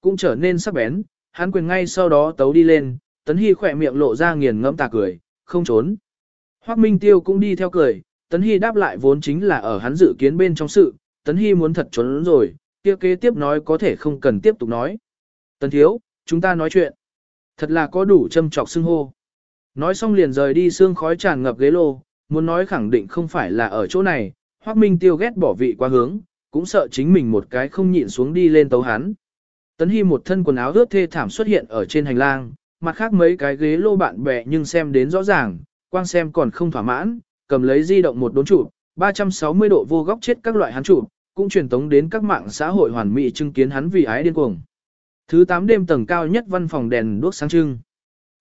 cũng trở nên sắc bén, hắn quyền ngay sau đó tấu đi lên, Tấn Hy khỏe miệng lộ ra nghiền ngẫm tà cười, không trốn. Hoắc Minh Tiêu cũng đi theo cười, Tấn Hy đáp lại vốn chính là ở hắn dự kiến bên trong sự, Tấn Hy muốn thật trốn rồi, kia kế tiếp nói có thể không cần tiếp tục nói. Tấn Thiếu, chúng ta nói chuyện. Thật là có đủ châm trọc xưng hô. Nói xong liền rời đi xương khói tràn ngập ghế lô, muốn nói khẳng định không phải là ở chỗ này, Hoắc Minh Tiêu ghét bỏ vị quá hướng, cũng sợ chính mình một cái không nhịn xuống đi lên tấu hắn. Tấn Hy một thân quần áo ướt thê thảm xuất hiện ở trên hành lang, mặt khác mấy cái ghế lô bạn bè nhưng xem đến rõ ràng, quang xem còn không thỏa mãn, cầm lấy di động một đốn chụp, 360 độ vô góc chết các loại hắn chụp, cũng truyền tống đến các mạng xã hội hoàn mỹ chứng kiến hắn vì ái điên cuồng. Thứ 8 đêm tầng cao nhất văn phòng đèn đuốc sáng trưng.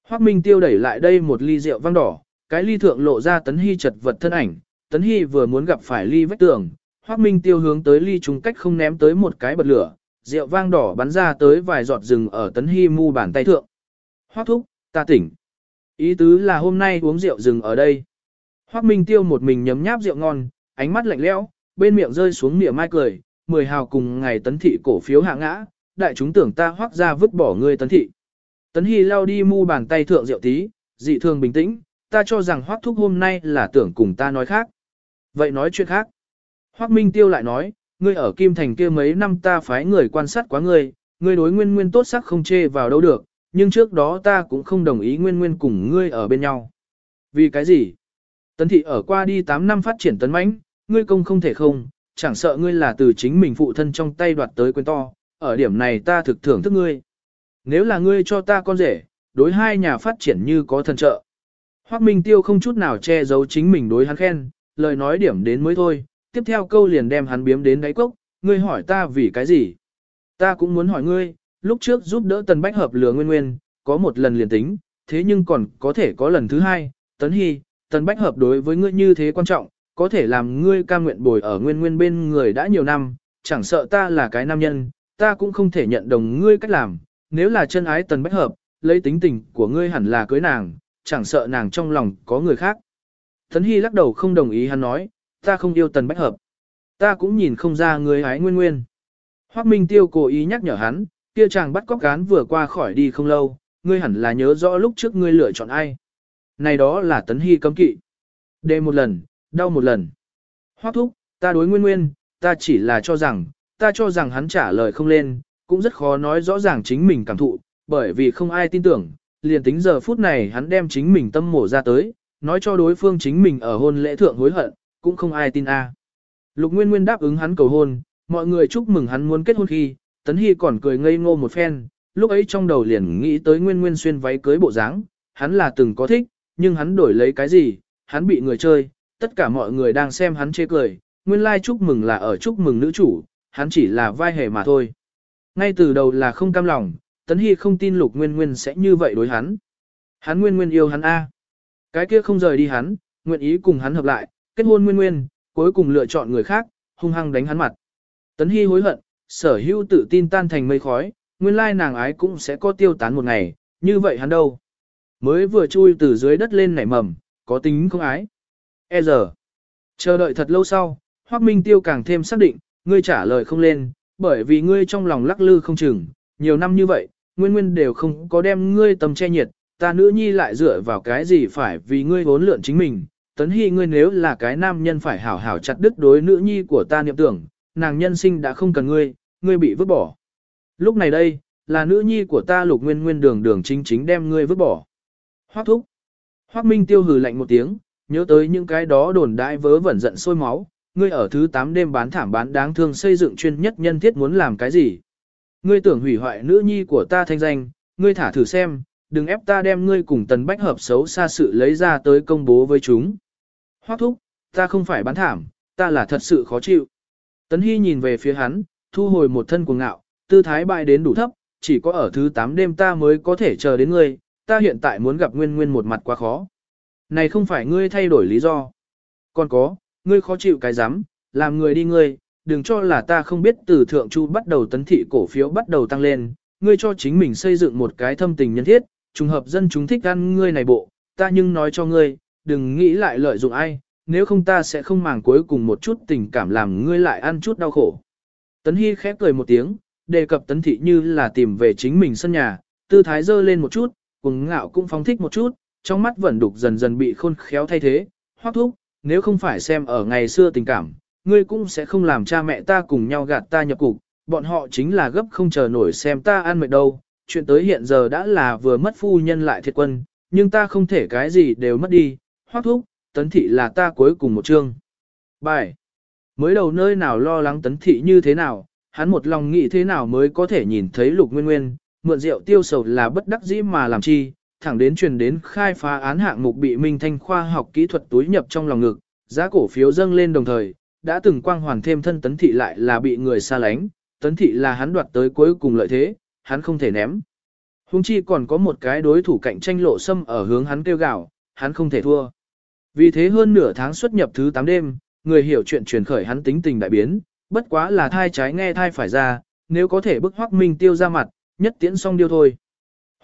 Hoắc Minh Tiêu đẩy lại đây một ly rượu vang đỏ, cái ly thượng lộ ra Tấn Hy chật vật thân ảnh, Tấn Hy vừa muốn gặp phải ly vách tường, Hoắc Minh Tiêu hướng tới ly trùng cách không ném tới một cái bật lửa, rượu vang đỏ bắn ra tới vài giọt rừng ở Tấn Hy mu bàn tay thượng. Hoắc thúc, ta tỉnh. Ý tứ là hôm nay uống rượu rừng ở đây. Hoắc Minh Tiêu một mình nhấm nháp rượu ngon, ánh mắt lạnh lẽo, bên miệng rơi xuống miệng mai cười, mười hào cùng ngày tấn thị cổ phiếu hạ ngã, đại chúng tưởng ta hoắc ra vứt bỏ ngươi tấn thị. Tấn Hy lao đi mu bàn tay thượng rượu tí, dị thường bình tĩnh, ta cho rằng hoắc thúc hôm nay là tưởng cùng ta nói khác. Vậy nói chuyện khác. Hoắc Minh Tiêu lại nói, ngươi ở Kim Thành kia mấy năm ta phái người quan sát quá ngươi, ngươi đối nguyên nguyên tốt sắc không chê vào đâu được, nhưng trước đó ta cũng không đồng ý nguyên nguyên cùng ngươi ở bên nhau. Vì cái gì? Tấn thị ở qua đi 8 năm phát triển tấn mãnh, ngươi công không thể không, chẳng sợ ngươi là từ chính mình phụ thân trong tay đoạt tới quyền to, ở điểm này ta thực thưởng thức ngươi. Nếu là ngươi cho ta con rể, đối hai nhà phát triển như có thần trợ. Hoắc Minh Tiêu không chút nào che giấu chính mình đối hắn khen, lời nói điểm đến mới thôi, tiếp theo câu liền đem hắn biếm đến đáy cốc, ngươi hỏi ta vì cái gì? Ta cũng muốn hỏi ngươi, lúc trước giúp đỡ Tần Bách Hợp lừa Nguyên Nguyên, có một lần liền tính, thế nhưng còn có thể có lần thứ hai, Tấn Hy, Tần Bách Hợp đối với ngươi như thế quan trọng, có thể làm ngươi ca nguyện bồi ở Nguyên Nguyên bên người đã nhiều năm, chẳng sợ ta là cái nam nhân, ta cũng không thể nhận đồng ngươi cách làm, nếu là chân ái Tần Bách Hợp, lấy tính tình của ngươi hẳn là cưới nàng, chẳng sợ nàng trong lòng có người khác. Tấn Hy lắc đầu không đồng ý hắn nói, ta không yêu Tần Bách Hợp. Ta cũng nhìn không ra người hái Nguyên Nguyên. Hoắc Minh Tiêu cố ý nhắc nhở hắn, kia chàng bắt cóc cán vừa qua khỏi đi không lâu, ngươi hẳn là nhớ rõ lúc trước ngươi lựa chọn ai. Này đó là tấn hy cấm kỵ. Đê một lần, đau một lần. Hoác thúc, ta đối nguyên nguyên, ta chỉ là cho rằng, ta cho rằng hắn trả lời không lên, cũng rất khó nói rõ ràng chính mình cảm thụ, bởi vì không ai tin tưởng, liền tính giờ phút này hắn đem chính mình tâm mổ ra tới, nói cho đối phương chính mình ở hôn lễ thượng hối hận, cũng không ai tin a. Lục Nguyên Nguyên đáp ứng hắn cầu hôn, mọi người chúc mừng hắn muốn kết hôn khi, Tấn Hy còn cười ngây ngô một phen, lúc ấy trong đầu liền nghĩ tới Nguyên Nguyên xuyên váy cưới bộ dáng, hắn là từng có thích, nhưng hắn đổi lấy cái gì, hắn bị người chơi, tất cả mọi người đang xem hắn chê cười, nguyên lai like chúc mừng là ở chúc mừng nữ chủ, hắn chỉ là vai hề mà thôi. Ngay từ đầu là không cam lòng, Tấn Hy không tin Lục Nguyên Nguyên sẽ như vậy đối hắn. Hắn Nguyên Nguyên yêu hắn A. Cái kia không rời đi hắn, nguyện ý cùng hắn hợp lại, kết hôn Nguyên Nguyên, cuối cùng lựa chọn người khác, hung hăng đánh hắn mặt. Tấn Hy hối hận, sở hữu tự tin tan thành mây khói, nguyên lai nàng ái cũng sẽ có tiêu tán một ngày, như vậy hắn đâu. Mới vừa chui từ dưới đất lên nảy mầm, có tính không ái. E giờ, chờ đợi thật lâu sau, Hoác Minh Tiêu càng thêm xác định, ngươi trả lời không lên, bởi vì ngươi trong lòng lắc lư không chừng, nhiều năm như vậy, nguyên nguyên đều không có đem ngươi tầm che nhiệt, ta nữ nhi lại dựa vào cái gì phải vì ngươi vốn lượn chính mình, tấn hy ngươi nếu là cái nam nhân phải hảo hảo chặt đứt đối nữ nhi của ta niệm tưởng, nàng nhân sinh đã không cần ngươi, ngươi bị vứt bỏ. Lúc này đây, là nữ nhi của ta lục nguyên nguyên đường đường chính chính đem ngươi vứt bỏ. Hoác thúc. Hoác Minh tiêu hừ lạnh một tiếng, nhớ tới những cái đó đồn đại vớ vẩn giận sôi máu, ngươi ở thứ 8 đêm bán thảm bán đáng thương xây dựng chuyên nhất nhân thiết muốn làm cái gì. Ngươi tưởng hủy hoại nữ nhi của ta thanh danh, ngươi thả thử xem, đừng ép ta đem ngươi cùng tần bách hợp xấu xa sự lấy ra tới công bố với chúng. Hoác thúc, ta không phải bán thảm, ta là thật sự khó chịu. Tấn Hy nhìn về phía hắn, thu hồi một thân cuồng ngạo, tư thái bại đến đủ thấp, chỉ có ở thứ 8 đêm ta mới có thể chờ đến ngươi, ta hiện tại muốn gặp Nguyên Nguyên một mặt quá khó. Này không phải ngươi thay đổi lý do. Còn có, ngươi khó chịu cái dám, làm người đi ngươi, đừng cho là ta không biết từ thượng chu bắt đầu tấn thị cổ phiếu bắt đầu tăng lên, ngươi cho chính mình xây dựng một cái thâm tình nhân thiết, trùng hợp dân chúng thích ăn ngươi này bộ, ta nhưng nói cho ngươi, đừng nghĩ lại lợi dụng ai, nếu không ta sẽ không màng cuối cùng một chút tình cảm làm ngươi lại ăn chút đau khổ. Tấn Hy khép cười một tiếng, đề cập tấn thị như là tìm về chính mình sân nhà, tư thái dơ lên một chút, cùng ngạo cũng phóng thích một chút, trong mắt vẫn đục dần dần bị khôn khéo thay thế, hoác thúc, nếu không phải xem ở ngày xưa tình cảm, ngươi cũng sẽ không làm cha mẹ ta cùng nhau gạt ta nhập cục, bọn họ chính là gấp không chờ nổi xem ta ăn mệt đâu, chuyện tới hiện giờ đã là vừa mất phu nhân lại thiệt quân, nhưng ta không thể cái gì đều mất đi, hoác thúc, tấn thị là ta cuối cùng một chương. Bài Mới đầu nơi nào lo lắng tấn thị như thế nào, hắn một lòng nghĩ thế nào mới có thể nhìn thấy lục nguyên nguyên, mượn rượu tiêu sầu là bất đắc dĩ mà làm chi, thẳng đến truyền đến khai phá án hạng mục bị Minh Thanh khoa học kỹ thuật túi nhập trong lòng ngực, giá cổ phiếu dâng lên đồng thời, đã từng quang hoàn thêm thân tấn thị lại là bị người xa lánh, tấn thị là hắn đoạt tới cuối cùng lợi thế, hắn không thể ném. Hùng chi còn có một cái đối thủ cạnh tranh lộ xâm ở hướng hắn kêu gạo, hắn không thể thua. Vì thế hơn nửa tháng xuất nhập thứ 8 đêm, người hiểu chuyện truyền khởi hắn tính tình đại biến, bất quá là thai trái nghe thai phải ra, nếu có thể bức Hoắc Minh Tiêu ra mặt, nhất tiễn xong điêu thôi.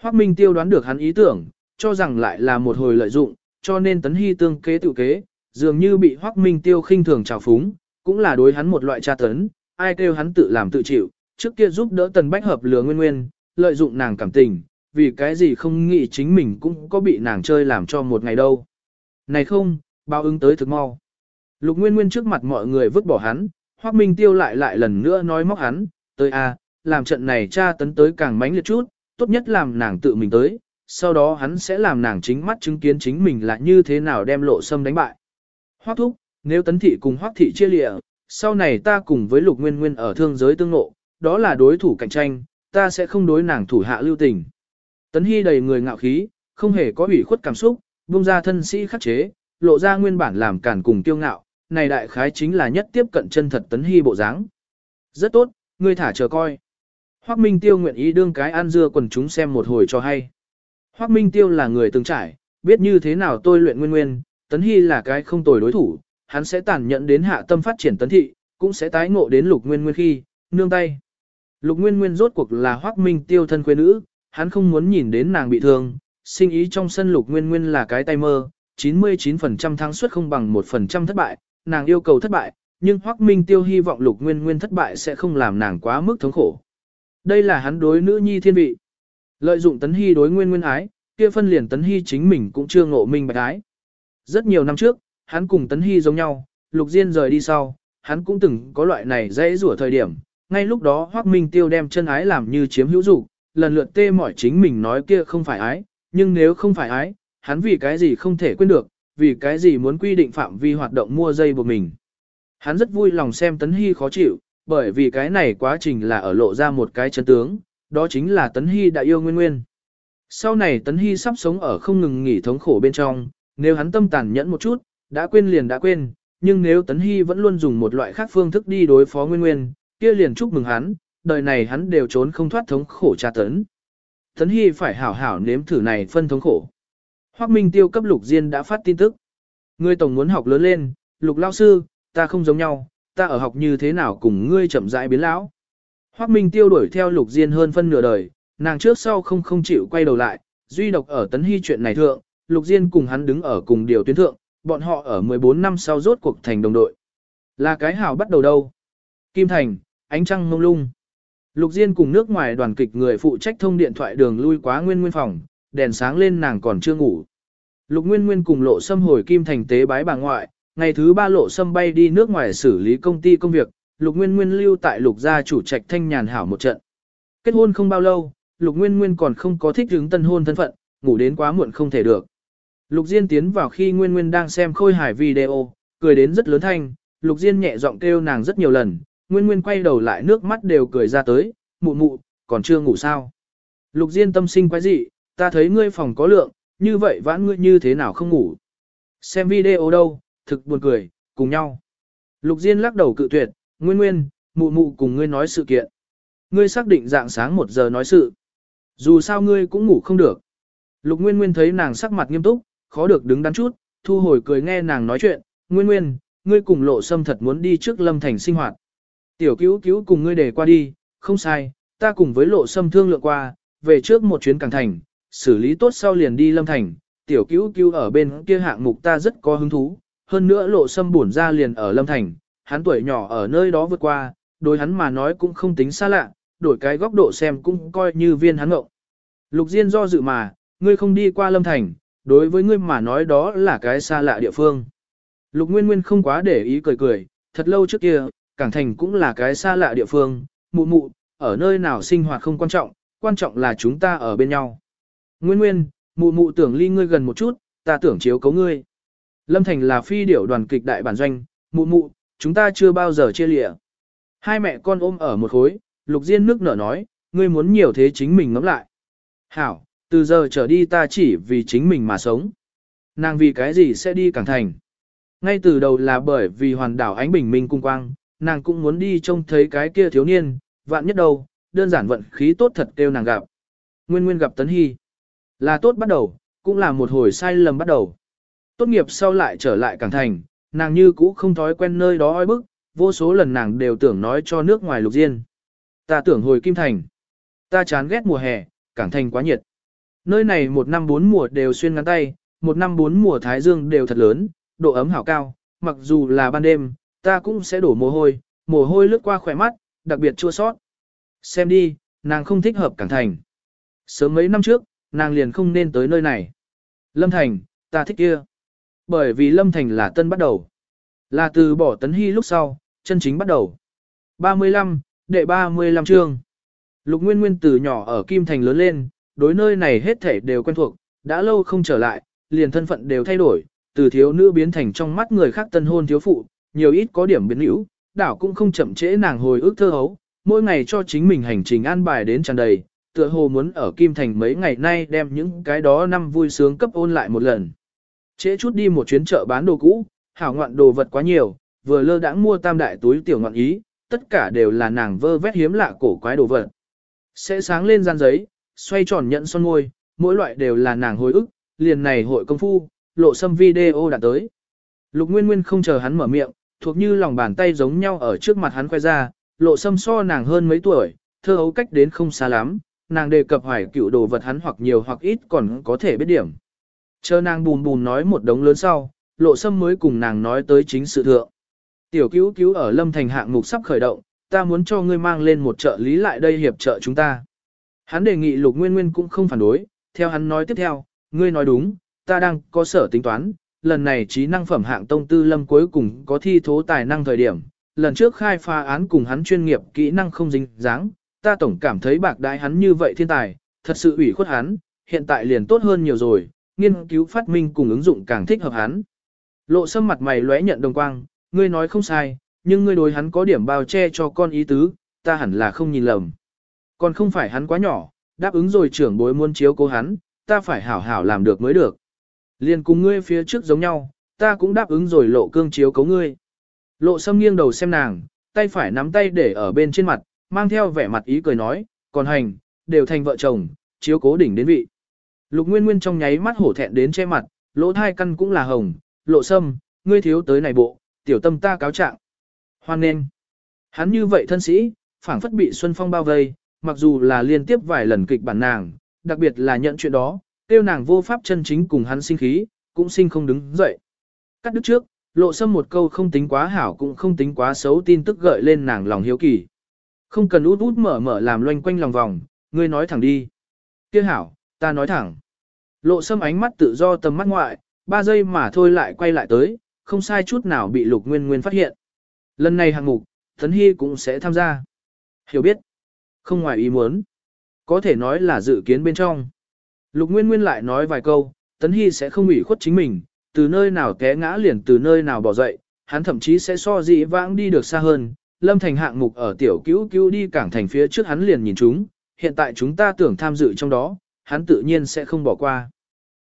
Hoắc Minh Tiêu đoán được hắn ý tưởng, cho rằng lại là một hồi lợi dụng, cho nên tấn hy tương kế tự kế, dường như bị Hoắc Minh Tiêu khinh thường trào phúng, cũng là đối hắn một loại tra tấn, ai kêu hắn tự làm tự chịu, trước kia giúp đỡ Tần Bách hợp lừa nguyên nguyên, lợi dụng nàng cảm tình, vì cái gì không nghĩ chính mình cũng có bị nàng chơi làm cho một ngày đâu. Này không, báo ứng tới thực mau. Lục Nguyên Nguyên trước mặt mọi người vứt bỏ hắn, Hoắc Minh Tiêu lại lại lần nữa nói móc hắn, tới a, làm trận này cha tấn tới càng mãnh liệt chút, tốt nhất làm nàng tự mình tới, sau đó hắn sẽ làm nàng chính mắt chứng kiến chính mình là như thế nào đem lộ sâm đánh bại. Hoắc thúc, nếu tấn thị cùng Hoắc thị chia lịa, sau này ta cùng với Lục Nguyên Nguyên ở thương giới tương ngộ, đó là đối thủ cạnh tranh, ta sẽ không đối nàng thủ hạ lưu tình. Tấn Hy đầy người ngạo khí, không hề có ủy khuất cảm xúc, buông ra thân sĩ khắc chế, lộ ra nguyên bản làm cản cùng tiêu ngạo, này đại khái chính là nhất tiếp cận chân thật Tấn Hy bộ dáng. Rất tốt, ngươi thả chờ coi. Hoắc Minh Tiêu nguyện ý đương cái ăn dưa quần chúng xem một hồi cho hay. Hoắc Minh Tiêu là người từng trải, biết như thế nào tôi luyện nguyên nguyên, Tấn Hy là cái không tồi đối thủ, hắn sẽ tàn nhẫn đến hạ tâm phát triển Tấn Thị, cũng sẽ tái ngộ đến Lục Nguyên Nguyên khi, nương tay. Lục Nguyên Nguyên rốt cuộc là Hoắc Minh Tiêu thân quê nữ, hắn không muốn nhìn đến nàng bị thương, sinh ý trong sân Lục Nguyên Nguyên là cái tay mơ, 99% thắng suất không bằng 1% thất bại, nàng yêu cầu thất bại, nhưng Hoắc Minh Tiêu hy vọng Lục Nguyên Nguyên thất bại sẽ không làm nàng quá mức thống khổ. Đây là hắn đối nữ nhi thiên vị. Lợi dụng Tấn Hy đối Nguyên Nguyên ái, kia phân liền Tấn Hy chính mình cũng chưa ngộ minh bạch ái. Rất nhiều năm trước, hắn cùng Tấn Hy giống nhau, Lục Diên rời đi sau, hắn cũng từng có loại này dễ rủa thời điểm. Ngay lúc đó Hoắc Minh Tiêu đem chân ái làm như chiếm hữu dục, lần lượt tê mỏi chính mình nói kia không phải ái, nhưng nếu không phải ái, hắn vì cái gì không thể quên được, vì cái gì muốn quy định phạm vi hoạt động mua dây buộc mình. Hắn rất vui lòng xem Tấn Hy khó chịu, bởi vì cái này quá trình là ở lộ ra một cái chân tướng, đó chính là Tấn Hy đã yêu Nguyên Nguyên. Sau này Tấn Hy sắp sống ở không ngừng nghỉ thống khổ bên trong, nếu hắn tâm tàn nhẫn một chút, đã quên liền đã quên, nhưng nếu Tấn Hy vẫn luôn dùng một loại khác phương thức đi đối phó Nguyên Nguyên, kia liền chúc mừng hắn, đời này hắn đều trốn không thoát thống khổ tra tấn. Tấn Hy phải hảo hảo nếm thử này phân thống khổ. Hoắc Minh Tiêu cấp Lục Diên đã phát tin tức. Ngươi tổng muốn học lớn lên, Lục lao sư, ta không giống nhau, ta ở học như thế nào cùng ngươi chậm rãi biến lão. Hoắc Minh Tiêu đuổi theo Lục Diên hơn phân nửa đời, nàng trước sau không không chịu quay đầu lại, duy độc ở Tấn Hy chuyện này thượng, Lục Diên cùng hắn đứng ở cùng điều tuyến thượng, bọn họ ở 14 năm sau rốt cuộc thành đồng đội. Là cái hảo bắt đầu đâu? Kim Thành, ánh trăng mông lung. Lục Diên cùng nước ngoài đoàn kịch người phụ trách thông điện thoại đường lui quá nguyên nguyên phòng, đèn sáng lên nàng còn chưa ngủ. Lục Nguyên Nguyên cùng lộ xâm hồi Kim Thành tế bái bà ngoại, ngày thứ ba lộ xâm bay đi nước ngoài xử lý công ty công việc, Lục Nguyên Nguyên lưu tại Lục gia chủ trạch thanh nhàn hảo một trận. Kết hôn không bao lâu, Lục Nguyên Nguyên còn không có thích ứng tân hôn thân phận, ngủ đến quá muộn không thể được. Lục Diên tiến vào khi Nguyên Nguyên đang xem khôi hải video, cười đến rất lớn thanh, Lục Diên nhẹ giọng kêu nàng rất nhiều lần, Nguyên Nguyên quay đầu lại nước mắt đều cười ra tới, mụ mụ, còn chưa ngủ sao. Lục Diên tâm sinh quái dị, ta thấy ngươi phòng có lượng, như vậy vãn ngươi như thế nào không ngủ. Xem video đâu, thực buồn cười, cùng nhau. Lục Diên lắc đầu cự tuyệt, Nguyên Nguyên, mụ mụ cùng ngươi nói sự kiện. Ngươi xác định dạng sáng một giờ nói sự. Dù sao ngươi cũng ngủ không được. Lục Nguyên Nguyên thấy nàng sắc mặt nghiêm túc, khó được đứng đắn chút, thu hồi cười nghe nàng nói chuyện. Nguyên Nguyên, ngươi cùng lộ sâm thật muốn đi trước lâm thành sinh hoạt. Tiểu cứu cứu cùng ngươi để qua đi, không sai, ta cùng với lộ sâm thương lượng qua, về trước một chuyến càng thành, xử lý tốt sau liền đi lâm thành. Tiểu cứu cứu ở bên kia hạng mục ta rất có hứng thú, hơn nữa lộ sâm bổn ra liền ở lâm thành, hắn tuổi nhỏ ở nơi đó vượt qua, đối hắn mà nói cũng không tính xa lạ, đổi cái góc độ xem cũng coi như viên hắn ngộng. Lục Diên do dự mà, ngươi không đi qua Lâm Thành, đối với ngươi mà nói đó là cái xa lạ địa phương. Lục Nguyên Nguyên không quá để ý cười cười, thật lâu trước kia, Cảng Thành cũng là cái xa lạ địa phương, mụ mụ, ở nơi nào sinh hoạt không quan trọng, quan trọng là chúng ta ở bên nhau. Nguyên Nguyên, mụ mụ tưởng ly ngươi gần một chút, ta tưởng chiếu cấu ngươi. Lâm Thành là phi điểu đoàn kịch đại bản doanh, mụ mụ, chúng ta chưa bao giờ chia lịa. Hai mẹ con ôm ở một khối, Lục Diên nước nở nói, ngươi muốn nhiều thế chính mình ngẫm lại. Hảo, từ giờ trở đi ta chỉ vì chính mình mà sống. Nàng vì cái gì sẽ đi Cảng Thành? Ngay từ đầu là bởi vì hoàn đảo ánh bình minh cung quang, nàng cũng muốn đi trông thấy cái kia thiếu niên, vạn nhất đâu, đơn giản vận khí tốt thật kêu nàng gặp. Nguyên Nguyên gặp Tấn Hy. Là tốt bắt đầu, cũng là một hồi sai lầm bắt đầu. Tốt nghiệp sau lại trở lại Cảng Thành, nàng như cũ không thói quen nơi đó oi bức, vô số lần nàng đều tưởng nói cho nước ngoài lục diên. Ta tưởng hồi Kim Thành. Ta chán ghét mùa hè, Cảng Thành quá nhiệt. Nơi này một năm bốn mùa đều xuyên ngắn tay, một năm bốn mùa thái dương đều thật lớn, độ ấm hảo cao, mặc dù là ban đêm, ta cũng sẽ đổ mồ hôi, mồ hôi lướt qua khỏe mắt, đặc biệt chua sót. Xem đi, nàng không thích hợp Cảng Thành. Sớm mấy năm trước, nàng liền không nên tới nơi này. Lâm Thành, ta thích kia. Bởi vì Lâm Thành là tân bắt đầu. Là từ bỏ tấn hy lúc sau, chân chính bắt đầu. 35, đệ 35 chương. Lục Nguyên Nguyên từ nhỏ ở Kim Thành lớn lên, đối nơi này hết thể đều quen thuộc, đã lâu không trở lại, liền thân phận đều thay đổi, từ thiếu nữ biến thành trong mắt người khác tân hôn thiếu phụ, nhiều ít có điểm biến hữu, đảo cũng không chậm trễ nàng hồi ức thơ hấu, mỗi ngày cho chính mình hành trình an bài đến tràn đầy, tựa hồ muốn ở Kim Thành mấy ngày nay đem những cái đó năm vui sướng cấp ôn lại một lần. Trễ chút đi một chuyến chợ bán đồ cũ, hảo ngoạn đồ vật quá nhiều, vừa lơ đãng mua tam đại túi tiểu ngoạn ý, tất cả đều là nàng vơ vét hiếm lạ cổ quái đồ vật. Sẽ sáng lên gian giấy, xoay tròn nhận son môi, mỗi loại đều là nàng hồi ức, liền này hội công phu, lộ xâm video đã tới. Lục Nguyên Nguyên không chờ hắn mở miệng, thuộc như lòng bàn tay giống nhau ở trước mặt hắn khoe ra, lộ xâm so nàng hơn mấy tuổi, thơ hấu cách đến không xa lắm, nàng đề cập hoài cựu đồ vật hắn hoặc nhiều hoặc ít còn có thể biết điểm. Chờ nàng bùn bùn nói một đống lớn sau, lộ sâm mới cùng nàng nói tới chính sự thượng. Tiểu cứu cứu ở Lâm Thành hạng mục sắp khởi động, ta muốn cho ngươi mang lên một trợ lý lại đây hiệp trợ chúng ta. Hắn đề nghị Lục Nguyên Nguyên cũng không phản đối, theo hắn nói tiếp theo, ngươi nói đúng, ta đang có sở tính toán, lần này trí năng phẩm hạng tông tư lâm cuối cùng có thi thố tài năng thời điểm, lần trước khai phá án cùng hắn chuyên nghiệp kỹ năng không dính dáng, ta tổng cảm thấy bạc đại hắn như vậy thiên tài, thật sự ủy khuất hắn, hiện tại liền tốt hơn nhiều rồi, nghiên cứu phát minh cùng ứng dụng càng thích hợp hắn. Lộ sâm mặt mày lóe nhận đồng quang, ngươi nói không sai, nhưng ngươi đối hắn có điểm bao che cho con ý tứ, ta hẳn là không nhìn lầm. Còn không phải hắn quá nhỏ, đáp ứng rồi trưởng bối muốn chiếu cố hắn, ta phải hảo hảo làm được mới được. Liên cùng ngươi phía trước giống nhau, ta cũng đáp ứng rồi lộ cương chiếu cố ngươi. Lộ sâm nghiêng đầu xem nàng, tay phải nắm tay để ở bên trên mặt, mang theo vẻ mặt ý cười nói, còn hành, đều thành vợ chồng, chiếu cố đỉnh đến vị. Lục Nguyên Nguyên trong nháy mắt hổ thẹn đến che mặt, lỗ thai căn cũng là hồng, lộ sâm, ngươi thiếu tới này bộ, tiểu tâm ta cáo trạng. Hoan nên. Hắn như vậy thân sĩ, phảng phất bị Xuân Phong bao vây, mặc dù là liên tiếp vài lần kịch bản nàng, đặc biệt là nhận chuyện đó, tiêu nàng vô pháp chân chính cùng hắn sinh khí, cũng sinh không đứng dậy. Cắt đứt trước, lộ sâm một câu không tính quá hảo cũng không tính quá xấu tin tức gợi lên nàng lòng hiếu kỳ. Không cần út út mở mở làm loanh quanh lòng vòng, ngươi nói thẳng đi. Kia hảo, ta nói thẳng. Lộ sâm ánh mắt tự do tầm mắt ngoại, ba giây mà thôi lại quay lại tới, không sai chút nào bị lục nguyên nguyên phát hiện. Lần này hạng mục, Thấn Hy cũng sẽ tham gia. Hiểu biết. Không ngoài ý muốn. Có thể nói là dự kiến bên trong. Lục Nguyên Nguyên lại nói vài câu, Tấn Hy sẽ không ủy khuất chính mình, từ nơi nào té ngã liền từ nơi nào bỏ dậy, hắn thậm chí sẽ so dị vãng đi được xa hơn. Lâm Thành hạng mục ở tiểu cứu cứu đi cảng thành phía trước hắn liền nhìn chúng, hiện tại chúng ta tưởng tham dự trong đó, hắn tự nhiên sẽ không bỏ qua.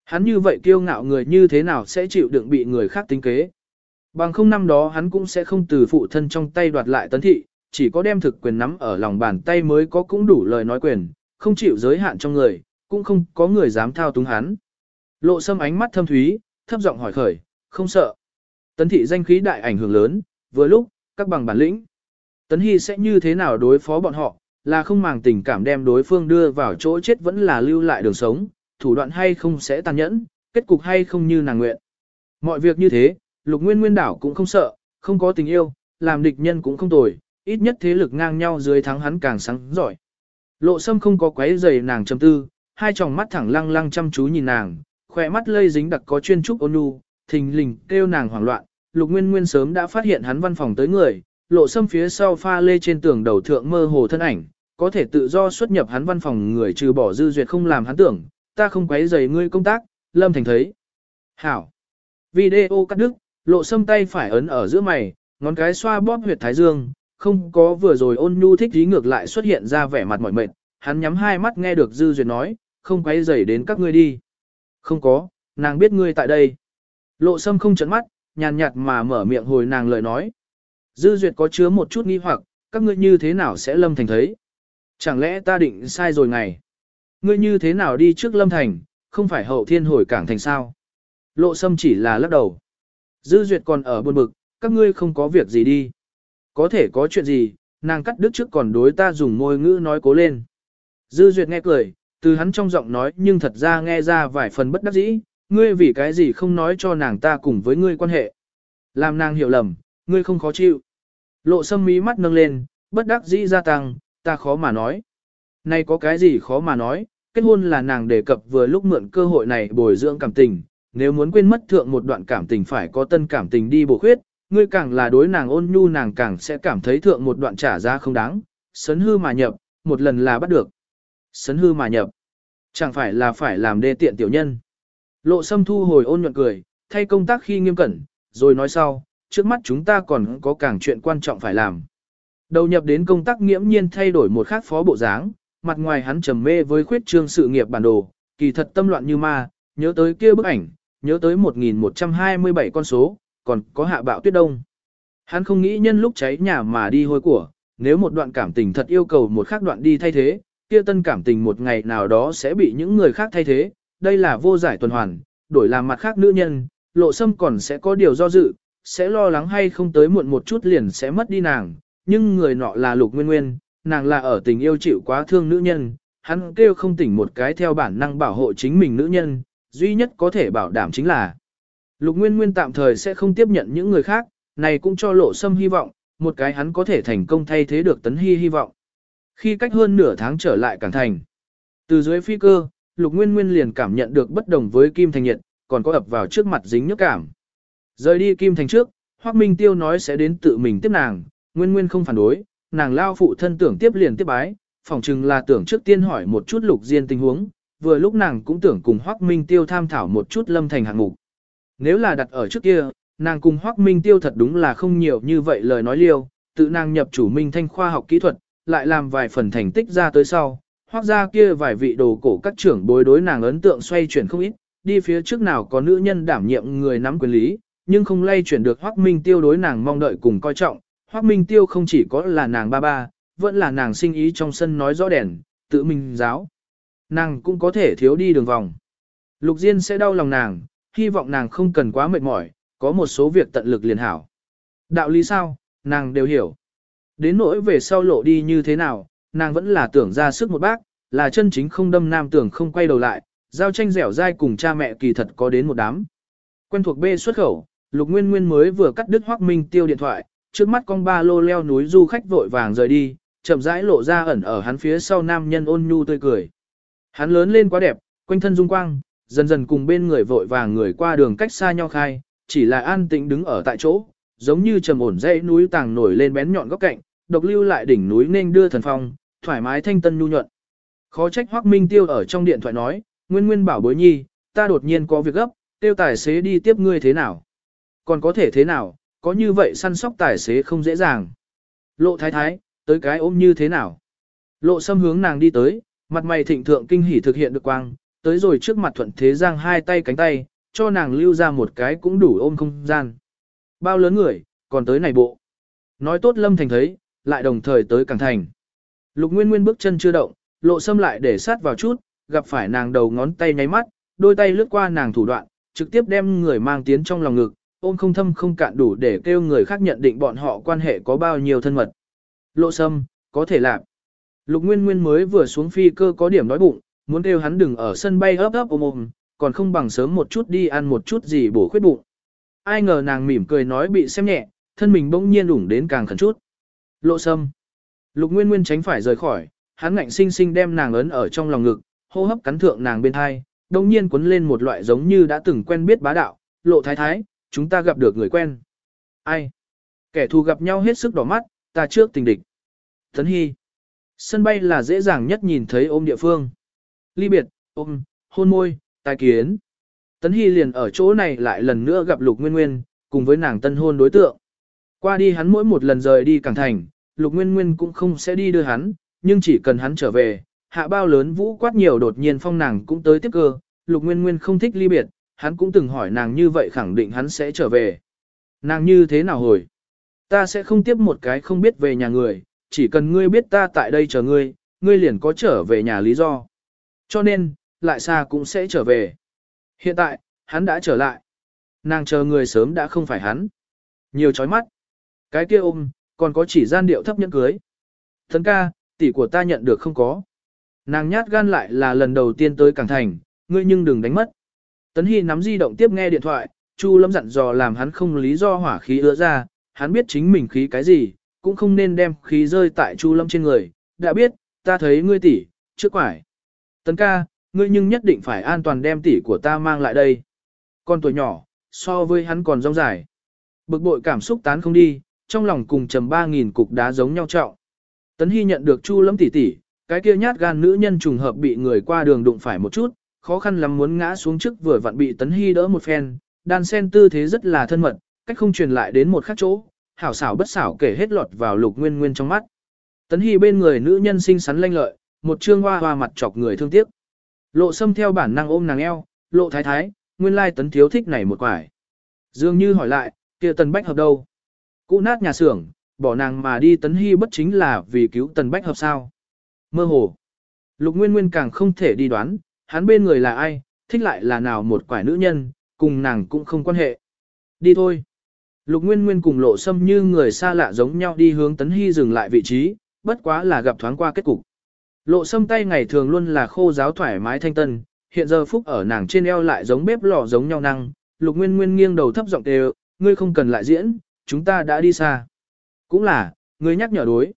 Hắn như vậy kiêu ngạo người như thế nào sẽ chịu đựng bị người khác tính kế. Bằng không năm đó hắn cũng sẽ không từ phụ thân trong tay đoạt lại tấn thị, chỉ có đem thực quyền nắm ở lòng bàn tay mới có cũng đủ lời nói quyền, không chịu giới hạn trong người, cũng không có người dám thao túng hắn. Lộ sâm ánh mắt thâm thúy, thấp giọng hỏi khởi, không sợ. Tấn thị danh khí đại ảnh hưởng lớn, vừa lúc, các bằng bản lĩnh. Tấn Hy sẽ như thế nào đối phó bọn họ, là không màng tình cảm đem đối phương đưa vào chỗ chết vẫn là lưu lại đường sống, thủ đoạn hay không sẽ tàn nhẫn, kết cục hay không như nàng nguyện. Mọi việc như thế, lục nguyên nguyên đảo cũng không sợ, không có tình yêu, làm địch nhân cũng không tồi, ít nhất thế lực ngang nhau dưới thắng hắn càng sáng giỏi. Lộ sâm không có quấy giày nàng châm tư, hai tròng mắt thẳng lăng lăng chăm chú nhìn nàng, khỏe mắt lây dính đặc có chuyên trúc ôn nhu, thình lình kêu nàng hoảng loạn, lục nguyên nguyên sớm đã phát hiện hắn văn phòng tới người, lộ xâm phía sau pha lê trên tường đầu thượng mơ hồ thân ảnh, có thể tự do xuất nhập hắn văn phòng người trừ bỏ dư duyệt không làm hắn tưởng, ta không quấy rầy ngươi công tác, lâm thành thấy. Hảo. Video cắt đứt, lộ xâm tay phải ấn ở giữa mày, ngón cái xoa bóp huyệt thái dương, không có vừa rồi ôn nhu thích ý ngược lại xuất hiện ra vẻ mặt mỏi mệt, hắn nhắm hai mắt nghe được dư duyệt nói, không quấy rầy đến các ngươi đi. Không có, nàng biết ngươi tại đây. Lộ sâm không chấn mắt, nhàn nhạt mà mở miệng hồi nàng lời nói. Dư duyệt có chứa một chút nghi hoặc, các ngươi như thế nào sẽ lâm thành thấy? Chẳng lẽ ta định sai rồi ngày? Ngươi như thế nào đi trước lâm thành, không phải hậu thiên hồi cảng thành sao? Lộ sâm chỉ là lắc đầu. Dư duyệt còn ở buồn bực, các ngươi không có việc gì đi. Có thể có chuyện gì, nàng cắt đứt trước còn đối ta dùng môi ngữ nói cố lên. Dư duyệt nghe cười, từ hắn trong giọng nói nhưng thật ra nghe ra vài phần bất đắc dĩ, ngươi vì cái gì không nói cho nàng ta cùng với ngươi quan hệ. Làm nàng hiểu lầm, ngươi không khó chịu. Lộ sâm mí mắt nâng lên, bất đắc dĩ gia tăng, ta khó mà nói. Này có cái gì khó mà nói, kết hôn là nàng đề cập vừa lúc mượn cơ hội này bồi dưỡng cảm tình, nếu muốn quên mất thượng một đoạn cảm tình phải có tân cảm tình đi bổ khuyết, ngươi càng là đối nàng ôn nhu nàng càng sẽ cảm thấy thượng một đoạn trả ra không đáng, sấn hư mà nhập, một lần là bắt được. Sấn hư mà nhập, chẳng phải là phải làm đê tiện tiểu nhân. Lộ sâm thu hồi ôn nhuận cười, thay công tác khi nghiêm cẩn, rồi nói sau, trước mắt chúng ta còn có càng chuyện quan trọng phải làm. Đầu nhập đến công tác nghiễm nhiên thay đổi một khác phó bộ dáng, mặt ngoài hắn trầm mê với khuyết trương sự nghiệp bản đồ, kỳ thật tâm loạn như ma, nhớ tới kia bức ảnh, nhớ tới 1127 con số, còn có hạ bạo tuyết đông. Hắn không nghĩ nhân lúc cháy nhà mà đi hôi của, nếu một đoạn cảm tình thật yêu cầu một khác đoạn đi thay thế, kia tân cảm tình một ngày nào đó sẽ bị những người khác thay thế, đây là vô giải tuần hoàn, đổi làm mặt khác nữ nhân, lộ sâm còn sẽ có điều do dự, sẽ lo lắng hay không tới muộn một chút liền sẽ mất đi nàng, nhưng người nọ là lục nguyên nguyên, nàng là ở tình yêu chịu quá thương nữ nhân, hắn kêu không tỉnh một cái theo bản năng bảo hộ chính mình nữ nhân, duy nhất có thể bảo đảm chính là lục nguyên nguyên tạm thời sẽ không tiếp nhận những người khác, này cũng cho lộ sâm hy vọng, một cái hắn có thể thành công thay thế được tấn hy hy vọng. Khi cách hơn nửa tháng trở lại cảng thành, từ dưới phi cơ, lục nguyên nguyên liền cảm nhận được bất đồng với kim thành nhiệt, còn có ập vào trước mặt dính nhức cảm. Rời đi kim thành trước, Hoắc Minh Tiêu nói sẽ đến tự mình tiếp nàng, nguyên nguyên không phản đối, nàng lao phụ thân tưởng tiếp liền tiếp bái, phỏng chừng là tưởng trước tiên hỏi một chút lục diên tình huống, vừa lúc nàng cũng tưởng cùng Hoắc Minh Tiêu tham thảo một chút lâm thành hạng mục. Nếu là đặt ở trước kia, nàng cùng Hoắc Minh Tiêu thật đúng là không nhiều như vậy lời nói liêu, tự nàng nhập chủ minh thanh khoa học kỹ thuật, lại làm vài phần thành tích ra tới sau, Hoắc ra kia vài vị đồ cổ các trưởng bối đối nàng ấn tượng xoay chuyển không ít, đi phía trước nào có nữ nhân đảm nhiệm người nắm quyền lý, nhưng không lay chuyển được Hoắc Minh Tiêu đối nàng mong đợi cùng coi trọng, Hoắc Minh Tiêu không chỉ có là nàng ba ba, vẫn là nàng sinh ý trong sân nói rõ đèn, tự mình giáo. Nàng cũng có thể thiếu đi đường vòng. Lục Diên sẽ đau lòng nàng, hy vọng nàng không cần quá mệt mỏi, có một số việc tận lực liền hảo. Đạo lý sao, nàng đều hiểu. Đến nỗi về sau lộ đi như thế nào, nàng vẫn là tưởng ra sức một bác, là chân chính không đâm nam tưởng không quay đầu lại, giao tranh dẻo dai cùng cha mẹ kỳ thật có đến một đám. Quen thuộc B xuất khẩu, Lục Nguyên Nguyên mới vừa cắt đứt Hoắc Minh Tiêu điện thoại, trước mắt con ba lô leo núi du khách vội vàng rời đi, chậm rãi lộ ra ẩn ở hắn phía sau nam nhân ôn nhu tươi cười. Hắn lớn lên quá đẹp, quanh thân dung quang, dần dần cùng bên người vội vàng người qua đường cách xa nhau khai, chỉ là an tĩnh đứng ở tại chỗ, giống như trầm ổn dãy núi tàng nổi lên bén nhọn góc cạnh, độc lưu lại đỉnh núi nên đưa thần phong, thoải mái thanh tân nhu nhuận. Khó trách Hoắc Minh Tiêu ở trong điện thoại nói, Nguyên Nguyên bảo bối nhi, ta đột nhiên có việc gấp, tiêu tài xế đi tiếp ngươi thế nào? Còn có thể thế nào, có như vậy săn sóc tài xế không dễ dàng. Lộ thái thái, tới cái ôm như thế nào? Lộ xâm hướng nàng đi tới, mặt mày thịnh thượng kinh hỉ thực hiện được quang, tới rồi trước mặt thuận thế giang hai tay cánh tay, cho nàng lưu ra một cái cũng đủ ôm không gian. Bao lớn người, còn tới này bộ. Nói tốt lâm thành thấy, lại đồng thời tới càng thành. Lục Nguyên Nguyên bước chân chưa động, lộ xâm lại để sát vào chút, gặp phải nàng đầu ngón tay nháy mắt, đôi tay lướt qua nàng thủ đoạn, trực tiếp đem người mang tiến trong lòng ngực, ôm không thâm không cạn đủ để kêu người khác nhận định bọn họ quan hệ có bao nhiêu thân mật. Lộ sâm, có thể làm. Lục Nguyên Nguyên mới vừa xuống phi cơ có điểm đói bụng, muốn kêu hắn đừng ở sân bay ấp ấp ôm ôm, còn không bằng sớm một chút đi ăn một chút gì bổ khuyết bụng. Ai ngờ nàng mỉm cười nói bị xem nhẹ, thân mình bỗng nhiên ủng đến càng khẩn chút. Lộ sâm. Lục Nguyên Nguyên tránh phải rời khỏi, hắn ngạnh sinh sinh đem nàng ấn ở trong lòng ngực, hô hấp cắn thượng nàng bên hai, đồng nhiên cuốn lên một loại giống như đã từng quen biết bá đạo, lộ thái thái, chúng ta gặp được người quen. Ai? Kẻ thù gặp nhau hết sức đỏ mắt, ta trước tình địch. Thấn Hy. Sân bay là dễ dàng nhất nhìn thấy ôm địa phương. Ly biệt, ôm, hôn môi, tài kiến. Tấn Hy liền ở chỗ này lại lần nữa gặp Lục Nguyên Nguyên, cùng với nàng tân hôn đối tượng. Qua đi hắn mỗi một lần rời đi cảng thành, Lục Nguyên Nguyên cũng không sẽ đi đưa hắn, nhưng chỉ cần hắn trở về, hạ bao lớn vũ quát nhiều đột nhiên phong nàng cũng tới tiếp cơ, Lục Nguyên Nguyên không thích ly biệt, hắn cũng từng hỏi nàng như vậy khẳng định hắn sẽ trở về. Nàng như thế nào hồi? Ta sẽ không tiếp một cái không biết về nhà người, chỉ cần ngươi biết ta tại đây chờ ngươi, ngươi liền có trở về nhà lý do. Cho nên, lại xa cũng sẽ trở về. Hiện tại, hắn đã trở lại. Nàng chờ người sớm đã không phải hắn. Nhiều chói mắt. Cái kia ôm, còn có chỉ gian điệu thấp nhẫn cưới. Thần ca, tỷ của ta nhận được không có. Nàng nhát gan lại là lần đầu tiên tới Cảng Thành, ngươi nhưng đừng đánh mất. Tấn Hy nắm di động tiếp nghe điện thoại, Chu Lâm dặn dò làm hắn không lý do hỏa khí ứa ra, hắn biết chính mình khí cái gì, cũng không nên đem khí rơi tại Chu Lâm trên người. Đã biết, ta thấy ngươi tỷ, trước quải. Tấn ca, ngươi nhưng nhất định phải an toàn đem tỷ của ta mang lại đây. Con tuổi nhỏ, so với hắn còn rong dài. Bực bội cảm xúc tán không đi, trong lòng cùng trầm 3.000 cục đá giống nhau trọng. Tấn Hy nhận được Chu Lâm tỷ tỷ, cái kia nhát gan nữ nhân trùng hợp bị người qua đường đụng phải một chút, khó khăn lắm muốn ngã xuống trước vừa vặn bị Tấn Hy đỡ một phen, đan sen tư thế rất là thân mật, cách không truyền lại đến một khác chỗ, hảo xảo bất xảo kể hết lọt vào lục nguyên nguyên trong mắt. Tấn Hy bên người nữ nhân xinh xắn lanh lợi, một trương hoa hoa mặt chọc người thương tiếc. Lộ Sâm theo bản năng ôm nàng eo, lộ thái thái, nguyên lai tấn thiếu thích này một quải. Dường như hỏi lại, kia tần bách hợp đâu? Cũ nát nhà xưởng, bỏ nàng mà đi tấn hy bất chính là vì cứu tần bách hợp sao? Mơ hồ. Lục Nguyên Nguyên càng không thể đi đoán, hắn bên người là ai, thích lại là nào một quải nữ nhân, cùng nàng cũng không quan hệ. Đi thôi. Lục Nguyên Nguyên cùng lộ Sâm như người xa lạ giống nhau đi hướng Tấn Hy dừng lại vị trí, bất quá là gặp thoáng qua kết cục. Lộ Sâm tay ngày thường luôn là khô giáo thoải mái thanh tân, hiện giờ phúc ở nàng trên eo lại giống bếp lò giống nhau năng, Lục Nguyên Nguyên nghiêng đầu thấp giọng đều, ngươi không cần lại diễn, chúng ta đã đi xa. Cũng là, ngươi nhắc nhở đối.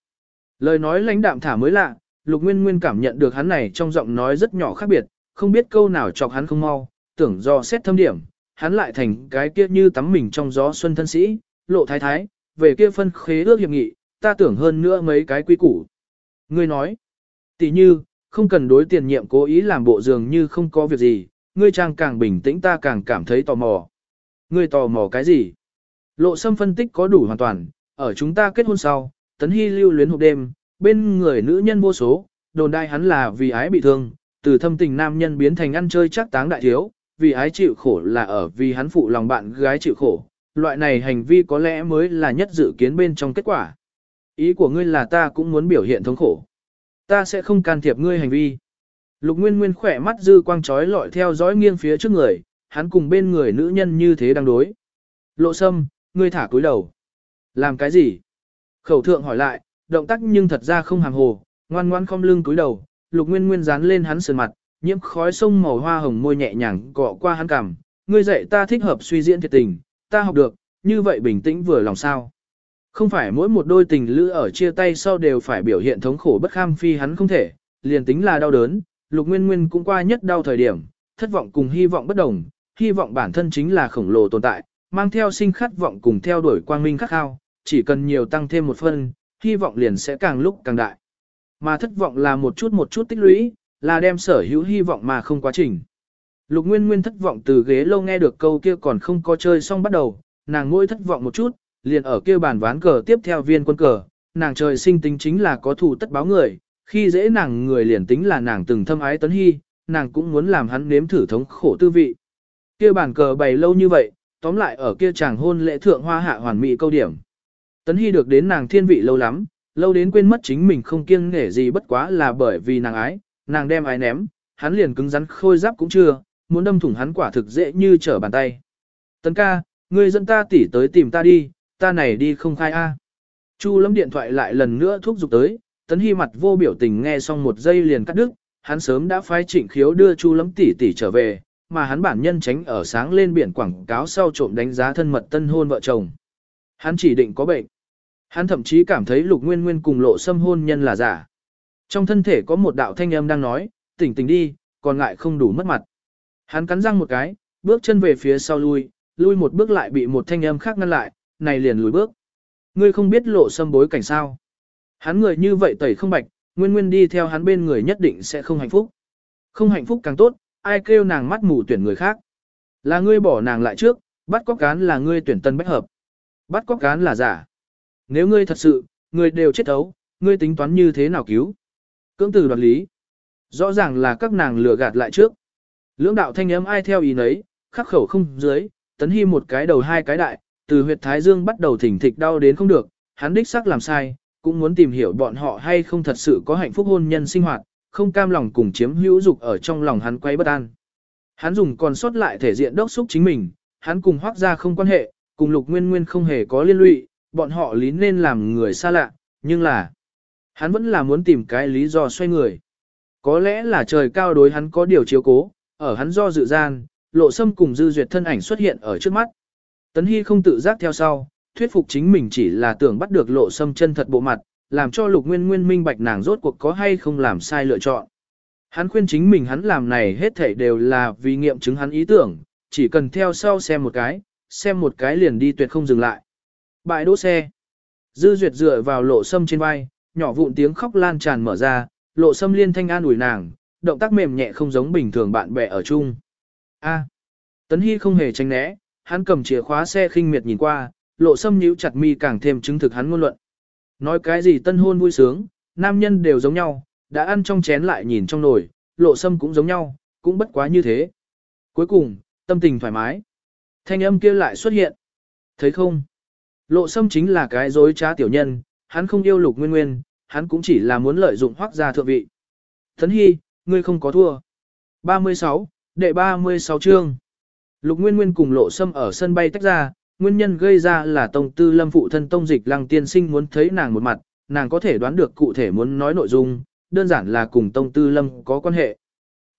Lời nói lãnh đạm thả mới lạ, Lục Nguyên Nguyên cảm nhận được hắn này trong giọng nói rất nhỏ khác biệt, không biết câu nào chọc hắn không mau, tưởng do xét thâm điểm, hắn lại thành cái kia như tắm mình trong gió xuân thân sĩ, lộ thái thái, về kia phân khế ước hiệp nghị, ta tưởng hơn nữa mấy cái quy củ. Ngươi nói, tỷ như, không cần đối tiền nhiệm cố ý làm bộ dường như không có việc gì, ngươi trang càng bình tĩnh ta càng cảm thấy tò mò. Ngươi tò mò cái gì? Lộ sâm phân tích có đủ hoàn toàn, ở chúng ta kết hôn sau, tấn hy lưu luyến hộp đêm, bên người nữ nhân vô số, đồn đại hắn là vì ái bị thương, từ thâm tình nam nhân biến thành ăn chơi chắc táng đại thiếu, vì ái chịu khổ là ở vì hắn phụ lòng bạn gái chịu khổ, loại này hành vi có lẽ mới là nhất dự kiến bên trong kết quả. Ý của ngươi là ta cũng muốn biểu hiện thống khổ. Ta sẽ không can thiệp ngươi hành vi. Lục Nguyên Nguyên khỏe mắt dư quang trói lọi theo dõi nghiêng phía trước người, hắn cùng bên người nữ nhân như thế đang đối. Lộ sâm, ngươi thả cúi đầu. Làm cái gì? Khẩu thượng hỏi lại, động tác nhưng thật ra không hàng hồ, ngoan ngoan không lưng cúi đầu, Lục Nguyên Nguyên dán lên hắn sườn mặt, nhiễm khói sông màu hoa hồng môi nhẹ nhàng cọ qua hắn cằm, ngươi dạy ta thích hợp suy diễn thiệt tình, ta học được, như vậy bình tĩnh vừa lòng sao. Không phải mỗi một đôi tình lữ ở chia tay sau đều phải biểu hiện thống khổ bất kham phi hắn không thể, liền tính là đau đớn, lục nguyên nguyên cũng qua nhất đau thời điểm, thất vọng cùng hy vọng bất đồng, hy vọng bản thân chính là khổng lồ tồn tại, mang theo sinh khát vọng cùng theo đuổi quang minh khắc khao, chỉ cần nhiều tăng thêm một phân, hy vọng liền sẽ càng lúc càng đại. Mà thất vọng là một chút một chút tích lũy, là đem sở hữu hy vọng mà không quá trình. Lục Nguyên Nguyên thất vọng từ ghế lâu nghe được câu kia còn không có chơi xong bắt đầu, nàng ngôi thất vọng một chút, liền ở kia bàn ván cờ tiếp theo viên quân cờ, nàng trời sinh tính chính là có thù tất báo người, khi dễ nàng người liền tính là nàng từng thâm ái tấn hy, nàng cũng muốn làm hắn nếm thử thống khổ tư vị. Kia bàn cờ bày lâu như vậy, tóm lại ở kia chàng hôn lễ thượng hoa hạ hoàn mỹ câu điểm. Tấn hy được đến nàng thiên vị lâu lắm, lâu đến quên mất chính mình không kiêng nể gì bất quá là bởi vì nàng ái, nàng đem ái ném, hắn liền cứng rắn khôi giáp cũng chưa, muốn đâm thủng hắn quả thực dễ như trở bàn tay. Tấn ca, ngươi dẫn ta tỉ tới tìm ta đi, ta này đi không khai a. Chu lâm điện thoại lại lần nữa thúc giục tới, tấn hy mặt vô biểu tình nghe xong một giây liền cắt đứt, hắn sớm đã phái trịnh khiếu đưa chu lâm tỉ tỉ trở về, mà hắn bản nhân tránh ở sáng lên biển quảng cáo sau trộm đánh giá thân mật tân hôn vợ chồng. Hắn chỉ định có bệnh. Hắn thậm chí cảm thấy lục nguyên nguyên cùng lộ xâm hôn nhân là giả. Trong thân thể có một đạo thanh âm đang nói, tỉnh tỉnh đi, còn ngại không đủ mất mặt. Hắn cắn răng một cái, bước chân về phía sau lui, lui một bước lại bị một thanh âm khác ngăn lại, này liền lùi bước. Ngươi không biết lộ xâm bối cảnh sao. Hắn người như vậy tẩy không bạch, nguyên nguyên đi theo hắn bên người nhất định sẽ không hạnh phúc. Không hạnh phúc càng tốt, ai kêu nàng mắt mù tuyển người khác. Là ngươi bỏ nàng lại trước, bắt cóc cán là ngươi tuyển tân bách hợp. Bắt cóc cán là giả. Nếu ngươi thật sự, ngươi đều chết ấu, ngươi tính toán như thế nào cứu? Cưỡng từ đoạt lý. Rõ ràng là các nàng lừa gạt lại trước. Lưỡng đạo thanh ấm ai theo ý nấy, khắc khẩu không dưới, tấn hy một cái đầu hai cái đại, từ huyệt thái dương bắt đầu thỉnh thịch đau đến không được, hắn đích xác làm sai, cũng muốn tìm hiểu bọn họ hay không thật sự có hạnh phúc hôn nhân sinh hoạt, không cam lòng cùng chiếm hữu dục ở trong lòng hắn quay bất an. Hắn dùng còn sót lại thể diện đốc xúc chính mình, hắn cùng hoác ra không quan hệ, cùng lục nguyên nguyên không hề có liên lụy, bọn họ lý nên làm người xa lạ, nhưng là, hắn vẫn là muốn tìm cái lý do xoay người. Có lẽ là trời cao đối hắn có điều chiếu cố, ở hắn do dự gian, lộ sâm cùng dư duyệt thân ảnh xuất hiện ở trước mắt. Tấn Hy không tự giác theo sau, thuyết phục chính mình chỉ là tưởng bắt được lộ sâm chân thật bộ mặt, làm cho lục nguyên nguyên minh bạch nàng rốt cuộc có hay không làm sai lựa chọn. Hắn khuyên chính mình hắn làm này hết thảy đều là vì nghiệm chứng hắn ý tưởng, chỉ cần theo sau xem một cái, xem một cái liền đi tuyệt không dừng lại. Bãi đỗ xe. Dư duyệt dựa vào lộ sâm trên vai, nhỏ vụn tiếng khóc lan tràn mở ra, lộ sâm liên thanh an ủi nàng, động tác mềm nhẹ không giống bình thường bạn bè ở chung. A. Tấn Hy không hề tránh né, hắn cầm chìa khóa xe khinh miệt nhìn qua, lộ sâm nhíu chặt mi càng thêm chứng thực hắn ngôn luận. Nói cái gì tân hôn vui sướng, nam nhân đều giống nhau, đã ăn trong chén lại nhìn trong nồi, lộ sâm cũng giống nhau, cũng bất quá như thế. Cuối cùng, tâm tình thoải mái. Thanh âm kia lại xuất hiện. Thấy không? Lộ sâm chính là cái dối trá tiểu nhân, hắn không yêu lục nguyên nguyên, hắn cũng chỉ là muốn lợi dụng hoác gia thượng vị. Thấn Hy, ngươi không có thua. 36, đệ 36 chương. Lục Nguyên Nguyên cùng Lộ Sâm ở sân bay tách ra, nguyên nhân gây ra là Tông Tư Lâm phụ thân Tông Dịch Lăng tiên sinh muốn thấy nàng một mặt, nàng có thể đoán được cụ thể muốn nói nội dung, đơn giản là cùng Tông Tư Lâm có quan hệ.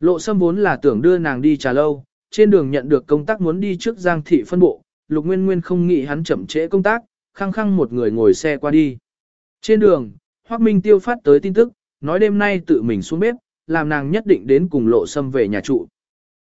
Lộ Sâm vốn là tưởng đưa nàng đi trà lâu, trên đường nhận được công tác muốn đi trước Giang thị phân bộ, Lục Nguyên Nguyên không nghĩ hắn chậm trễ công tác, khăng khăng một người ngồi xe qua đi. Trên đường, Hoắc Minh Tiêu phát tới tin tức, nói đêm nay tự mình xuống bếp, làm nàng nhất định đến cùng Lộ Sâm về nhà trụ.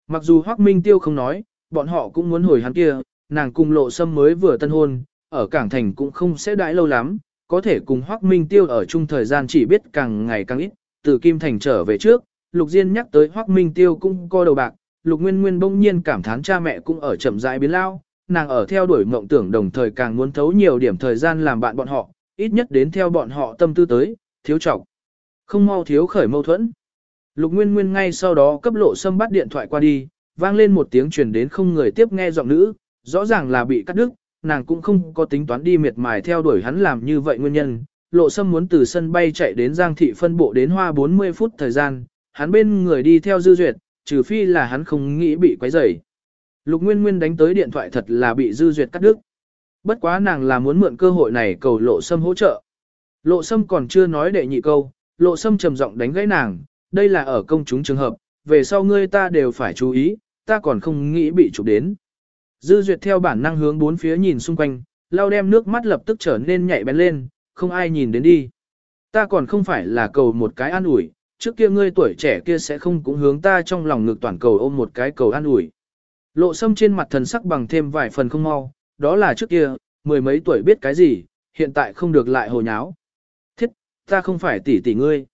Mặc dù Hoắc Minh Tiêu không nói, bọn họ cũng muốn hồi hắn kia, nàng cùng Lộ Sâm mới vừa tân hôn, ở Cảng Thành cũng không sẽ đãi lâu lắm, có thể cùng Hoắc Minh Tiêu ở chung thời gian chỉ biết càng ngày càng ít, từ Kim Thành trở về trước, Lục Diên nhắc tới Hoắc Minh Tiêu cũng co đầu bạc, Lục Nguyên Nguyên bỗng nhiên cảm thán cha mẹ cũng ở chậm rãi biến lao, nàng ở theo đuổi mộng tưởng đồng thời càng muốn thấu nhiều điểm thời gian làm bạn bọn họ, ít nhất đến theo bọn họ tâm tư tới, thiếu trọng. Không mau thiếu khởi mâu thuẫn. Lục Nguyên Nguyên ngay sau đó cấp lộ sâm bắt điện thoại qua đi, vang lên một tiếng truyền đến không người tiếp nghe giọng nữ, rõ ràng là bị cắt đứt, nàng cũng không có tính toán đi miệt mài theo đuổi hắn làm như vậy nguyên nhân. Lộ sâm muốn từ sân bay chạy đến Giang Thị phân bộ đến hoa 40 phút thời gian, hắn bên người đi theo dư duyệt, trừ phi là hắn không nghĩ bị quấy rầy. Lục Nguyên Nguyên đánh tới điện thoại thật là bị dư duyệt cắt đứt. Bất quá nàng là muốn mượn cơ hội này cầu lộ sâm hỗ trợ. Lộ sâm còn chưa nói đệ nhị câu, lộ sâm trầm giọng đánh gãy nàng, đây là ở công chúng trường hợp, về sau ngươi ta đều phải chú ý, ta còn không nghĩ bị chụp đến. Dư duyệt theo bản năng hướng bốn phía nhìn xung quanh, lau đem nước mắt lập tức trở nên nhạy bén lên, không ai nhìn đến đi. Ta còn không phải là cầu một cái an ủi, trước kia ngươi tuổi trẻ kia sẽ không cũng hướng ta trong lòng ngực toàn cầu ôm một cái cầu an ủi. Lộ sâm trên mặt thần sắc bằng thêm vài phần không mau, đó là trước kia, mười mấy tuổi biết cái gì, hiện tại không được lại hồ nháo. Thiết, ta không phải tỷ tỷ ngươi.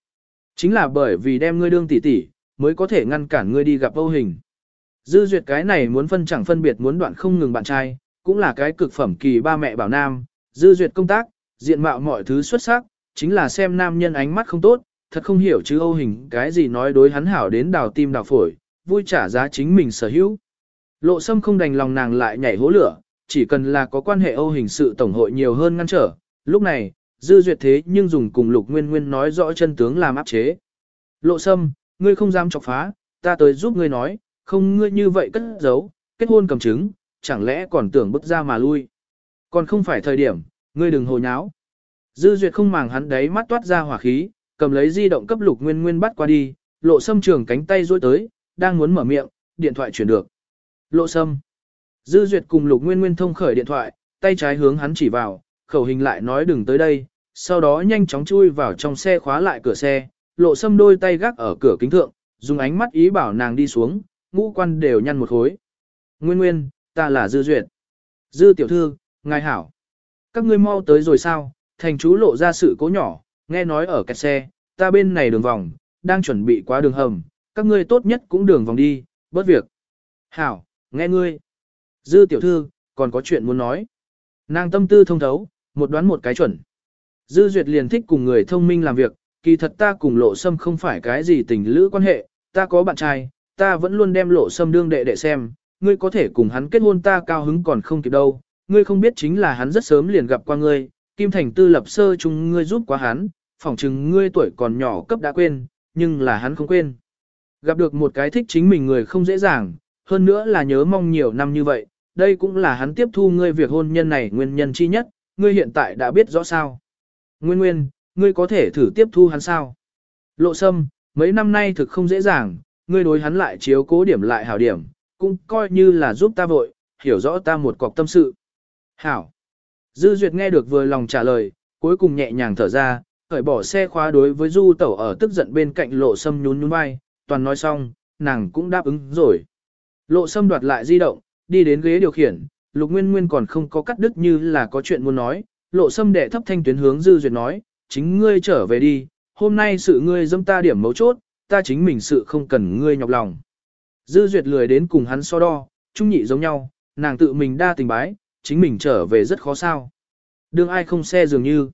Chính là bởi vì đem ngươi đương tỷ tỷ, mới có thể ngăn cản ngươi đi gặp Âu Hình. Dư duyệt cái này muốn phân chẳng phân biệt muốn đoạn không ngừng bạn trai, cũng là cái cực phẩm kỳ ba mẹ bảo nam, dư duyệt công tác, diện mạo mọi thứ xuất sắc, chính là xem nam nhân ánh mắt không tốt, thật không hiểu chứ Âu Hình cái gì nói đối hắn hảo đến đào tim đào phổi, vui trả giá chính mình sở hữu. Lộ sâm không đành lòng nàng lại nhảy hố lửa, chỉ cần là có quan hệ Âu hình sự tổng hội nhiều hơn ngăn trở. Lúc này, dư duyệt thế nhưng dùng cùng lục nguyên nguyên nói rõ chân tướng làm áp chế. Lộ sâm, ngươi không dám chọc phá, ta tới giúp ngươi nói, không ngươi như vậy cất giấu, kết hôn cầm chứng, chẳng lẽ còn tưởng bức ra mà lui. Còn không phải thời điểm, ngươi đừng hồ nháo. Dư duyệt không màng hắn đấy mắt toát ra hỏa khí, cầm lấy di động cấp lục nguyên nguyên bắt qua đi, lộ sâm trường cánh tay duỗi tới, đang muốn mở miệng, điện thoại chuyển được. Lộ sâm. Dư duyệt cùng lục nguyên nguyên thông khởi điện thoại, tay trái hướng hắn chỉ vào, khẩu hình lại nói đừng tới đây, sau đó nhanh chóng chui vào trong xe khóa lại cửa xe, lộ sâm đôi tay gác ở cửa kính thượng, dùng ánh mắt ý bảo nàng đi xuống, ngũ quan đều nhăn một khối. Nguyên nguyên, ta là Dư Duyệt. Dư tiểu thư, ngài hảo. Các ngươi mau tới rồi sao, thành chú lộ ra sự cố nhỏ, nghe nói ở kẹt xe, ta bên này đường vòng, đang chuẩn bị qua đường hầm, các ngươi tốt nhất cũng đường vòng đi, bớt việc. Hảo, nghe ngươi. Dư tiểu thư, còn có chuyện muốn nói. Nàng tâm tư thông thấu, một đoán một cái chuẩn. Dư Duyệt liền thích cùng người thông minh làm việc, kỳ thật ta cùng lộ sâm không phải cái gì tình lữ quan hệ, ta có bạn trai, ta vẫn luôn đem lộ sâm đương đệ đệ xem, ngươi có thể cùng hắn kết hôn ta cao hứng còn không kịp đâu, ngươi không biết chính là hắn rất sớm liền gặp qua ngươi, Kim Thành tư lập sơ chung ngươi giúp quá hắn, phỏng chừng ngươi tuổi còn nhỏ cấp đã quên, nhưng là hắn không quên. Gặp được một cái thích chính mình người không dễ dàng, hơn nữa là nhớ mong nhiều năm như vậy, đây cũng là hắn tiếp thu ngươi việc hôn nhân này nguyên nhân chi nhất, ngươi hiện tại đã biết rõ sao. Nguyên nguyên, ngươi có thể thử tiếp thu hắn sao? Lộ sâm, mấy năm nay thực không dễ dàng, ngươi đối hắn lại chiếu cố điểm lại hảo điểm, cũng coi như là giúp ta vội, hiểu rõ ta một cọc tâm sự. Hảo. Dư Duyệt nghe được vừa lòng trả lời, cuối cùng nhẹ nhàng thở ra, khởi bỏ xe khóa đối với du tẩu ở tức giận bên cạnh lộ sâm nhún nhún vai, toàn nói xong, nàng cũng đáp ứng rồi. Lộ sâm đoạt lại di động, đi đến ghế điều khiển, lục nguyên nguyên còn không có cắt đứt như là có chuyện muốn nói, lộ sâm đệ thấp thanh tuyến hướng dư duyệt nói, chính ngươi trở về đi, hôm nay sự ngươi dâm ta điểm mấu chốt, ta chính mình sự không cần ngươi nhọc lòng. Dư duyệt lười đến cùng hắn so đo, trung nhị giống nhau, nàng tự mình đa tình bái, chính mình trở về rất khó sao. Đương ai không xe dường như.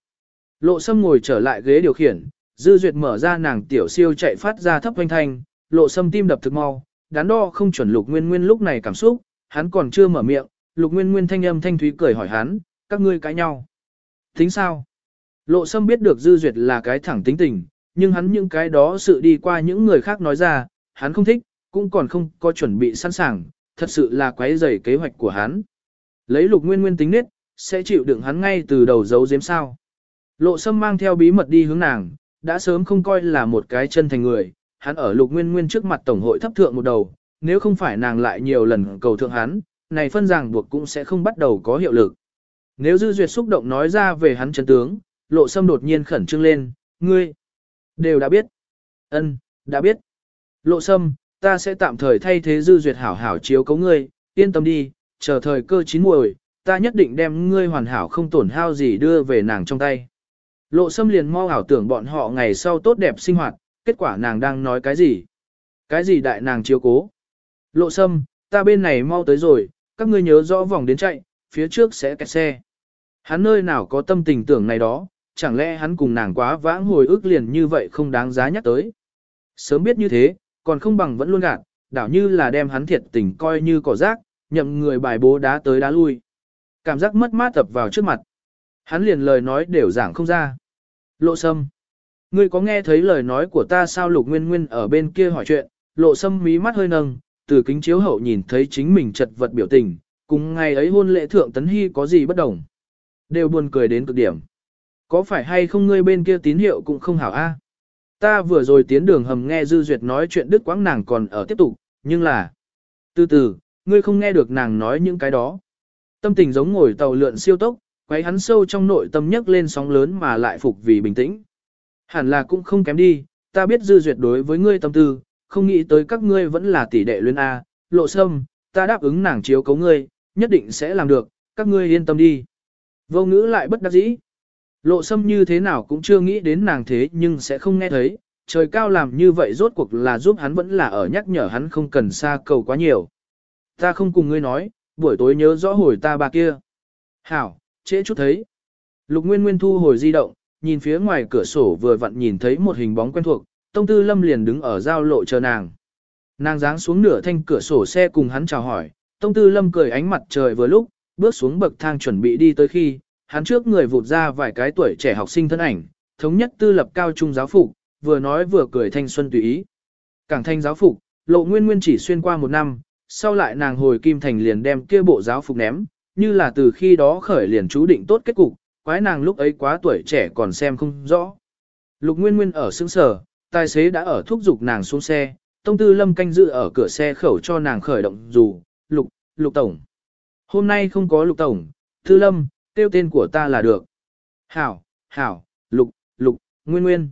Lộ sâm ngồi trở lại ghế điều khiển, dư duyệt mở ra nàng tiểu siêu chạy phát ra thấp thanh thanh, lộ sâm tim đập thực mau, đắn đo không chuẩn lục nguyên nguyên lúc này cảm xúc, hắn còn chưa mở miệng, lục nguyên nguyên thanh âm thanh thúy cười hỏi hắn, các ngươi cãi nhau. Tính sao? Lộ sâm biết được dư duyệt là cái thẳng tính tình, nhưng hắn những cái đó sự đi qua những người khác nói ra, hắn không thích, cũng còn không có chuẩn bị sẵn sàng, thật sự là quấy rầy kế hoạch của hắn. Lấy lục nguyên nguyên tính nết, sẽ chịu đựng hắn ngay từ đầu giấu giếm sao. Lộ sâm mang theo bí mật đi hướng nàng, đã sớm không coi là một cái chân thành người, hắn ở lục nguyên nguyên trước mặt tổng hội thấp thượng một đầu, nếu không phải nàng lại nhiều lần cầu thượng hắn, này phân ràng buộc cũng sẽ không bắt đầu có hiệu lực. Nếu dư duyệt xúc động nói ra về hắn chân tướng, lộ sâm đột nhiên khẩn trương lên, ngươi, đều đã biết. ân đã biết. Lộ sâm, ta sẽ tạm thời thay thế dư duyệt hảo hảo chiếu cấu ngươi, yên tâm đi, chờ thời cơ chín muồi, ta nhất định đem ngươi hoàn hảo không tổn hao gì đưa về nàng trong tay. Lộ sâm liền mau ảo tưởng bọn họ ngày sau tốt đẹp sinh hoạt, kết quả nàng đang nói cái gì? Cái gì đại nàng chiếu cố? Lộ sâm, ta bên này mau tới rồi, các ngươi nhớ rõ vòng đến chạy, phía trước sẽ kẹt xe. Hắn nơi nào có tâm tình tưởng này đó, chẳng lẽ hắn cùng nàng quá vãng hồi ức liền như vậy không đáng giá nhắc tới. Sớm biết như thế, còn không bằng vẫn luôn gạt, đảo như là đem hắn thiệt tình coi như cỏ rác, nhậm người bài bố đá tới đá lui. Cảm giác mất mát tập vào trước mặt. Hắn liền lời nói đều giảng không ra. Lộ sâm. Ngươi có nghe thấy lời nói của ta sao lục nguyên nguyên ở bên kia hỏi chuyện, lộ sâm mí mắt hơi nâng, từ kính chiếu hậu nhìn thấy chính mình chật vật biểu tình, cùng ngày ấy hôn lễ thượng tấn hy có gì bất đồng. Đều buồn cười đến cực điểm. Có phải hay không ngươi bên kia tín hiệu cũng không hảo a? Ta vừa rồi tiến đường hầm nghe Dư Duyệt nói chuyện Đức Quãng nàng còn ở tiếp tục, nhưng là... Từ từ, ngươi không nghe được nàng nói những cái đó. Tâm tình giống ngồi tàu lượn siêu tốc, quấy hắn sâu trong nội tâm nhấc lên sóng lớn mà lại phục vì bình tĩnh. Hẳn là cũng không kém đi, ta biết Dư Duyệt đối với ngươi tâm tư, không nghĩ tới các ngươi vẫn là tỷ đệ luyến A, lộ sâm, ta đáp ứng nàng chiếu cấu ngươi, nhất định sẽ làm được, các ngươi yên tâm đi. Vô ngữ lại bất đắc dĩ. Lộ sâm như thế nào cũng chưa nghĩ đến nàng thế nhưng sẽ không nghe thấy, trời cao làm như vậy rốt cuộc là giúp hắn vẫn là ở nhắc nhở hắn không cần xa cầu quá nhiều. Ta không cùng ngươi nói, buổi tối nhớ rõ hồi ta bà kia. Hảo, trễ chút thấy. Lục Nguyên Nguyên thu hồi di động, nhìn phía ngoài cửa sổ vừa vặn nhìn thấy một hình bóng quen thuộc, Tông Tư Lâm liền đứng ở giao lộ chờ nàng. Nàng giáng xuống nửa thanh cửa sổ xe cùng hắn chào hỏi, Tông Tư Lâm cười ánh mặt trời vừa lúc, bước xuống bậc thang chuẩn bị đi tới khi, hắn trước người vụt ra vài cái tuổi trẻ học sinh thân ảnh, thống nhất tư lập cao trung giáo phục, vừa nói vừa cười thanh xuân tùy ý. Cảng thanh giáo phục, lộ nguyên nguyên chỉ xuyên qua một năm, sau lại nàng hồi kim thành liền đem kia bộ giáo phục ném, như là từ khi đó khởi liền chú định tốt kết cục, quái nàng lúc ấy quá tuổi trẻ còn xem không rõ. Lục Nguyên Nguyên ở xương sở, tài xế đã ở thúc giục nàng xuống xe, Tông Tư Lâm canh giữ ở cửa xe khẩu cho nàng khởi động dù, Lục, Lục Tổng. Hôm nay không có Lục Tổng, Tư Lâm, tiêu tên của ta là được. Hảo, hảo, lục, lục, nguyên nguyên.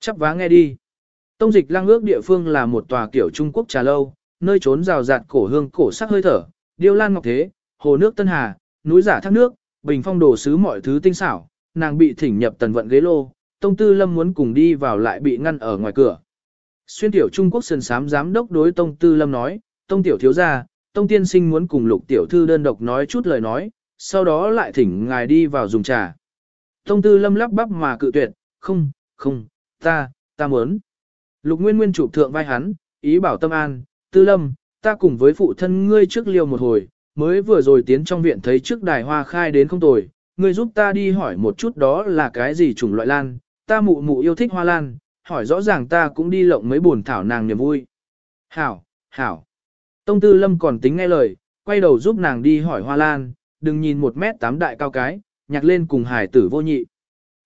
Chắp vá nghe đi. Tông dịch lăng ước địa phương là một tòa kiểu Trung Quốc trà lâu, nơi trốn rào rạt cổ hương cổ sắc hơi thở, điêu lan ngọc thế, hồ nước Tân Hà, núi giả thác nước, bình phong đồ sứ mọi thứ tinh xảo, nàng bị thỉnh nhập tần vận ghế lô, Tông Tư Lâm muốn cùng đi vào lại bị ngăn ở ngoài cửa. Xuyên tiểu Trung Quốc sườn sám giám đốc đối Tông Tư Lâm nói, Tông tiểu thiếu gia, Tông tiên sinh muốn cùng lục tiểu thư đơn độc nói chút lời nói, sau đó lại thỉnh ngài đi vào dùng trà. Tông Tư Lâm lắp bắp mà cự tuyệt, không, không, ta, ta muốn. Lục Nguyên Nguyên chụp thượng vai hắn, ý bảo tâm an, Tư Lâm, ta cùng với phụ thân ngươi trước liêu một hồi, mới vừa rồi tiến trong viện thấy trước đài hoa khai đến không tồi, ngươi giúp ta đi hỏi một chút đó là cái gì chủng loại lan, ta mụ mụ yêu thích hoa lan, hỏi rõ ràng ta cũng đi lộng mấy buồn thảo nàng niềm vui. Hảo, hảo. Tông Tư Lâm còn tính nghe lời, quay đầu giúp nàng đi hỏi hoa lan, đừng nhìn một mét tám đại cao cái, nhạc lên cùng hải tử vô nhị.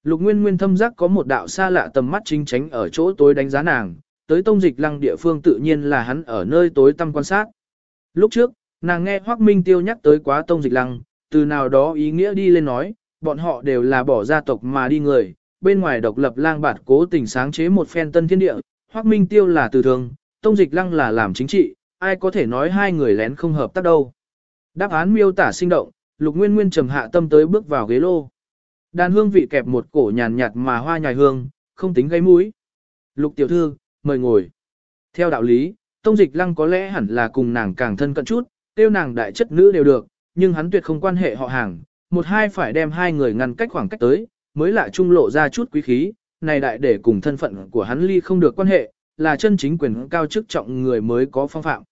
Lục Nguyên Nguyên thâm giác có một đạo xa lạ tầm mắt chính tránh ở chỗ tối đánh giá nàng, tới tông dịch lăng địa phương tự nhiên là hắn ở nơi tối tăm quan sát. Lúc trước, nàng nghe Hoắc Minh Tiêu nhắc tới quá tông dịch lăng, từ nào đó ý nghĩa đi lên nói, bọn họ đều là bỏ gia tộc mà đi người, bên ngoài độc lập lang bạt cố tình sáng chế một phen tân thiên địa, Hoắc Minh Tiêu là từ thường, tông dịch lăng là làm chính trị, ai có thể nói hai người lén không hợp tác đâu. Đáp án miêu tả sinh động, Lục Nguyên Nguyên trầm hạ tâm tới bước vào ghế lô. Đàn hương vị kẹp một cổ nhàn nhạt mà hoa nhài hương, không tính gây mũi. Lục tiểu thư, mời ngồi. Theo đạo lý, Tông Dịch Lăng có lẽ hẳn là cùng nàng càng thân cận chút, tiêu nàng đại chất nữ đều được, nhưng hắn tuyệt không quan hệ họ hàng, một hai phải đem hai người ngăn cách khoảng cách tới, mới lại trung lộ ra chút quý khí, này đại để cùng thân phận của hắn ly không được quan hệ, là chân chính quyền cao chức trọng người mới có phong phạm.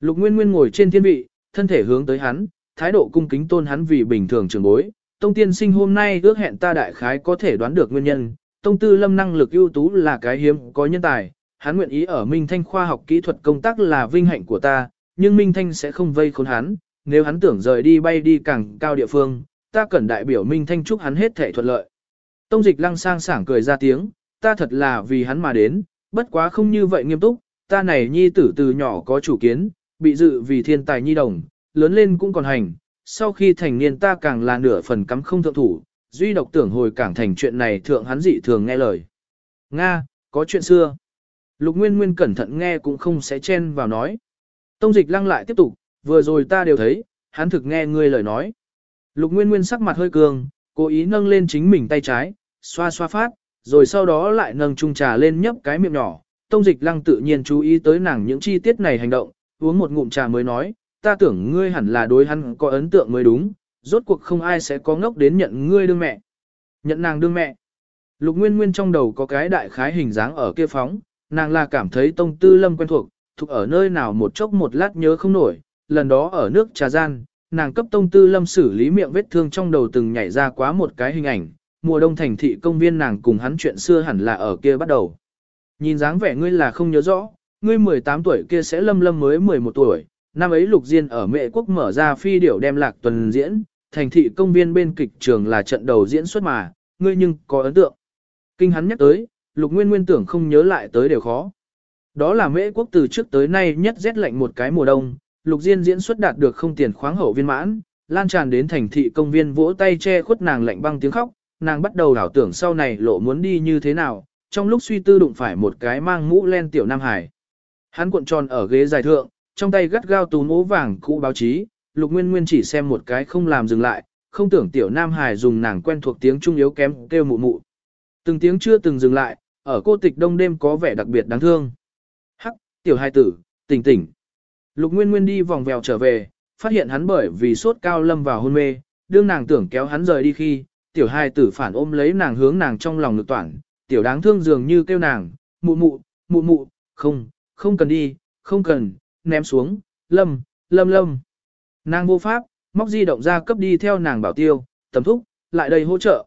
Lục Nguyên Nguyên ngồi trên thiên vị, thân thể hướng tới hắn, thái độ cung kính tôn hắn vì bình thường trường bối. Tông tiên sinh hôm nay ước hẹn ta đại khái có thể đoán được nguyên nhân, tông tư lâm năng lực ưu tú là cái hiếm có nhân tài, hắn nguyện ý ở Minh Thanh khoa học kỹ thuật công tác là vinh hạnh của ta, nhưng Minh Thanh sẽ không vây khốn hắn, nếu hắn tưởng rời đi bay đi càng cao địa phương, ta cần đại biểu Minh Thanh chúc hắn hết thể thuận lợi. Tông dịch lăng sang sảng cười ra tiếng, ta thật là vì hắn mà đến, bất quá không như vậy nghiêm túc, ta này nhi tử từ nhỏ có chủ kiến, bị dự vì thiên tài nhi đồng, lớn lên cũng còn hành, sau khi thành niên ta càng là nửa phần cắm không thượng thủ, duy độc tưởng hồi càng thành chuyện này thượng hắn dị thường nghe lời. Nga, có chuyện xưa. Lục Nguyên Nguyên cẩn thận nghe cũng không sẽ chen vào nói. Tông dịch lăng lại tiếp tục, vừa rồi ta đều thấy, hắn thực nghe ngươi lời nói. Lục Nguyên Nguyên sắc mặt hơi cường, cố ý nâng lên chính mình tay trái, xoa xoa phát, rồi sau đó lại nâng chung trà lên nhấp cái miệng nhỏ. Tông dịch lăng tự nhiên chú ý tới nàng những chi tiết này hành động, uống một ngụm trà mới nói, ta tưởng ngươi hẳn là đối hắn có ấn tượng mới đúng, rốt cuộc không ai sẽ có ngốc đến nhận ngươi đương mẹ. Nhận nàng đương mẹ. Lục Nguyên Nguyên trong đầu có cái đại khái hình dáng ở kia phóng, nàng là cảm thấy Tông Tư Lâm quen thuộc, thuộc ở nơi nào một chốc một lát nhớ không nổi, lần đó ở nước trà gian, nàng cấp Tông Tư Lâm xử lý miệng vết thương trong đầu từng nhảy ra quá một cái hình ảnh, mùa đông thành thị công viên nàng cùng hắn chuyện xưa hẳn là ở kia bắt đầu. Nhìn dáng vẻ ngươi là không nhớ rõ, ngươi 18 tuổi kia sẽ lâm lâm mới 11 tuổi, năm ấy Lục Diên ở Mệ Quốc mở ra phi điểu đem lạc tuần diễn, thành thị công viên bên kịch trường là trận đầu diễn xuất mà, ngươi nhưng có ấn tượng. Kinh hắn nhắc tới, Lục Nguyên Nguyên tưởng không nhớ lại tới đều khó. Đó là Mễ Quốc từ trước tới nay nhất rét lạnh một cái mùa đông, Lục Diên diễn xuất đạt được không tiền khoáng hậu viên mãn, lan tràn đến thành thị công viên vỗ tay che khuất nàng lạnh băng tiếng khóc, nàng bắt đầu đảo tưởng sau này lộ muốn đi như thế nào, trong lúc suy tư đụng phải một cái mang mũ len tiểu Nam Hải. Hắn cuộn tròn ở ghế dài thượng, trong tay gắt gao tú mũ vàng cũ báo chí, Lục Nguyên Nguyên chỉ xem một cái không làm dừng lại, không tưởng tiểu Nam Hải dùng nàng quen thuộc tiếng trung yếu kém kêu mụ mụ. Từng tiếng chưa từng dừng lại, ở cô tịch đông đêm có vẻ đặc biệt đáng thương. Hắc, tiểu hai tử, tỉnh tỉnh. Lục Nguyên Nguyên đi vòng vèo trở về, phát hiện hắn bởi vì sốt cao lâm vào hôn mê, đương nàng tưởng kéo hắn rời đi khi, tiểu hai tử phản ôm lấy nàng hướng nàng trong lòng ngực toàn, tiểu đáng thương dường như kêu nàng, mụ mụ, mụ mụ, không, không cần đi, không cần, ném xuống, lâm, lâm lâm. Nàng vô pháp, móc di động ra cấp đi theo nàng bảo tiêu, tầm thúc, lại đây hỗ trợ.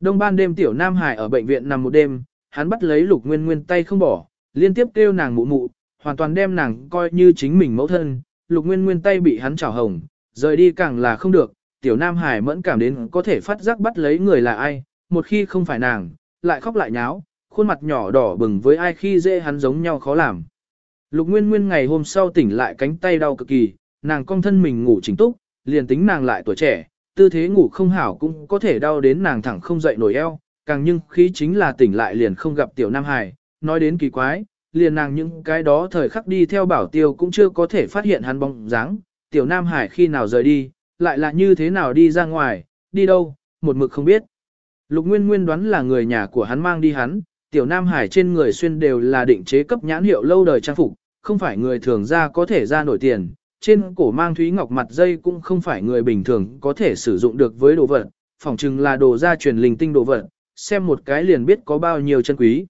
Đông ban đêm tiểu Nam Hải ở bệnh viện nằm một đêm, hắn bắt lấy lục nguyên nguyên tay không bỏ, liên tiếp kêu nàng mụ mụ, hoàn toàn đem nàng coi như chính mình mẫu thân, lục nguyên nguyên tay bị hắn chảo hồng, rời đi càng là không được, tiểu Nam Hải mẫn cảm đến có thể phát giác bắt lấy người là ai, một khi không phải nàng, lại khóc lại nháo, khuôn mặt nhỏ đỏ bừng với ai khi dễ hắn giống nhau khó làm. Lục Nguyên Nguyên ngày hôm sau tỉnh lại cánh tay đau cực kỳ, nàng cong thân mình ngủ chỉnh túc, liền tính nàng lại tuổi trẻ, tư thế ngủ không hảo cũng có thể đau đến nàng thẳng không dậy nổi eo, càng nhưng khí chính là tỉnh lại liền không gặp tiểu Nam Hải, nói đến kỳ quái, liền nàng những cái đó thời khắc đi theo bảo tiêu cũng chưa có thể phát hiện hắn bóng dáng, tiểu Nam Hải khi nào rời đi, lại là như thế nào đi ra ngoài, đi đâu, một mực không biết. Lục Nguyên Nguyên đoán là người nhà của hắn mang đi hắn, tiểu Nam Hải trên người xuyên đều là định chế cấp nhãn hiệu lâu đời trang phục, không phải người thường ra có thể ra nổi tiền, trên cổ mang thúy ngọc mặt dây cũng không phải người bình thường có thể sử dụng được với đồ vật, phỏng chừng là đồ gia truyền linh tinh đồ vật, xem một cái liền biết có bao nhiêu chân quý.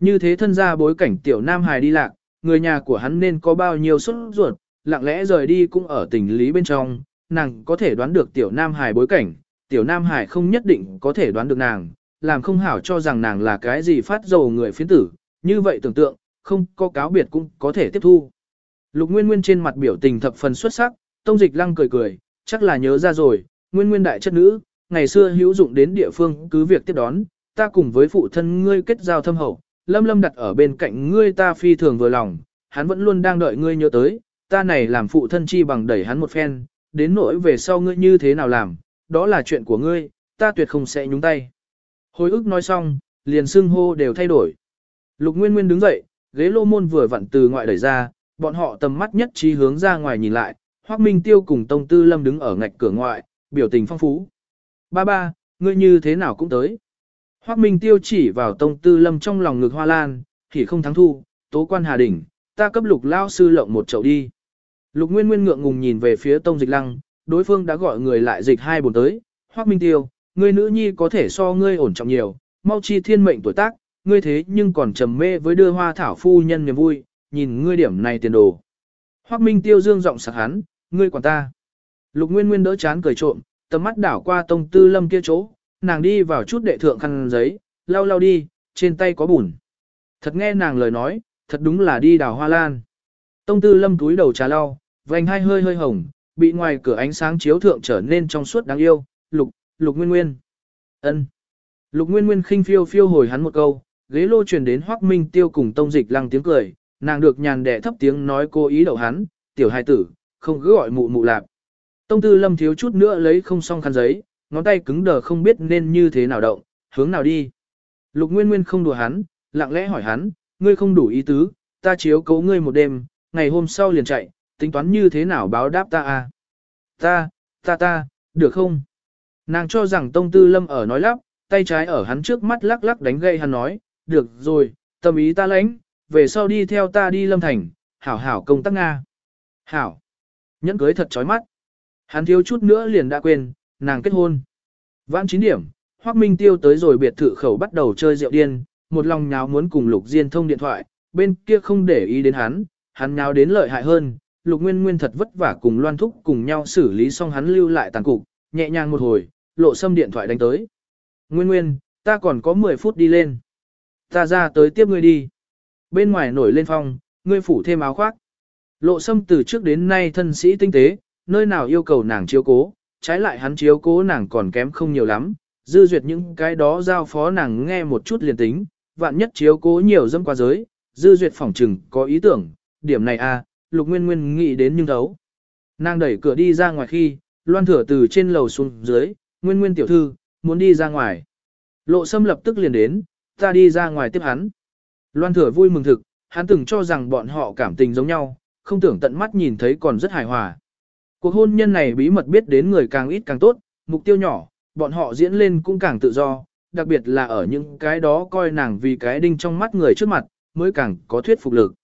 Như thế thân ra bối cảnh tiểu Nam Hải đi lạc, người nhà của hắn nên có bao nhiêu xuất ruột, lặng lẽ rời đi cũng ở tình lý bên trong, nàng có thể đoán được tiểu Nam Hải bối cảnh, tiểu Nam Hải không nhất định có thể đoán được nàng, làm không hảo cho rằng nàng là cái gì phát dầu người phiến tử, như vậy tưởng tượng, không có cáo biệt cũng có thể tiếp thu. Lục Nguyên Nguyên trên mặt biểu tình thập phần xuất sắc, Tông Dịch Lăng cười cười, chắc là nhớ ra rồi, Nguyên Nguyên đại chất nữ, ngày xưa hữu dụng đến địa phương cứ việc tiếp đón, ta cùng với phụ thân ngươi kết giao thâm hậu, Lâm Lâm đặt ở bên cạnh ngươi ta phi thường vừa lòng, hắn vẫn luôn đang đợi ngươi nhớ tới, ta này làm phụ thân chi bằng đẩy hắn một phen, đến nỗi về sau ngươi như thế nào làm, đó là chuyện của ngươi, ta tuyệt không sẽ nhúng tay. Hồi ức nói xong, liền xưng hô đều thay đổi. Lục Nguyên Nguyên đứng dậy, ghế lô môn vừa vặn từ ngoại đẩy ra, bọn họ tầm mắt nhất trí hướng ra ngoài nhìn lại, Hoắc Minh Tiêu cùng Tông Tư Lâm đứng ở ngạch cửa ngoại, biểu tình phong phú. Ba ba, ngươi như thế nào cũng tới. Hoắc Minh Tiêu chỉ vào Tông Tư Lâm trong lòng ngực hoa lan, thì không thắng thu, tố quan hà đỉnh, ta cấp lục lao sư lộng một chậu đi. Lục Nguyên Nguyên ngượng ngùng nhìn về phía Tông Dịch Lăng, đối phương đã gọi người lại dịch hai bồn tới, Hoắc Minh Tiêu, ngươi nữ nhi có thể so ngươi ổn trọng nhiều, mau chi thiên mệnh tuổi tác, ngươi thế nhưng còn trầm mê với đưa hoa thảo phu nhân niềm vui, nhìn ngươi điểm này tiền đồ. Hoắc Minh Tiêu dương giọng sặc hắn, ngươi quản ta. Lục Nguyên Nguyên đỡ chán cười trộm, tầm mắt đảo qua Tông Tư Lâm kia chỗ, nàng đi vào chút đệ thượng khăn giấy, lau lau đi, trên tay có bùn. Thật nghe nàng lời nói, thật đúng là đi đào hoa lan. Tông Tư Lâm túi đầu trà lau, vành hai hơi hơi hồng, bị ngoài cửa ánh sáng chiếu thượng trở nên trong suốt đáng yêu, lục, lục nguyên nguyên. ân Lục nguyên nguyên khinh phiêu phiêu hồi hắn một câu, ghế lô truyền đến Hoắc minh tiêu cùng tông dịch lăng tiếng cười, nàng được nhàn đẻ thấp tiếng nói cô ý đậu hắn, tiểu hài tử, không cứ gọi mụ mụ lạp. Tông tư lâm thiếu chút nữa lấy không xong khăn giấy, ngón tay cứng đờ không biết nên như thế nào động, hướng nào đi. Lục nguyên nguyên không đùa hắn, lặng lẽ hỏi hắn, ngươi không đủ ý tứ, ta chiếu cố ngươi một đêm, ngày hôm sau liền chạy, tính toán như thế nào báo đáp ta à? Ta, ta ta, được không? Nàng cho rằng Tông Tư Lâm ở nói lắp, tay trái ở hắn trước mắt lắc lắc đánh gây hắn nói, được rồi, tâm ý ta lãnh, về sau đi theo ta đi Lâm Thành, hảo hảo công tác Nga. Hảo. Nhẫn cưới thật chói mắt. Hắn thiếu chút nữa liền đã quên, nàng kết hôn. Vãn 9 điểm, Hoác Minh Tiêu tới rồi biệt thự khẩu bắt đầu chơi rượu điên, một lòng nháo muốn cùng Lục Diên thông điện thoại, bên kia không để ý đến hắn, hắn nháo đến lợi hại hơn, Lục Nguyên Nguyên thật vất vả cùng Loan Thúc cùng nhau xử lý xong hắn lưu lại tàn cục, nhẹ nhàng một hồi, lộ xâm điện thoại đánh tới. Nguyên Nguyên, ta còn có 10 phút đi lên. Ta ra tới tiếp ngươi đi. Bên ngoài nổi lên phong, ngươi phủ thêm áo khoác. Lộ xâm từ trước đến nay thân sĩ tinh tế, nơi nào yêu cầu nàng chiếu cố, trái lại hắn chiếu cố nàng còn kém không nhiều lắm, dư duyệt những cái đó giao phó nàng nghe một chút liền tính, vạn nhất chiếu cố nhiều dâm qua giới, dư duyệt phỏng trừng có ý tưởng, điểm này à, lục nguyên nguyên nghĩ đến nhưng thấu. Nàng đẩy cửa đi ra ngoài khi, loan thửa từ trên lầu xuống dưới, nguyên nguyên tiểu thư, muốn đi ra ngoài. Lộ sâm lập tức liền đến, ta đi ra ngoài tiếp hắn. Loan thừa vui mừng thực, hắn từng cho rằng bọn họ cảm tình giống nhau, không tưởng tận mắt nhìn thấy còn rất hài hòa. Cuộc hôn nhân này bí mật biết đến người càng ít càng tốt, mục tiêu nhỏ, bọn họ diễn lên cũng càng tự do, đặc biệt là ở những cái đó coi nàng vì cái đinh trong mắt người trước mặt, mới càng có thuyết phục lực.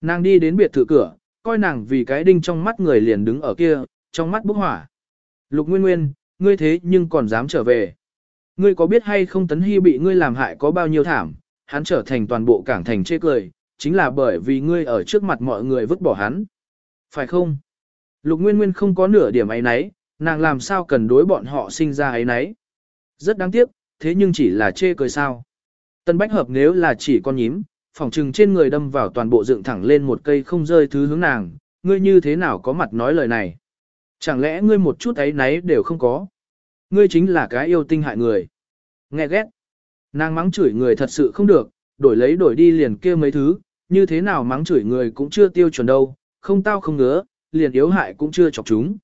Nàng đi đến biệt thự cửa, coi nàng vì cái đinh trong mắt người liền đứng ở kia, trong mắt bốc hỏa. Lục Nguyên Nguyên, ngươi thế nhưng còn dám trở về. Ngươi có biết hay không Tấn Hy bị ngươi làm hại có bao nhiêu thảm, hắn trở thành toàn bộ cảng thành chê cười, chính là bởi vì ngươi ở trước mặt mọi người vứt bỏ hắn. Phải không? Lục Nguyên Nguyên không có nửa điểm ấy nấy, nàng làm sao cần đối bọn họ sinh ra ấy nấy. Rất đáng tiếc, thế nhưng chỉ là chê cười sao. Tân Bách Hợp nếu là chỉ con nhím, phòng trừng trên người đâm vào toàn bộ dựng thẳng lên một cây không rơi thứ hướng nàng, ngươi như thế nào có mặt nói lời này. Chẳng lẽ ngươi một chút ấy nấy đều không có. Ngươi chính là cái yêu tinh hại người. Nghe ghét. Nàng mắng chửi người thật sự không được, đổi lấy đổi đi liền kia mấy thứ, như thế nào mắng chửi người cũng chưa tiêu chuẩn đâu, không tao không ngứa, liền yếu hại cũng chưa chọc chúng.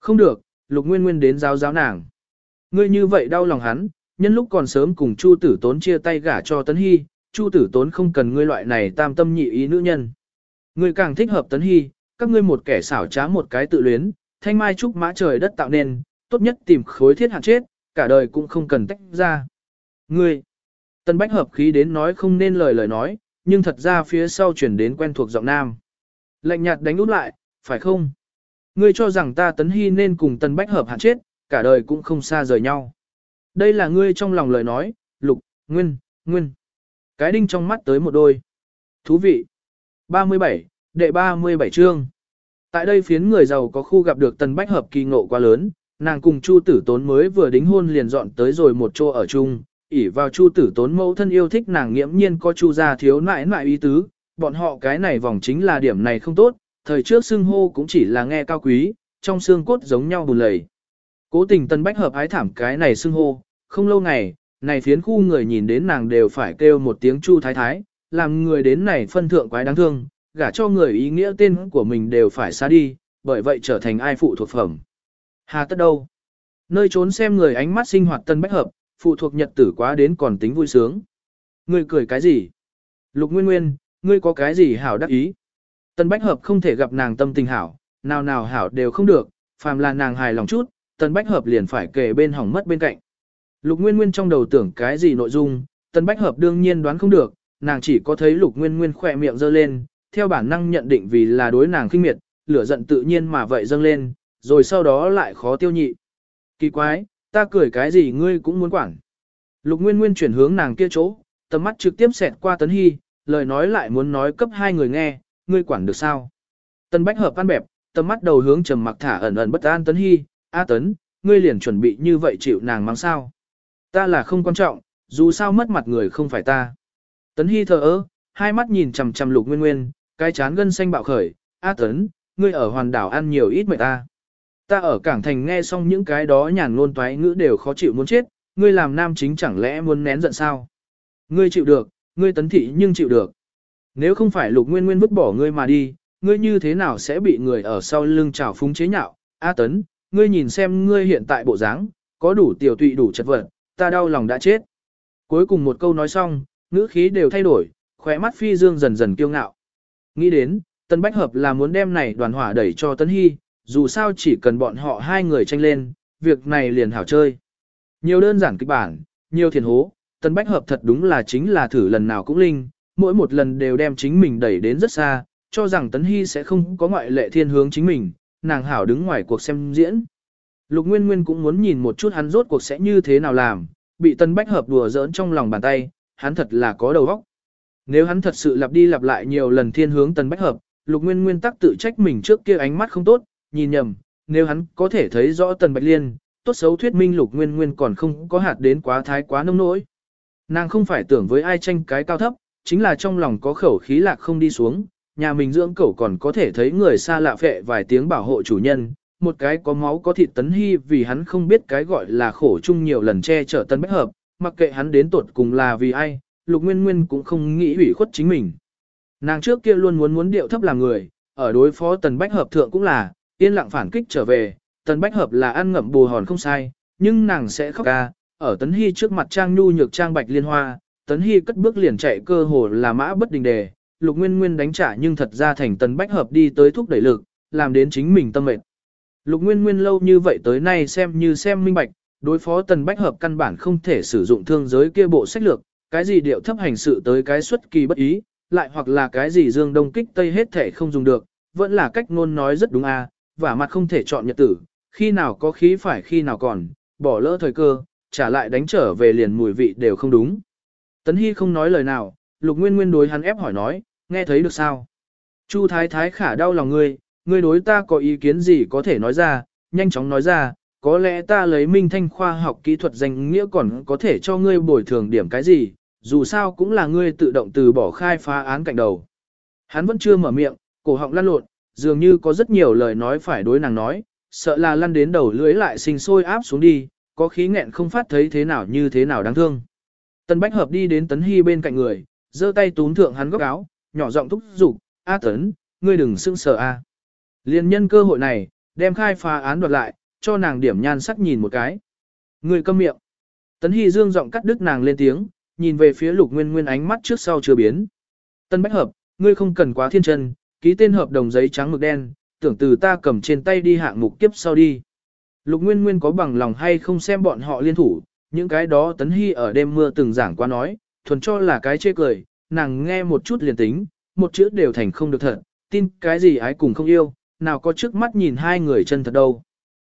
Không được, Lục Nguyên Nguyên đến giáo giáo nàng. Ngươi như vậy đau lòng hắn, nhân lúc còn sớm cùng Chu Tử Tốn chia tay gả cho Tấn Hy, Chu Tử Tốn không cần ngươi loại này tam tâm nhị ý nữ nhân. Ngươi càng thích hợp Tấn Hy, các ngươi một kẻ xảo trá một cái tự luyến, thanh mai trúc mã trời đất tạo nên, tốt nhất tìm khối thiết hạn chết, cả đời cũng không cần tách ra. Ngươi, Tân Bách hợp khí đến nói không nên lời lời nói, nhưng thật ra phía sau chuyển đến quen thuộc giọng nam. Lạnh nhạt đánh út lại, phải không? Ngươi cho rằng ta Tấn Hy nên cùng Tân Bách hợp hạn chết, cả đời cũng không xa rời nhau. Đây là ngươi trong lòng lời nói, lục, nguyên, nguyên. Cái đinh trong mắt tới một đôi. Thú vị. 37, đệ 37 chương. Tại đây phiến người giàu có khu gặp được tần Bách Hợp kỳ ngộ quá lớn, nàng cùng Chu Tử Tốn mới vừa đính hôn liền dọn tới rồi một chỗ ở chung, ỉ vào Chu Tử Tốn mẫu thân yêu thích nàng nghiễm nhiên có Chu gia thiếu nại nại ý tứ, bọn họ cái này vòng chính là điểm này không tốt, thời trước xưng hô cũng chỉ là nghe cao quý, trong xương cốt giống nhau bùn lầy. Cố tình tần Bách Hợp ái thảm cái này xưng hô, không lâu ngày, này phiến khu người nhìn đến nàng đều phải kêu một tiếng Chu Thái Thái, làm người đến này phân thượng quái đáng thương, gả cho người ý nghĩa tên của mình đều phải xa đi, bởi vậy trở thành ai phụ thuộc phẩm. Hà tất đâu? Nơi trốn xem người ánh mắt sinh hoạt tân bách hợp, phụ thuộc nhật tử quá đến còn tính vui sướng. Ngươi cười cái gì? Lục Nguyên Nguyên, ngươi có cái gì hảo đắc ý? Tân bách hợp không thể gặp nàng tâm tình hảo, nào nào hảo đều không được, phàm là nàng hài lòng chút, tân bách hợp liền phải kề bên hỏng mất bên cạnh. Lục Nguyên Nguyên trong đầu tưởng cái gì nội dung, tân bách hợp đương nhiên đoán không được, nàng chỉ có thấy Lục Nguyên Nguyên khỏe miệng giơ lên, theo bản năng nhận định vì là đối nàng khinh miệt, lửa giận tự nhiên mà vậy dâng lên, rồi sau đó lại khó tiêu nhị. Kỳ quái, ta cười cái gì ngươi cũng muốn quản. Lục Nguyên Nguyên chuyển hướng nàng kia chỗ, tầm mắt trực tiếp xẹt qua Tấn Hy, lời nói lại muốn nói cấp hai người nghe, ngươi quản được sao? Tân Bách hợp ăn bẹp, tầm mắt đầu hướng trầm mặc thả ẩn ẩn bất an Tấn Hy, A Tấn, ngươi liền chuẩn bị như vậy chịu nàng mang sao? Ta là không quan trọng, dù sao mất mặt người không phải ta. Tấn Hy thờ ơ, hai mắt nhìn chằm chằm Lục Nguyên Nguyên, cái chán gân xanh bạo khởi, A Tấn, ngươi ở hoàn đảo ăn nhiều ít mệt ta. Ta ở Cảng Thành nghe xong những cái đó nhàn ngôn toái ngữ đều khó chịu muốn chết, ngươi làm nam chính chẳng lẽ muốn nén giận sao? Ngươi chịu được, ngươi tấn thị nhưng chịu được. Nếu không phải lục nguyên nguyên vứt bỏ ngươi mà đi, ngươi như thế nào sẽ bị người ở sau lưng trào phúng chế nhạo? A tấn, ngươi nhìn xem ngươi hiện tại bộ dáng, có đủ tiểu tụy đủ chật vật, ta đau lòng đã chết. Cuối cùng một câu nói xong, ngữ khí đều thay đổi, khóe mắt phi dương dần dần kiêu ngạo. Nghĩ đến, Tân Bách Hợp là muốn đem này đoàn hỏa đẩy cho Tân Hy, dù sao chỉ cần bọn họ hai người tranh lên, việc này liền hảo chơi. Nhiều đơn giản kịch bản, nhiều thiền hố, Tân Bách Hợp thật đúng là chính là thử lần nào cũng linh, mỗi một lần đều đem chính mình đẩy đến rất xa, cho rằng Tấn Hy sẽ không có ngoại lệ thiên hướng chính mình, nàng hảo đứng ngoài cuộc xem diễn. Lục Nguyên Nguyên cũng muốn nhìn một chút hắn rốt cuộc sẽ như thế nào làm, bị Tân Bách Hợp đùa giỡn trong lòng bàn tay, hắn thật là có đầu óc. Nếu hắn thật sự lặp đi lặp lại nhiều lần thiên hướng tần Bách Hợp, Lục Nguyên Nguyên tắc tự trách mình trước kia ánh mắt không tốt, nhìn nhầm, nếu hắn có thể thấy rõ Tần Bạch Liên, tốt xấu thuyết minh Lục Nguyên Nguyên còn không có hạt đến quá thái quá nông nỗi. Nàng không phải tưởng với ai tranh cái cao thấp, chính là trong lòng có khẩu khí lạc không đi xuống, nhà mình dưỡng cẩu còn có thể thấy người xa lạ phệ vài tiếng bảo hộ chủ nhân, một cái có máu có thịt tấn hy vì hắn không biết cái gọi là khổ chung nhiều lần che chở tân bách hợp, mặc kệ hắn đến tuột cùng là vì ai, lục nguyên nguyên cũng không nghĩ hủy khuất chính mình. Nàng trước kia luôn muốn muốn điệu thấp làm người, ở đối phó tần bách hợp thượng cũng là, yên lặng phản kích trở về, tần bách hợp là ăn ngậm bù hòn không sai, nhưng nàng sẽ khóc ca, ở tấn hy trước mặt trang nhu nhược trang bạch liên hoa, tấn hy cất bước liền chạy cơ hồ là mã bất đình đề, lục nguyên nguyên đánh trả nhưng thật ra thành tần bách hợp đi tới thúc đẩy lực, làm đến chính mình tâm mệt. Lục nguyên nguyên lâu như vậy tới nay xem như xem minh bạch, đối phó tần bách hợp căn bản không thể sử dụng thương giới kia bộ sách lược, cái gì điệu thấp hành sự tới cái xuất kỳ bất ý, lại hoặc là cái gì dương đông kích tây hết thể không dùng được, vẫn là cách ngôn nói rất đúng a, à, và mặt không thể chọn nhật tử, khi nào có khí phải khi nào còn, bỏ lỡ thời cơ, trả lại đánh trở về liền mùi vị đều không đúng. Tấn Hy không nói lời nào, Lục Nguyên Nguyên đối hắn ép hỏi nói, nghe thấy được sao? Chu Thái Thái khả đau lòng ngươi, ngươi đối ta có ý kiến gì có thể nói ra, nhanh chóng nói ra, có lẽ ta lấy minh thanh khoa học kỹ thuật danh nghĩa còn có thể cho ngươi bồi thường điểm cái gì, dù sao cũng là ngươi tự động từ bỏ khai phá án cạnh đầu. Hắn vẫn chưa mở miệng, cổ họng lăn lộn, dường như có rất nhiều lời nói phải đối nàng nói, sợ là lăn đến đầu lưỡi lại sinh sôi áp xuống đi, có khí nghẹn không phát thấy thế nào như thế nào đáng thương. Tân Bách Hợp đi đến Tấn Hy bên cạnh người, giơ tay túm thượng hắn góc áo, nhỏ giọng thúc giục, A Tấn, ngươi đừng sưng sờ A. Liên nhân cơ hội này, đem khai phá án đoạt lại, cho nàng điểm nhan sắc nhìn một cái. Người câm miệng. Tấn Hy dương giọng cắt đứt nàng lên tiếng, nhìn về phía lục nguyên nguyên ánh mắt trước sau chưa biến. Tân Bách Hợp, ngươi không cần quá thiên chân, ký tên hợp đồng giấy trắng mực đen, tưởng từ ta cầm trên tay đi hạng mục kiếp sau đi. Lục Nguyên Nguyên có bằng lòng hay không xem bọn họ liên thủ, những cái đó Tấn Hy ở đêm mưa từng giảng qua nói, thuần cho là cái chê cười, nàng nghe một chút liền tính, một chữ đều thành không được thật, tin cái gì ái cùng không yêu, nào có trước mắt nhìn hai người chân thật đâu.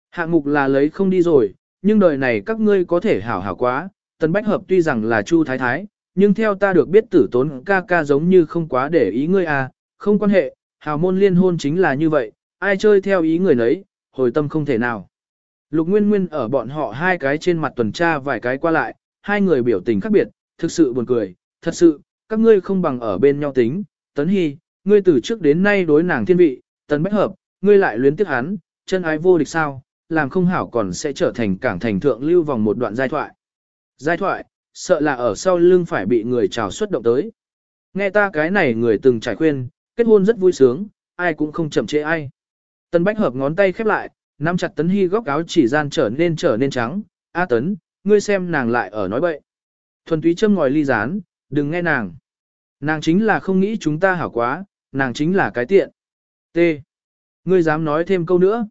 Hạng mục là lấy không đi rồi, nhưng đời này các ngươi có thể hảo hảo quá, Tần Bách Hợp tuy rằng là Chu Thái Thái, nhưng theo ta được biết tử tốn ca ca giống như không quá để ý ngươi à, không quan hệ, hào môn liên hôn chính là như vậy, ai chơi theo ý người nấy, hồi tâm không thể nào. Lục Nguyên Nguyên ở bọn họ hai cái trên mặt tuần tra vài cái qua lại, hai người biểu tình khác biệt, thực sự buồn cười, thật sự, các ngươi không bằng ở bên nhau tính, Tấn Hy, ngươi từ trước đến nay đối nàng thiên vị, Tấn Bách Hợp, ngươi lại luyến tiếc hắn, chân ái vô địch sao, làm không hảo còn sẽ trở thành cảng thành thượng lưu vòng một đoạn giai thoại. Giai thoại, sợ là ở sau lưng phải bị người trào xuất động tới. Nghe ta cái này người từng trải khuyên, kết hôn rất vui sướng, ai cũng không chậm trễ ai. tân Bách Hợp ngón tay khép lại, nắm chặt Tấn Hy góc áo chỉ gian trở nên trở nên trắng, A Tấn, ngươi xem nàng lại ở nói bậy. Thuần túy châm ngòi ly rán, đừng nghe nàng. Nàng chính là không nghĩ chúng ta hảo quá, nàng chính là cái tiện. T. Ngươi dám nói thêm câu nữa.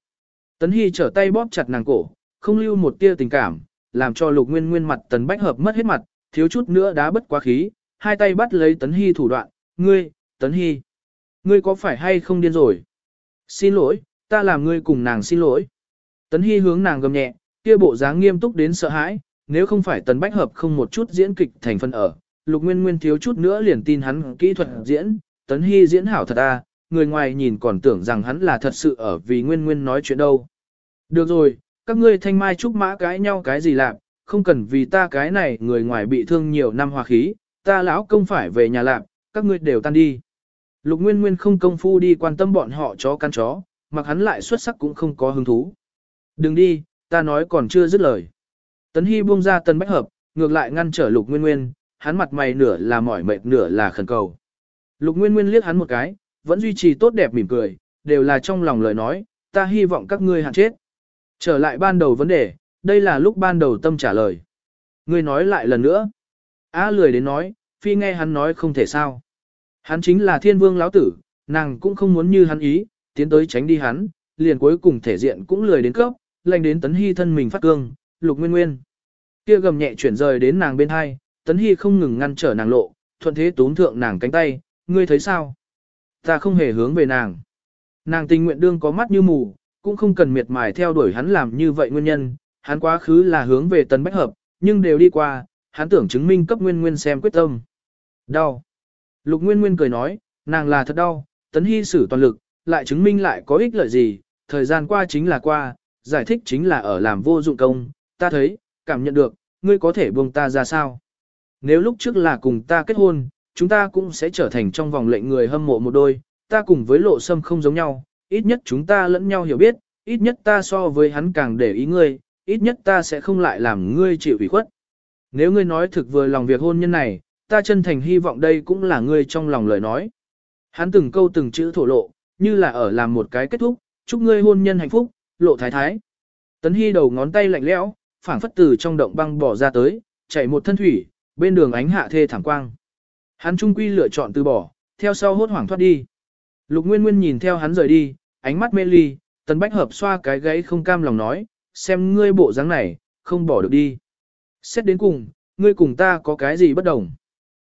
Tấn Hy trở tay bóp chặt nàng cổ, không lưu một tia tình cảm, làm cho lục nguyên nguyên mặt Tấn Bách Hợp mất hết mặt, thiếu chút nữa đã bất quá khí, hai tay bắt lấy Tấn Hy thủ đoạn. Ngươi, Tấn Hy, ngươi có phải hay không điên rồi? Xin lỗi, ta làm ngươi cùng nàng xin lỗi. Tấn Hy hướng nàng gầm nhẹ, kia bộ dáng nghiêm túc đến sợ hãi, nếu không phải Tấn Bách Hợp không một chút diễn kịch thành phần ở, Lục Nguyên Nguyên thiếu chút nữa liền tin hắn kỹ thuật diễn, Tấn Hy diễn hảo thật à, người ngoài nhìn còn tưởng rằng hắn là thật sự ở vì Nguyên Nguyên nói chuyện đâu. Được rồi, các ngươi thanh mai trúc mã cãi nhau cái gì làm, không cần vì ta cái này người ngoài bị thương nhiều năm hòa khí, ta lão công phải về nhà làm, các ngươi đều tan đi. Lục Nguyên Nguyên không công phu đi quan tâm bọn họ chó căn chó, mặc hắn lại xuất sắc cũng không có hứng thú. Đừng đi, ta nói còn chưa dứt lời. Tấn Hy buông ra Tân Bách Hợp, ngược lại ngăn trở Lục Nguyên Nguyên, hắn mặt mày nửa là mỏi mệt nửa là khẩn cầu. Lục Nguyên Nguyên liếc hắn một cái, vẫn duy trì tốt đẹp mỉm cười, đều là trong lòng lời nói, ta hy vọng các ngươi hạn chết. Trở lại ban đầu vấn đề, đây là lúc ban đầu tâm trả lời. Ngươi nói lại lần nữa. Á lười đến nói, phi nghe hắn nói không thể sao. Hắn chính là thiên vương lão tử, nàng cũng không muốn như hắn ý, tiến tới tránh đi hắn, liền cuối cùng thể diện cũng lười đến cấp, lành đến tấn hy thân mình phát cương, lục nguyên nguyên. Kia gầm nhẹ chuyển rời đến nàng bên hai, tấn hy không ngừng ngăn trở nàng lộ, thuận thế tốn thượng nàng cánh tay, ngươi thấy sao? Ta không hề hướng về nàng. Nàng tình nguyện đương có mắt như mù, cũng không cần miệt mài theo đuổi hắn làm như vậy nguyên nhân, hắn quá khứ là hướng về tần bách hợp, nhưng đều đi qua, hắn tưởng chứng minh cấp nguyên nguyên xem quyết tâm. Đau. Lục Nguyên Nguyên cười nói, nàng là thật đau, tấn hy sử toàn lực, lại chứng minh lại có ích lợi gì, thời gian qua chính là qua, giải thích chính là ở làm vô dụng công, ta thấy, cảm nhận được, ngươi có thể buông ta ra sao. Nếu lúc trước là cùng ta kết hôn, chúng ta cũng sẽ trở thành trong vòng lệnh người hâm mộ một đôi, ta cùng với lộ sâm không giống nhau, ít nhất chúng ta lẫn nhau hiểu biết, ít nhất ta so với hắn càng để ý ngươi, ít nhất ta sẽ không lại làm ngươi chịu ủy khuất. Nếu ngươi nói thực vừa lòng việc hôn nhân này, ta chân thành hy vọng đây cũng là ngươi trong lòng lời nói. Hắn từng câu từng chữ thổ lộ, như là ở làm một cái kết thúc, chúc ngươi hôn nhân hạnh phúc, lộ thái thái. Tấn Hy đầu ngón tay lạnh lẽo, phảng phất từ trong động băng bỏ ra tới, chạy một thân thủy, bên đường ánh hạ thê thảm quang. Hắn trung quy lựa chọn từ bỏ, theo sau hốt hoảng thoát đi. Lục Nguyên Nguyên nhìn theo hắn rời đi, ánh mắt mê ly, Tần Bách Hợp xoa cái gáy không cam lòng nói, xem ngươi bộ dáng này, không bỏ được đi. Xét đến cùng, ngươi cùng ta có cái gì bất đồng.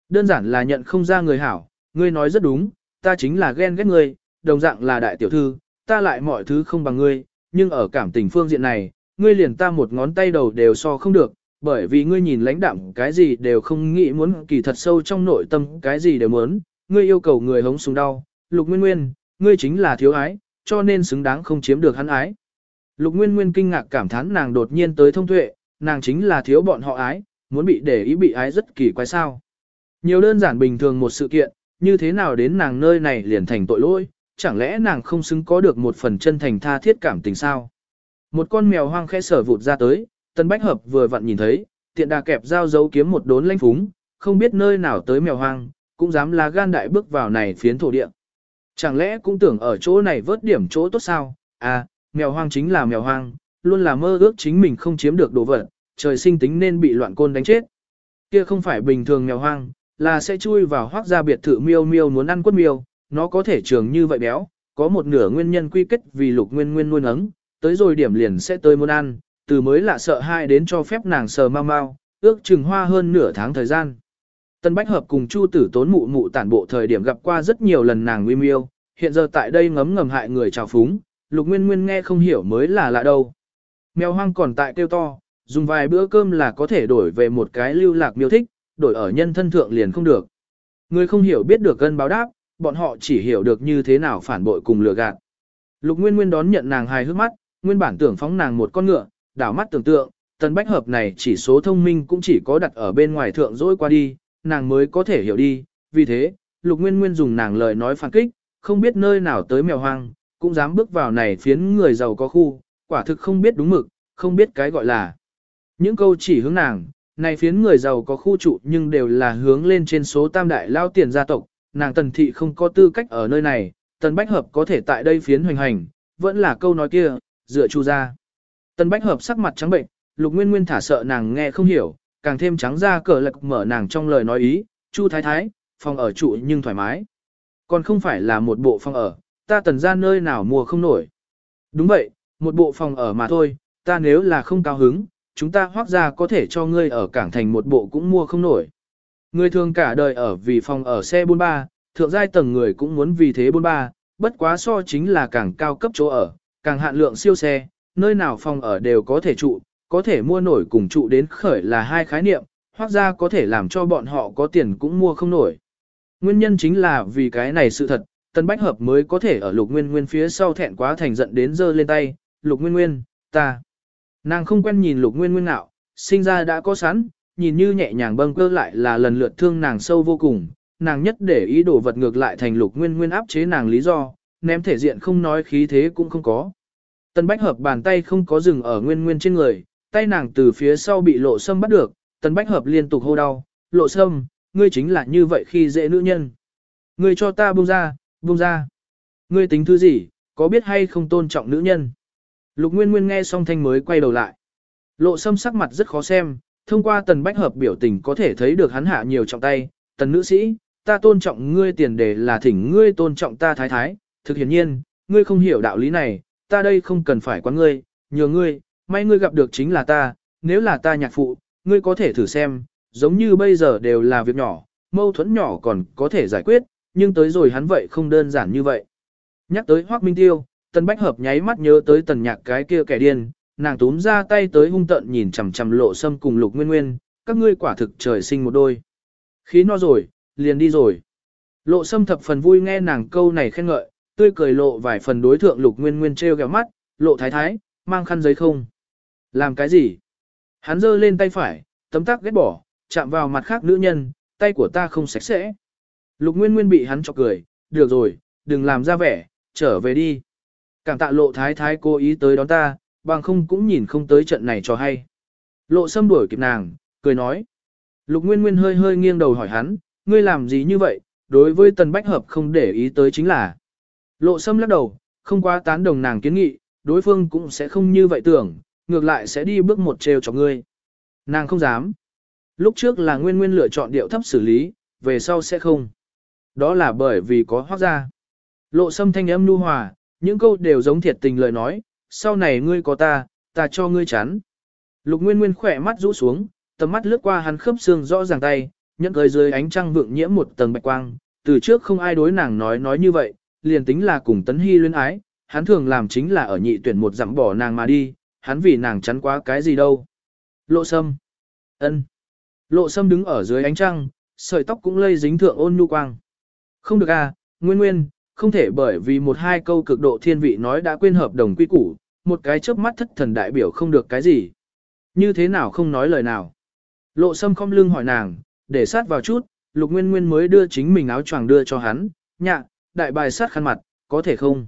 Đơn giản là nhận không ra người hảo, ngươi nói rất đúng, ta chính là ghen ghét ngươi, đồng dạng là đại tiểu thư, ta lại mọi thứ không bằng ngươi, nhưng ở cảm tình phương diện này, ngươi liền ta một ngón tay đầu đều so không được, bởi vì ngươi nhìn lãnh đạm cái gì đều không nghĩ muốn kỳ thật sâu trong nội tâm cái gì đều muốn, ngươi yêu cầu người hống súng đau, lục nguyên nguyên, ngươi chính là thiếu ái, cho nên xứng đáng không chiếm được hắn ái. Lục nguyên nguyên kinh ngạc cảm thán nàng đột nhiên tới thông tuệ, nàng chính là thiếu bọn họ ái, muốn bị để ý bị ái rất kỳ quái sao. Nhiều đơn giản bình thường một sự kiện, như thế nào đến nàng nơi này liền thành tội lỗi, chẳng lẽ nàng không xứng có được một phần chân thành tha thiết cảm tình sao? Một con mèo hoang khẽ sở vụt ra tới, Tân Bách Hợp vừa vặn nhìn thấy, tiện đà kẹp dao giấu kiếm một đốn lanh phúng, không biết nơi nào tới mèo hoang, cũng dám lá gan đại bước vào này phiến thổ địa. Chẳng lẽ cũng tưởng ở chỗ này vớt điểm chỗ tốt sao? À, mèo hoang chính là mèo hoang, luôn là mơ ước chính mình không chiếm được đồ vật, trời sinh tính nên bị loạn côn đánh chết. Kia không phải bình thường mèo hoang, là sẽ chui vào hoác ra biệt thự miêu miêu muốn ăn quất miêu, nó có thể trường như vậy béo, có một nửa nguyên nhân quy kết vì lục nguyên nguyên nuôi nấng, tới rồi điểm liền sẽ tới muốn ăn, từ mới lạ sợ hai đến cho phép nàng sờ mau mau, ước chừng hoa hơn nửa tháng thời gian. Tân Bách Hợp cùng Chu Tử Tốn mụ mụ tản bộ thời điểm gặp qua rất nhiều lần nàng nguy miêu, hiện giờ tại đây ngấm ngầm hại người trào phúng, Lục Nguyên Nguyên nghe không hiểu mới là lạ đâu. Mèo hoang còn tại kêu to, dùng vài bữa cơm là có thể đổi về một cái lưu lạc miêu thích, đổi ở nhân thân thượng liền không được. Người không hiểu biết được gân báo đáp, bọn họ chỉ hiểu được như thế nào phản bội cùng lừa gạt. Lục Nguyên Nguyên đón nhận nàng hài hước mắt, nguyên bản tưởng phóng nàng một con ngựa, đảo mắt tưởng tượng, tần bách hợp này chỉ số thông minh cũng chỉ có đặt ở bên ngoài thượng dỗi qua đi, nàng mới có thể hiểu đi, vì thế, Lục Nguyên Nguyên dùng nàng lời nói phản kích, không biết nơi nào tới mèo hoang, cũng dám bước vào này phiến người giàu có khu, quả thực không biết đúng mực, không biết cái gọi là. Những câu chỉ hướng nàng, này phiến người giàu có khu trụ nhưng đều là hướng lên trên số tam đại lao tiền gia tộc, nàng tần thị không có tư cách ở nơi này, tần bách hợp có thể tại đây phiến hoành hành, vẫn là câu nói kia, dựa chu ra. Tần bách hợp sắc mặt trắng bệnh, lục nguyên nguyên thả sợ nàng nghe không hiểu, càng thêm trắng ra cờ lạc mở nàng trong lời nói ý, chu thái thái, phòng ở trụ nhưng thoải mái. Còn không phải là một bộ phòng ở, ta tần ra nơi nào mua không nổi. Đúng vậy, một bộ phòng ở mà thôi, ta nếu là không cao hứng, chúng ta hoác ra có thể cho ngươi ở cảng thành một bộ cũng mua không nổi. Người thường cả đời ở vì phòng ở xe 43, thượng giai tầng người cũng muốn vì thế 43, bất quá so chính là càng cao cấp chỗ ở, càng hạn lượng siêu xe, nơi nào phòng ở đều có thể trụ, có thể mua nổi cùng trụ đến khởi là hai khái niệm, hoặc ra có thể làm cho bọn họ có tiền cũng mua không nổi. Nguyên nhân chính là vì cái này sự thật, Tân Bách Hợp mới có thể ở Lục Nguyên Nguyên phía sau thẹn quá thành giận đến giơ lên tay, Lục Nguyên Nguyên, ta. Nàng không quen nhìn Lục Nguyên Nguyên nào, sinh ra đã có sẵn, nhìn như nhẹ nhàng bâng cơ lại là lần lượt thương nàng sâu vô cùng, nàng nhất để ý đồ vật ngược lại thành Lục Nguyên Nguyên áp chế nàng lý do, ném thể diện không nói khí thế cũng không có. Tân Bách Hợp bàn tay không có dừng ở Nguyên Nguyên trên người, tay nàng từ phía sau bị lộ sâm bắt được, tần Bách Hợp liên tục hô đau, lộ sâm, ngươi chính là như vậy khi dễ nữ nhân. Ngươi cho ta buông ra, buông ra. Ngươi tính thứ gì, có biết hay không tôn trọng nữ nhân? Lục Nguyên Nguyên nghe xong thanh mới quay đầu lại. Lộ sâm sắc mặt rất khó xem, thông qua tần bách hợp biểu tình có thể thấy được hắn hạ nhiều trọng tay. Tần nữ sĩ, ta tôn trọng ngươi tiền đề là thỉnh ngươi tôn trọng ta thái thái. Thực hiện nhiên, ngươi không hiểu đạo lý này, ta đây không cần phải quán ngươi, nhờ ngươi, may ngươi gặp được chính là ta, nếu là ta nhạc phụ, ngươi có thể thử xem, giống như bây giờ đều là việc nhỏ, mâu thuẫn nhỏ còn có thể giải quyết, nhưng tới rồi hắn vậy không đơn giản như vậy. Nhắc tới Hoác Minh Tiêu, Tần Bách Hợp nháy mắt nhớ tới tần nhạc cái kia kẻ điên, nàng túm ra tay tới hung tận nhìn chằm chằm lộ sâm cùng lục nguyên nguyên, các ngươi quả thực trời sinh một đôi. Khí no rồi, liền đi rồi. Lộ sâm thập phần vui nghe nàng câu này khen ngợi, tươi cười lộ vài phần đối thượng lục nguyên nguyên treo gẹo mắt, lộ thái thái, mang khăn giấy không. Làm cái gì? Hắn giơ lên tay phải, tấm tắc ghét bỏ, chạm vào mặt khác nữ nhân, tay của ta không sạch sẽ. Lục Nguyên Nguyên bị hắn chọc cười, được rồi, đừng làm ra vẻ, trở về đi. Cảm tạ lộ thái thái cố ý tới đón ta, bằng không cũng nhìn không tới trận này cho hay. Lộ xâm đuổi kịp nàng, cười nói. Lục Nguyên Nguyên hơi hơi nghiêng đầu hỏi hắn, ngươi làm gì như vậy, đối với tần bách hợp không để ý tới chính là. Lộ xâm lắc đầu, không quá tán đồng nàng kiến nghị, đối phương cũng sẽ không như vậy tưởng, ngược lại sẽ đi bước một trêu cho ngươi. Nàng không dám. Lúc trước là Nguyên Nguyên lựa chọn điệu thấp xử lý, về sau sẽ không. Đó là bởi vì có hoác ra. Lộ sâm thanh âm nu hòa, những câu đều giống thiệt tình lời nói, sau này ngươi có ta, ta cho ngươi chán. Lục Nguyên Nguyên khỏe mắt rũ xuống, tầm mắt lướt qua hắn khớp xương rõ ràng tay, nhận cười dưới ánh trăng vượng nhiễm một tầng bạch quang, từ trước không ai đối nàng nói nói như vậy, liền tính là cùng Tấn Hy luyến ái, hắn thường làm chính là ở nhị tuyển một dặm bỏ nàng mà đi, hắn vì nàng chắn quá cái gì đâu. Lộ sâm. ân. Lộ sâm đứng ở dưới ánh trăng, sợi tóc cũng lây dính thượng ôn nhu quang. Không được à, nguyên nguyên, không thể bởi vì một hai câu cực độ thiên vị nói đã quên hợp đồng quy củ, một cái chớp mắt thất thần đại biểu không được cái gì. Như thế nào không nói lời nào. Lộ sâm không lưng hỏi nàng, để sát vào chút, lục nguyên nguyên mới đưa chính mình áo choàng đưa cho hắn, nhạ, đại bài sát khăn mặt, có thể không?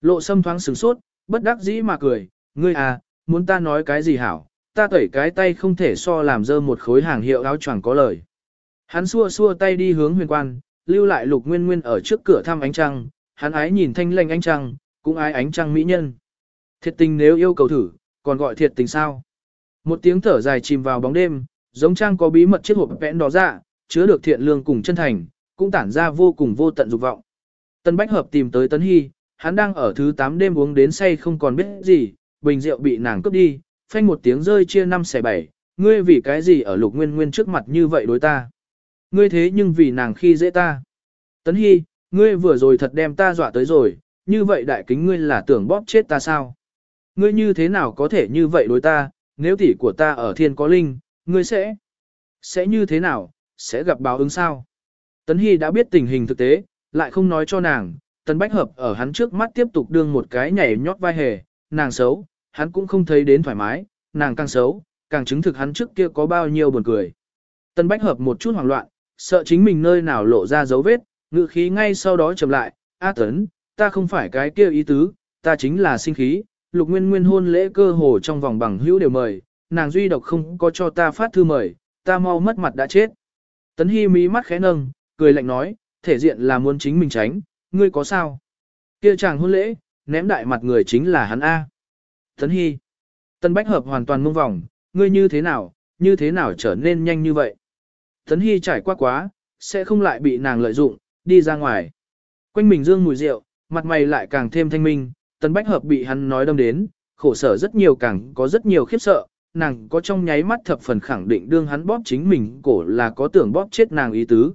Lộ sâm thoáng sửng sốt, bất đắc dĩ mà cười, ngươi à, muốn ta nói cái gì hảo, ta tẩy cái tay không thể so làm dơ một khối hàng hiệu áo choàng có lời. Hắn xua xua tay đi hướng huyền quan, lưu lại lục nguyên nguyên ở trước cửa thăm ánh trăng, hắn ái nhìn thanh lanh ánh trăng, cũng ái ánh trăng mỹ nhân. Thiệt tình nếu yêu cầu thử, Còn gọi thiệt tình sao? Một tiếng thở dài chìm vào bóng đêm, giống trang có bí mật chiếc hộp vẽn đó ra, dạ, chứa được thiện lương cùng chân thành, cũng tản ra vô cùng vô tận dục vọng. Tân Bách Hợp tìm tới Tấn Hy, hắn đang ở thứ 8 đêm uống đến say không còn biết gì, bình rượu bị nàng cướp đi, phanh một tiếng rơi chia năm xẻ bảy, ngươi vì cái gì ở lục nguyên nguyên trước mặt như vậy đối ta. Ngươi thế nhưng vì nàng khi dễ ta. Tấn Hy, ngươi vừa rồi thật đem ta dọa tới rồi, như vậy đại kính ngươi là tưởng bóp chết ta sao? Ngươi như thế nào có thể như vậy đối ta, nếu tỷ của ta ở thiên có linh, ngươi sẽ... Sẽ như thế nào, sẽ gặp báo ứng sao? Tấn Hy đã biết tình hình thực tế, lại không nói cho nàng, Tấn Bách Hợp ở hắn trước mắt tiếp tục đương một cái nhảy nhót vai hề, nàng xấu, hắn cũng không thấy đến thoải mái, nàng càng xấu, càng chứng thực hắn trước kia có bao nhiêu buồn cười. tân Bách Hợp một chút hoảng loạn, sợ chính mình nơi nào lộ ra dấu vết, ngự khí ngay sau đó chậm lại, A Tấn, ta không phải cái kia ý tứ, ta chính là sinh khí, lục nguyên nguyên hôn lễ cơ hồ trong vòng bằng hữu đều mời, nàng duy độc không có cho ta phát thư mời, ta mau mất mặt đã chết. Tấn Hy mí mắt khẽ nâng, cười lạnh nói, thể diện là muốn chính mình tránh, ngươi có sao? Kia chàng hôn lễ, ném đại mặt người chính là hắn A. Tấn Hy. Tân Bách Hợp hoàn toàn mông vòng, ngươi như thế nào, như thế nào trở nên nhanh như vậy? Tấn Hy trải qua quá, sẽ không lại bị nàng lợi dụng, đi ra ngoài. Quanh mình dương mùi rượu, mặt mày lại càng thêm thanh minh, Tân Bách Hợp bị hắn nói đâm đến, khổ sở rất nhiều càng có rất nhiều khiếp sợ, nàng có trong nháy mắt thập phần khẳng định đương hắn bóp chính mình cổ là có tưởng bóp chết nàng ý tứ.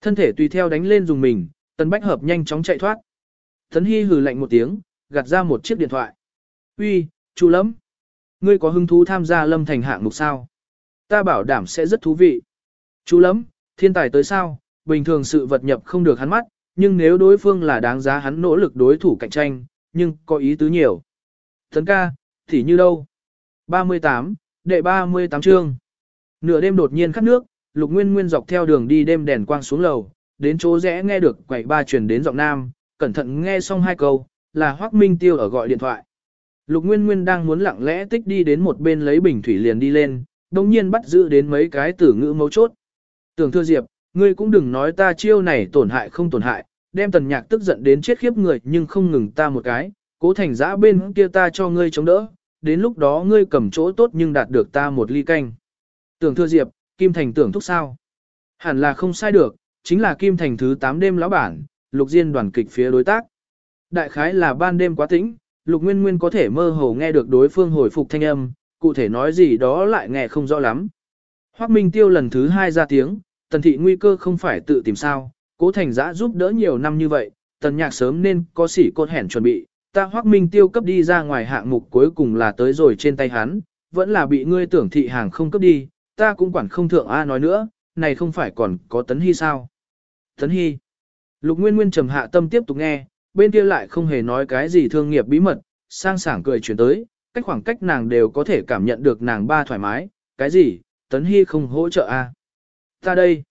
Thân thể tùy theo đánh lên dùng mình, Tân Bách Hợp nhanh chóng chạy thoát. Tấn Hy hừ lạnh một tiếng, gạt ra một chiếc điện thoại. Uy, chú Lâm, ngươi có hứng thú tham gia Lâm Thành hạng mục sao? Ta bảo đảm sẽ rất thú vị. Chú Lâm, thiên tài tới sao? Bình thường sự vật nhập không được hắn mắt, nhưng nếu đối phương là đáng giá hắn nỗ lực đối thủ cạnh tranh, nhưng có ý tứ nhiều. Tấn ca, thì như đâu? 38, đệ 38 chương. Nửa đêm đột nhiên khát nước, Lục Nguyên Nguyên dọc theo đường đi đêm đèn quang xuống lầu, đến chỗ rẽ nghe được quậy ba truyền đến giọng nam, cẩn thận nghe xong hai câu, là Hoắc Minh Tiêu ở gọi điện thoại. Lục Nguyên Nguyên đang muốn lặng lẽ tích đi đến một bên lấy bình thủy liền đi lên, đồng nhiên bắt giữ đến mấy cái tử ngữ mấu chốt. Tưởng thưa Diệp, ngươi cũng đừng nói ta chiêu này tổn hại không tổn hại, đem tần nhạc tức giận đến chết khiếp người nhưng không ngừng ta một cái, cố thành giã bên kia ta cho ngươi chống đỡ, đến lúc đó ngươi cầm chỗ tốt nhưng đạt được ta một ly canh. Tưởng thưa Diệp, Kim Thành tưởng thúc sao? Hẳn là không sai được, chính là Kim Thành thứ 8 đêm lão bản, lục diên đoàn kịch phía đối tác. Đại khái là ban đêm quá tĩnh, lục nguyên nguyên có thể mơ hồ nghe được đối phương hồi phục thanh âm, cụ thể nói gì đó lại nghe không rõ lắm. Hoác Minh Tiêu lần thứ hai ra tiếng, tần thị nguy cơ không phải tự tìm sao, cố thành giã giúp đỡ nhiều năm như vậy, tần nhạc sớm nên có sỉ cốt hẻn chuẩn bị, ta Hoác Minh Tiêu cấp đi ra ngoài hạng mục cuối cùng là tới rồi trên tay hắn, vẫn là bị ngươi tưởng thị hàng không cấp đi, ta cũng quản không thượng A nói nữa, này không phải còn có Tấn Hy sao? Tấn Hy. Lục Nguyên Nguyên trầm hạ tâm tiếp tục nghe, bên kia lại không hề nói cái gì thương nghiệp bí mật, sang sảng cười chuyển tới, cách khoảng cách nàng đều có thể cảm nhận được nàng ba thoải mái, cái gì, Tấn Hy không hỗ trợ A. Ta đây.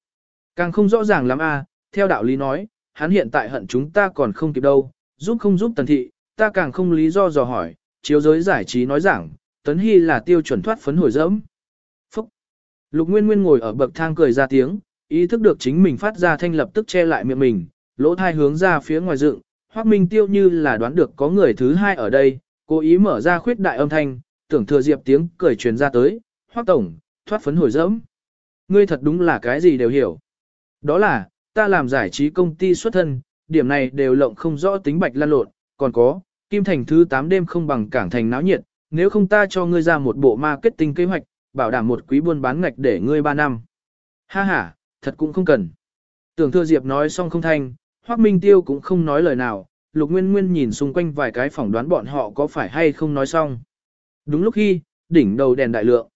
Càng không rõ ràng lắm A, theo đạo lý nói, hắn hiện tại hận chúng ta còn không kịp đâu, giúp không giúp Tần Thị, ta càng không lý do dò hỏi, chiếu giới giải trí nói rằng, Tấn Hy là tiêu chuẩn thoát phấn hồi dẫm. Phúc! Lục Nguyên Nguyên ngồi ở bậc thang cười ra tiếng, ý thức được chính mình phát ra thanh lập tức che lại miệng mình, lỗ thai hướng ra phía ngoài dựng, Hoắc Minh Tiêu như là đoán được có người thứ hai ở đây, cố ý mở ra khuyết đại âm thanh, tưởng thừa diệp tiếng cười truyền ra tới, Hoắc Tổng, thoát phấn hồi dẫm. Ngươi thật đúng là cái gì đều hiểu. Đó là, ta làm giải trí công ty xuất thân, điểm này đều lộng không rõ tính bạch lan lộn, còn có, Kim Thành thứ 8 đêm không bằng cảng thành náo nhiệt, nếu không ta cho ngươi ra một bộ marketing kế hoạch, bảo đảm một quý buôn bán ngạch để ngươi 3 năm. Ha ha, thật cũng không cần. Tưởng Thừa Diệp nói xong không thanh, Hoắc Minh Tiêu cũng không nói lời nào, Lục Nguyên Nguyên nhìn xung quanh vài cái phỏng đoán bọn họ có phải hay không nói xong. Đúng lúc khi, đỉnh đầu đèn đại lượng.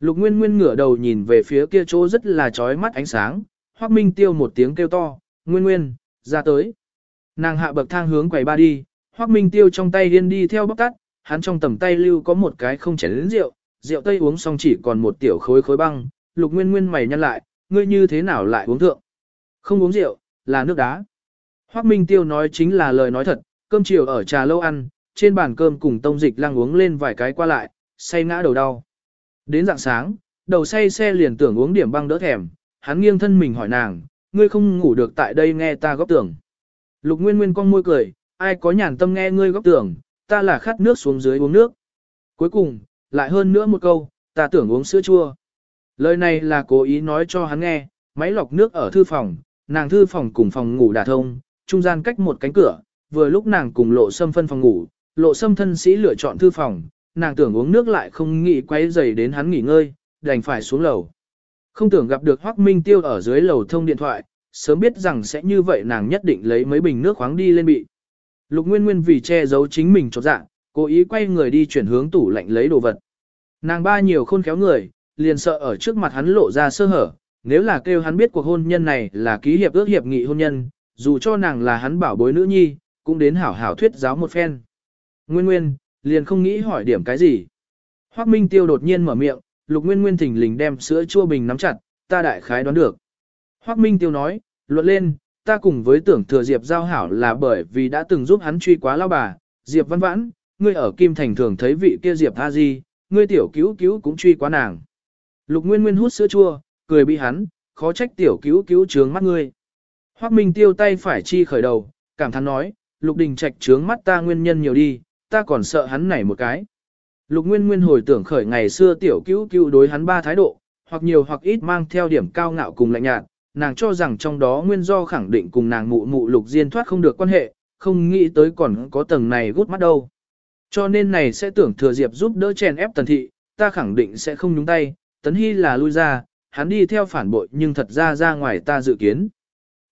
Lục Nguyên Nguyên ngửa đầu nhìn về phía kia chỗ rất là chói mắt ánh sáng, Hoắc Minh Tiêu một tiếng kêu to, Nguyên Nguyên, ra tới. Nàng hạ bậc thang hướng quầy ba đi, Hoắc Minh Tiêu trong tay điên đi theo bóc tắt, hắn trong tầm tay lưu có một cái không chén lớn rượu, rượu tây uống xong chỉ còn một tiểu khối khối băng, Lục Nguyên Nguyên mày nhăn lại, ngươi như thế nào lại uống thượng? Không uống rượu, là nước đá. Hoác Minh Tiêu nói chính là lời nói thật, cơm chiều ở trà lâu ăn, trên bàn cơm cùng tông dịch lăng uống lên vài cái qua lại, say ngã đầu đau. Đến dạng sáng, đầu say xe liền tưởng uống điểm băng đỡ thèm, hắn nghiêng thân mình hỏi nàng, ngươi không ngủ được tại đây nghe ta góp tưởng. Lục Nguyên Nguyên con môi cười, ai có nhàn tâm nghe ngươi góp tưởng, ta là khát nước xuống dưới uống nước. Cuối cùng, lại hơn nữa một câu, ta tưởng uống sữa chua. Lời này là cố ý nói cho hắn nghe, máy lọc nước ở thư phòng, nàng thư phòng cùng phòng ngủ đả thông, trung gian cách một cánh cửa, vừa lúc nàng cùng lộ sâm phân phòng ngủ, lộ sâm thân sĩ lựa chọn thư phòng, nàng tưởng uống nước lại không nghĩ quay dày đến hắn nghỉ ngơi, đành phải xuống lầu. Không tưởng gặp được Hoắc Minh Tiêu ở dưới lầu thông điện thoại, sớm biết rằng sẽ như vậy nàng nhất định lấy mấy bình nước khoáng đi lên bị. Lục Nguyên Nguyên vì che giấu chính mình cho dạng, cố ý quay người đi chuyển hướng tủ lạnh lấy đồ vật. Nàng ba nhiều khôn khéo người, liền sợ ở trước mặt hắn lộ ra sơ hở, nếu là kêu hắn biết cuộc hôn nhân này là ký hiệp ước hiệp nghị hôn nhân, dù cho nàng là hắn bảo bối nữ nhi, cũng đến hảo hảo thuyết giáo một phen. Nguyên Nguyên, liền không nghĩ hỏi điểm cái gì. Hoắc Minh Tiêu đột nhiên mở miệng, Lục Nguyên Nguyên thỉnh lình đem sữa chua bình nắm chặt, ta đại khái đoán được. Hoắc Minh Tiêu nói, luận lên, ta cùng với tưởng thừa Diệp giao hảo là bởi vì đã từng giúp hắn truy quá lao bà, Diệp văn vãn, ngươi ở Kim Thành thường thấy vị kia Diệp A Di, ngươi tiểu cứu cứu cũng truy quá nàng. Lục Nguyên Nguyên hút sữa chua, cười bị hắn, khó trách tiểu cứu cứu trướng mắt ngươi. Hoắc Minh Tiêu tay phải chi khởi đầu, cảm thán nói, Lục Đình Trạch trướng mắt ta nguyên nhân nhiều đi, ta còn sợ hắn nảy một cái. Lục Nguyên Nguyên hồi tưởng khởi ngày xưa tiểu cứu cứu đối hắn ba thái độ, hoặc nhiều hoặc ít mang theo điểm cao ngạo cùng lạnh nhạt, nàng cho rằng trong đó nguyên do khẳng định cùng nàng mụ mụ Lục Diên thoát không được quan hệ, không nghĩ tới còn có tầng này gút mắt đâu. Cho nên này sẽ tưởng thừa diệp giúp đỡ chèn ép tần thị, ta khẳng định sẽ không nhúng tay, tấn hy là lui ra, hắn đi theo phản bội nhưng thật ra ra ngoài ta dự kiến.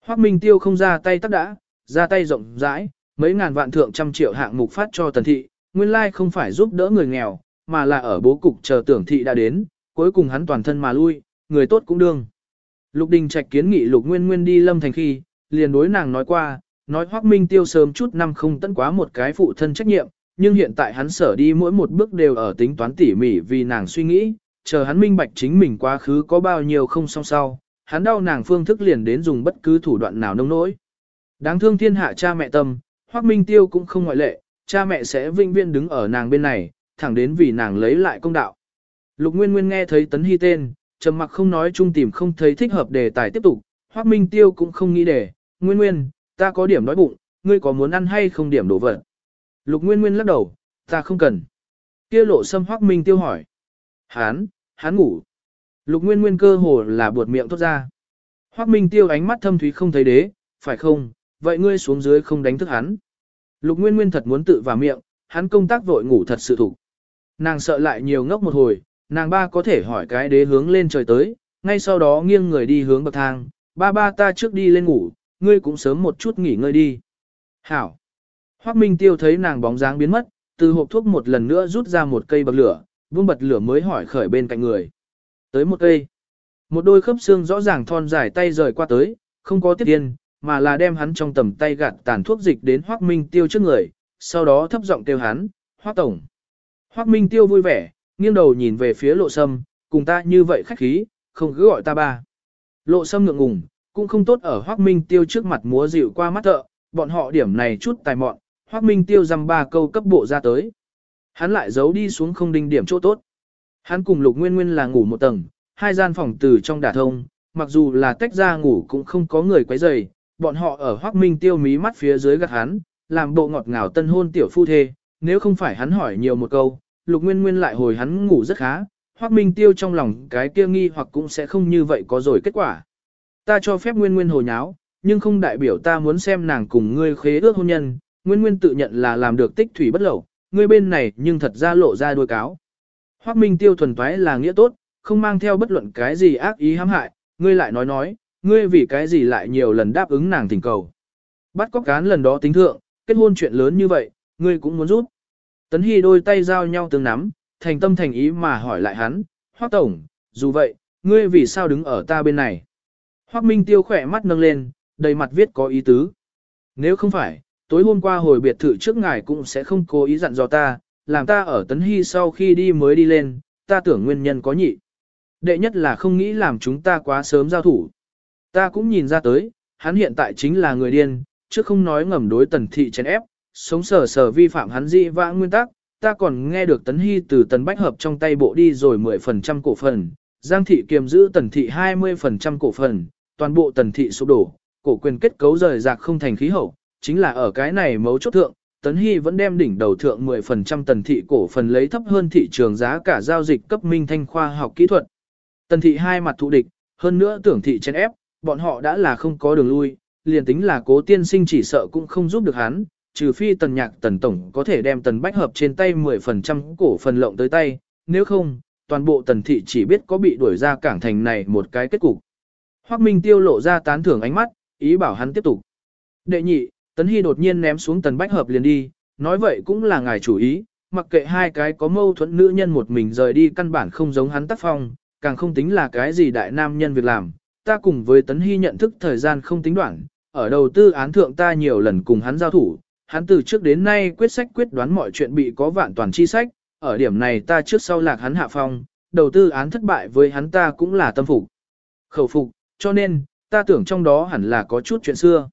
Hoác Minh Tiêu không ra tay tác đã, ra tay rộng rãi, mấy ngàn vạn thượng trăm triệu hạng mục phát cho tần thị, nguyên lai không phải giúp đỡ người nghèo, mà là ở bố cục chờ tưởng thị đã đến, cuối cùng hắn toàn thân mà lui, người tốt cũng đương. Lục Đình Trạch kiến nghị Lục Nguyên Nguyên đi lâm thành khi, liền đối nàng nói qua, nói Hoắc Minh Tiêu sớm chút năm không tận quá một cái phụ thân trách nhiệm, nhưng hiện tại hắn sở đi mỗi một bước đều ở tính toán tỉ mỉ vì nàng suy nghĩ, chờ hắn minh bạch chính mình quá khứ có bao nhiêu không song sau, hắn đau nàng phương thức liền đến dùng bất cứ thủ đoạn nào nông nỗi. Đáng thương thiên hạ cha mẹ tâm, Hoắc Minh Tiêu cũng không ngoại lệ, cha mẹ sẽ vinh viên đứng ở nàng bên này, thẳng đến vì nàng lấy lại công đạo. Lục Nguyên Nguyên nghe thấy Tấn Hy tên, trầm mặc không nói chung tìm không thấy thích hợp đề tài tiếp tục, Hoắc Minh Tiêu cũng không nghĩ để, Nguyên Nguyên, ta có điểm đói bụng, ngươi có muốn ăn hay không điểm đổ vật. Lục Nguyên Nguyên lắc đầu, ta không cần. Kia lộ sâm Hoắc Minh Tiêu hỏi. Hán, hán ngủ. Lục Nguyên Nguyên cơ hồ là buột miệng thốt ra. Hoắc Minh Tiêu ánh mắt thâm thúy không thấy đế, phải không, vậy ngươi xuống dưới không đánh thức hắn. Lục Nguyên Nguyên thật muốn tự vào miệng, hắn công tác vội ngủ thật sự thủ. Nàng sợ lại nhiều ngốc một hồi, nàng ba có thể hỏi cái đế hướng lên trời tới, ngay sau đó nghiêng người đi hướng bậc thang, ba ba ta trước đi lên ngủ, ngươi cũng sớm một chút nghỉ ngơi đi. Hảo. Hoắc Minh Tiêu thấy nàng bóng dáng biến mất, từ hộp thuốc một lần nữa rút ra một cây bật lửa, vương bật lửa mới hỏi khởi bên cạnh người. Tới một cây. Một đôi khớp xương rõ ràng thon dài tay rời qua tới, không có tiết tiên, mà là đem hắn trong tầm tay gạt tàn thuốc dịch đến Hoắc Minh Tiêu trước người, sau đó thấp giọng kêu hắn, Hoắc Tổng. Hoắc Minh Tiêu vui vẻ, nghiêng đầu nhìn về phía lộ sâm, cùng ta như vậy khách khí, không cứ gọi ta ba. Lộ sâm ngượng ngùng, cũng không tốt ở Hoắc Minh Tiêu trước mặt múa dịu qua mắt thợ, bọn họ điểm này chút tài mọn, Hoắc Minh Tiêu dăm ba câu cấp bộ ra tới. Hắn lại giấu đi xuống không đinh điểm chỗ tốt. Hắn cùng Lục Nguyên Nguyên là ngủ một tầng, hai gian phòng từ trong đả thông, mặc dù là tách ra ngủ cũng không có người quấy rầy, bọn họ ở Hoắc Minh Tiêu mí mắt phía dưới gạt hắn, làm bộ ngọt ngào tân hôn tiểu phu thê, nếu không phải hắn hỏi nhiều một câu, Lục Nguyên Nguyên lại hồi hắn ngủ rất khá, Hoắc Minh Tiêu trong lòng cái kia nghi hoặc cũng sẽ không như vậy có rồi kết quả. Ta cho phép Nguyên Nguyên hồi nháo, nhưng không đại biểu ta muốn xem nàng cùng ngươi khế ước hôn nhân, Nguyên Nguyên tự nhận là làm được tích thủy bất lậu, ngươi bên này nhưng thật ra lộ ra đuôi cáo. Hoắc Minh Tiêu thuần toái là nghĩa tốt, không mang theo bất luận cái gì ác ý hãm hại, ngươi lại nói nói, ngươi vì cái gì lại nhiều lần đáp ứng nàng thỉnh cầu. Bắt cóc cán lần đó tính thượng, kết hôn chuyện lớn như vậy, ngươi cũng muốn giúp. Tấn Hy đôi tay giao nhau tương nắm, thành tâm thành ý mà hỏi lại hắn, Hoắc Tổng, dù vậy, ngươi vì sao đứng ở ta bên này? Hoắc Minh Tiêu khỏe mắt nâng lên, đầy mặt viết có ý tứ. Nếu không phải, tối hôm qua hồi biệt thự trước ngài cũng sẽ không cố ý dặn dò ta, làm ta ở Tấn Hy sau khi đi mới đi lên, ta tưởng nguyên nhân có nhị. Đệ nhất là không nghĩ làm chúng ta quá sớm giao thủ. Ta cũng nhìn ra tới, hắn hiện tại chính là người điên, chứ không nói ngầm đối tần thị chèn ép, sống sờ sờ vi phạm hắn dị vãng nguyên tắc, ta còn nghe được tấn hy từ tần bách hợp trong tay bộ đi rồi 10% cổ phần, giang thị kiềm giữ tần thị 20% cổ phần, toàn bộ tần thị sụp đổ, cổ quyền kết cấu rời rạc không thành khí hậu, chính là ở cái này mấu chốt thượng, Tấn Hy vẫn đem đỉnh đầu thượng 10% tần thị cổ phần lấy thấp hơn thị trường giá cả giao dịch cấp minh thanh khoa học kỹ thuật. Tần thị hai mặt thụ địch, hơn nữa tưởng thị chen ép, bọn họ đã là không có đường lui, liền tính là cố tiên sinh chỉ sợ cũng không giúp được hắn, trừ phi tần nhạc tần tổng có thể đem tần bách hợp trên tay 10% cổ phần lộng tới tay, nếu không, toàn bộ tần thị chỉ biết có bị đuổi ra cảng thành này một cái kết cục. Hoắc Minh tiêu lộ ra tán thưởng ánh mắt, ý bảo hắn tiếp tục. Đệ nhị, tấn hy đột nhiên ném xuống tần bách hợp liền đi, nói vậy cũng là ngài chủ ý, mặc kệ hai cái có mâu thuẫn nữ nhân một mình rời đi căn bản không giống hắn tác phong, càng không tính là cái gì đại nam nhân việc làm. Ta cùng với tấn hy nhận thức thời gian không tính đoạn, ở đầu tư án thượng ta nhiều lần cùng hắn giao thủ, hắn từ trước đến nay quyết sách quyết đoán mọi chuyện bị có vạn toàn chi sách, ở điểm này ta trước sau lạc hắn hạ phong, đầu tư án thất bại với hắn ta cũng là tâm phục. Khẩu phục, cho nên, ta tưởng trong đó hẳn là có chút chuyện xưa.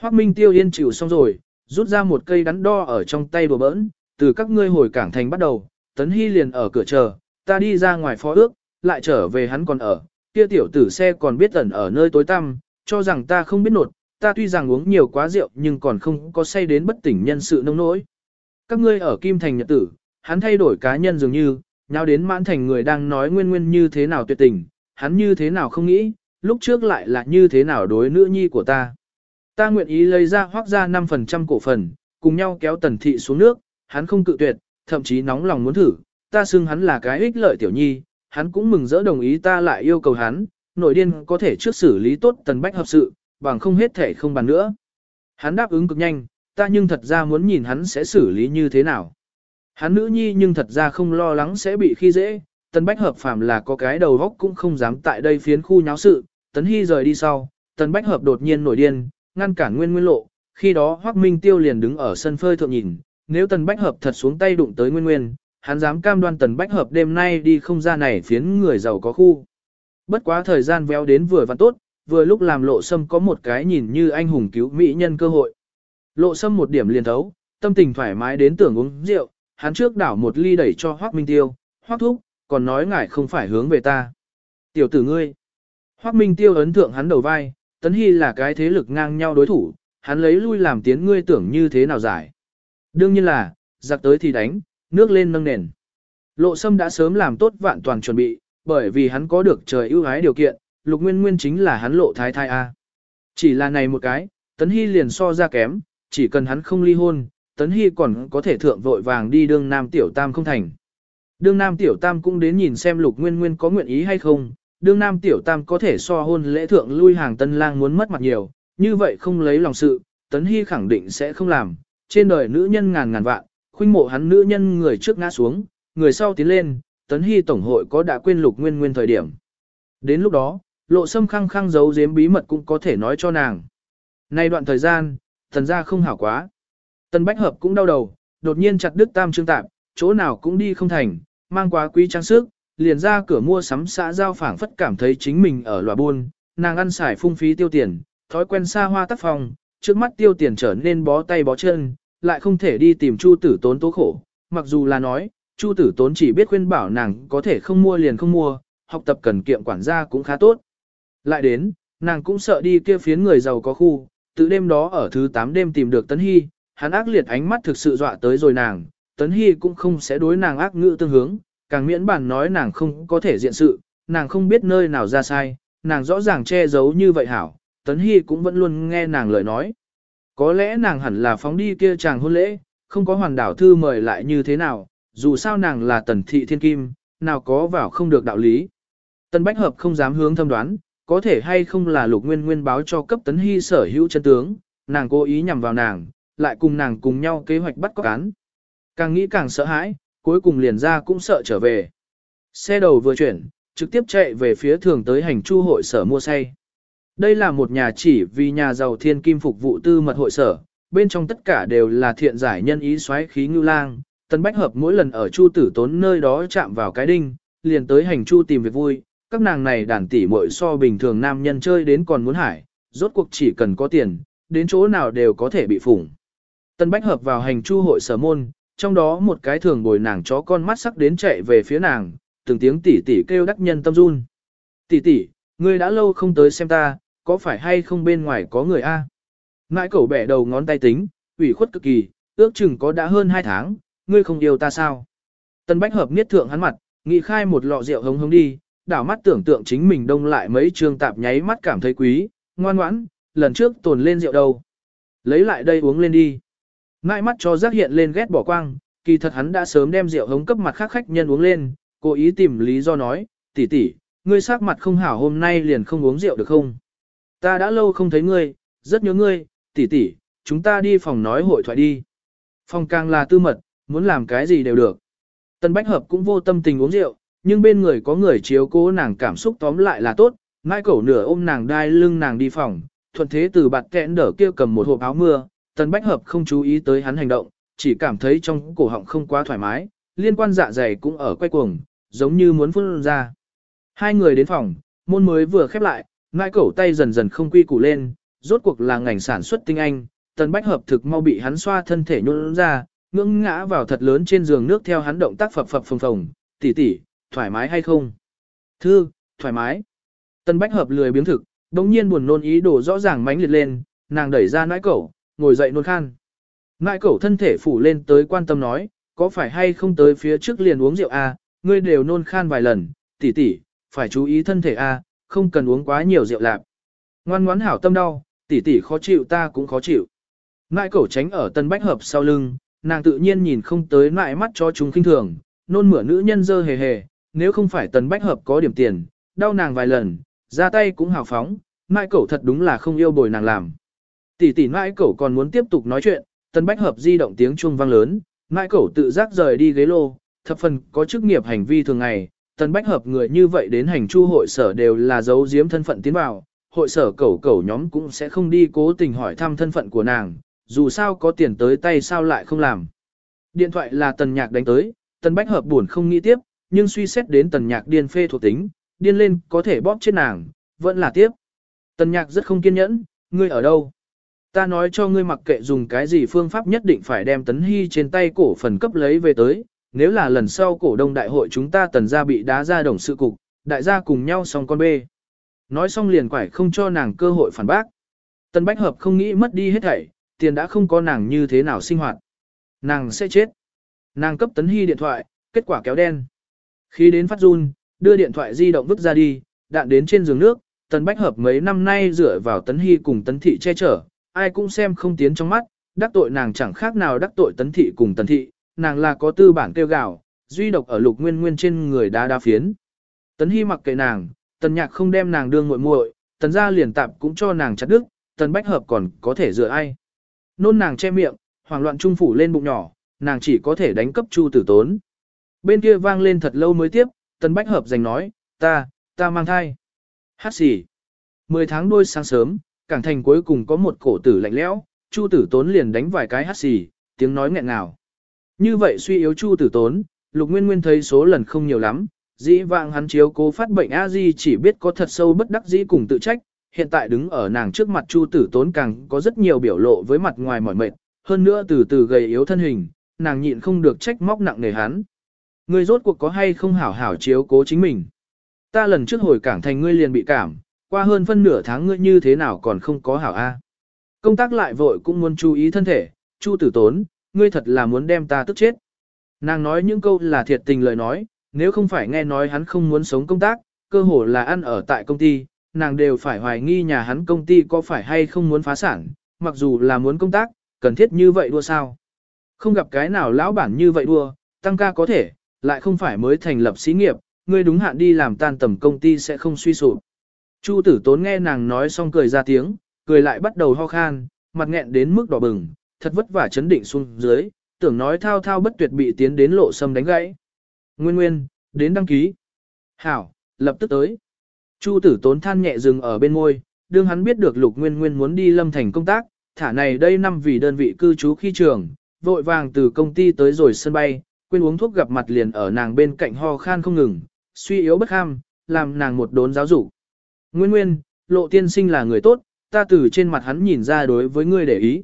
Hoác Minh Tiêu yên chịu xong rồi, rút ra một cây đắn đo ở trong tay đùa bỡn, từ các ngươi hồi cảng thành bắt đầu, Tấn Hy liền ở cửa chờ, ta đi ra ngoài phó ước, lại trở về hắn còn ở, kia tiểu tử xe còn biết ẩn ở nơi tối tăm, cho rằng ta không biết nột, ta tuy rằng uống nhiều quá rượu nhưng còn không có say đến bất tỉnh nhân sự nông nỗi. Các ngươi ở Kim Thành Nhật Tử, hắn thay đổi cá nhân dường như, nhau đến mãn thành người đang nói nguyên nguyên như thế nào tuyệt tình, hắn như thế nào không nghĩ, lúc trước lại là như thế nào đối nữ nhi của ta. Ta nguyện ý lấy ra hoác ra 5% cổ phần, cùng nhau kéo tần thị xuống nước, hắn không cự tuyệt, thậm chí nóng lòng muốn thử, ta xưng hắn là cái ích lợi tiểu nhi, hắn cũng mừng rỡ đồng ý ta lại yêu cầu hắn, nội điên có thể trước xử lý tốt tần bách hợp sự, bằng không hết thể không bàn nữa. Hắn đáp ứng cực nhanh, ta nhưng thật ra muốn nhìn hắn sẽ xử lý như thế nào. Hắn nữ nhi nhưng thật ra không lo lắng sẽ bị khi dễ, tần bách hợp phàm là có cái đầu góc cũng không dám tại đây phiến khu nháo sự, tấn hy rời đi sau, tần bách hợp đột nhiên nổi điên, ngăn cản nguyên nguyên lộ, khi đó Hoắc Minh Tiêu liền đứng ở sân phơi thượng nhìn, nếu tần bách hợp thật xuống tay đụng tới nguyên nguyên, hắn dám cam đoan tần bách hợp đêm nay đi không ra này phiến người giàu có khu. Bất quá thời gian véo đến vừa vặn tốt, vừa lúc làm lộ sâm có một cái nhìn như anh hùng cứu mỹ nhân cơ hội. Lộ sâm một điểm liền thấu, tâm tình thoải mái đến tưởng uống rượu, hắn trước đảo một ly đẩy cho Hoắc Minh Tiêu, Hoắc Thúc, còn nói ngài không phải hướng về ta. Tiểu tử ngươi. Hoắc Minh Tiêu ấn thượng hắn đầu vai, Tấn Hy là cái thế lực ngang nhau đối thủ, hắn lấy lui làm tiến ngươi tưởng như thế nào giải. Đương nhiên là, giặc tới thì đánh, nước lên nâng nền. Lộ Sâm đã sớm làm tốt vạn toàn chuẩn bị, bởi vì hắn có được trời ưu ái điều kiện, Lục Nguyên Nguyên chính là hắn lộ thái thai A. Chỉ là này một cái, Tấn Hy liền so ra kém, chỉ cần hắn không ly hôn, Tấn Hy còn có thể thượng vội vàng đi đương Nam Tiểu Tam không thành. Đương Nam Tiểu Tam cũng đến nhìn xem Lục Nguyên Nguyên có nguyện ý hay không, đương Nam Tiểu Tam có thể so hôn lễ thượng lui hàng tân lang muốn mất mặt nhiều, như vậy không lấy lòng sự, Tấn Hy khẳng định sẽ không làm, trên đời nữ nhân ngàn ngàn vạn, khuynh mộ hắn nữ nhân người trước ngã xuống, người sau tiến lên, Tấn Hy Tổng hội có đã quên Lục Nguyên Nguyên thời điểm. Đến lúc đó, lộ sâm khăng khăng giấu giếm bí mật cũng có thể nói cho nàng. Nay đoạn thời gian, thần gia không hảo quá. Tần Bách Hợp cũng đau đầu, đột nhiên chặt đứt tam trương tạp, chỗ nào cũng đi không thành, mang quá quý trang sức, liền ra cửa mua sắm xã giao phảng phất cảm thấy chính mình ở lòa buôn, nàng ăn xài phung phí tiêu tiền, thói quen xa hoa tác phong, trước mắt tiêu tiền trở nên bó tay bó chân, lại không thể đi tìm Chu Tử Tốn tố khổ, mặc dù là nói, Chu Tử Tốn chỉ biết khuyên bảo nàng có thể không mua liền không mua, học tập cần kiệm quản gia cũng khá tốt. Lại đến, nàng cũng sợ đi kia phiến người giàu có khu, tự đêm đó ở thứ 8 đêm tìm được Tấn Hy, hắn ác liệt ánh mắt thực sự dọa tới rồi nàng, Tấn Hy cũng không sẽ đối nàng ác ngữ tương hướng, càng miễn bàn nói nàng không có thể diện sự, nàng không biết nơi nào ra sai, nàng rõ ràng che giấu như vậy hảo, Tấn Hy cũng vẫn luôn nghe nàng lời nói. Có lẽ nàng hẳn là phóng đi kia chàng hôn lễ, không có hoàn đảo thư mời lại như thế nào, dù sao nàng là tần thị thiên kim, nào có vào không được đạo lý. Tần Bách Hợp không dám hướng thâm đoán, có thể hay không là lục nguyên nguyên báo cho cấp tấn hy sở hữu chân tướng, nàng cố ý nhằm vào nàng, lại cùng nàng cùng nhau kế hoạch bắt cóc án. Càng nghĩ càng sợ hãi, cuối cùng liền ra cũng sợ trở về. Xe đầu vừa chuyển, trực tiếp chạy về phía thường tới hành chu hội sở mua say. Đây là một nhà chỉ vì nhà giàu thiên kim phục vụ tư mật hội sở, bên trong tất cả đều là thiện giải nhân ý xoáy khí ngưu lang. Tân Bách Hợp mỗi lần ở chu tử tốn nơi đó chạm vào cái đinh, liền tới hành chu tìm việc vui, các nàng này đàn tỷ muội so bình thường nam nhân chơi đến còn muốn hải, rốt cuộc chỉ cần có tiền, đến chỗ nào đều có thể bị phủng. Tân Bách hợp vào hành chu hội sở môn, trong đó một cái thường bồi nàng chó con mắt sắc đến chạy về phía nàng, từng tiếng tỉ tỉ kêu đắc nhân tâm run. tỉ tỉ ngươi đã lâu không tới xem ta, có phải hay không bên ngoài có người a? Ngãi cẩu bẻ đầu ngón tay tính, ủy khuất cực kỳ, ước chừng có đã hơn 2 tháng, ngươi không yêu ta sao? Tân Bách Hợp niết thượng hắn mặt, nghị khai một lọ rượu hống hống đi, đảo mắt tưởng tượng chính mình đông lại mấy trường tạp nháy mắt cảm thấy quý, ngoan ngoãn, lần trước tồn lên rượu đâu. Lấy lại đây uống lên đi. Ngại mắt cho giác hiện lên ghét bỏ quang, kỳ thật hắn đã sớm đem rượu hống cấp mặt khác khách nhân uống lên, cố ý tìm lý do nói, tỷ tỷ, ngươi sắc mặt không hảo hôm nay liền không uống rượu được không? Ta đã lâu không thấy ngươi, rất nhớ ngươi, tỷ tỷ, chúng ta đi phòng nói hội thoại đi. Phòng càng là tư mật, muốn làm cái gì đều được. Tân Bách Hợp cũng vô tâm tình uống rượu, nhưng bên người có người chiếu cố nàng cảm xúc tóm lại là tốt, mai cẩu nửa ôm nàng đai lưng nàng đi phòng, thuận thế từ bạt kẽn đỡ kia cầm một hộp áo mưa, Tần Bách Hợp không chú ý tới hắn hành động, chỉ cảm thấy trong cổ họng không quá thoải mái, liên quan dạ dày cũng ở quay cuồng, giống như muốn phun ra. Hai người đến phòng, môn mới vừa khép lại, ngại cẩu tay dần dần không quy củ lên, rốt cuộc là ngành sản xuất tinh anh, Tần Bách Hợp thực mau bị hắn xoa thân thể nhuôn ra, ngưỡng ngã vào thật lớn trên giường nước theo hắn động tác phập phập phồng phồng, tỷ tỷ, thoải mái hay không? Thư, thoải mái. Tần Bách Hợp lười biếng thực, đồng nhiên buồn nôn ý đồ rõ ràng mãnh liệt lên, nàng đẩy ra nãi cẩu, ngồi dậy nôn khan. Ngại cẩu thân thể phủ lên tới quan tâm nói, có phải hay không tới phía trước liền uống rượu à, ngươi đều nôn khan vài lần, tỷ tỷ, phải chú ý thân thể à, không cần uống quá nhiều rượu lạp. Ngoan ngoãn hảo tâm đau, tỷ tỷ khó chịu ta cũng khó chịu. Ngại cẩu tránh ở tân bách hợp sau lưng, nàng tự nhiên nhìn không tới ngại mắt cho chúng kinh thường, nôn mửa nữ nhân dơ hề hề, nếu không phải tần bách hợp có điểm tiền, đau nàng vài lần, ra tay cũng hào phóng, ngại cẩu thật đúng là không yêu bồi nàng làm. Tỷ tỷ nãi cẩu còn muốn tiếp tục nói chuyện, tần bách hợp di động tiếng chuông vang lớn, nãi cẩu tự giác rời đi ghế lô, thập phần có chức nghiệp hành vi thường ngày, tần bách hợp người như vậy đến hành chu hội sở đều là giấu giếm thân phận tiến vào, hội sở cẩu cẩu nhóm cũng sẽ không đi cố tình hỏi thăm thân phận của nàng, dù sao có tiền tới tay sao lại không làm. Điện thoại là tần nhạc đánh tới, tần bách hợp buồn không nghĩ tiếp, nhưng suy xét đến tần nhạc điên phê thuộc tính, điên lên có thể bóp chết nàng, vẫn là tiếp. Tần nhạc rất không kiên nhẫn, ngươi ở đâu? Ta nói cho ngươi mặc kệ dùng cái gì phương pháp nhất định phải đem tấn hy trên tay cổ phần cấp lấy về tới, nếu là lần sau cổ đông đại hội chúng ta tần gia bị đá ra đồng sự cục, đại gia cùng nhau xong con bê. Nói xong liền quải không cho nàng cơ hội phản bác. Tần Bách Hợp không nghĩ mất đi hết thảy, tiền đã không có nàng như thế nào sinh hoạt. Nàng sẽ chết. Nàng cấp tấn hy điện thoại, kết quả kéo đen. Khi đến phát run, đưa điện thoại di động vứt ra đi, đạn đến trên giường nước, tần bách hợp mấy năm nay dựa vào tấn hy cùng tấn thị che chở, ai cũng xem không tiến trong mắt, đắc tội nàng chẳng khác nào đắc tội tấn thị cùng tần thị, nàng là có tư bản kêu gạo, duy độc ở lục nguyên nguyên trên người đá đá phiến. Tấn hy mặc kệ nàng, tần nhạc không đem nàng đương muội muội, tần gia liền tạp cũng cho nàng chặt đức, tần bách hợp còn có thể dựa ai. Nôn nàng che miệng, hoảng loạn trung phủ lên bụng nhỏ, nàng chỉ có thể đánh cấp chu tử tốn. Bên kia vang lên thật lâu mới tiếp, tần Bách Hợp giành nói, ta, ta mang thai. Hát xỉ. Mười tháng đôi sáng sớm, cảng thành cuối cùng có một cổ tử lạnh lẽo, chu tử tốn liền đánh vài cái hát xì, tiếng nói nghẹn ngào. Như vậy suy yếu chu tử tốn, lục nguyên nguyên thấy số lần không nhiều lắm, dĩ vãng hắn chiếu cố phát bệnh a di chỉ biết có thật sâu bất đắc dĩ cùng tự trách, hiện tại đứng ở nàng trước mặt Chu Tử Tốn càng có rất nhiều biểu lộ với mặt ngoài mỏi mệt, hơn nữa từ từ gầy yếu thân hình, nàng nhịn không được trách móc nặng nề hắn. Ngươi rốt cuộc có hay không hảo hảo chiếu cố chính mình. Ta lần trước hồi cảng thành ngươi liền bị cảm, qua hơn phân nửa tháng ngươi như thế nào còn không có hảo A. Công tác lại vội cũng muốn chú ý thân thể, Chu Tử Tốn, ngươi thật là muốn đem ta tức chết. Nàng nói những câu là thiệt tình lời nói, nếu không phải nghe nói hắn không muốn sống công tác, cơ hồ là ăn ở tại công ty, nàng đều phải hoài nghi nhà hắn công ty có phải hay không muốn phá sản, mặc dù là muốn công tác, cần thiết như vậy đua sao. Không gặp cái nào lão bản như vậy đua, tăng ca có thể, lại không phải mới thành lập xí nghiệp, ngươi đúng hạn đi làm tan tầm công ty sẽ không suy sụp. Chu tử tốn nghe nàng nói xong cười ra tiếng, cười lại bắt đầu ho khan, mặt nghẹn đến mức đỏ bừng, thật vất vả chấn định xuống dưới, tưởng nói thao thao bất tuyệt bị tiến đến lộ sâm đánh gãy. Nguyên nguyên, đến đăng ký. Hảo, lập tức tới. Chu tử tốn than nhẹ dừng ở bên môi, đương hắn biết được lục nguyên nguyên muốn đi lâm thành công tác, thả này đây năm vì đơn vị cư trú khi trường, vội vàng từ công ty tới rồi sân bay, quên uống thuốc gặp mặt liền ở nàng bên cạnh ho khan không ngừng, suy yếu bất ham, làm nàng một đốn giáo dục. Nguyên nguyên, lộ tiên sinh là người tốt, ta từ trên mặt hắn nhìn ra đối với ngươi để ý.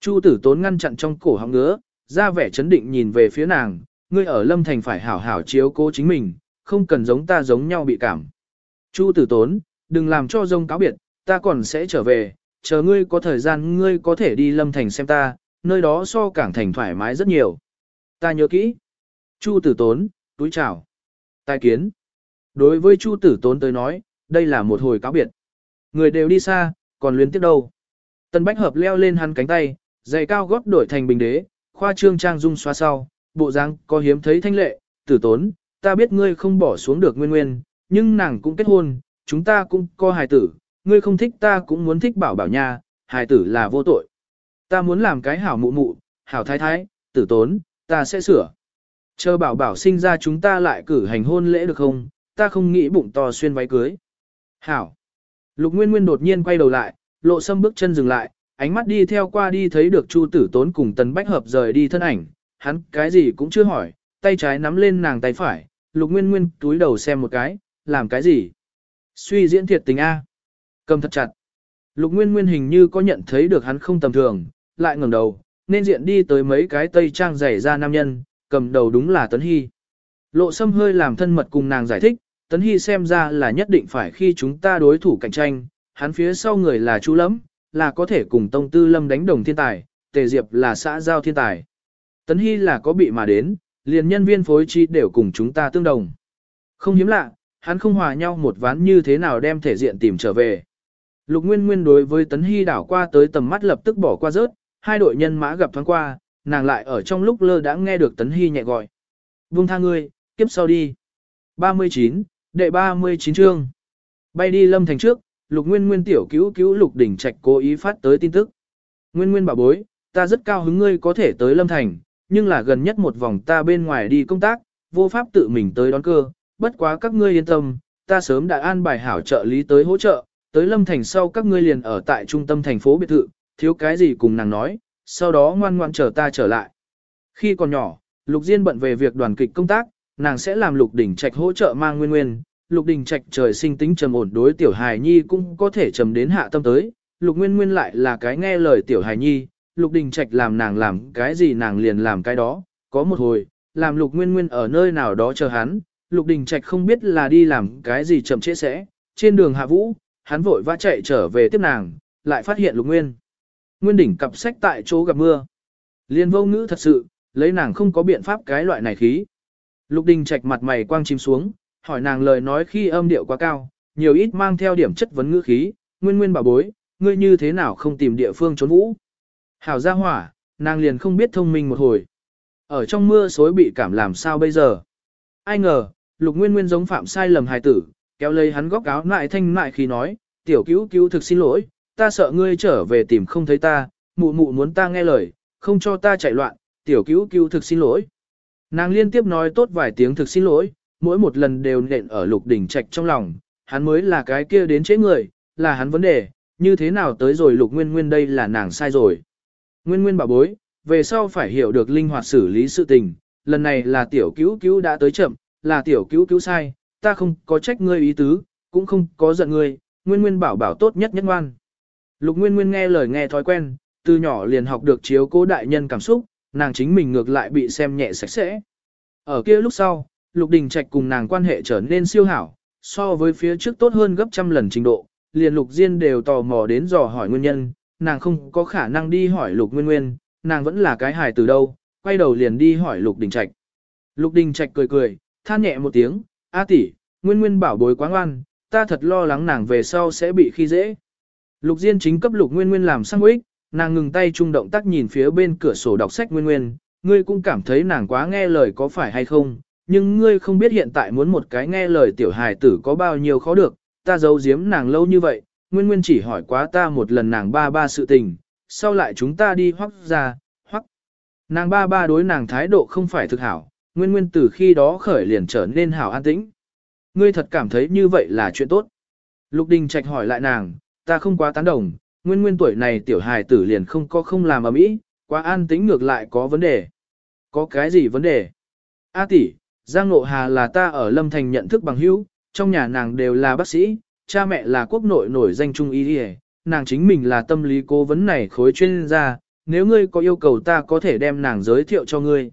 Chu tử tốn ngăn chặn trong cổ họng ngứa, ra vẻ chấn định nhìn về phía nàng, ngươi ở lâm thành phải hảo hảo chiếu cố chính mình, không cần giống ta giống nhau bị cảm. Chu tử tốn, đừng làm cho rông cáo biệt, ta còn sẽ trở về, chờ ngươi có thời gian ngươi có thể đi lâm thành xem ta, nơi đó so cảng thành thoải mái rất nhiều. Ta nhớ kỹ. Chu tử tốn, túi chào. Tài kiến. Đối với Chu tử tốn tới nói, đây là một hồi cáo biệt. Người đều đi xa, còn luyến tiếp đâu. Tần Bách Hợp leo lên hắn cánh tay, giày cao gót đổi thành bình đế, khoa trương trang dung xóa sau, bộ dáng có hiếm thấy thanh lệ, tử tốn, ta biết ngươi không bỏ xuống được nguyên nguyên, nhưng nàng cũng kết hôn, chúng ta cũng có hài tử, ngươi không thích ta cũng muốn thích bảo bảo nha, hài tử là vô tội. Ta muốn làm cái hảo mụ mụ, hảo thái thái, tử tốn, ta sẽ sửa. Chờ bảo bảo sinh ra chúng ta lại cử hành hôn lễ được không, ta không nghĩ bụng to xuyên váy cưới. Hảo. Lục Nguyên Nguyên đột nhiên quay đầu lại, lộ sâm bước chân dừng lại, ánh mắt đi theo qua đi thấy được Chu Tử Tốn cùng Tần Bách Hợp rời đi thân ảnh, hắn cái gì cũng chưa hỏi, tay trái nắm lên nàng tay phải, Lục Nguyên Nguyên túi đầu xem một cái, làm cái gì? Suy diễn thiệt tình A. Cầm thật chặt. Lục Nguyên Nguyên hình như có nhận thấy được hắn không tầm thường, lại ngẩng đầu, nên diện đi tới mấy cái tây trang rải ra nam nhân, cầm đầu đúng là Tấn Hy. Lộ Sâm hơi làm thân mật cùng nàng giải thích, Tấn Hy xem ra là nhất định phải khi chúng ta đối thủ cạnh tranh, hắn phía sau người là Chu Lẫm, là có thể cùng Tông Tư Lâm đánh đồng thiên tài, Tề Diệp là xã giao thiên tài. Tấn Hy là có bị mà đến, liền nhân viên phối trí đều cùng chúng ta tương đồng. Không hiếm lạ, hắn không hòa nhau một ván như thế nào đem thể diện tìm trở về. Lục Nguyên Nguyên đối với Tấn Hy đảo qua tới tầm mắt lập tức bỏ qua rớt, hai đội nhân mã gặp thoáng qua, nàng lại ở trong lúc lơ đã nghe được Tấn Hy nhẹ gọi. Vương tha ngươi, kiếp sau đi. 39, đệ 39 chương. Bay đi lâm thành trước, Lục Nguyên Nguyên tiểu cứu cứu Lục Đỉnh Trạch cố ý phát tới tin tức. Nguyên Nguyên bảo bối, ta rất cao hứng ngươi có thể tới lâm thành, nhưng là gần nhất một vòng ta bên ngoài đi công tác, vô pháp tự mình tới đón cơ, bất quá các ngươi yên tâm, ta sớm đã an bài hảo trợ lý tới hỗ trợ, tới lâm thành sau các ngươi liền ở tại trung tâm thành phố biệt thự, thiếu cái gì cùng nàng nói, sau đó ngoan ngoan chờ ta trở lại. Khi còn nhỏ, Lục Diên bận về việc đoàn kịch công tác, nàng sẽ làm Lục Đỉnh Trạch hỗ trợ mang nguyên nguyên. Lục Đình Trạch trời sinh tính trầm ổn đối tiểu hài nhi cũng có thể trầm đến hạ tâm tới, Lục Nguyên Nguyên lại là cái nghe lời tiểu hài nhi, Lục Đình Trạch làm nàng làm cái gì nàng liền làm cái đó, có một hồi, làm Lục Nguyên Nguyên ở nơi nào đó chờ hắn, Lục Đình Trạch không biết là đi làm cái gì chậm trễ sẽ, trên đường hạ vũ, hắn vội vã chạy trở về tiếp nàng, lại phát hiện Lục Nguyên. Nguyên đỉnh cặp sách tại chỗ gặp mưa. Liên vô ngữ thật sự, lấy nàng không có biện pháp cái loại này khí. Lục Đình Trạch mặt mày quang chìm xuống, hỏi nàng lời nói khi âm điệu quá cao, nhiều ít mang theo điểm chất vấn ngữ khí, nguyên nguyên bảo bối, ngươi như thế nào không tìm địa phương trốn vũ. Hảo ra hỏa, nàng liền không biết thông minh một hồi. Ở trong mưa xối bị cảm làm sao bây giờ. Ai ngờ, lục nguyên nguyên giống phạm sai lầm hài tử, kéo lấy hắn góc áo lại thanh lại khi nói, tiểu cứu cứu thực xin lỗi, ta sợ ngươi trở về tìm không thấy ta, mụ mụ muốn ta nghe lời, không cho ta chạy loạn, tiểu cứu cứu thực xin lỗi. Nàng liên tiếp nói tốt vài tiếng thực xin lỗi, mỗi một lần đều nện ở lục đỉnh trạch trong lòng, hắn mới là cái kia đến chế người, là hắn vấn đề, như thế nào tới rồi lục nguyên nguyên đây là nàng sai rồi. Nguyên nguyên bảo bối, về sau phải hiểu được linh hoạt xử lý sự tình, lần này là tiểu cứu cứu đã tới chậm, là tiểu cứu cứu sai, ta không có trách ngươi ý tứ, cũng không có giận ngươi, nguyên nguyên bảo bảo tốt nhất nhất ngoan. Lục nguyên nguyên nghe lời nghe thói quen, từ nhỏ liền học được chiếu cố đại nhân cảm xúc, nàng chính mình ngược lại bị xem nhẹ sạch sẽ. Ở kia lúc sau, Lục Đình Trạch cùng nàng quan hệ trở nên siêu hảo, so với phía trước tốt hơn gấp trăm lần trình độ, liền Lục Diên đều tò mò đến dò hỏi nguyên nhân, nàng không có khả năng đi hỏi Lục Nguyên Nguyên, nàng vẫn là cái hài từ đâu, quay đầu liền đi hỏi Lục Đình Trạch. Lục Đình Trạch cười cười, than nhẹ một tiếng, A tỷ, Nguyên Nguyên bảo bối quá ngoan, ta thật lo lắng nàng về sau sẽ bị khi dễ. Lục Diên chính cấp Lục Nguyên Nguyên làm sang ích, nàng ngừng tay trung động tác nhìn phía bên cửa sổ đọc sách Nguyên Nguyên, ngươi cũng cảm thấy nàng quá nghe lời có phải hay không, nhưng ngươi không biết hiện tại muốn một cái nghe lời tiểu hài tử có bao nhiêu khó được, ta giấu giếm nàng lâu như vậy, nguyên nguyên chỉ hỏi quá ta một lần nàng ba ba sự tình, sau lại chúng ta đi hoắc ra, hoắc. Nàng ba ba đối nàng thái độ không phải thực hảo, nguyên nguyên từ khi đó khởi liền trở nên hảo an tĩnh. Ngươi thật cảm thấy như vậy là chuyện tốt. Lục Đình Trạch hỏi lại nàng, ta không quá tán đồng, nguyên nguyên tuổi này tiểu hài tử liền không có không làm ở mỹ, quá an tĩnh ngược lại có vấn đề. Có cái gì vấn đề? A tỷ, Giang Nộ Hà là ta ở Lâm Thành nhận thức bằng hữu, trong nhà nàng đều là bác sĩ, cha mẹ là quốc nội nổi danh trung y đi nàng chính mình là tâm lý cố vấn này khối chuyên gia, nếu ngươi có yêu cầu ta có thể đem nàng giới thiệu cho ngươi.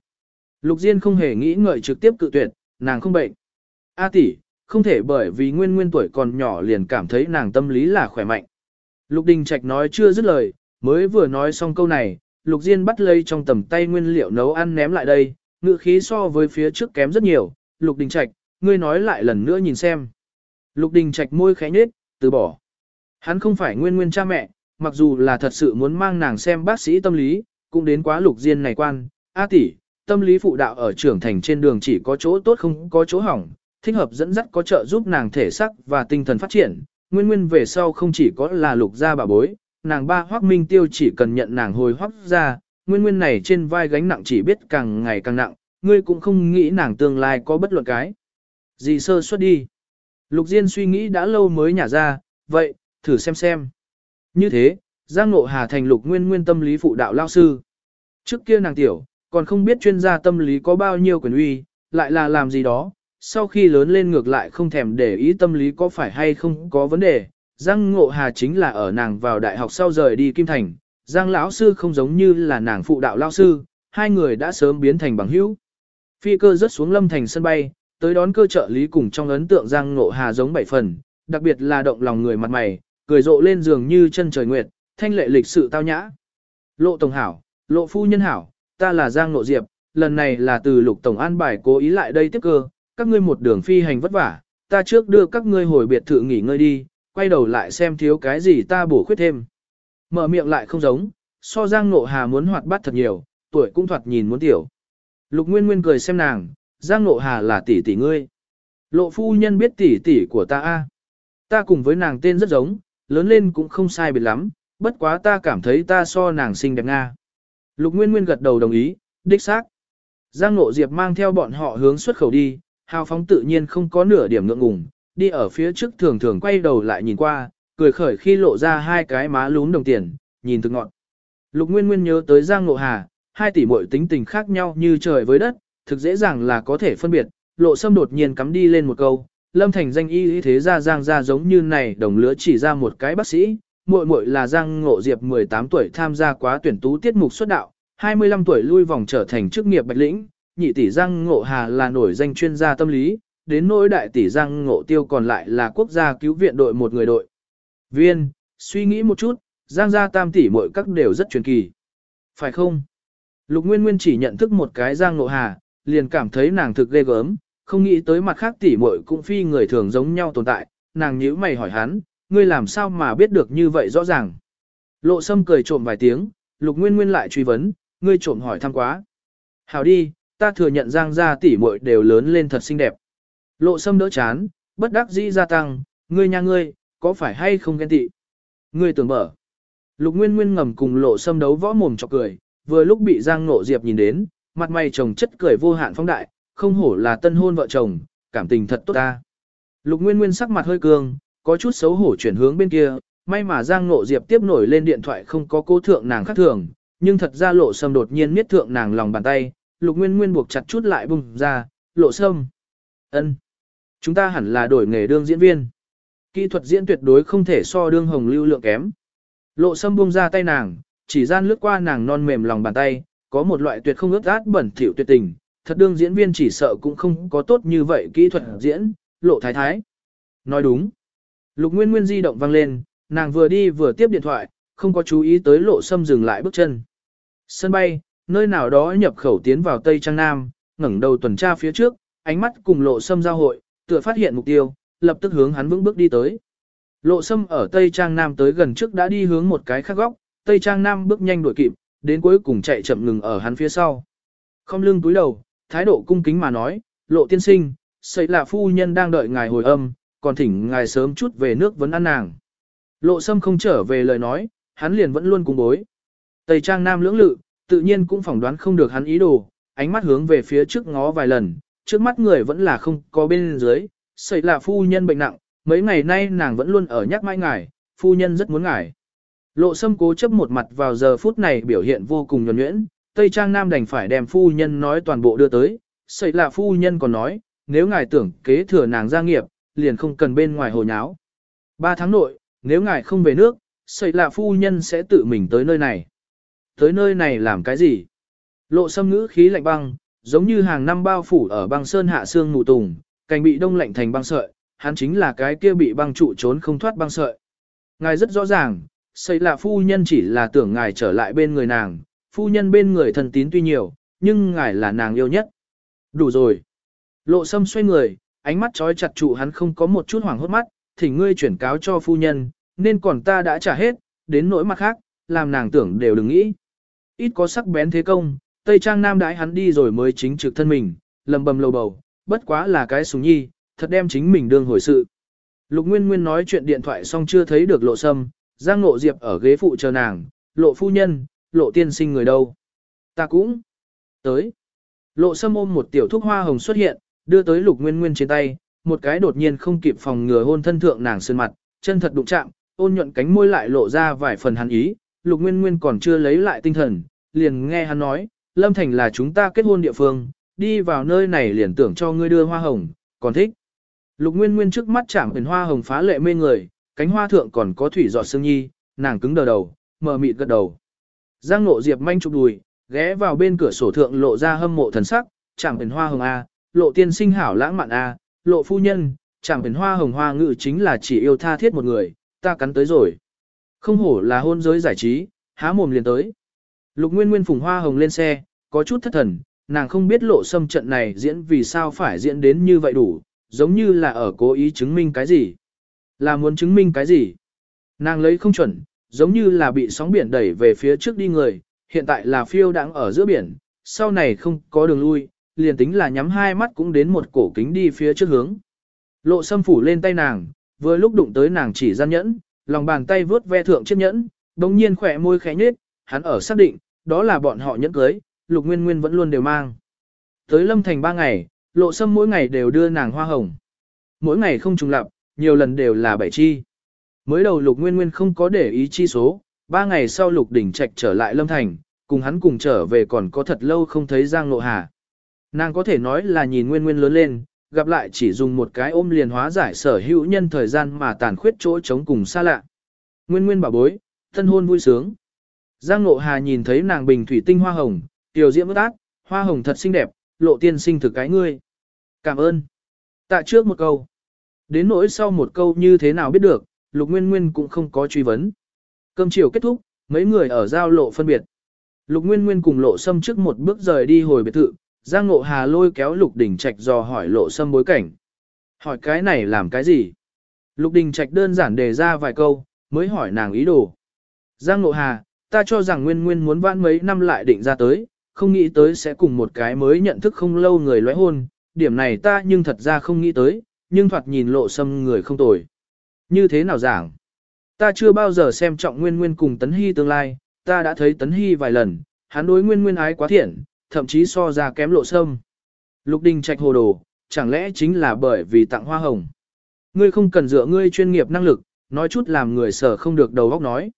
Lục Diên không hề nghĩ ngợi trực tiếp cự tuyệt, nàng không bệnh. A tỷ, không thể bởi vì nguyên nguyên tuổi còn nhỏ liền cảm thấy nàng tâm lý là khỏe mạnh. Lục Đình Trạch nói chưa dứt lời, mới vừa nói xong câu này, Lục Diên bắt lấy trong tầm tay nguyên liệu nấu ăn ném lại đây, ngự khí so với phía trước kém rất nhiều, Lục Đình Trạch, ngươi nói lại lần nữa nhìn xem. Lục Đình Trạch môi khẽ nhếch, từ bỏ. Hắn không phải nguyên nguyên cha mẹ, mặc dù là thật sự muốn mang nàng xem bác sĩ tâm lý, cũng đến quá Lục Diên này quan, A tỷ, tâm lý phụ đạo ở trưởng thành trên đường chỉ có chỗ tốt không có chỗ hỏng, thích hợp dẫn dắt có trợ giúp nàng thể sắc và tinh thần phát triển. Nguyên nguyên về sau không chỉ có là lục gia bà bối, nàng ba hoác minh tiêu chỉ cần nhận nàng hồi hoác ra, nguyên nguyên này trên vai gánh nặng chỉ biết càng ngày càng nặng, ngươi cũng không nghĩ nàng tương lai có bất luận cái. Gì sơ suất đi. Lục Diên suy nghĩ đã lâu mới nhả ra, vậy, thử xem xem. Như thế, Giang Nộ Hà thành lục nguyên nguyên tâm lý phụ đạo lao sư. Trước kia nàng tiểu, còn không biết chuyên gia tâm lý có bao nhiêu quyền uy, lại là làm gì đó, sau khi lớn lên ngược lại không thèm để ý tâm lý có phải hay không có vấn đề. Giang Ngộ Hà chính là ở nàng vào đại học sau rời đi Kim Thành, Giang lão sư không giống như là nàng phụ đạo lão sư, hai người đã sớm biến thành bằng hữu. Phi cơ rớt xuống Lâm Thành sân bay, tới đón cơ trợ lý cùng trong ấn tượng Giang Ngộ Hà giống bảy phần, đặc biệt là động lòng người mặt mày, cười rộ lên giường như chân trời nguyệt, thanh lệ lịch sự tao nhã. Lộ tổng hảo, lộ phu nhân hảo, ta là Giang Ngộ Diệp, lần này là từ lục tổng an bài cố ý lại đây tiếp cơ, các ngươi một đường phi hành vất vả, ta trước đưa các ngươi hồi biệt thự nghỉ ngơi đi, quay đầu lại xem thiếu cái gì ta bổ khuyết thêm. Mở miệng lại không giống, so Giang Nộ Hà muốn hoạt bát thật nhiều, tuổi cũng thoạt nhìn muốn tiểu. Lục Nguyên Nguyên cười xem nàng, Giang Nộ Hà là tỷ tỷ ngươi. Lộ phu nhân biết tỷ tỷ của ta a. Ta cùng với nàng tên rất giống, lớn lên cũng không sai biệt lắm, bất quá ta cảm thấy ta so nàng xinh đẹp nga. Lục Nguyên Nguyên gật đầu đồng ý, đích xác. Giang Nộ Diệp mang theo bọn họ hướng xuất khẩu đi, hào phóng tự nhiên không có nửa điểm ngượng ngùng, đi ở phía trước thường thường quay đầu lại nhìn qua, cười khởi khi lộ ra hai cái má lún đồng tiền, nhìn thực ngọn. Lục Nguyên Nguyên nhớ tới Giang Ngộ Hà, hai tỷ muội tính tình khác nhau như trời với đất, thực dễ dàng là có thể phân biệt. Lộ Sâm đột nhiên cắm đi lên một câu, Lâm Thành danh y y thế ra Giang ra giống như này, đồng lứa chỉ ra một cái bác sĩ, muội muội là Giang Ngộ Diệp 18 tuổi tham gia quá tuyển tú tiết mục xuất đạo, 25 tuổi lui vòng trở thành chức nghiệp bạch lĩnh, nhị tỷ Giang Ngộ Hà là nổi danh chuyên gia tâm lý, đến nỗi đại tỷ Giang Ngộ Tiêu còn lại là quốc gia cứu viện đội một người đội. Viên, suy nghĩ một chút, Giang gia tam tỷ mỗi các đều rất truyền kỳ. Phải không? Lục Nguyên Nguyên chỉ nhận thức một cái Giang Ngộ Hà, liền cảm thấy nàng thực ghê gớm, không nghĩ tới mặt khác tỷ muội cũng phi người thường giống nhau tồn tại, nàng nhíu mày hỏi hắn, ngươi làm sao mà biết được như vậy rõ ràng. Lộ Sâm cười trộm vài tiếng, Lục Nguyên Nguyên lại truy vấn, ngươi trộm hỏi thăm quá. Hảo đi, ta thừa nhận Giang gia tỷ muội đều lớn lên thật xinh đẹp. Lộ Sâm đỡ chán, bất đắc dĩ gia tăng, ngươi nha ngươi, có phải hay không ghen tị? Ngươi tưởng mở. Lục Nguyên Nguyên ngầm cùng lộ Sâm đấu võ mồm chọc cười, vừa lúc bị Giang Ngộ Diệp nhìn đến, mặt mày chồng chất cười vô hạn phong đại, không hổ là tân hôn vợ chồng, cảm tình thật tốt ta. Lục Nguyên Nguyên sắc mặt hơi cương, có chút xấu hổ chuyển hướng bên kia, may mà Giang Ngộ Diệp tiếp nổi lên điện thoại không có cố thượng nàng khác thường, nhưng thật ra lộ sâm đột nhiên miết thượng nàng lòng bàn tay, Lục Nguyên Nguyên buộc chặt chút lại bùng ra, lộ sâm. ân, Chúng ta hẳn là đổi nghề đương diễn viên. Kỹ thuật diễn tuyệt đối không thể so đương hồng lưu lượng kém. Lộ sâm buông ra tay nàng, chỉ gian lướt qua nàng non mềm lòng bàn tay, có một loại tuyệt không ướt át bẩn thỉu tuyệt tình, thật đương diễn viên chỉ sợ cũng không có tốt như vậy kỹ thuật diễn, lộ thái thái. Nói đúng. Lục Nguyên Nguyên di động vang lên, nàng vừa đi vừa tiếp điện thoại, không có chú ý tới lộ sâm dừng lại bước chân. Sân bay, nơi nào đó nhập khẩu tiến vào Tây Trang Nam, ngẩng đầu tuần tra phía trước, ánh mắt cùng lộ sâm giao hội, tựa phát hiện mục tiêu, lập tức hướng hắn vững bước đi tới. Lộ sâm ở Tây Trang Nam tới gần trước đã đi hướng một cái khác góc, Tây Trang Nam bước nhanh đuổi kịp, đến cuối cùng chạy chậm ngừng ở hắn phía sau. Không lưng túi đầu, thái độ cung kính mà nói, lộ tiên sinh, xây là phu nhân đang đợi ngài hồi âm, còn thỉnh ngài sớm chút về nước vấn ăn nàng. Lộ sâm không trở về lời nói, hắn liền vẫn luôn cùng bối. Tây Trang Nam lưỡng lự, tự nhiên cũng phỏng đoán không được hắn ý đồ, ánh mắt hướng về phía trước ngó vài lần, trước mắt người vẫn là không có bên dưới, xảy là phu nhân bệnh nặng, mấy ngày nay nàng vẫn luôn ở nhắc mãi ngài, phu nhân rất muốn ngài. Lộ sâm cố chấp một mặt vào giờ phút này biểu hiện vô cùng nhuẩn nhuyễn, Tây Trang Nam đành phải đem phu nhân nói toàn bộ đưa tới, xảy là phu nhân còn nói, nếu ngài tưởng kế thừa nàng gia nghiệp, liền không cần bên ngoài hồ nháo. Ba tháng nội, nếu ngài không về nước, xảy là phu nhân sẽ tự mình tới nơi này. Tới nơi này làm cái gì? Lộ sâm ngữ khí lạnh băng, giống như hàng năm bao phủ ở băng sơn hạ xương mù tùng, cành bị đông lạnh thành băng sợi, hắn chính là cái kia bị băng trụ trốn không thoát băng sợi. Ngài rất rõ ràng, xây là phu nhân chỉ là tưởng ngài trở lại bên người nàng, phu nhân bên người thần tín tuy nhiều, nhưng ngài là nàng yêu nhất. Đủ rồi. Lộ sâm xoay người, ánh mắt trói chặt trụ hắn không có một chút hoảng hốt mắt, thỉnh ngươi chuyển cáo cho phu nhân, nên còn ta đã trả hết, đến nỗi mặt khác, làm nàng tưởng đều đừng nghĩ. Ít có sắc bén thế công, Tây Trang Nam đãi hắn đi rồi mới chính trực thân mình, lầm bầm lầu bầu, bất quá là cái súng nhi, thật đem chính mình đương hồi sự. Lục Nguyên Nguyên nói chuyện điện thoại xong chưa thấy được lộ sâm, Giang Ngộ Diệp ở ghế phụ chờ nàng, lộ phu nhân, lộ tiên sinh người đâu. Ta cũng tới. Lộ sâm ôm một tiểu thuốc hoa hồng xuất hiện, đưa tới Lục Nguyên Nguyên trên tay, một cái đột nhiên không kịp phòng ngừa hôn thân thượng nàng sơn mặt, chân thật đụng chạm, ôn nhuận cánh môi lại lộ ra vài phần hắn ý, Lục Nguyên Nguyên còn chưa lấy lại tinh thần, liền nghe hắn nói, Lâm Thành là chúng ta kết hôn địa phương, đi vào nơi này liền tưởng cho ngươi đưa hoa hồng, còn thích. Lục Nguyên Nguyên trước mắt chạm hình hoa hồng phá lệ mê người, cánh hoa thượng còn có thủy giọt sương nhi, nàng cứng đờ đầu, mờ mịt gật đầu. Giang Nộ Diệp manh chụp đùi, ghé vào bên cửa sổ thượng lộ ra hâm mộ thần sắc, chạm hình hoa hồng a, lộ tiên sinh hảo lãng mạn a, lộ phu nhân, chạm hình hoa hồng hoa ngự chính là chỉ yêu tha thiết một người, ta cắn tới rồi. Không hổ là hôn giới giải trí, há mồm liền tới. Lục Nguyên Nguyên phùng hoa hồng lên xe, có chút thất thần, nàng không biết lộ xâm trận này diễn vì sao phải diễn đến như vậy đủ, giống như là ở cố ý chứng minh cái gì. Là muốn chứng minh cái gì? Nàng lấy không chuẩn, giống như là bị sóng biển đẩy về phía trước đi người, hiện tại là phiêu đang ở giữa biển, sau này không có đường lui, liền tính là nhắm hai mắt cũng đến một cổ kính đi phía trước hướng. Lộ xâm phủ lên tay nàng, vừa lúc đụng tới nàng chỉ gian nhẫn, lòng bàn tay vướt ve thượng chiếc nhẫn, đồng nhiên khỏe môi khẽ nhếch, hắn ở xác định, đó là bọn họ nhẫn cưới, lục nguyên nguyên vẫn luôn đều mang. Tới lâm thành ba ngày, lộ sâm mỗi ngày đều đưa nàng hoa hồng. Mỗi ngày không trùng lặp, nhiều lần đều là bảy chi. Mới đầu lục nguyên nguyên không có để ý chi số, ba ngày sau lục đỉnh trạch trở lại lâm thành, cùng hắn cùng trở về còn có thật lâu không thấy Giang Lộ Hà. Nàng có thể nói là nhìn nguyên nguyên lớn lên, gặp lại chỉ dùng một cái ôm liền hóa giải sở hữu nhân thời gian mà tàn khuyết chỗ chống cùng xa lạ. Nguyên nguyên bảo bối, thân hôn vui sướng. Giang Ngộ Hà nhìn thấy nàng bình thủy tinh hoa hồng, tiểu diễm ước ác, hoa hồng thật xinh đẹp, lộ tiên sinh thực cái ngươi. Cảm ơn. Tạ trước một câu. Đến nỗi sau một câu như thế nào biết được, Lục Nguyên Nguyên cũng không có truy vấn. Cơm chiều kết thúc, mấy người ở giao lộ phân biệt. Lục Nguyên Nguyên cùng lộ xâm trước một bước rời đi hồi biệt thự, Giang Ngộ Hà lôi kéo Lục Đình Trạch dò hỏi lộ sâm bối cảnh. Hỏi cái này làm cái gì? Lục Đình Trạch đơn giản đề ra vài câu, mới hỏi nàng ý đồ. Giang Ngộ Hà, ta cho rằng Nguyên Nguyên muốn vãn mấy năm lại định ra tới, không nghĩ tới sẽ cùng một cái mới nhận thức không lâu người lóe hôn, điểm này ta nhưng thật ra không nghĩ tới, nhưng thoạt nhìn lộ sâm người không tồi. Như thế nào giảng? Ta chưa bao giờ xem trọng Nguyên Nguyên cùng Tấn Hy tương lai, ta đã thấy Tấn Hy vài lần, hắn đối Nguyên Nguyên ái quá thiện, thậm chí so ra kém lộ sâm. Lục Đình trạch hồ đồ, chẳng lẽ chính là bởi vì tặng hoa hồng. Ngươi không cần dựa ngươi chuyên nghiệp năng lực, nói chút làm người sở không được đầu óc nói.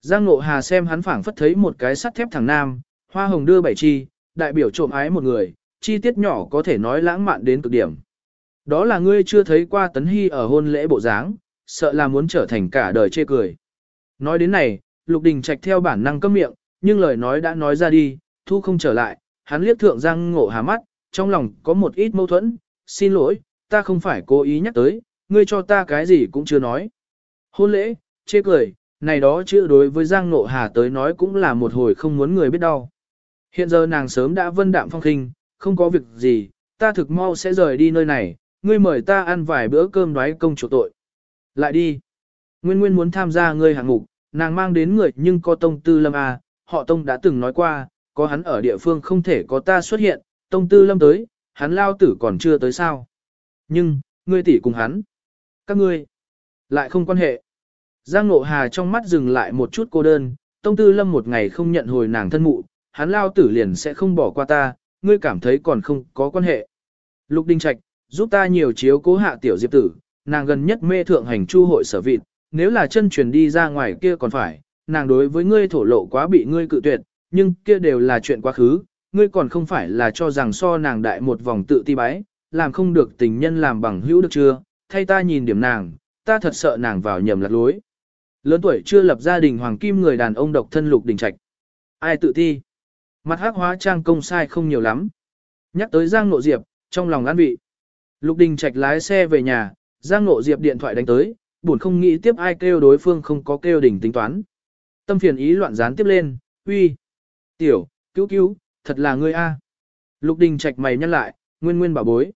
Giang Ngộ Hà xem hắn phảng phất thấy một cái sắt thép thẳng nam, hoa hồng đưa bảy chi, đại biểu trộm ái một người, chi tiết nhỏ có thể nói lãng mạn đến cực điểm. Đó là ngươi chưa thấy qua Tấn Hy ở hôn lễ bộ dáng, sợ là muốn trở thành cả đời chê cười. Nói đến này, Lục Đình Trạch theo bản năng cấm miệng, nhưng lời nói đã nói ra đi, thu không trở lại, hắn liếc thượng Giang Ngộ Hà mắt, trong lòng có một ít mâu thuẫn, xin lỗi, ta không phải cố ý nhắc tới, ngươi cho ta cái gì cũng chưa nói. Hôn lễ, chê cười, này đó chữ đối với Giang Ngộ Hà tới nói cũng là một hồi không muốn người biết đau. Hiện giờ nàng sớm đã vân đạm phong khinh, không có việc gì, ta thực mau sẽ rời đi nơi này, ngươi mời ta ăn vài bữa cơm đoái công chủ tội. Lại đi. Nguyên Nguyên muốn tham gia ngươi hạng mục, nàng mang đến người nhưng có tông tư lâm à, họ tông đã từng nói qua, có hắn ở địa phương không thể có ta xuất hiện, tông tư lâm tới, hắn lao tử còn chưa tới sao. Nhưng, ngươi tỷ cùng hắn. Các ngươi, lại không quan hệ. Giang Ngộ Hà trong mắt dừng lại một chút cô đơn, tông tư lâm một ngày không nhận hồi nàng thân mụ, hắn lao tử liền sẽ không bỏ qua ta, ngươi cảm thấy còn không có quan hệ. Lục Đinh Trạch, giúp ta nhiều chiếu cố hạ tiểu diệp tử, nàng gần nhất mê thượng hành chu hội sở vịt, nếu là chân truyền đi ra ngoài kia còn phải, nàng đối với ngươi thổ lộ quá bị ngươi cự tuyệt, nhưng kia đều là chuyện quá khứ, ngươi còn không phải là cho rằng so nàng đại một vòng tự ti bái, làm không được tình nhân làm bằng hữu được chưa, thay ta nhìn điểm nàng, ta thật sợ nàng vào nhầm lạc lối. Lớn tuổi chưa lập gia đình hoàng kim người đàn ông độc thân lục đình trạch. Ai tự ti? Mặt hắc hóa trang công sai không nhiều lắm. Nhắc tới Giang Nộ Diệp, trong lòng an vị. Lục Đình Trạch lái xe về nhà, Giang Nộ Diệp điện thoại đánh tới, buồn không nghĩ tiếp ai kêu đối phương không có kêu đỉnh tính toán. Tâm phiền ý loạn gián tiếp lên, uy. Tiểu, cứu cứu, thật là ngươi a. Lục đình trạch mày nhăn lại, nguyên nguyên bảo bối.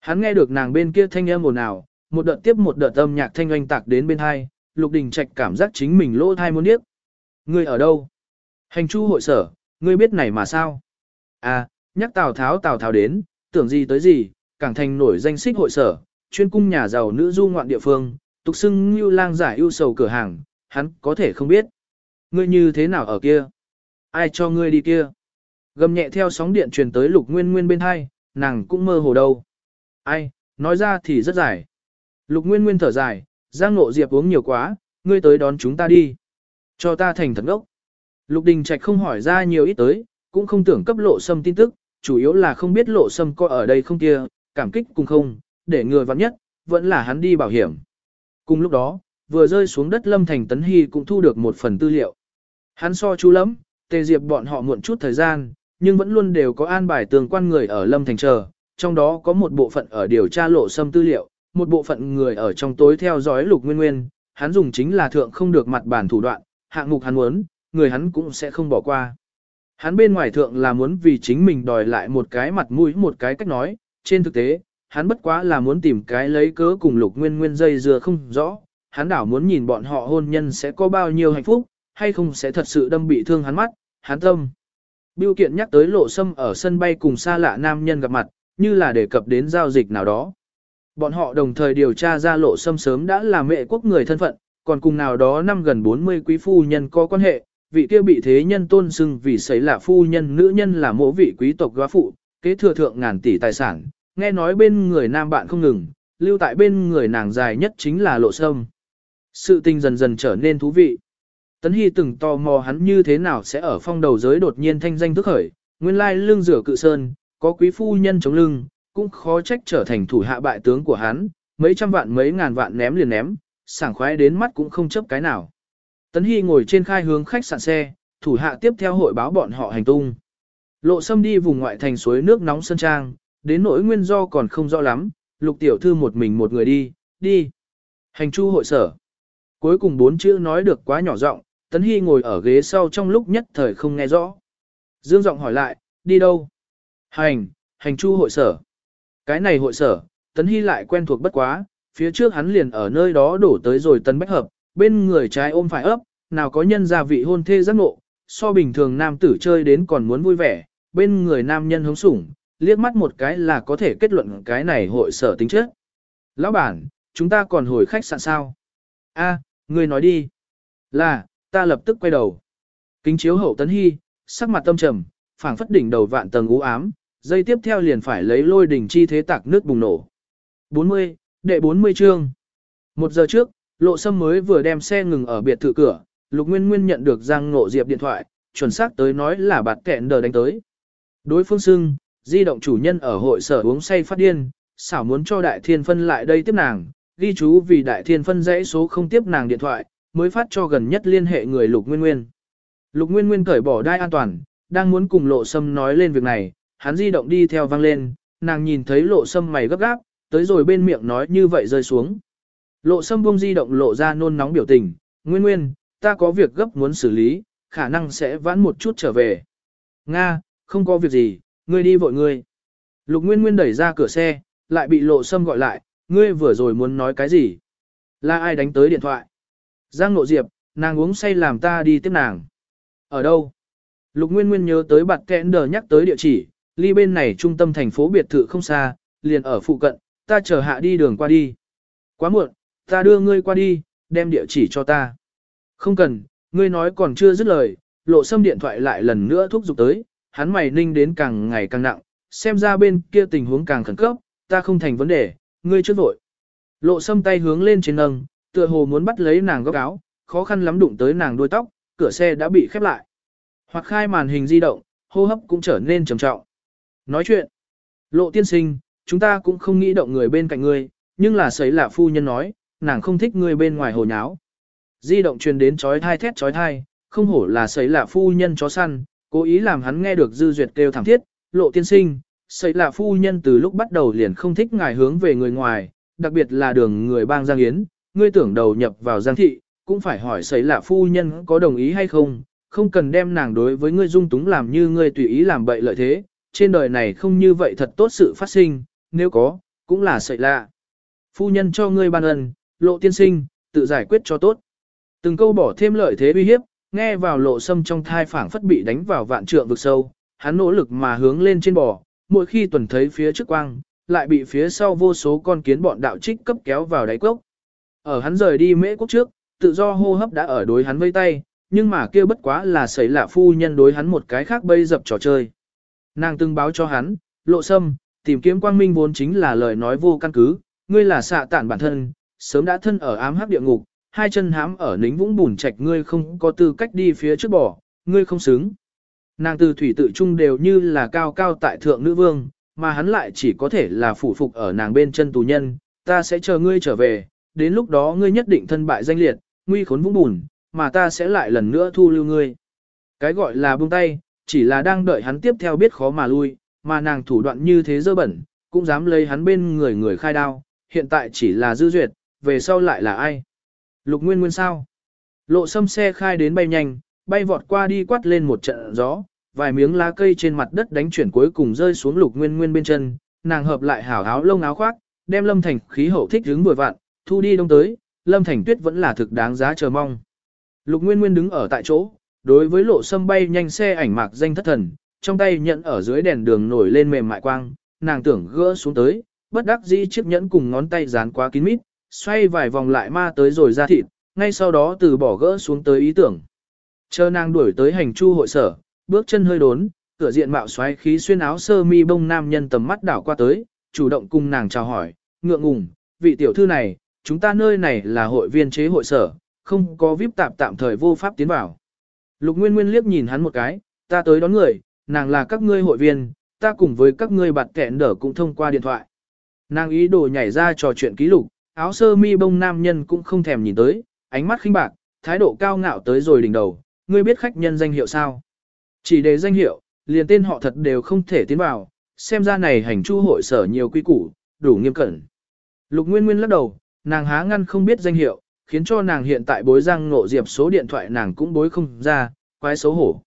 Hắn nghe được nàng bên kia thanh âm ồn ào, một đợt tiếp một đợt âm nhạc thanh oanh tạc đến bên hai, lục đình trạch cảm giác chính mình lỗ thai muốn điếc. Ngươi ở đâu? Hành chu hội sở, ngươi biết này mà sao? À, nhắc Tào Tháo Tào Tháo đến, tưởng gì tới gì, cảng thành nổi danh xích hội sở, chuyên cung nhà giàu nữ du ngoạn địa phương, tục xưng như lang giải ưu sầu cửa hàng, hắn có thể không biết. Ngươi như thế nào ở kia? Ai cho ngươi đi kia? Gầm nhẹ theo sóng điện truyền tới lục nguyên nguyên bên hai, nàng cũng mơ hồ đâu. Ai, nói ra thì rất dài. Lục nguyên nguyên thở dài, Giang Ngộ Diệp uống nhiều quá, ngươi tới đón chúng ta đi. Cho ta thành thật đốc. Lục Đình Trạch không hỏi ra nhiều ít tới, cũng không tưởng cấp lộ sâm tin tức, chủ yếu là không biết lộ sâm có ở đây không kia, cảm kích cùng không, để người vặn nhất, vẫn là hắn đi bảo hiểm. Cùng lúc đó, vừa rơi xuống đất Lâm Thành Tấn Hy cũng thu được một phần tư liệu. Hắn so chú lắm, tề diệp bọn họ muộn chút thời gian, nhưng vẫn luôn đều có an bài tường quan người ở Lâm Thành chờ, trong đó có một bộ phận ở điều tra lộ xâm tư liệu, một bộ phận người ở trong tối theo dõi lục nguyên nguyên, hắn dùng chính là thượng không được mặt bản thủ đoạn, hạng mục hắn muốn, người hắn cũng sẽ không bỏ qua. Hắn bên ngoài thượng là muốn vì chính mình đòi lại một cái mặt mũi một cái cách nói, trên thực tế, hắn bất quá là muốn tìm cái lấy cớ cùng lục nguyên nguyên dây dưa không rõ, hắn đảo muốn nhìn bọn họ hôn nhân sẽ có bao nhiêu hạnh phúc, hay không sẽ thật sự đâm bị thương hắn mắt, Hán tâm. Biêu kiện nhắc tới lộ sâm ở sân bay cùng xa lạ nam nhân gặp mặt, như là đề cập đến giao dịch nào đó. Bọn họ đồng thời điều tra ra lộ sâm sớm đã là mẹ quốc người thân phận, còn cùng nào đó năm gần 40 quý phu nhân có quan hệ, vị kia bị thế nhân tôn xưng vì sấy là phu nhân nữ nhân là mộ vị quý tộc góa phụ, kế thừa thượng ngàn tỷ tài sản, nghe nói bên người nam bạn không ngừng, lưu tại bên người nàng dài nhất chính là lộ sâm. Sự tình dần dần trở nên thú vị. Tấn Hy từng tò mò hắn như thế nào sẽ ở phong đầu giới đột nhiên thanh danh thức khởi, nguyên lai lưng rửa cự sơn, có quý phu nhân chống lưng, cũng khó trách trở thành thủ hạ bại tướng của hắn, mấy trăm vạn mấy ngàn vạn ném liền ném, sảng khoái đến mắt cũng không chấp cái nào. Tấn Hy ngồi trên khai hướng khách sạn xe, thủ hạ tiếp theo hội báo bọn họ hành tung. Lộ Sâm đi vùng ngoại thành suối nước nóng sơn trang, đến nỗi nguyên do còn không rõ lắm, lục tiểu thư một mình một người đi, đi. Hành chu hội sở. Cuối cùng bốn chữ nói được quá nhỏ giọng, Tấn Hy ngồi ở ghế sau trong lúc nhất thời không nghe rõ. Dương giọng hỏi lại, đi đâu? Hành, hành chu hội sở. Cái này hội sở, Tấn Hy lại quen thuộc bất quá, phía trước hắn liền ở nơi đó đổ tới rồi Tấn Bách Hợp, bên người trái ôm phải ấp, nào có nhân gia vị hôn thê giác ngộ, so bình thường nam tử chơi đến còn muốn vui vẻ, bên người nam nhân hống sủng, liếc mắt một cái là có thể kết luận cái này hội sở tính chất. Lão bản, chúng ta còn hồi khách sạn sao? A, ngươi nói đi. Là, ta lập tức quay đầu. Kính chiếu hậu tấn hy, sắc mặt tâm trầm, phảng phất đỉnh đầu vạn tầng u ám, dây tiếp theo liền phải lấy lôi đỉnh chi thế tạc nước bùng nổ. 40, đệ 40 chương. Một giờ trước, lộ sâm mới vừa đem xe ngừng ở biệt thự cửa, Lục Nguyên Nguyên nhận được Giang Ngộ Diệp điện thoại, chuẩn xác tới nói là bạt kẹn đờ đánh tới. Đối phương xưng, di động chủ nhân ở hội sở uống say phát điên, xảo muốn cho Đại Thiên Phân lại đây tiếp nàng, ghi chú vì Đại Thiên Phân dãy số không tiếp nàng điện thoại, mới phát cho gần nhất liên hệ người Lục Nguyên Nguyên. Lục Nguyên Nguyên cởi bỏ đai an toàn, đang muốn cùng lộ sâm nói lên việc này, hắn di động đi theo vang lên, nàng nhìn thấy lộ sâm mày gấp gáp, tới rồi bên miệng nói như vậy rơi xuống. Lộ sâm buông di động lộ ra nôn nóng biểu tình, Nguyên Nguyên, ta có việc gấp muốn xử lý, khả năng sẽ vãn một chút trở về. Nga, không có việc gì, ngươi đi vội ngươi. Lục Nguyên Nguyên đẩy ra cửa xe, lại bị lộ sâm gọi lại, ngươi vừa rồi muốn nói cái gì? Là ai đánh tới điện thoại? Giang Nộ Diệp, nàng uống say làm ta đi tiếp nàng. Ở đâu? Lục Nguyên Nguyên nhớ tới bạt kẽn đờ nhắc tới địa chỉ, ly bên này trung tâm thành phố biệt thự không xa, liền ở phụ cận, ta chờ hạ đi đường qua đi. Quá muộn, ta đưa ngươi qua đi, đem địa chỉ cho ta. Không cần, ngươi nói còn chưa dứt lời, lộ xâm điện thoại lại lần nữa thúc giục tới, hắn mày ninh đến càng ngày càng nặng, xem ra bên kia tình huống càng khẩn cấp, ta không thành vấn đề, ngươi chưa vội. Lộ xâm tay hướng lên trên nâng, tựa hồ muốn bắt lấy nàng góc áo, khó khăn lắm đụng tới nàng đuôi tóc, cửa xe đã bị khép lại. Hoặc khai màn hình di động, hô hấp cũng trở nên trầm trọng. Nói chuyện, lộ tiên sinh, chúng ta cũng không nghĩ động người bên cạnh ngươi, nhưng là sấy là phu nhân nói, nàng không thích ngươi bên ngoài hồ nháo. Di động truyền đến chói thai thét chói thai, không hổ là sấy là phu nhân chó săn, cố ý làm hắn nghe được dư duyệt kêu thảm thiết, lộ tiên sinh, sấy là phu nhân từ lúc bắt đầu liền không thích ngài hướng về người ngoài, đặc biệt là đường người bang Giang Yến, ngươi tưởng đầu nhập vào Giang Thị, cũng phải hỏi sấy là phu nhân có đồng ý hay không, không cần đem nàng đối với ngươi dung túng làm như ngươi tùy ý làm bậy lợi thế, trên đời này không như vậy thật tốt sự phát sinh, nếu có, cũng là sậy lạ. Phu nhân cho ngươi ban ân, lộ tiên sinh, tự giải quyết cho tốt. Từng câu bỏ thêm lợi thế uy hiếp, nghe vào lộ sâm trong thai phảng phất bị đánh vào vạn trượng vực sâu, hắn nỗ lực mà hướng lên trên bò, mỗi khi tuần thấy phía trước quang, lại bị phía sau vô số con kiến bọn đạo trích cấp kéo vào đáy cốc. Ở hắn rời đi mễ quốc trước, tự do hô hấp đã ở đối hắn vây tay, nhưng mà kia bất quá là xảy lạ phu nhân đối hắn một cái khác bây dập trò chơi. Nàng từng báo cho hắn, lộ sâm, tìm kiếm quang minh vốn chính là lời nói vô căn cứ, ngươi là xạ tản bản thân, sớm đã thân ở ám hắc địa ngục, hai chân hãm ở nính vũng bùn trạch ngươi không có tư cách đi phía trước bỏ, ngươi không xứng. Nàng từ thủy tự trung đều như là cao cao tại thượng nữ vương, mà hắn lại chỉ có thể là phủ phục ở nàng bên chân tù nhân, ta sẽ chờ ngươi trở về, đến lúc đó ngươi nhất định thân bại danh liệt, nguy khốn vũng bùn, mà ta sẽ lại lần nữa thu lưu ngươi. Cái gọi là buông tay, chỉ là đang đợi hắn tiếp theo biết khó mà lui, mà nàng thủ đoạn như thế dơ bẩn, cũng dám lấy hắn bên người người khai đao, hiện tại chỉ là dư duyệt, về sau lại là ai? Lục Nguyên Nguyên sao? Lộ sâm xe khai đến bay nhanh, bay vọt qua đi quát lên một trận gió, vài miếng lá cây trên mặt đất đánh chuyển cuối cùng rơi xuống Lục Nguyên Nguyên bên chân, nàng hợp lại hảo áo lông áo khoác, đem Lâm Thành khí hậu thích hứng vừa vặn, thu đi đông tới, Lâm Thành Tuyết vẫn là thực đáng giá chờ mong. Lục Nguyên Nguyên đứng ở tại chỗ, đối với lộ sâm bay nhanh xe ảnh mạc danh thất thần, trong tay nhận ở dưới đèn đường nổi lên mềm mại quang, nàng tưởng gỡ xuống tới, bất đắc dĩ chiếc nhẫn cùng ngón tay dán quá kín mít, xoay vài vòng lại ma tới rồi ra thịt, ngay sau đó từ bỏ gỡ xuống tới ý tưởng. Chờ nàng đuổi tới hành chu hội sở, bước chân hơi đốn, cửa diện mạo xoáy khí xuyên áo sơ mi bông nam nhân tầm mắt đảo qua tới, chủ động cùng nàng chào hỏi, ngượng ngùng, vị tiểu thư này, chúng ta nơi này là hội viên chế hội sở, không có vip tạm tạm thời vô pháp tiến vào. Lục Nguyên Nguyên liếc nhìn hắn một cái, ta tới đón người, nàng là các ngươi hội viên, ta cùng với các ngươi bạn kẹn đỡ cũng thông qua điện thoại. Nàng ý đồ nhảy ra trò chuyện ký lục, áo sơ mi bông nam nhân cũng không thèm nhìn tới, ánh mắt khinh bạc, thái độ cao ngạo tới rồi đỉnh đầu, ngươi biết khách nhân danh hiệu sao? Chỉ để danh hiệu, liền tên họ thật đều không thể tiến vào, xem ra này hành chu hội sở nhiều quy củ, đủ nghiêm cẩn. Lục Nguyên Nguyên lắc đầu, nàng há ngăn không biết danh hiệu, khiến cho nàng hiện tại bối răng ngộ diệp số điện thoại nàng cũng bối không ra, quái xấu hổ.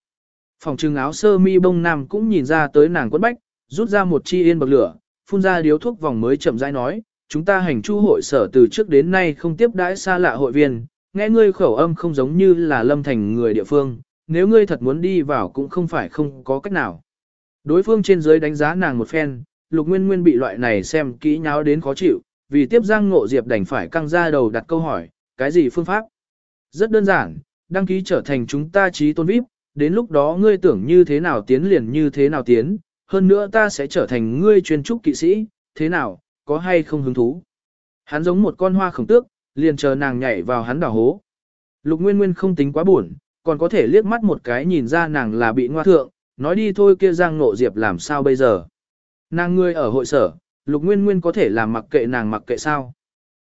Phòng trưng áo sơ mi bông nam cũng nhìn ra tới nàng quất bách, rút ra một chi yên bậc lửa, phun ra điếu thuốc vòng mới chậm rãi nói, chúng ta hành chu hội sở từ trước đến nay không tiếp đãi xa lạ hội viên, nghe ngươi khẩu âm không giống như là lâm thành người địa phương, nếu ngươi thật muốn đi vào cũng không phải không có cách nào. Đối phương trên dưới đánh giá nàng một phen, lục nguyên nguyên bị loại này xem kỹ nháo đến khó chịu, vì tiếp giang ngộ diệp đành phải căng ra đầu đặt câu hỏi, cái gì phương pháp? Rất đơn giản, đăng ký trở thành chúng ta trí tôn VIP, đến lúc đó ngươi tưởng như thế nào tiến liền như thế nào tiến, hơn nữa ta sẽ trở thành ngươi chuyên trúc kỵ sĩ, thế nào, có hay không hứng thú? Hắn giống một con hoa khổng tước, liền chờ nàng nhảy vào hắn đảo hố. Lục Nguyên Nguyên không tính quá buồn, còn có thể liếc mắt một cái nhìn ra nàng là bị ngoa thượng, nói đi thôi kia Giang Nộ Diệp làm sao bây giờ. Nàng ngươi ở hội sở, Lục Nguyên Nguyên có thể làm mặc kệ nàng mặc kệ sao.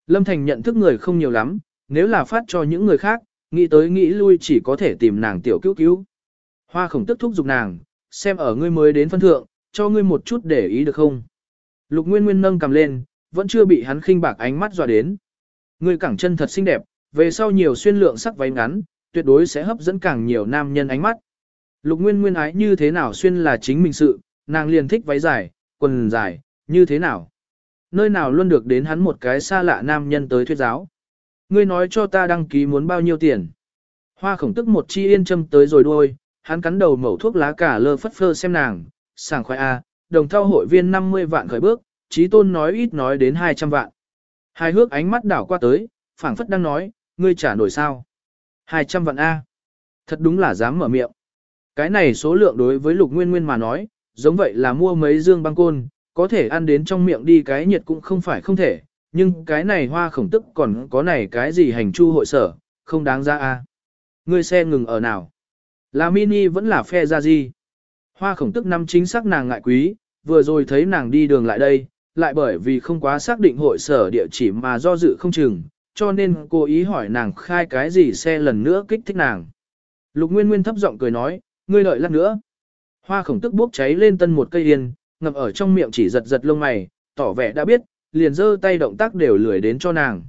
Lâm Thành nhận thức người không nhiều lắm, nếu là phát cho những người khác, nghĩ tới nghĩ lui chỉ có thể tìm nàng tiểu cứu cứu. Hoa khổng tức thúc giục nàng, xem ở ngươi mới đến phân thượng, cho ngươi một chút để ý được không. Lục Nguyên Nguyên nâng cầm lên, vẫn chưa bị hắn khinh bạc ánh mắt dọa đến. Ngươi cẳng chân thật xinh đẹp, về sau nhiều xuyên lượng sắc váy ngắn, tuyệt đối sẽ hấp dẫn càng nhiều nam nhân ánh mắt. Lục Nguyên Nguyên ái như thế nào xuyên là chính mình sự, nàng liền thích váy dài, quần dài, như thế nào. Nơi nào luôn được đến hắn một cái xa lạ nam nhân tới thuyết giáo. Ngươi nói cho ta đăng ký muốn bao nhiêu tiền. Hoa khổng tức một chi yên châm tới rồi đuôi, hắn cắn đầu mẩu thuốc lá cả lơ phất phơ xem nàng, sảng khoai A, à, đồng thao hội viên 50 vạn khởi bước, trí tôn nói ít nói đến 200 vạn. Hai hước ánh mắt đảo qua tới, phảng phất đang nói, ngươi trả nổi sao. 200 vạn A. Thật đúng là dám mở miệng. Cái này số lượng đối với lục nguyên nguyên mà nói, giống vậy là mua mấy dương băng côn, có thể ăn đến trong miệng đi cái nhiệt cũng không phải không thể, nhưng cái này hoa khổng tức còn có này cái gì hành chu hội sở, không đáng ra a. Ngươi xe ngừng ở nào? Là mini vẫn là phe ra gì? Hoa khổng tức năm chính xác nàng ngại quý, vừa rồi thấy nàng đi đường lại đây, lại bởi vì không quá xác định hội sở địa chỉ mà do dự không chừng, cho nên cô ý hỏi nàng khai cái gì xe lần nữa kích thích nàng. Lục Nguyên Nguyên thấp giọng cười nói, ngươi đợi lát nữa. Hoa khổng tức bốc cháy lên tân một cây yên, ngập ở trong miệng chỉ giật giật lông mày, tỏ vẻ đã biết, liền giơ tay động tác đều lười đến cho nàng.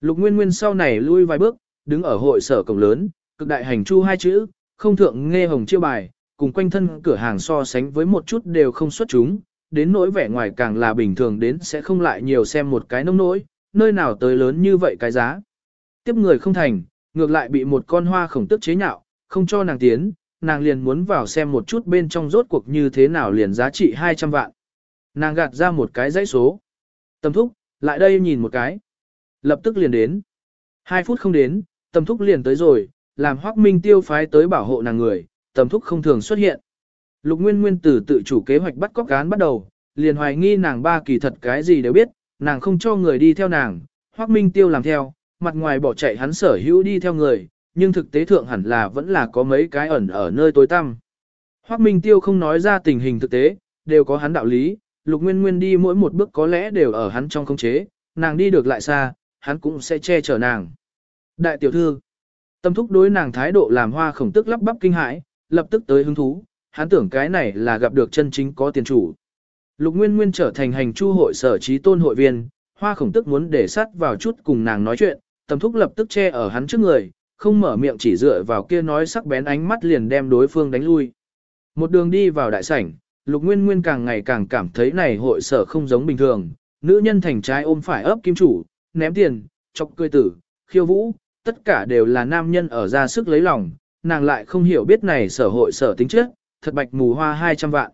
Lục Nguyên Nguyên sau này lui vài bước, đứng ở hội sở cổng lớn, cực đại hành chu hai chữ, không thượng nghe hồng chiêu bài, cùng quanh thân cửa hàng so sánh với một chút đều không xuất chúng, đến nỗi vẻ ngoài càng là bình thường đến sẽ không lại nhiều xem một cái nông nỗi, nơi nào tới lớn như vậy cái giá. Tiếp người không thành, ngược lại bị một con hoa khổng tức chế nhạo, không cho nàng tiến, nàng liền muốn vào xem một chút bên trong rốt cuộc như thế nào liền giá trị 200 vạn. Nàng gạt ra một cái dãy số. tâm thúc, lại đây nhìn một cái. Lập tức liền đến. Hai phút không đến, tâm thúc liền tới rồi, làm hoác minh tiêu phái tới bảo hộ nàng người, tâm thúc không thường xuất hiện. Lục Nguyên Nguyên từ tự chủ kế hoạch bắt cóc cán bắt đầu, liền hoài nghi nàng ba kỳ thật cái gì đều biết, nàng không cho người đi theo nàng, hoác minh tiêu làm theo, mặt ngoài bỏ chạy hắn sở hữu đi theo người, nhưng thực tế thượng hẳn là vẫn là có mấy cái ẩn ở nơi tối tăm. Hoắc minh tiêu không nói ra tình hình thực tế, đều có hắn đạo lý, lục nguyên nguyên đi mỗi một bước có lẽ đều ở hắn trong khống chế, nàng đi được lại xa, hắn cũng sẽ che chở nàng. Đại tiểu thư, tâm thúc đối nàng thái độ làm hoa khổng tức lắp bắp kinh hãi, lập tức tới hứng thú, hắn tưởng cái này là gặp được chân chính có tiền chủ. Lục Nguyên Nguyên trở thành hành chu hội sở trí tôn hội viên, hoa khổng tức muốn để sát vào chút cùng nàng nói chuyện, tâm thúc lập tức che ở hắn trước người, không mở miệng chỉ dựa vào kia nói sắc bén ánh mắt liền đem đối phương đánh lui. Một đường đi vào đại sảnh, Lục Nguyên Nguyên càng ngày càng cảm thấy này hội sở không giống bình thường, nữ nhân thành trái ôm phải ấp kim chủ, ném tiền, chọc cười tử, khiêu vũ, tất cả đều là nam nhân ở ra sức lấy lòng, nàng lại không hiểu biết này sở hội sở tính chất, thật bạch mù hoa 200 vạn.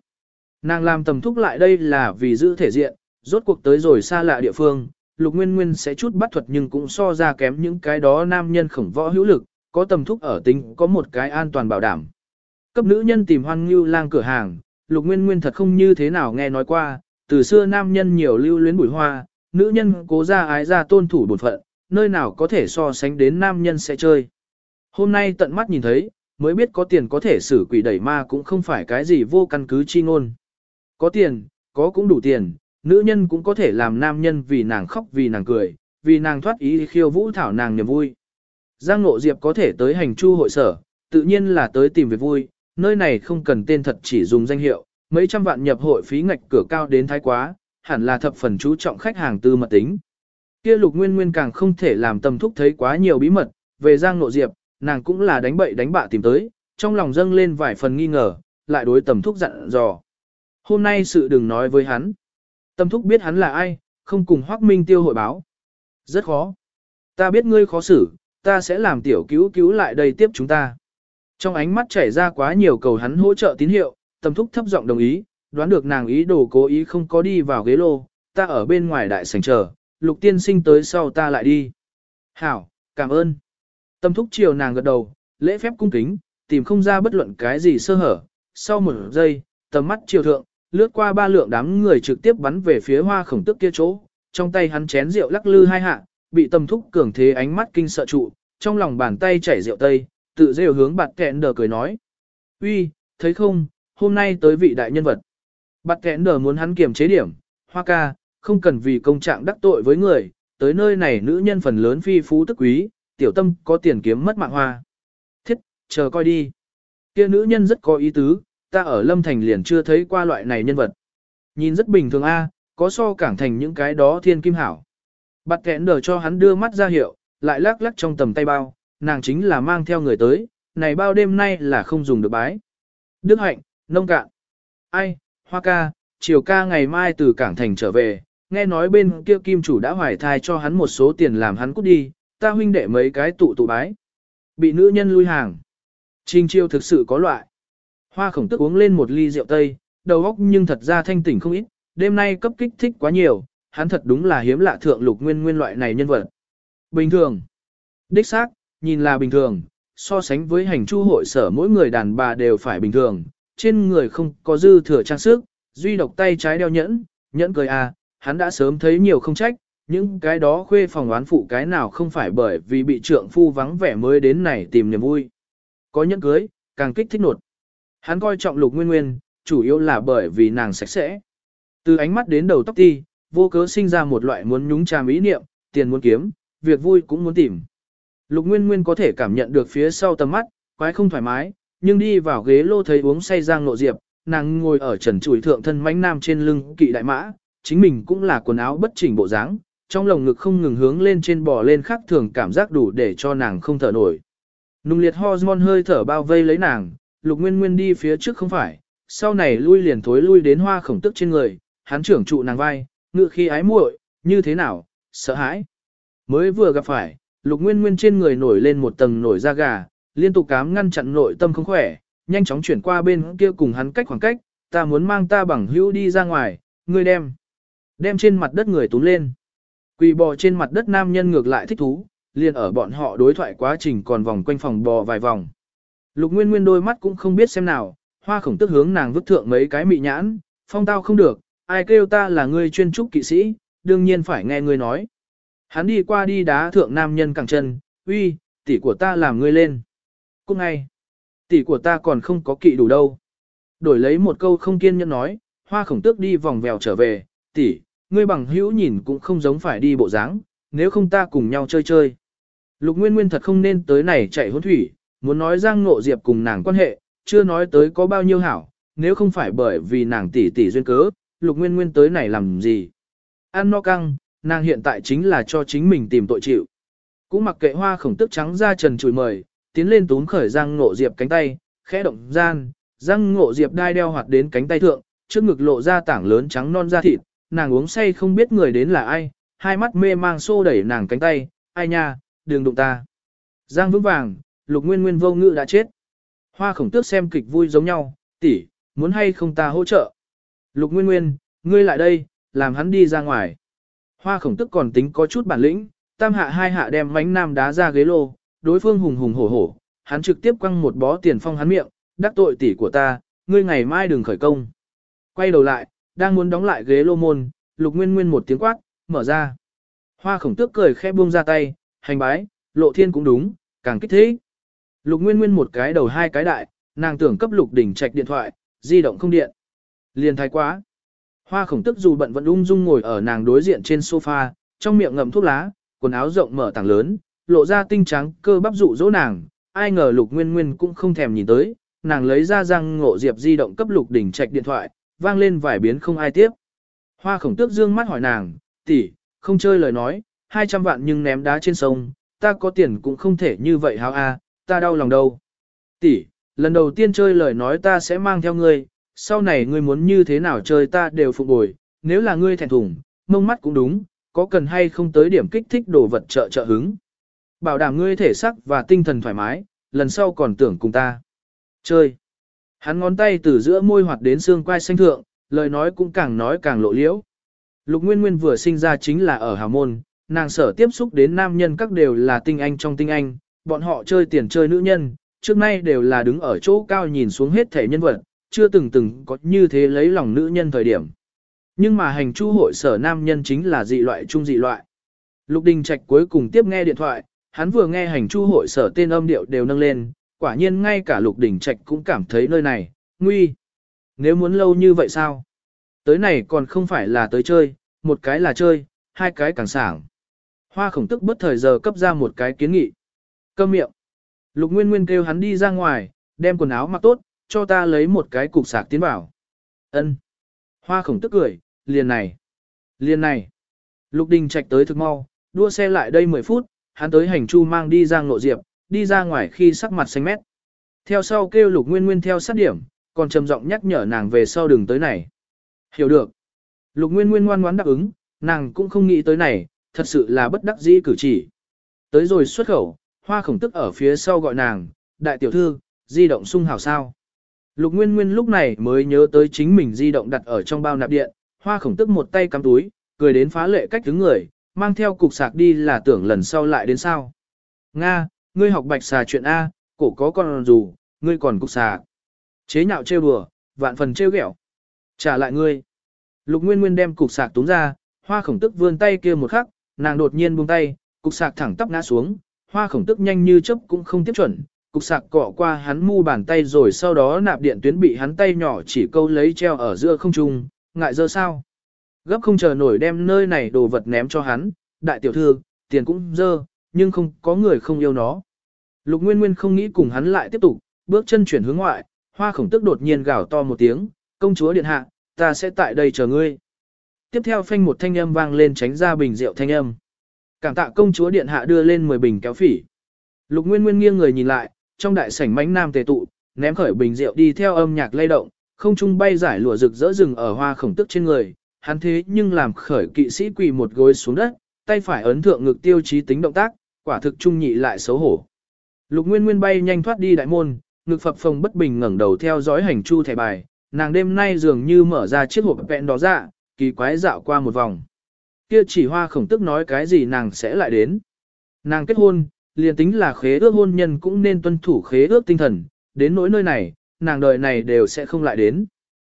Nàng làm tầm thúc lại đây là vì giữ thể diện, rốt cuộc tới rồi xa lạ địa phương, lục nguyên nguyên sẽ chút bắt thuật nhưng cũng so ra kém những cái đó nam nhân khổng võ hữu lực, có tầm thúc ở tính có một cái an toàn bảo đảm. Cấp nữ nhân tìm hoang như lang cửa hàng, lục nguyên nguyên thật không như thế nào nghe nói qua, từ xưa nam nhân nhiều lưu luyến bụi hoa, nữ nhân cố ra ái ra tôn thủ bổn phận, nơi nào có thể so sánh đến nam nhân sẽ chơi. Hôm nay tận mắt nhìn thấy, mới biết có tiền có thể xử quỷ đẩy ma cũng không phải cái gì vô căn cứ chi ngôn. Có tiền, có cũng đủ tiền, nữ nhân cũng có thể làm nam nhân vì nàng khóc vì nàng cười, vì nàng thoát ý khiêu vũ thảo nàng niềm vui. Giang Ngộ Diệp có thể tới hành chu hội sở, tự nhiên là tới tìm việc vui, nơi này không cần tên thật chỉ dùng danh hiệu, mấy trăm vạn nhập hội phí ngạch cửa cao đến thái quá, hẳn là thập phần chú trọng khách hàng tư mật tính. Kia lục nguyên nguyên càng không thể làm tầm thúc thấy quá nhiều bí mật, về Giang Ngộ Diệp, nàng cũng là đánh bậy đánh bạ tìm tới, trong lòng dâng lên vài phần nghi ngờ, lại đối tầm thúc dặn dò. Hôm nay sự đừng nói với hắn. Tâm thúc biết hắn là ai, không cùng Hoác Minh Tiêu hội báo. Rất khó. Ta biết ngươi khó xử, ta sẽ làm tiểu cứu cứu lại đây tiếp chúng ta. Trong ánh mắt chảy ra quá nhiều cầu hắn hỗ trợ tín hiệu, tâm thúc thấp giọng đồng ý, đoán được nàng ý đồ cố ý không có đi vào ghế lô, ta ở bên ngoài đại sảnh chờ, lục tiên sinh tới sau ta lại đi. Hảo, cảm ơn. Tâm thúc chiều nàng gật đầu, lễ phép cung kính, tìm không ra bất luận cái gì sơ hở. Sau một giây, tầm mắt chiều thượng, lướt qua ba lượng đám người trực tiếp bắn về phía hoa khổng tức kia chỗ, trong tay hắn chén rượu lắc lư hai hạ, bị tâm thúc cường thế ánh mắt kinh sợ trụ, trong lòng bàn tay chảy rượu tây, tự rêu hướng bạt kẹn đờ cười nói. uy, thấy không, hôm nay tới vị đại nhân vật. Bạt kẹn đờ muốn hắn kiềm chế điểm, hoa ca, không cần vì công trạng đắc tội với người, tới nơi này nữ nhân phần lớn phi phú tức quý, tiểu tâm có tiền kiếm mất mạng hoa. Thiết, chờ coi đi. Kia nữ nhân rất có ý tứ, ta ở Lâm Thành liền chưa thấy qua loại này nhân vật. Nhìn rất bình thường a, có so cảng thành những cái đó thiên kim hảo. Bạt kẽn đờ cho hắn đưa mắt ra hiệu, lại lắc lắc trong tầm tay bao, nàng chính là mang theo người tới, này bao đêm nay là không dùng được bái. Đức hạnh, nông cạn. Ai, hoa ca, chiều ca ngày mai từ cảng thành trở về, nghe nói bên kia kim chủ đã hoài thai cho hắn một số tiền làm hắn cút đi, ta huynh đệ mấy cái tụ tụ bái. Bị nữ nhân lui hàng. Trình chiêu thực sự có loại. Hoa khổng tức uống lên một ly rượu tây, đầu óc nhưng thật ra thanh tỉnh không ít, đêm nay cấp kích thích quá nhiều, hắn thật đúng là hiếm lạ thượng lục nguyên nguyên loại này nhân vật. Bình thường. Đích xác, nhìn là bình thường, so sánh với hành chu hội sở mỗi người đàn bà đều phải bình thường, trên người không có dư thừa trang sức, duy độc tay trái đeo nhẫn, nhẫn cười à, hắn đã sớm thấy nhiều không trách, những cái đó khuê phòng oán phụ cái nào không phải bởi vì bị trượng phu vắng vẻ mới đến này tìm niềm vui. Có nhẫn cưới, càng kích thích nột. Hắn coi trọng lục nguyên nguyên, chủ yếu là bởi vì nàng sạch sẽ. Từ ánh mắt đến đầu tóc ti, vô cớ sinh ra một loại muốn nhúng chàm ý niệm, tiền muốn kiếm, việc vui cũng muốn tìm. Lục nguyên nguyên có thể cảm nhận được phía sau tầm mắt, quái không thoải mái, nhưng đi vào ghế lô thấy uống say giang nộ diệp, nàng ngồi ở trần chuỗi thượng thân mãnh nam trên lưng kỵ đại mã, chính mình cũng là quần áo bất chỉnh bộ dáng, trong lồng ngực không ngừng hướng lên trên bò lên khác thường cảm giác đủ để cho nàng không thở nổi. Nung liệt hormone hơi thở bao vây lấy nàng, lục nguyên nguyên đi phía trước không phải, sau này lui liền thối lui đến hoa khổng tức trên người, hắn trưởng trụ nàng vai, ngựa khi ái muội, như thế nào, sợ hãi. Mới vừa gặp phải, lục nguyên nguyên trên người nổi lên một tầng nổi da gà, liên tục cám ngăn chặn nội tâm không khỏe, nhanh chóng chuyển qua bên kia cùng hắn cách khoảng cách, ta muốn mang ta bằng hữu đi ra ngoài, ngươi đem. Đem trên mặt đất người túm lên. Quỳ bò trên mặt đất nam nhân ngược lại thích thú, liền ở bọn họ đối thoại quá trình còn vòng quanh phòng bò vài vòng. Lục Nguyên Nguyên đôi mắt cũng không biết xem nào, hoa khổng tức hướng nàng vứt thượng mấy cái mị nhãn, phong tao không được, ai kêu ta là ngươi chuyên trúc kỵ sĩ, đương nhiên phải nghe ngươi nói. Hắn đi qua đi đá thượng nam nhân cẳng chân, uy, tỷ của ta làm ngươi lên. Cũng ngay, tỷ của ta còn không có kỵ đủ đâu. Đổi lấy một câu không kiên nhẫn nói, hoa khổng tước đi vòng vèo trở về, tỷ, ngươi bằng hữu nhìn cũng không giống phải đi bộ dáng, nếu không ta cùng nhau chơi chơi. Lục Nguyên Nguyên thật không nên tới này chạy hôn thủy, muốn nói Giang Ngộ Diệp cùng nàng quan hệ, chưa nói tới có bao nhiêu hảo, nếu không phải bởi vì nàng tỷ tỷ duyên cớ, Lục Nguyên Nguyên tới này làm gì. Ăn no căng, nàng hiện tại chính là cho chính mình tìm tội chịu. Cũng mặc kệ hoa khổng tức trắng ra trần chùi mời, tiến lên túm khởi Giang Ngộ Diệp cánh tay, khẽ động gian, Giang Ngộ Diệp đai đeo hoạt đến cánh tay thượng, trước ngực lộ ra tảng lớn trắng non da thịt, nàng uống say không biết người đến là ai, hai mắt mê mang xô đẩy nàng cánh tay, ai nha, đừng đụng ta. Giang vững vàng, lục nguyên nguyên vô ngự đã chết. Hoa khổng tước xem kịch vui giống nhau, tỷ, muốn hay không ta hỗ trợ. Lục nguyên nguyên, ngươi lại đây, làm hắn đi ra ngoài. Hoa khổng Tước còn tính có chút bản lĩnh, tam hạ hai hạ đem mánh nam đá ra ghế lô, đối phương hùng hùng hổ hổ, hắn trực tiếp quăng một bó tiền phong hắn miệng, đắc tội tỷ của ta, ngươi ngày mai đừng khởi công. Quay đầu lại, đang muốn đóng lại ghế lô môn, lục nguyên nguyên một tiếng quát, mở ra. Hoa khổng tước cười khẽ buông ra tay, hành bái, lộ thiên cũng đúng, càng kích thích. Lục nguyên nguyên một cái đầu hai cái đại, nàng tưởng cấp lục đỉnh trạch điện thoại, di động không điện. Liền thái quá. Hoa khổng tức dù bận vẫn ung dung ngồi ở nàng đối diện trên sofa, trong miệng ngậm thuốc lá, quần áo rộng mở tảng lớn, lộ ra tinh trắng cơ bắp dụ dỗ nàng, ai ngờ lục nguyên nguyên cũng không thèm nhìn tới, nàng lấy ra răng ngộ diệp di động cấp lục đỉnh trạch điện thoại, vang lên vài biến không ai tiếp. Hoa khổng tước dương mắt hỏi nàng, tỷ, không chơi lời nói, 200 vạn nhưng ném đá trên sông, ta có tiền cũng không thể như vậy háo a, ta đau lòng đâu. Tỷ, lần đầu tiên chơi lời nói ta sẽ mang theo ngươi, sau này ngươi muốn như thế nào chơi ta đều phục bồi, nếu là ngươi thẹn thùng, mông mắt cũng đúng, có cần hay không tới điểm kích thích đồ vật trợ trợ hứng. Bảo đảm ngươi thể sắc và tinh thần thoải mái, lần sau còn tưởng cùng ta. Chơi. Hắn ngón tay từ giữa môi hoạt đến xương quai xanh thượng, lời nói cũng càng nói càng lộ liễu. Lục Nguyên Nguyên vừa sinh ra chính là ở Hào Môn, nàng sở tiếp xúc đến nam nhân các đều là tinh anh trong tinh anh, bọn họ chơi tiền chơi nữ nhân, trước nay đều là đứng ở chỗ cao nhìn xuống hết thể nhân vật, chưa từng từng có như thế lấy lòng nữ nhân thời điểm. Nhưng mà hành chu hội sở nam nhân chính là dị loại chung dị loại. Lục Đình Trạch cuối cùng tiếp nghe điện thoại, hắn vừa nghe hành chu hội sở tên âm điệu đều nâng lên, quả nhiên ngay cả Lục Đình Trạch cũng cảm thấy nơi này, nguy. Nếu muốn lâu như vậy sao? Tới này còn không phải là tới chơi, một cái là chơi, hai cái càng sảng. Hoa khổng tức bất thời giờ cấp ra một cái kiến nghị. Câm miệng. Lục Nguyên Nguyên kêu hắn đi ra ngoài, đem quần áo mặc tốt, cho ta lấy một cái cục sạc tiến vào. Ân. Hoa khổng tức cười, liền này. Liền này. Lục Đình Trạch tới thực mau, đua xe lại đây 10 phút, hắn tới hành chu mang đi Giang Nộ Diệp, đi ra ngoài khi sắc mặt xanh mét. Theo sau kêu Lục Nguyên Nguyên theo sát điểm, còn trầm giọng nhắc nhở nàng về sau đừng tới này. Hiểu được. Lục Nguyên Nguyên ngoan ngoãn đáp ứng, nàng cũng không nghĩ tới này, thật sự là bất đắc dĩ cử chỉ. Tới rồi xuất khẩu, hoa khổng tức ở phía sau gọi nàng, đại tiểu thư, di động sung hào sao. Lục Nguyên Nguyên lúc này mới nhớ tới chính mình di động đặt ở trong bao nạp điện, hoa khổng tức một tay cắm túi, cười đến phá lệ cách đứng người, mang theo cục sạc đi là tưởng lần sau lại đến sao. Nga, ngươi học bạch xà chuyện A, cổ có con dù, ngươi còn cục sạc. Chế nhạo trêu đùa, vạn phần trêu ghẹo. Trả lại ngươi. Lục Nguyên Nguyên đem cục sạc túng ra, hoa khổng tức vươn tay kia một khắc, nàng đột nhiên buông tay, cục sạc thẳng tắp ngã xuống, hoa khổng tức nhanh như chớp cũng không tiếp chuẩn, cục sạc cọ qua hắn mu bàn tay rồi sau đó nạp điện tuyến bị hắn tay nhỏ chỉ câu lấy treo ở giữa không trung, ngại dơ sao. Gấp không chờ nổi đem nơi này đồ vật ném cho hắn, đại tiểu thư, tiền cũng dơ, nhưng không có người không yêu nó. Lục Nguyên Nguyên không nghĩ cùng hắn lại tiếp tục, bước chân chuyển hướng ngoại, hoa khổng tức đột nhiên gào to một tiếng, công chúa điện hạ, ta sẽ tại đây chờ ngươi. Tiếp theo phanh một thanh âm vang lên tránh ra bình rượu thanh âm. Cảm tạ công chúa điện hạ đưa lên 10 bình kéo phỉ. Lục Nguyên Nguyên nghiêng người nhìn lại, trong đại sảnh mánh nam tề tụ, ném khởi bình rượu đi theo âm nhạc lay động, không trung bay giải lụa rực rỡ rừng ở hoa khổng tức trên người, hắn thế nhưng làm khởi kỵ sĩ quỳ một gối xuống đất, tay phải ấn thượng ngực tiêu chí tính động tác, quả thực trung nhị lại xấu hổ. Lục Nguyên Nguyên bay nhanh thoát đi đại môn, ngực phập phồng bất bình ngẩng đầu theo dõi hành chu thẻ bài, nàng đêm nay dường như mở ra chiếc hộp vẹn đó ra, dạ, kỳ quái dạo qua một vòng. Kia chỉ hoa khổng tức nói cái gì nàng sẽ lại đến. Nàng kết hôn, liền tính là khế ước hôn nhân cũng nên tuân thủ khế ước tinh thần, đến nỗi nơi này, nàng đời này đều sẽ không lại đến.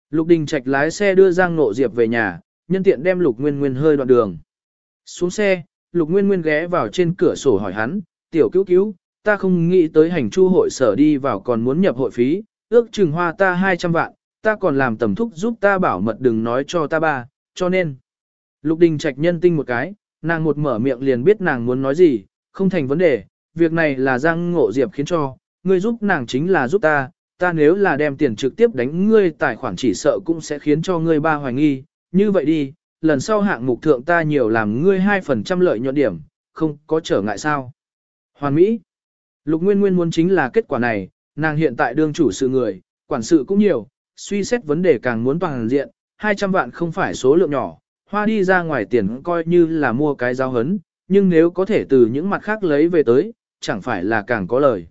Lục Đình Trạch lái xe đưa Giang Nộ Diệp về nhà, nhân tiện đem Lục Nguyên Nguyên hơi đoạn đường. Xuống xe, Lục Nguyên Nguyên ghé vào trên cửa sổ hỏi hắn, tiểu cứu cứu, ta không nghĩ tới hành chu hội sở đi vào còn muốn nhập hội phí, ước chừng hoa ta 200 vạn, ta còn làm tầm thúc giúp ta bảo mật đừng nói cho ta ba, cho nên. Lục Đình Trạch nhân tinh một cái, nàng một mở miệng liền biết nàng muốn nói gì, không thành vấn đề, việc này là Giang Ngộ Diệp khiến cho, ngươi giúp nàng chính là giúp ta, ta nếu là đem tiền trực tiếp đánh ngươi tài khoản chỉ sợ cũng sẽ khiến cho ngươi ba hoài nghi, như vậy đi, lần sau hạng mục thượng ta nhiều làm ngươi 2% lợi nhuận điểm, không có trở ngại sao. Hoàn Mỹ Lục Nguyên Nguyên muốn chính là kết quả này, nàng hiện tại đương chủ sự người, quản sự cũng nhiều, suy xét vấn đề càng muốn toàn diện, 200 vạn không phải số lượng nhỏ, hoa đi ra ngoài tiền coi như là mua cái giao hấn, nhưng nếu có thể từ những mặt khác lấy về tới, chẳng phải là càng có lời.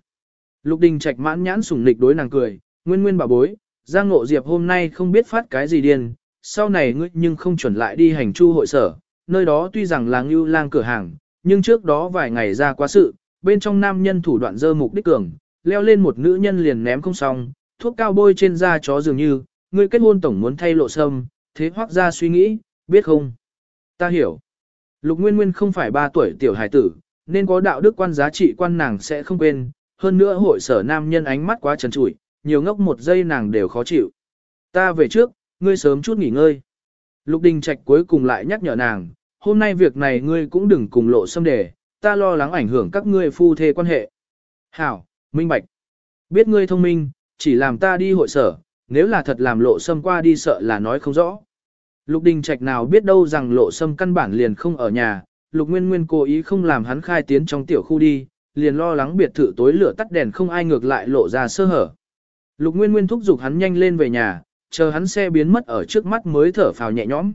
Lục Đình Trạch mãn nhãn sủng nịch đối nàng cười, nguyên nguyên bảo bối, Giang Ngộ Diệp hôm nay không biết phát cái gì điên, sau này ngươi nhưng không chuẩn lại đi hành chu hội sở, nơi đó tuy rằng là ngưu lang cửa hàng, nhưng trước đó vài ngày ra quá sự, bên trong nam nhân thủ đoạn dơ mục đích cường, leo lên một nữ nhân liền ném không xong, thuốc cao bôi trên da chó dường như, ngươi kết hôn tổng muốn thay lộ sâm, thế hoác ra suy nghĩ, biết không? Ta hiểu. Lục Nguyên Nguyên không phải ba tuổi tiểu hài tử, nên có đạo đức quan giá trị quan nàng sẽ không quên, hơn nữa hội sở nam nhân ánh mắt quá trần trụi, nhiều ngốc một giây nàng đều khó chịu. Ta về trước, ngươi sớm chút nghỉ ngơi. Lục Đình Trạch cuối cùng lại nhắc nhở nàng, hôm nay việc này ngươi cũng đừng cùng lộ xâm đề, ta lo lắng ảnh hưởng các ngươi phu thê quan hệ. Hảo, minh bạch. Biết ngươi thông minh, chỉ làm ta đi hội sở, nếu là thật làm lộ xâm qua đi sợ là nói không rõ. Lục Đình Trạch nào biết đâu rằng lộ Sâm căn bản liền không ở nhà, Lục Nguyên Nguyên cố ý không làm hắn khai tiến trong tiểu khu đi, liền lo lắng biệt thự tối lửa tắt đèn không ai ngược lại lộ ra sơ hở. Lục Nguyên Nguyên thúc giục hắn nhanh lên về nhà, chờ hắn xe biến mất ở trước mắt mới thở phào nhẹ nhõm.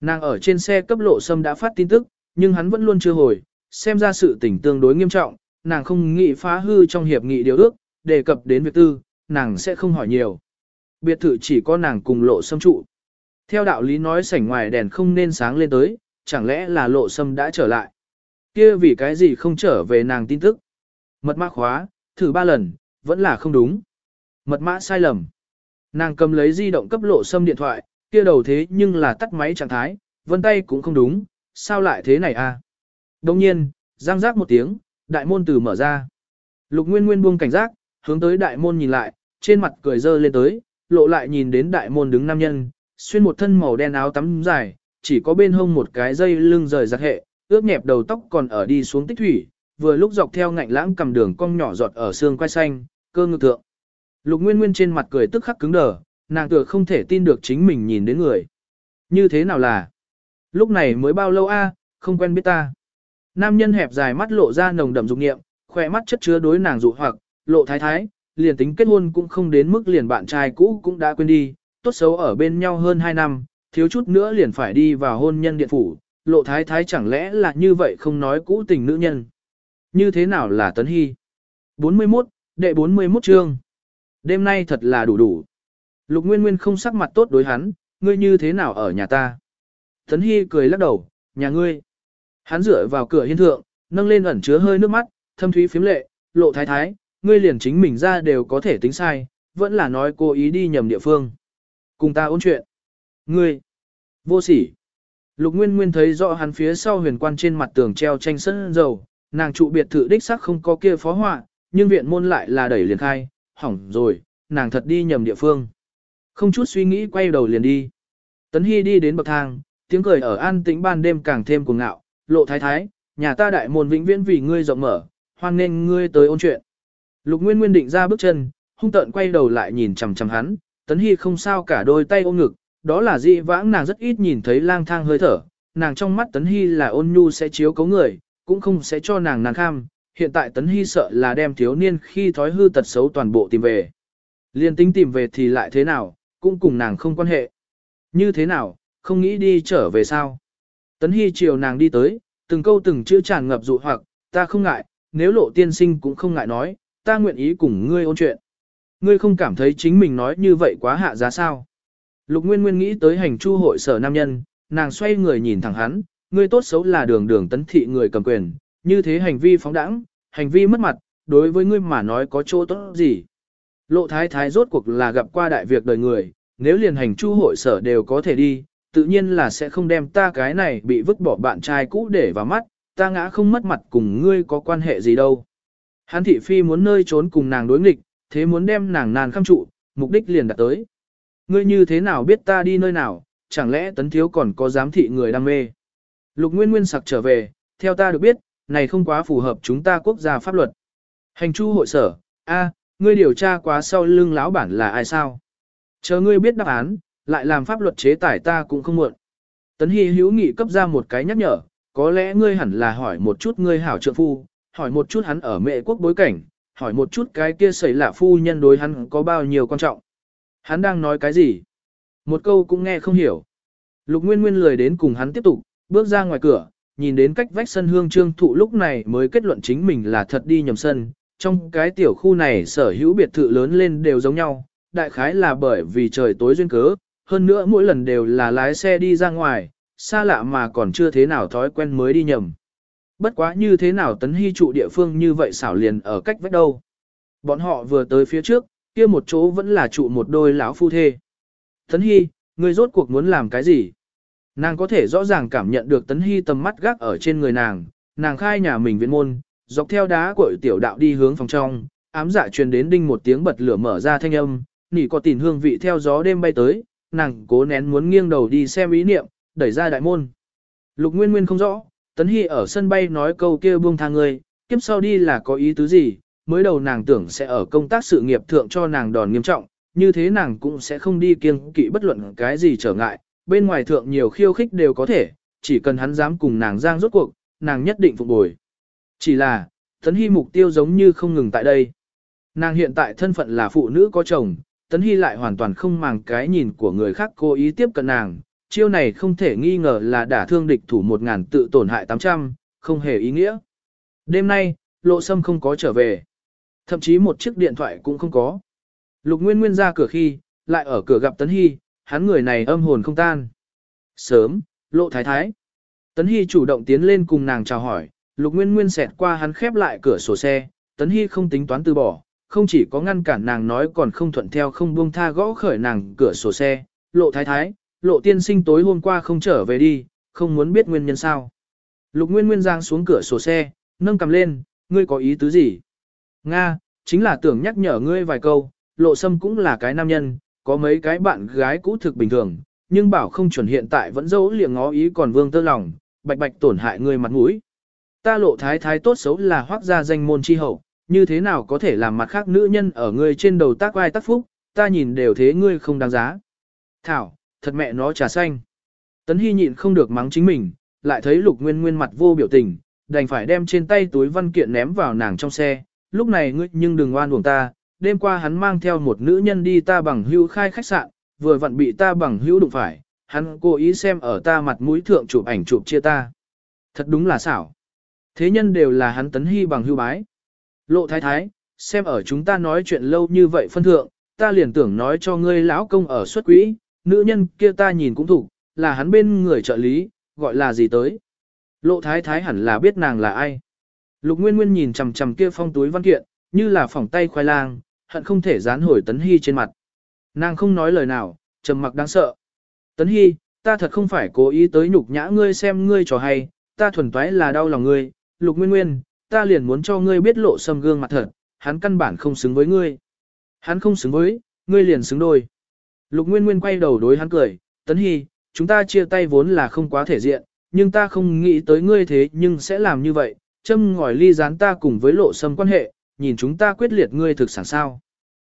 Nàng ở trên xe cấp lộ sâm đã phát tin tức, nhưng hắn vẫn luôn chưa hồi, xem ra sự tình tương đối nghiêm trọng, nàng không nghĩ phá hư trong hiệp nghị điều ước, đề cập đến việc tư, nàng sẽ không hỏi nhiều. Biệt thự chỉ có nàng cùng lộ sâm trụ. Theo đạo lý nói sảnh ngoài đèn không nên sáng lên tới, chẳng lẽ là lộ sâm đã trở lại. kia vì cái gì không trở về nàng tin tức. Mật mã khóa, thử ba lần, vẫn là không đúng. Mật mã sai lầm. Nàng cầm lấy di động cấp lộ sâm điện thoại, kia đầu thế nhưng là tắt máy trạng thái, vân tay cũng không đúng, sao lại thế này à? Đồng nhiên, giang giác một tiếng, đại môn từ mở ra. Lục Nguyên Nguyên buông cảnh giác, hướng tới đại môn nhìn lại, trên mặt cười dơ lên tới, lộ lại nhìn đến đại môn đứng nam nhân, xuyên một thân màu đen áo tắm dài, chỉ có bên hông một cái dây lưng rời giặt hệ, ướt nhẹp đầu tóc còn ở đi xuống tích thủy, vừa lúc dọc theo ngạnh lãng cầm đường cong nhỏ giọt ở xương quai xanh, cơ ngực thượng. Lục Nguyên Nguyên trên mặt cười tức khắc cứng đờ, nàng tựa không thể tin được chính mình nhìn đến người. Như thế nào là? Lúc này mới bao lâu a, không quen biết ta. Nam nhân hẹp dài mắt lộ ra nồng đậm dục nghiệm, khỏe mắt chất chứa đối nàng dụ hoặc, lộ thái thái, liền tính kết hôn cũng không đến mức liền bạn trai cũ cũng đã quên đi, tốt xấu ở bên nhau hơn 2 năm, thiếu chút nữa liền phải đi vào hôn nhân điện phủ, lộ thái thái chẳng lẽ là như vậy không nói cũ tình nữ nhân. Như thế nào là tấn hy? 41, đệ 41 chương. Đêm nay thật là đủ đủ. Lục Nguyên Nguyên không sắc mặt tốt đối hắn, ngươi như thế nào ở nhà ta? Tấn Hy cười lắc đầu, nhà ngươi. Hắn dựa vào cửa hiên thượng, nâng lên ẩn chứa hơi nước mắt, thâm thúy phiếm lệ, lộ thái thái, ngươi liền chính mình ra đều có thể tính sai, vẫn là nói cố ý đi nhầm địa phương. Cùng ta ôn chuyện. Ngươi, vô sỉ. Lục Nguyên Nguyên thấy rõ hắn phía sau huyền quan trên mặt tường treo tranh sân dầu, nàng trụ biệt thự đích sắc không có kia phó họa, nhưng viện môn lại là đẩy liền khai, hỏng rồi, nàng thật đi nhầm địa phương. Không chút suy nghĩ quay đầu liền đi. Tấn Hy đi đến bậc thang, tiếng cười ở an tĩnh ban đêm càng thêm cuồng ngạo, lộ thái thái, nhà ta đại môn vĩnh viễn vì ngươi rộng mở, hoan nên ngươi tới ôn chuyện. Lục Nguyên Nguyên định ra bước chân, hung tợn quay đầu lại nhìn chằm chằm hắn, Tấn Hy không sao cả đôi tay ôm ngực, đó là dị vãng nàng rất ít nhìn thấy lang thang hơi thở, nàng trong mắt Tấn Hy là ôn nhu sẽ chiếu cấu người, cũng không sẽ cho nàng nàng kham, hiện tại Tấn Hy sợ là đem thiếu niên khi thói hư tật xấu toàn bộ tìm về. Liên tính tìm về thì lại thế nào, cũng cùng nàng không quan hệ. Như thế nào, không nghĩ đi trở về sao? Tấn Hy chiều nàng đi tới, từng câu từng chữ tràn ngập dụ hoặc, ta không ngại, nếu lộ tiên sinh cũng không ngại nói, ta nguyện ý cùng ngươi ôn chuyện. Ngươi không cảm thấy chính mình nói như vậy quá hạ giá sao? Lục Nguyên Nguyên nghĩ tới hành chu hội sở nam nhân, nàng xoay người nhìn thẳng hắn, ngươi tốt xấu là đường đường tấn thị người cầm quyền, như thế hành vi phóng đẳng, hành vi mất mặt, đối với ngươi mà nói có chỗ tốt gì? Lộ thái thái rốt cuộc là gặp qua đại việc đời người, nếu liền hành chu hội sở đều có thể đi, tự nhiên là sẽ không đem ta cái này bị vứt bỏ bạn trai cũ để vào mắt, ta ngã không mất mặt cùng ngươi có quan hệ gì đâu. Hán thị phi muốn nơi trốn cùng nàng đối nghịch, thế muốn đem nàng nàn khăm trụ, mục đích liền đạt tới. Ngươi như thế nào biết ta đi nơi nào, chẳng lẽ tấn thiếu còn có giám thị người đam mê. Lục Nguyên Nguyên sặc trở về, theo ta được biết, này không quá phù hợp chúng ta quốc gia pháp luật. Hành chu hội sở, a, ngươi điều tra quá sau lưng lão bản là ai sao? Chờ ngươi biết đáp án, lại làm pháp luật chế tải ta cũng không muộn. Tấn Hy hữu nghị cấp ra một cái nhắc nhở, có lẽ ngươi hẳn là hỏi một chút ngươi hảo trượng phu, hỏi một chút hắn ở mệ quốc bối cảnh, hỏi một chút cái kia xảy lạ phu nhân đối hắn có bao nhiêu quan trọng. Hắn đang nói cái gì? Một câu cũng nghe không hiểu. Lục Nguyên Nguyên lười đến cùng hắn tiếp tục, bước ra ngoài cửa, nhìn đến cách vách sân hương trương thụ lúc này mới kết luận chính mình là thật đi nhầm sân. Trong cái tiểu khu này sở hữu biệt thự lớn lên đều giống nhau, đại khái là bởi vì trời tối duyên cớ, hơn nữa mỗi lần đều là lái xe đi ra ngoài, xa lạ mà còn chưa thế nào thói quen mới đi nhầm. Bất quá như thế nào tấn hy trụ địa phương như vậy xảo liền ở cách vách đâu. Bọn họ vừa tới phía trước, kia một chỗ vẫn là trụ một đôi lão phu thê. Tấn hy, người rốt cuộc muốn làm cái gì? Nàng có thể rõ ràng cảm nhận được tấn hy tầm mắt gác ở trên người nàng, nàng khai nhà mình viện môn, dọc theo đá của tiểu đạo đi hướng phòng trong, ám dạ truyền đến đinh một tiếng bật lửa mở ra thanh âm, nỉ có tìn hương vị theo gió đêm bay tới, nàng cố nén muốn nghiêng đầu đi xem ý niệm, đẩy ra đại môn. Lục Nguyên Nguyên không rõ, Tấn Hy ở sân bay nói câu kia buông tha ngươi, kiếp sau đi là có ý tứ gì, mới đầu nàng tưởng sẽ ở công tác sự nghiệp thượng cho nàng đòn nghiêm trọng, như thế nàng cũng sẽ không đi kiêng kỵ bất luận cái gì trở ngại, bên ngoài thượng nhiều khiêu khích đều có thể, chỉ cần hắn dám cùng nàng giang rốt cuộc, nàng nhất định phục bồi. Chỉ là, Tấn Hy mục tiêu giống như không ngừng tại đây. Nàng hiện tại thân phận là phụ nữ có chồng, Tấn Hy lại hoàn toàn không màng cái nhìn của người khác cố ý tiếp cận nàng, chiêu này không thể nghi ngờ là đả thương địch thủ một ngàn tự tổn hại 800, không hề ý nghĩa. Đêm nay, lộ sâm không có trở về. Thậm chí một chiếc điện thoại cũng không có. Lục Nguyên Nguyên ra cửa khi, lại ở cửa gặp Tấn Hy, hắn người này âm hồn không tan. Sớm, lộ thái thái. Tấn Hy chủ động tiến lên cùng nàng chào hỏi, Lục Nguyên Nguyên xẹt qua hắn khép lại cửa sổ xe, Tấn Hy không tính toán từ bỏ, không chỉ có ngăn cản nàng nói còn không thuận theo không buông tha gõ khởi nàng cửa sổ xe, lộ thái thái, lộ tiên sinh tối hôm qua không trở về đi, không muốn biết nguyên nhân sao. Lục Nguyên Nguyên giang xuống cửa sổ xe, nâng cầm lên, ngươi có ý tứ gì? Nga, chính là tưởng nhắc nhở ngươi vài câu, lộ sâm cũng là cái nam nhân, có mấy cái bạn gái cũ thực bình thường, nhưng bảo không chuẩn hiện tại vẫn dấu liệng ngó ý còn vương tơ lòng, bạch bạch tổn hại ngươi mặt mũi. Ta lộ thái thái tốt xấu là hoác gia danh môn chi hậu, như thế nào có thể làm mặt khác nữ nhân ở ngươi trên đầu tác vai tác phúc, ta nhìn đều thế ngươi không đáng giá. Thảo, thật mẹ nó trà xanh. Tấn Hy nhịn không được mắng chính mình, lại thấy lục nguyên nguyên mặt vô biểu tình, đành phải đem trên tay túi văn kiện ném vào nàng trong xe, lúc này ngươi nhưng đừng oan uổng ta, đêm qua hắn mang theo một nữ nhân đi ta bằng hữu khai khách sạn, vừa vặn bị ta bằng hữu đụng phải, hắn cố ý xem ở ta mặt mũi thượng chụp ảnh chụp chia ta. Thật đúng là xảo. Thế nhân đều là hắn tấn hy bằng hữu bái. Lộ thái thái, xem ở chúng ta nói chuyện lâu như vậy phân thượng, ta liền tưởng nói cho ngươi lão công ở xuất quỹ, nữ nhân kia ta nhìn cũng thủ, là hắn bên người trợ lý, gọi là gì tới. Lộ thái thái hẳn là biết nàng là ai. Lục Nguyên Nguyên nhìn chằm chằm kia phong túi văn kiện, như là phỏng tay khoai lang, hận không thể dán hồi Tấn Hy trên mặt. Nàng không nói lời nào, trầm mặc đáng sợ. Tấn Hy, ta thật không phải cố ý tới nhục nhã ngươi xem ngươi trò hay, ta thuần toái là đau lòng ngươi. Lục Nguyên Nguyên, ta liền muốn cho ngươi biết lộ sâm gương mặt thật, hắn căn bản không xứng với ngươi. Hắn không xứng với, ngươi liền xứng đôi. Lục Nguyên Nguyên quay đầu đối hắn cười, Tấn Hy, chúng ta chia tay vốn là không quá thể diện, nhưng ta không nghĩ tới ngươi thế nhưng sẽ làm như vậy, châm ngòi ly gián ta cùng với lộ sâm quan hệ, nhìn chúng ta quyết liệt ngươi thực sản sao.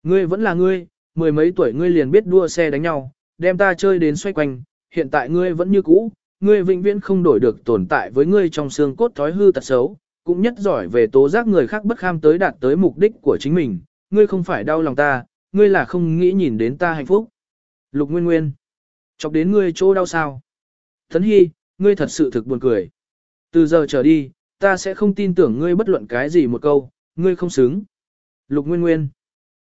Ngươi vẫn là ngươi, mười mấy tuổi ngươi liền biết đua xe đánh nhau, đem ta chơi đến xoay quanh, hiện tại ngươi vẫn như cũ, ngươi vĩnh viễn không đổi được tồn tại với ngươi trong xương cốt thói hư tật xấu, cũng nhất giỏi về tố giác người khác bất kham tới đạt tới mục đích của chính mình, ngươi không phải đau lòng ta, ngươi là không nghĩ nhìn đến ta hạnh phúc. Lục Nguyên Nguyên, chọc đến ngươi chỗ đau sao? Thấn Hy, ngươi thật sự thực buồn cười. Từ giờ trở đi, ta sẽ không tin tưởng ngươi bất luận cái gì một câu, ngươi không xứng. Lục Nguyên Nguyên,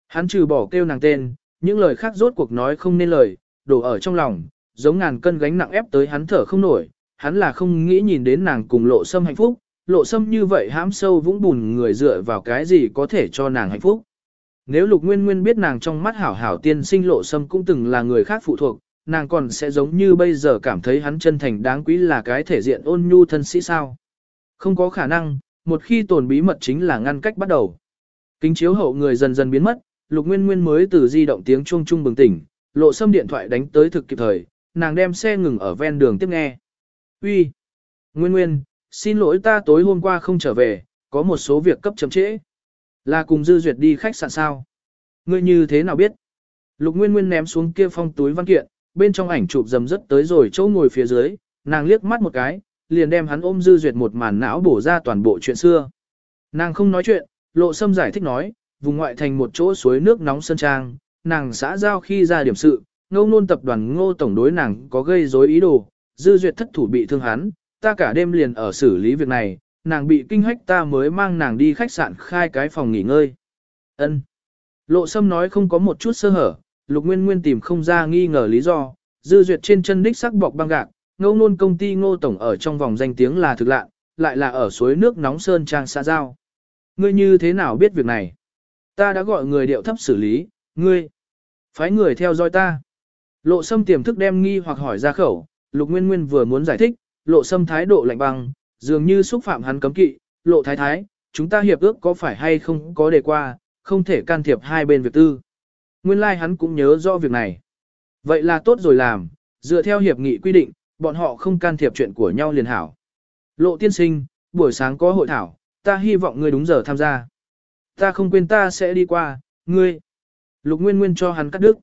hắn trừ bỏ kêu nàng tên, những lời khác rốt cuộc nói không nên lời, đổ ở trong lòng, giống ngàn cân gánh nặng ép tới hắn thở không nổi, hắn là không nghĩ nhìn đến nàng cùng lộ sâm hạnh phúc, lộ sâm như vậy hãm sâu vũng bùn người dựa vào cái gì có thể cho nàng hạnh phúc. Nếu lục nguyên nguyên biết nàng trong mắt hảo hảo tiên sinh lộ sâm cũng từng là người khác phụ thuộc, nàng còn sẽ giống như bây giờ cảm thấy hắn chân thành đáng quý là cái thể diện ôn nhu thân sĩ sao. Không có khả năng, một khi tồn bí mật chính là ngăn cách bắt đầu. Kính chiếu hậu người dần dần biến mất, lục nguyên nguyên mới từ di động tiếng chuông chung bừng tỉnh, lộ sâm điện thoại đánh tới thực kịp thời, nàng đem xe ngừng ở ven đường tiếp nghe. Uy, Nguyên Nguyên, xin lỗi ta tối hôm qua không trở về, có một số việc cấp chậm trễ. Là cùng Dư Duyệt đi khách sạn sao? Ngươi như thế nào biết? Lục Nguyên Nguyên ném xuống kia phong túi văn kiện, bên trong ảnh chụp dầm rất tới rồi chỗ ngồi phía dưới, nàng liếc mắt một cái, liền đem hắn ôm Dư Duyệt một màn não bổ ra toàn bộ chuyện xưa. Nàng không nói chuyện, lộ sâm giải thích nói, vùng ngoại thành một chỗ suối nước nóng sơn trang, nàng xã giao khi ra điểm sự, ngô nôn tập đoàn ngô tổng đối nàng có gây rối ý đồ, dư duyệt thất thủ bị thương hắn, ta cả đêm liền ở xử lý việc này, nàng bị kinh hách ta mới mang nàng đi khách sạn khai cái phòng nghỉ ngơi. Ân. Lộ sâm nói không có một chút sơ hở, lục nguyên nguyên tìm không ra nghi ngờ lý do, dư duyệt trên chân đích sắc bọc băng gạc, ngô nôn công ty ngô tổng ở trong vòng danh tiếng là thực lạ, lại là ở suối nước nóng sơn trang xã giao. Ngươi như thế nào biết việc này? Ta đã gọi người điệu thấp xử lý, ngươi. Phái người theo dõi ta. Lộ sâm tiềm thức đem nghi hoặc hỏi ra khẩu, lục nguyên nguyên vừa muốn giải thích, lộ sâm thái độ lạnh băng, dường như xúc phạm hắn cấm kỵ, lộ thái thái, chúng ta hiệp ước có phải hay không có đề qua, không thể can thiệp hai bên việc tư. Nguyên lai like hắn cũng nhớ rõ việc này. Vậy là tốt rồi làm, dựa theo hiệp nghị quy định, bọn họ không can thiệp chuyện của nhau liền hảo. Lộ tiên sinh, buổi sáng có hội thảo, ta hy vọng ngươi đúng giờ tham gia. Ta không quên ta sẽ đi qua, ngươi. Lục Nguyên Nguyên cho hắn cắt đứt.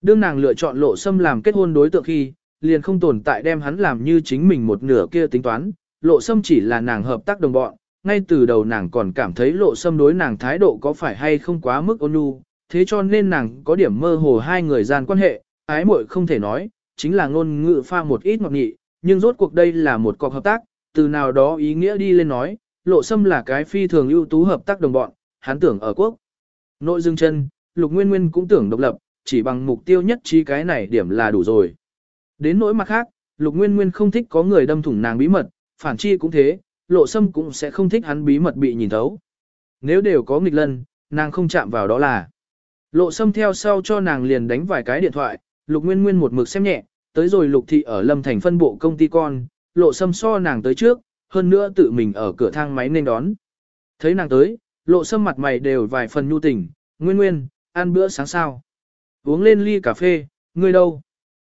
Đương nàng lựa chọn lộ xâm làm kết hôn đối tượng khi, liền không tồn tại đem hắn làm như chính mình một nửa kia tính toán, lộ Sâm chỉ là nàng hợp tác đồng bọn, ngay từ đầu nàng còn cảm thấy lộ Sâm đối nàng thái độ có phải hay không quá mức ôn nhu, thế cho nên nàng có điểm mơ hồ hai người gian quan hệ, ái muội không thể nói, chính là ngôn ngữ pha một ít ngọt nghị, nhưng rốt cuộc đây là một cuộc hợp tác, từ nào đó ý nghĩa đi lên nói, lộ Sâm là cái phi thường ưu tú hợp tác đồng bọn, hắn tưởng ở quốc. Nội dương chân, Lục Nguyên Nguyên cũng tưởng độc lập, chỉ bằng mục tiêu nhất trí cái này điểm là đủ rồi. Đến nỗi mặt khác, Lục Nguyên Nguyên không thích có người đâm thủng nàng bí mật, phản chi cũng thế, lộ sâm cũng sẽ không thích hắn bí mật bị nhìn thấu. Nếu đều có nghịch lân, nàng không chạm vào đó là. Lộ sâm theo sau cho nàng liền đánh vài cái điện thoại, Lục Nguyên Nguyên một mực xem nhẹ, tới rồi Lục Thị ở Lâm Thành phân bộ công ty con, lộ sâm so nàng tới trước, hơn nữa tự mình ở cửa thang máy nên đón. Thấy nàng tới, lộ sâm mặt mày đều vài phần nhu tình, Nguyên Nguyên, ăn bữa sáng sao. Uống lên ly cà phê, ngươi đâu?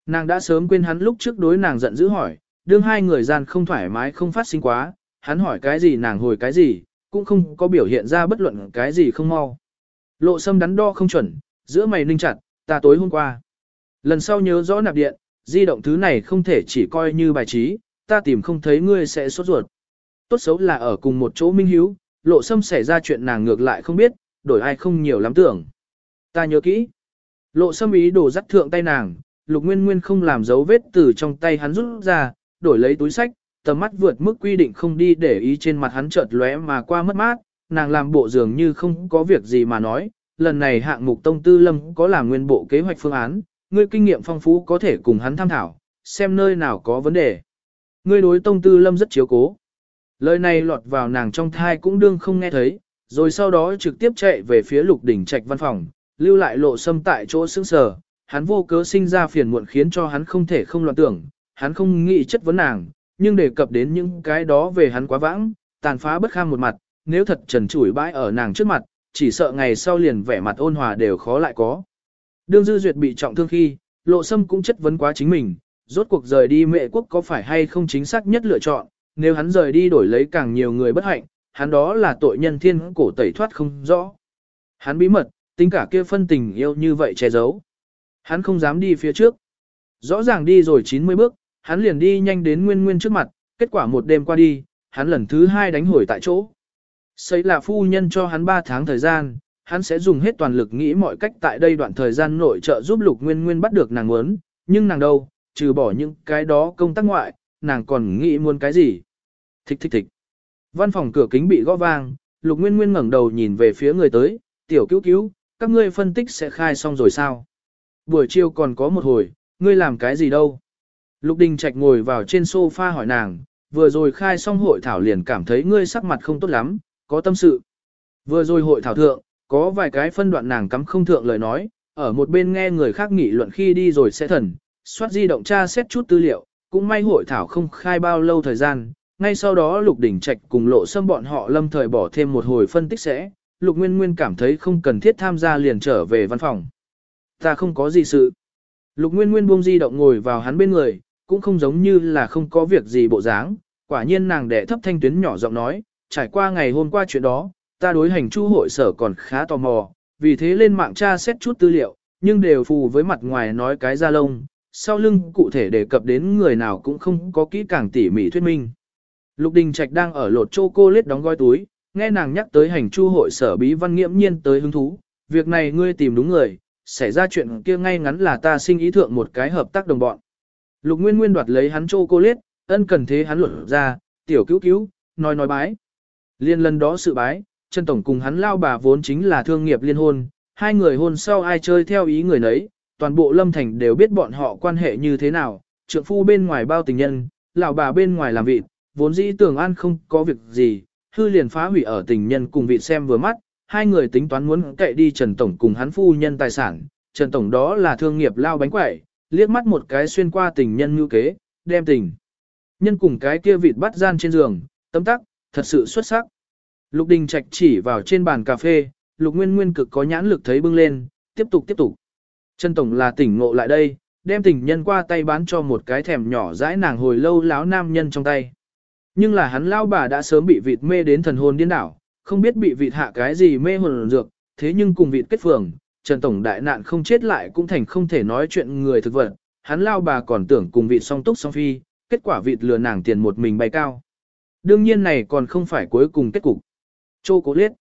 Nàng đã sớm quên hắn lúc trước đối nàng giận dữ hỏi, đương hai người gian không thoải mái không phát sinh quá, hắn hỏi cái gì nàng hồi cái gì, cũng không có biểu hiện ra bất luận cái gì không mau. Lộ sâm đắn đo không chuẩn, giữa mày ninh chặt, ta tối hôm qua. Lần sau nhớ rõ nạp điện, di động thứ này không thể chỉ coi như bài trí, ta tìm không thấy ngươi sẽ sốt ruột. Tốt xấu là ở cùng một chỗ minh hiếu, lộ sâm xảy ra chuyện nàng ngược lại không biết, đổi ai không nhiều lắm tưởng. Ta nhớ kỹ. Lộ sâm ý đồ dắt thượng tay nàng, lục nguyên nguyên không làm dấu vết từ trong tay hắn rút ra, đổi lấy túi sách, tầm mắt vượt mức quy định không đi để ý trên mặt hắn chợt lóe mà qua mất mát, nàng làm bộ dường như không có việc gì mà nói, lần này hạng mục tông tư lâm có làm nguyên bộ kế hoạch phương án, ngươi kinh nghiệm phong phú có thể cùng hắn tham thảo, xem nơi nào có vấn đề. Ngươi đối tông tư lâm rất chiếu cố. Lời này lọt vào nàng trong thai cũng đương không nghe thấy, rồi sau đó trực tiếp chạy về phía lục đỉnh trạch văn phòng, lưu lại lộ sâm tại chỗ sững sờ, hắn vô cớ sinh ra phiền muộn khiến cho hắn không thể không loạn tưởng, hắn không nghĩ chất vấn nàng, nhưng đề cập đến những cái đó về hắn quá vãng, tàn phá bất kham một mặt, nếu thật trần trụi bãi ở nàng trước mặt, chỉ sợ ngày sau liền vẻ mặt ôn hòa đều khó lại có. Đương Dư Duyệt bị trọng thương khi, lộ sâm cũng chất vấn quá chính mình, rốt cuộc rời đi mệ quốc có phải hay không chính xác nhất lựa chọn, nếu hắn rời đi đổi lấy càng nhiều người bất hạnh, hắn đó là tội nhân thiên cổ tẩy thoát không rõ. Hắn bí mật, tính cả kia phân tình yêu như vậy che giấu. Hắn không dám đi phía trước. Rõ ràng đi rồi 90 bước, hắn liền đi nhanh đến Nguyên Nguyên trước mặt, kết quả một đêm qua đi, hắn lần thứ hai đánh hồi tại chỗ. Xây là phu nhân cho hắn 3 tháng thời gian, hắn sẽ dùng hết toàn lực nghĩ mọi cách tại đây đoạn thời gian nội trợ giúp Lục Nguyên Nguyên bắt được nàng muốn, nhưng nàng đâu, trừ bỏ những cái đó công tác ngoại, nàng còn nghĩ muốn cái gì. Thích thích thích. Văn phòng cửa kính bị gõ vang, Lục Nguyên Nguyên ngẩng đầu nhìn về phía người tới, tiểu cứu cứu, các ngươi phân tích sẽ khai xong rồi sao? Buổi chiều còn có một hồi, ngươi làm cái gì đâu? Lục Đình Trạch ngồi vào trên sofa hỏi nàng, vừa rồi khai xong hội thảo liền cảm thấy ngươi sắc mặt không tốt lắm, có tâm sự. Vừa rồi hội thảo thượng, có vài cái phân đoạn nàng cắm không thượng lời nói, ở một bên nghe người khác nghị luận khi đi rồi sẽ thần, soát di động tra xét chút tư liệu, cũng may hội thảo không khai bao lâu thời gian, ngay sau đó Lục Đình Trạch cùng lộ xâm bọn họ lâm thời bỏ thêm một hồi phân tích sẽ, Lục Nguyên Nguyên cảm thấy không cần thiết tham gia liền trở về văn phòng. Ta không có gì sự. Lục Nguyên Nguyên buông di động ngồi vào hắn bên người, cũng không giống như là không có việc gì bộ dáng, quả nhiên nàng đệ thấp thanh tuyến nhỏ giọng nói, trải qua ngày hôm qua chuyện đó, ta đối hành chu hội sở còn khá tò mò, vì thế lên mạng tra xét chút tư liệu, nhưng đều phù với mặt ngoài nói cái ra lông, sau lưng cụ thể đề cập đến người nào cũng không có kỹ càng tỉ mỉ thuyết minh. Lục Đình Trạch đang ở lột châu cô lết đóng gói túi, nghe nàng nhắc tới hành chu hội sở bí văn nghiễm nhiên tới hứng thú, việc này ngươi tìm đúng người, xảy ra chuyện kia ngay ngắn là ta sinh ý thượng một cái hợp tác đồng bọn. Lục Nguyên Nguyên đoạt lấy hắn chocolate, ân cần thế hắn luận ra, tiểu cứu cứu, nói nói bái. Liên lần đó sự bái, Trần Tổng cùng hắn lao bà vốn chính là thương nghiệp liên hôn, hai người hôn sau ai chơi theo ý người nấy, toàn bộ Lâm Thành đều biết bọn họ quan hệ như thế nào, trượng phu bên ngoài bao tình nhân, lão bà bên ngoài làm vị, vốn dĩ tưởng an không có việc gì, hư liền phá hủy ở tình nhân cùng vị xem vừa mắt, hai người tính toán muốn cậy đi Trần Tổng cùng hắn phu nhân tài sản, Trần Tổng đó là thương nghiệp lao bánh quẩy, liếc mắt một cái xuyên qua tình nhân như kế, đem tình. Nhân cùng cái kia vịt bắt gian trên giường, tấm tắc, thật sự xuất sắc. Lục Đình Trạch chỉ vào trên bàn cà phê, Lục Nguyên Nguyên cực có nhãn lực thấy bưng lên, tiếp tục tiếp tục. Trần Tổng là tỉnh ngộ lại đây, đem tình nhân qua tay bán cho một cái thèm nhỏ dãi nàng hồi lâu láo nam nhân trong tay. Nhưng là hắn lao bà đã sớm bị vịt mê đến thần hồn điên đảo, không biết bị vịt hạ cái gì mê hồn dược, thế nhưng cùng vịt kết phường, Trần Tổng đại nạn không chết lại cũng thành không thể nói chuyện người thực vật, hắn lao bà còn tưởng cùng vịt song túc song phi, kết quả vịt lừa nàng tiền một mình bay cao. Đương nhiên này còn không phải cuối cùng kết cục. Chô cố liết.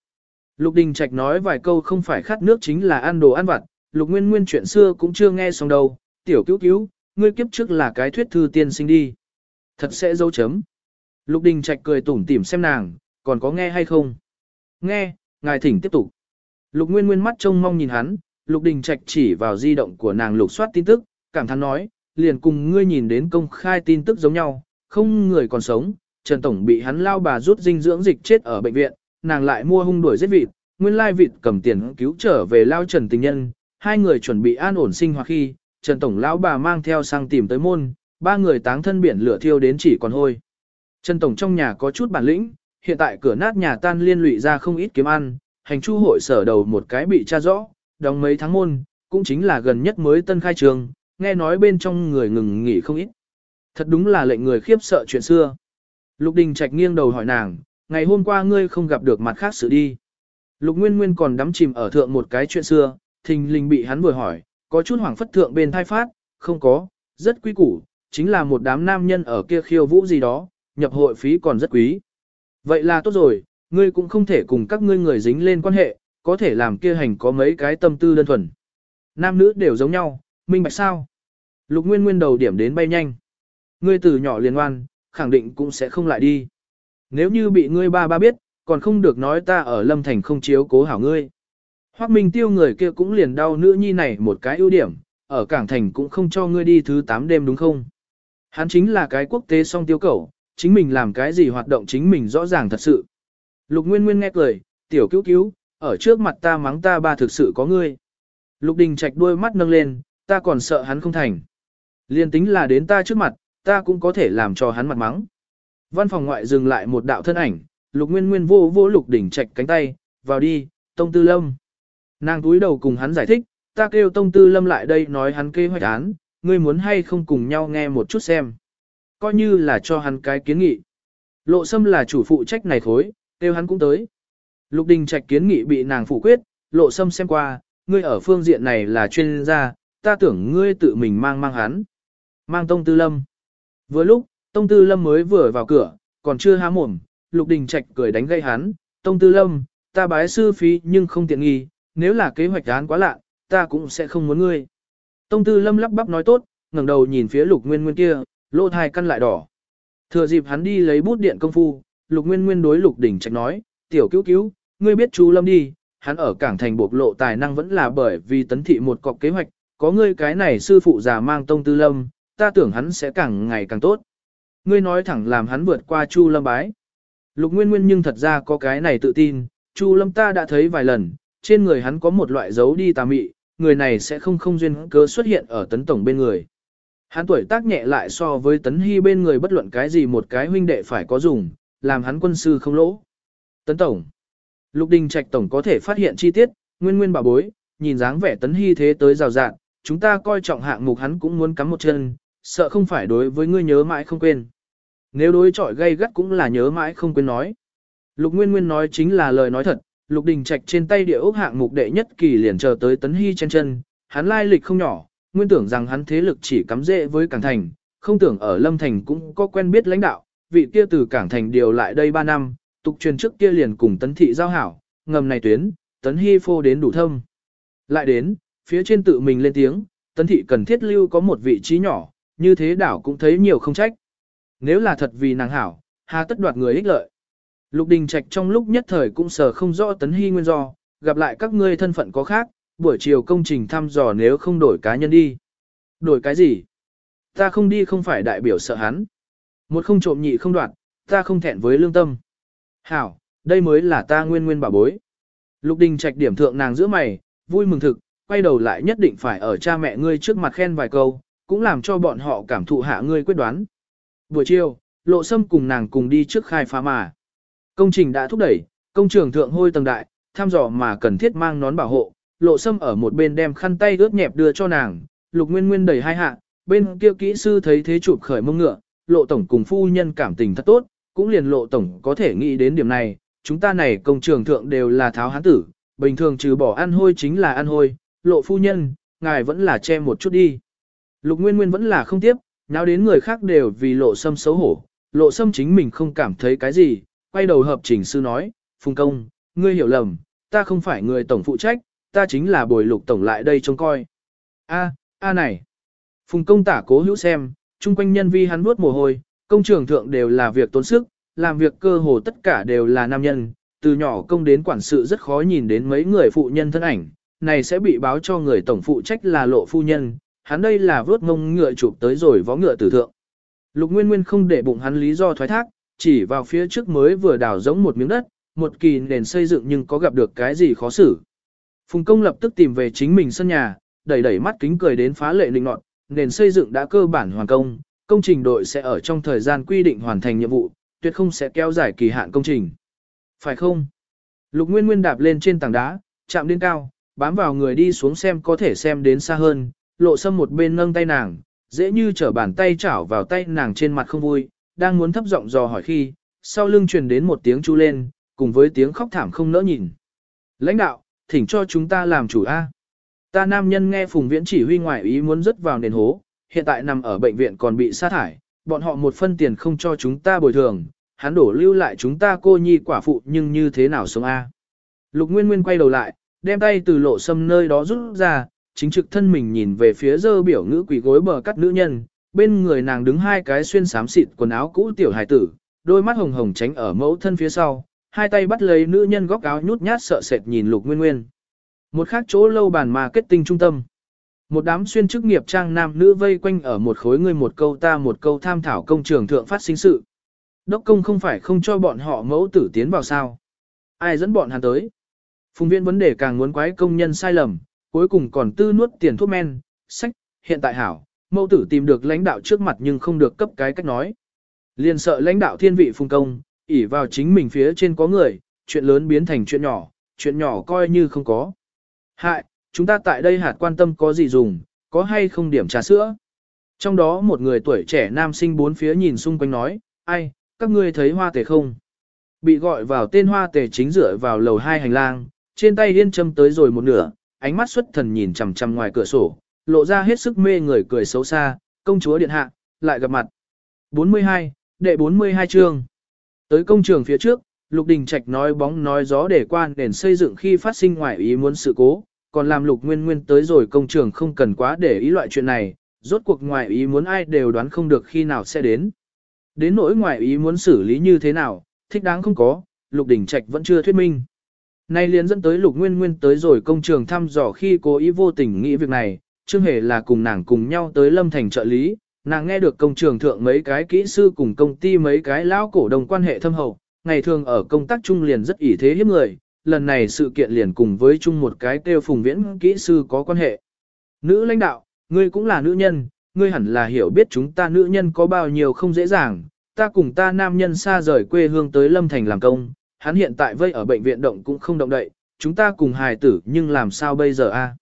Lục Đình Trạch nói vài câu không phải khát nước chính là ăn đồ ăn vặt, Lục Nguyên Nguyên chuyện xưa cũng chưa nghe xong đâu, tiểu cứu cứu, ngươi kiếp trước là cái thuyết thư tiên sinh đi. Thật sẽ dấu chấm. Lục Đình Trạch cười tủm tỉm xem nàng, còn có nghe hay không? Nghe, ngài thỉnh tiếp tục. Lục Nguyên Nguyên mắt trông mong nhìn hắn, Lục Đình Trạch chỉ vào di động của nàng lục soát tin tức, cảm thán nói, liền cùng ngươi nhìn đến công khai tin tức giống nhau, không người còn sống, Trần Tổng bị hắn lao bà rút dinh dưỡng dịch chết ở bệnh viện, nàng lại mua hung đuổi giết vịt, nguyên lai vịt cầm tiền cứu trở về lao Trần tình nhân, hai người chuẩn bị an ổn sinh hoạt khi, Trần Tổng lão bà mang theo sang tìm tới môn, ba người táng thân biển lửa thiêu đến chỉ còn hôi. Trần Tổng trong nhà có chút bản lĩnh, hiện tại cửa nát nhà tan liên lụy ra không ít kiếm ăn, hành chu hội sở đầu một cái bị tra rõ, đóng mấy tháng môn, cũng chính là gần nhất mới tân khai trường, nghe nói bên trong người ngừng nghỉ không ít. Thật đúng là lệnh người khiếp sợ chuyện xưa. Lục Đình Trạch nghiêng đầu hỏi nàng, ngày hôm qua ngươi không gặp được mặt khác sự đi. Lục Nguyên Nguyên còn đắm chìm ở thượng một cái chuyện xưa, thình lình bị hắn vừa hỏi, có chút hoảng phất thượng bên thai phát, không có, rất quý củ, chính là một đám nam nhân ở kia khiêu vũ gì đó, nhập hội phí còn rất quý. Vậy là tốt rồi, ngươi cũng không thể cùng các ngươi người dính lên quan hệ, có thể làm kia hành có mấy cái tâm tư đơn thuần. Nam nữ đều giống nhau, minh bạch sao? Lục Nguyên Nguyên đầu điểm đến bay nhanh. Ngươi từ nhỏ liền ngoan, khẳng định cũng sẽ không lại đi. Nếu như bị ngươi ba ba biết, còn không được nói ta ở Lâm Thành không chiếu cố hảo ngươi. Hoắc Minh Tiêu người kia cũng liền đau nữ nhi này một cái ưu điểm, ở Cảng Thành cũng không cho ngươi đi thứ 8 đêm đúng không? Hắn chính là cái quốc tế song tiêu cẩu, chính mình làm cái gì hoạt động chính mình rõ ràng thật sự. Lục Nguyên Nguyên nghe cười, tiểu cứu cứu, ở trước mặt ta mắng ta ba thực sự có ngươi. Lục Đình Trạch đôi mắt nâng lên, ta còn sợ hắn không thành. Liên tính là đến ta trước mặt, ta cũng có thể làm cho hắn mặt mắng. Văn phòng ngoại dừng lại một đạo thân ảnh, Lục Nguyên Nguyên vô vô Lục Đình Trạch cánh tay, vào đi, Tông Tư Lâm. Nàng túi đầu cùng hắn giải thích, ta kêu Tông Tư Lâm lại đây nói hắn kế hoạch án, ngươi muốn hay không cùng nhau nghe một chút xem. Coi như là cho hắn cái kiến nghị. Lộ Sâm là chủ phụ trách này khối, kêu hắn cũng tới. Lục Đình Trạch kiến nghị bị nàng phủ quyết, Lộ Sâm xem qua, ngươi ở phương diện này là chuyên gia, ta tưởng ngươi tự mình mang mang hắn. Mang Tông Tư Lâm. Vừa lúc, Tông Tư Lâm mới vừa vào cửa, còn chưa há mồm, Lục Đình Trạch cười đánh gây hắn, Tông Tư Lâm, ta bái sư phí nhưng không tiện nghi, nếu là kế hoạch án quá lạ, ta cũng sẽ không muốn ngươi. Tông Tư Lâm lắp bắp nói tốt, ngẩng đầu nhìn phía Lục Nguyên Nguyên kia, lỗ thai căn lại đỏ. Thừa dịp hắn đi lấy bút điện công phu, Lục Nguyên Nguyên đối Lục Đình Trạch nói, tiểu cứu cứu, ngươi biết chú Lâm đi, hắn ở cảng thành bộc lộ tài năng vẫn là bởi vì tấn thị một cọc kế hoạch, có ngươi cái này sư phụ già mang Tông Tư Lâm, ta tưởng hắn sẽ càng ngày càng tốt. Ngươi nói thẳng làm hắn vượt qua Chu Lâm bái. Lục Nguyên Nguyên nhưng thật ra có cái này tự tin, Chu Lâm ta đã thấy vài lần, trên người hắn có một loại dấu đi tà mị, người này sẽ không không duyên cớ xuất hiện ở tấn tổng bên người. Hắn tuổi tác nhẹ lại so với tấn hy bên người bất luận cái gì một cái huynh đệ phải có dùng, làm hắn quân sư không lỗ. Tấn tổng. Lục Đình Trạch tổng có thể phát hiện chi tiết, nguyên nguyên bảo bối, nhìn dáng vẻ tấn hy thế tới rào rạng, chúng ta coi trọng hạng mục hắn cũng muốn cắm một chân, sợ không phải đối với ngươi nhớ mãi không quên. Nếu đối chọi gây gắt cũng là nhớ mãi không quên nói. Lục Nguyên Nguyên nói chính là lời nói thật, Lục Đình Trạch trên tay địa ốc hạng mục đệ nhất kỳ liền chờ tới Tấn Hy trên chân, hắn lai lịch không nhỏ, nguyên tưởng rằng hắn thế lực chỉ cắm rễ với Càng Thành, không tưởng ở Lâm Thành cũng có quen biết lãnh đạo, vị kia từ Cảng Thành điều lại đây 3 năm, tục truyền trước kia liền cùng Tấn Thị giao hảo, ngầm này tuyến, Tấn Hy phô đến đủ thâm. Lại đến, phía trên tự mình lên tiếng, Tấn Thị cần thiết lưu có một vị trí nhỏ, như thế đảo cũng thấy nhiều không trách. Nếu là thật vì nàng hảo, hà tất đoạt người ích lợi. Lục Đình Trạch trong lúc nhất thời cũng sờ không rõ Tấn Hy nguyên do, gặp lại các ngươi thân phận có khác, buổi chiều công trình thăm dò nếu không đổi cá nhân đi. Đổi cái gì? Ta không đi không phải đại biểu sợ hắn. Một không trộm nhị không đoạt, ta không thẹn với lương tâm. Hảo, đây mới là ta nguyên nguyên bảo bối. Lục Đình Trạch điểm thượng nàng giữa mày, vui mừng thực, quay đầu lại nhất định phải ở cha mẹ ngươi trước mặt khen vài câu, cũng làm cho bọn họ cảm thụ hạ ngươi quyết đoán. Buổi chiều, lộ sâm cùng nàng cùng đi trước khai phá mà. Công trình đã thúc đẩy, công trường thượng hôi tầng đại, tham dò mà cần thiết mang nón bảo hộ, lộ sâm ở một bên đem khăn tay ướt nhẹp đưa cho nàng, lục nguyên nguyên đẩy hai hạ, bên kia kỹ sư thấy thế chụp khởi mông ngựa, lộ tổng cùng phu nhân cảm tình thật tốt, cũng liền lộ tổng có thể nghĩ đến điểm này, chúng ta này công trường thượng đều là tháo hán tử, bình thường trừ bỏ ăn hôi chính là ăn hôi, lộ phu nhân, ngài vẫn là che một chút đi. Lục Nguyên Nguyên vẫn là không tiếp, nào đến người khác đều vì lộ sâm xấu hổ, lộ sâm chính mình không cảm thấy cái gì, quay đầu hợp chỉnh sư nói, Phùng Công, ngươi hiểu lầm, ta không phải người tổng phụ trách, ta chính là bồi lục tổng lại đây trông coi. A, a này. Phùng Công tả cố hữu xem, chung quanh nhân vi hắn nuốt mồ hôi, công trường thượng đều là việc tốn sức, làm việc cơ hồ tất cả đều là nam nhân, từ nhỏ công đến quản sự rất khó nhìn đến mấy người phụ nhân thân ảnh, này sẽ bị báo cho người tổng phụ trách là lộ phu nhân, hắn đây là vớt ngông ngựa chụp tới rồi vó ngựa tử thượng. Lục Nguyên Nguyên không để bụng hắn lý do thoái thác, chỉ vào phía trước mới vừa đào giống một miếng đất, một kỳ nền xây dựng nhưng có gặp được cái gì khó xử. Phùng công lập tức tìm về chính mình sân nhà, đẩy đẩy mắt kính cười đến phá lệ linh nọt, nền xây dựng đã cơ bản hoàn công, công trình đội sẽ ở trong thời gian quy định hoàn thành nhiệm vụ, tuyệt không sẽ kéo dài kỳ hạn công trình. Phải không? Lục Nguyên Nguyên đạp lên trên tảng đá, chạm đến cao, bám vào người đi xuống xem có thể xem đến xa hơn, lộ sâm một bên nâng tay nàng, dễ như trở bàn tay chảo vào tay nàng trên mặt không vui, đang muốn thấp giọng dò hỏi khi, sau lưng truyền đến một tiếng chu lên, cùng với tiếng khóc thảm không nỡ nhìn. Lãnh đạo, thỉnh cho chúng ta làm chủ A. Ta nam nhân nghe Phùng Viễn chỉ huy ngoại ý muốn rớt vào nền hố, hiện tại nằm ở bệnh viện còn bị sa thải, bọn họ một phân tiền không cho chúng ta bồi thường, hắn đổ lưu lại chúng ta cô nhi quả phụ nhưng như thế nào sống A. Lục Nguyên Nguyên quay đầu lại, đem tay từ lộ sâm nơi đó rút ra, chính trực thân mình nhìn về phía dơ biểu ngữ quỷ gối bờ cắt nữ nhân, bên người nàng đứng hai cái xuyên xám xịt quần áo cũ tiểu hài tử, đôi mắt hồng hồng tránh ở mẫu thân phía sau, hai tay bắt lấy nữ nhân góc áo nhút nhát sợ sệt nhìn lục nguyên nguyên. Một khác chỗ lâu bàn marketing trung tâm. Một đám xuyên chức nghiệp trang nam nữ vây quanh ở một khối người một câu ta một câu tham thảo công trường thượng phát sinh sự. Đốc công không phải không cho bọn họ mẫu tử tiến vào sao. Ai dẫn bọn hắn tới? Phùng viên vấn đề càng muốn quái công nhân sai lầm, cuối cùng còn tư nuốt tiền thuốc men, sách, hiện tại hảo, mẫu tử tìm được lãnh đạo trước mặt nhưng không được cấp cái cách nói. Liền sợ lãnh đạo thiên vị phùng công, ỉ vào chính mình phía trên có người, chuyện lớn biến thành chuyện nhỏ, chuyện nhỏ coi như không có. Hại, chúng ta tại đây hạt quan tâm có gì dùng, có hay không điểm trà sữa. Trong đó một người tuổi trẻ nam sinh bốn phía nhìn xung quanh nói, ai, các ngươi thấy hoa tề không? Bị gọi vào tên hoa tề chính dựa vào lầu hai hành lang, trên tay liên châm tới rồi một nửa, ánh mắt xuất thần nhìn chằm chằm ngoài cửa sổ, lộ ra hết sức mê người cười xấu xa, công chúa điện hạ, lại gặp mặt. 42, đệ 42 chương. Tới công trường phía trước, Lục Đình Trạch nói bóng nói gió để quan nền xây dựng khi phát sinh ngoại ý muốn sự cố, còn làm Lục Nguyên Nguyên tới rồi công trường không cần quá để ý loại chuyện này, rốt cuộc ngoại ý muốn ai đều đoán không được khi nào sẽ đến. Đến nỗi ngoại ý muốn xử lý như thế nào, thích đáng không có, Lục Đình Trạch vẫn chưa thuyết minh. Nay liền dẫn tới Lục Nguyên Nguyên tới rồi công trường thăm dò khi cố ý vô tình nghĩ việc này, chưa Hề là cùng nàng cùng nhau tới Lâm Thành trợ lý, nàng nghe được công trường thượng mấy cái kỹ sư cùng công ty mấy cái lão cổ đồng quan hệ thâm hậu, ngày thường ở công tác chung liền rất ỷ thế hiếp người, lần này sự kiện liền cùng với chung một cái tiêu phùng viễn kỹ sư có quan hệ. Nữ lãnh đạo, ngươi cũng là nữ nhân, ngươi hẳn là hiểu biết chúng ta nữ nhân có bao nhiêu không dễ dàng, ta cùng ta nam nhân xa rời quê hương tới Lâm Thành làm công, hắn hiện tại vây ở bệnh viện động cũng không động đậy, chúng ta cùng hài tử nhưng làm sao bây giờ a?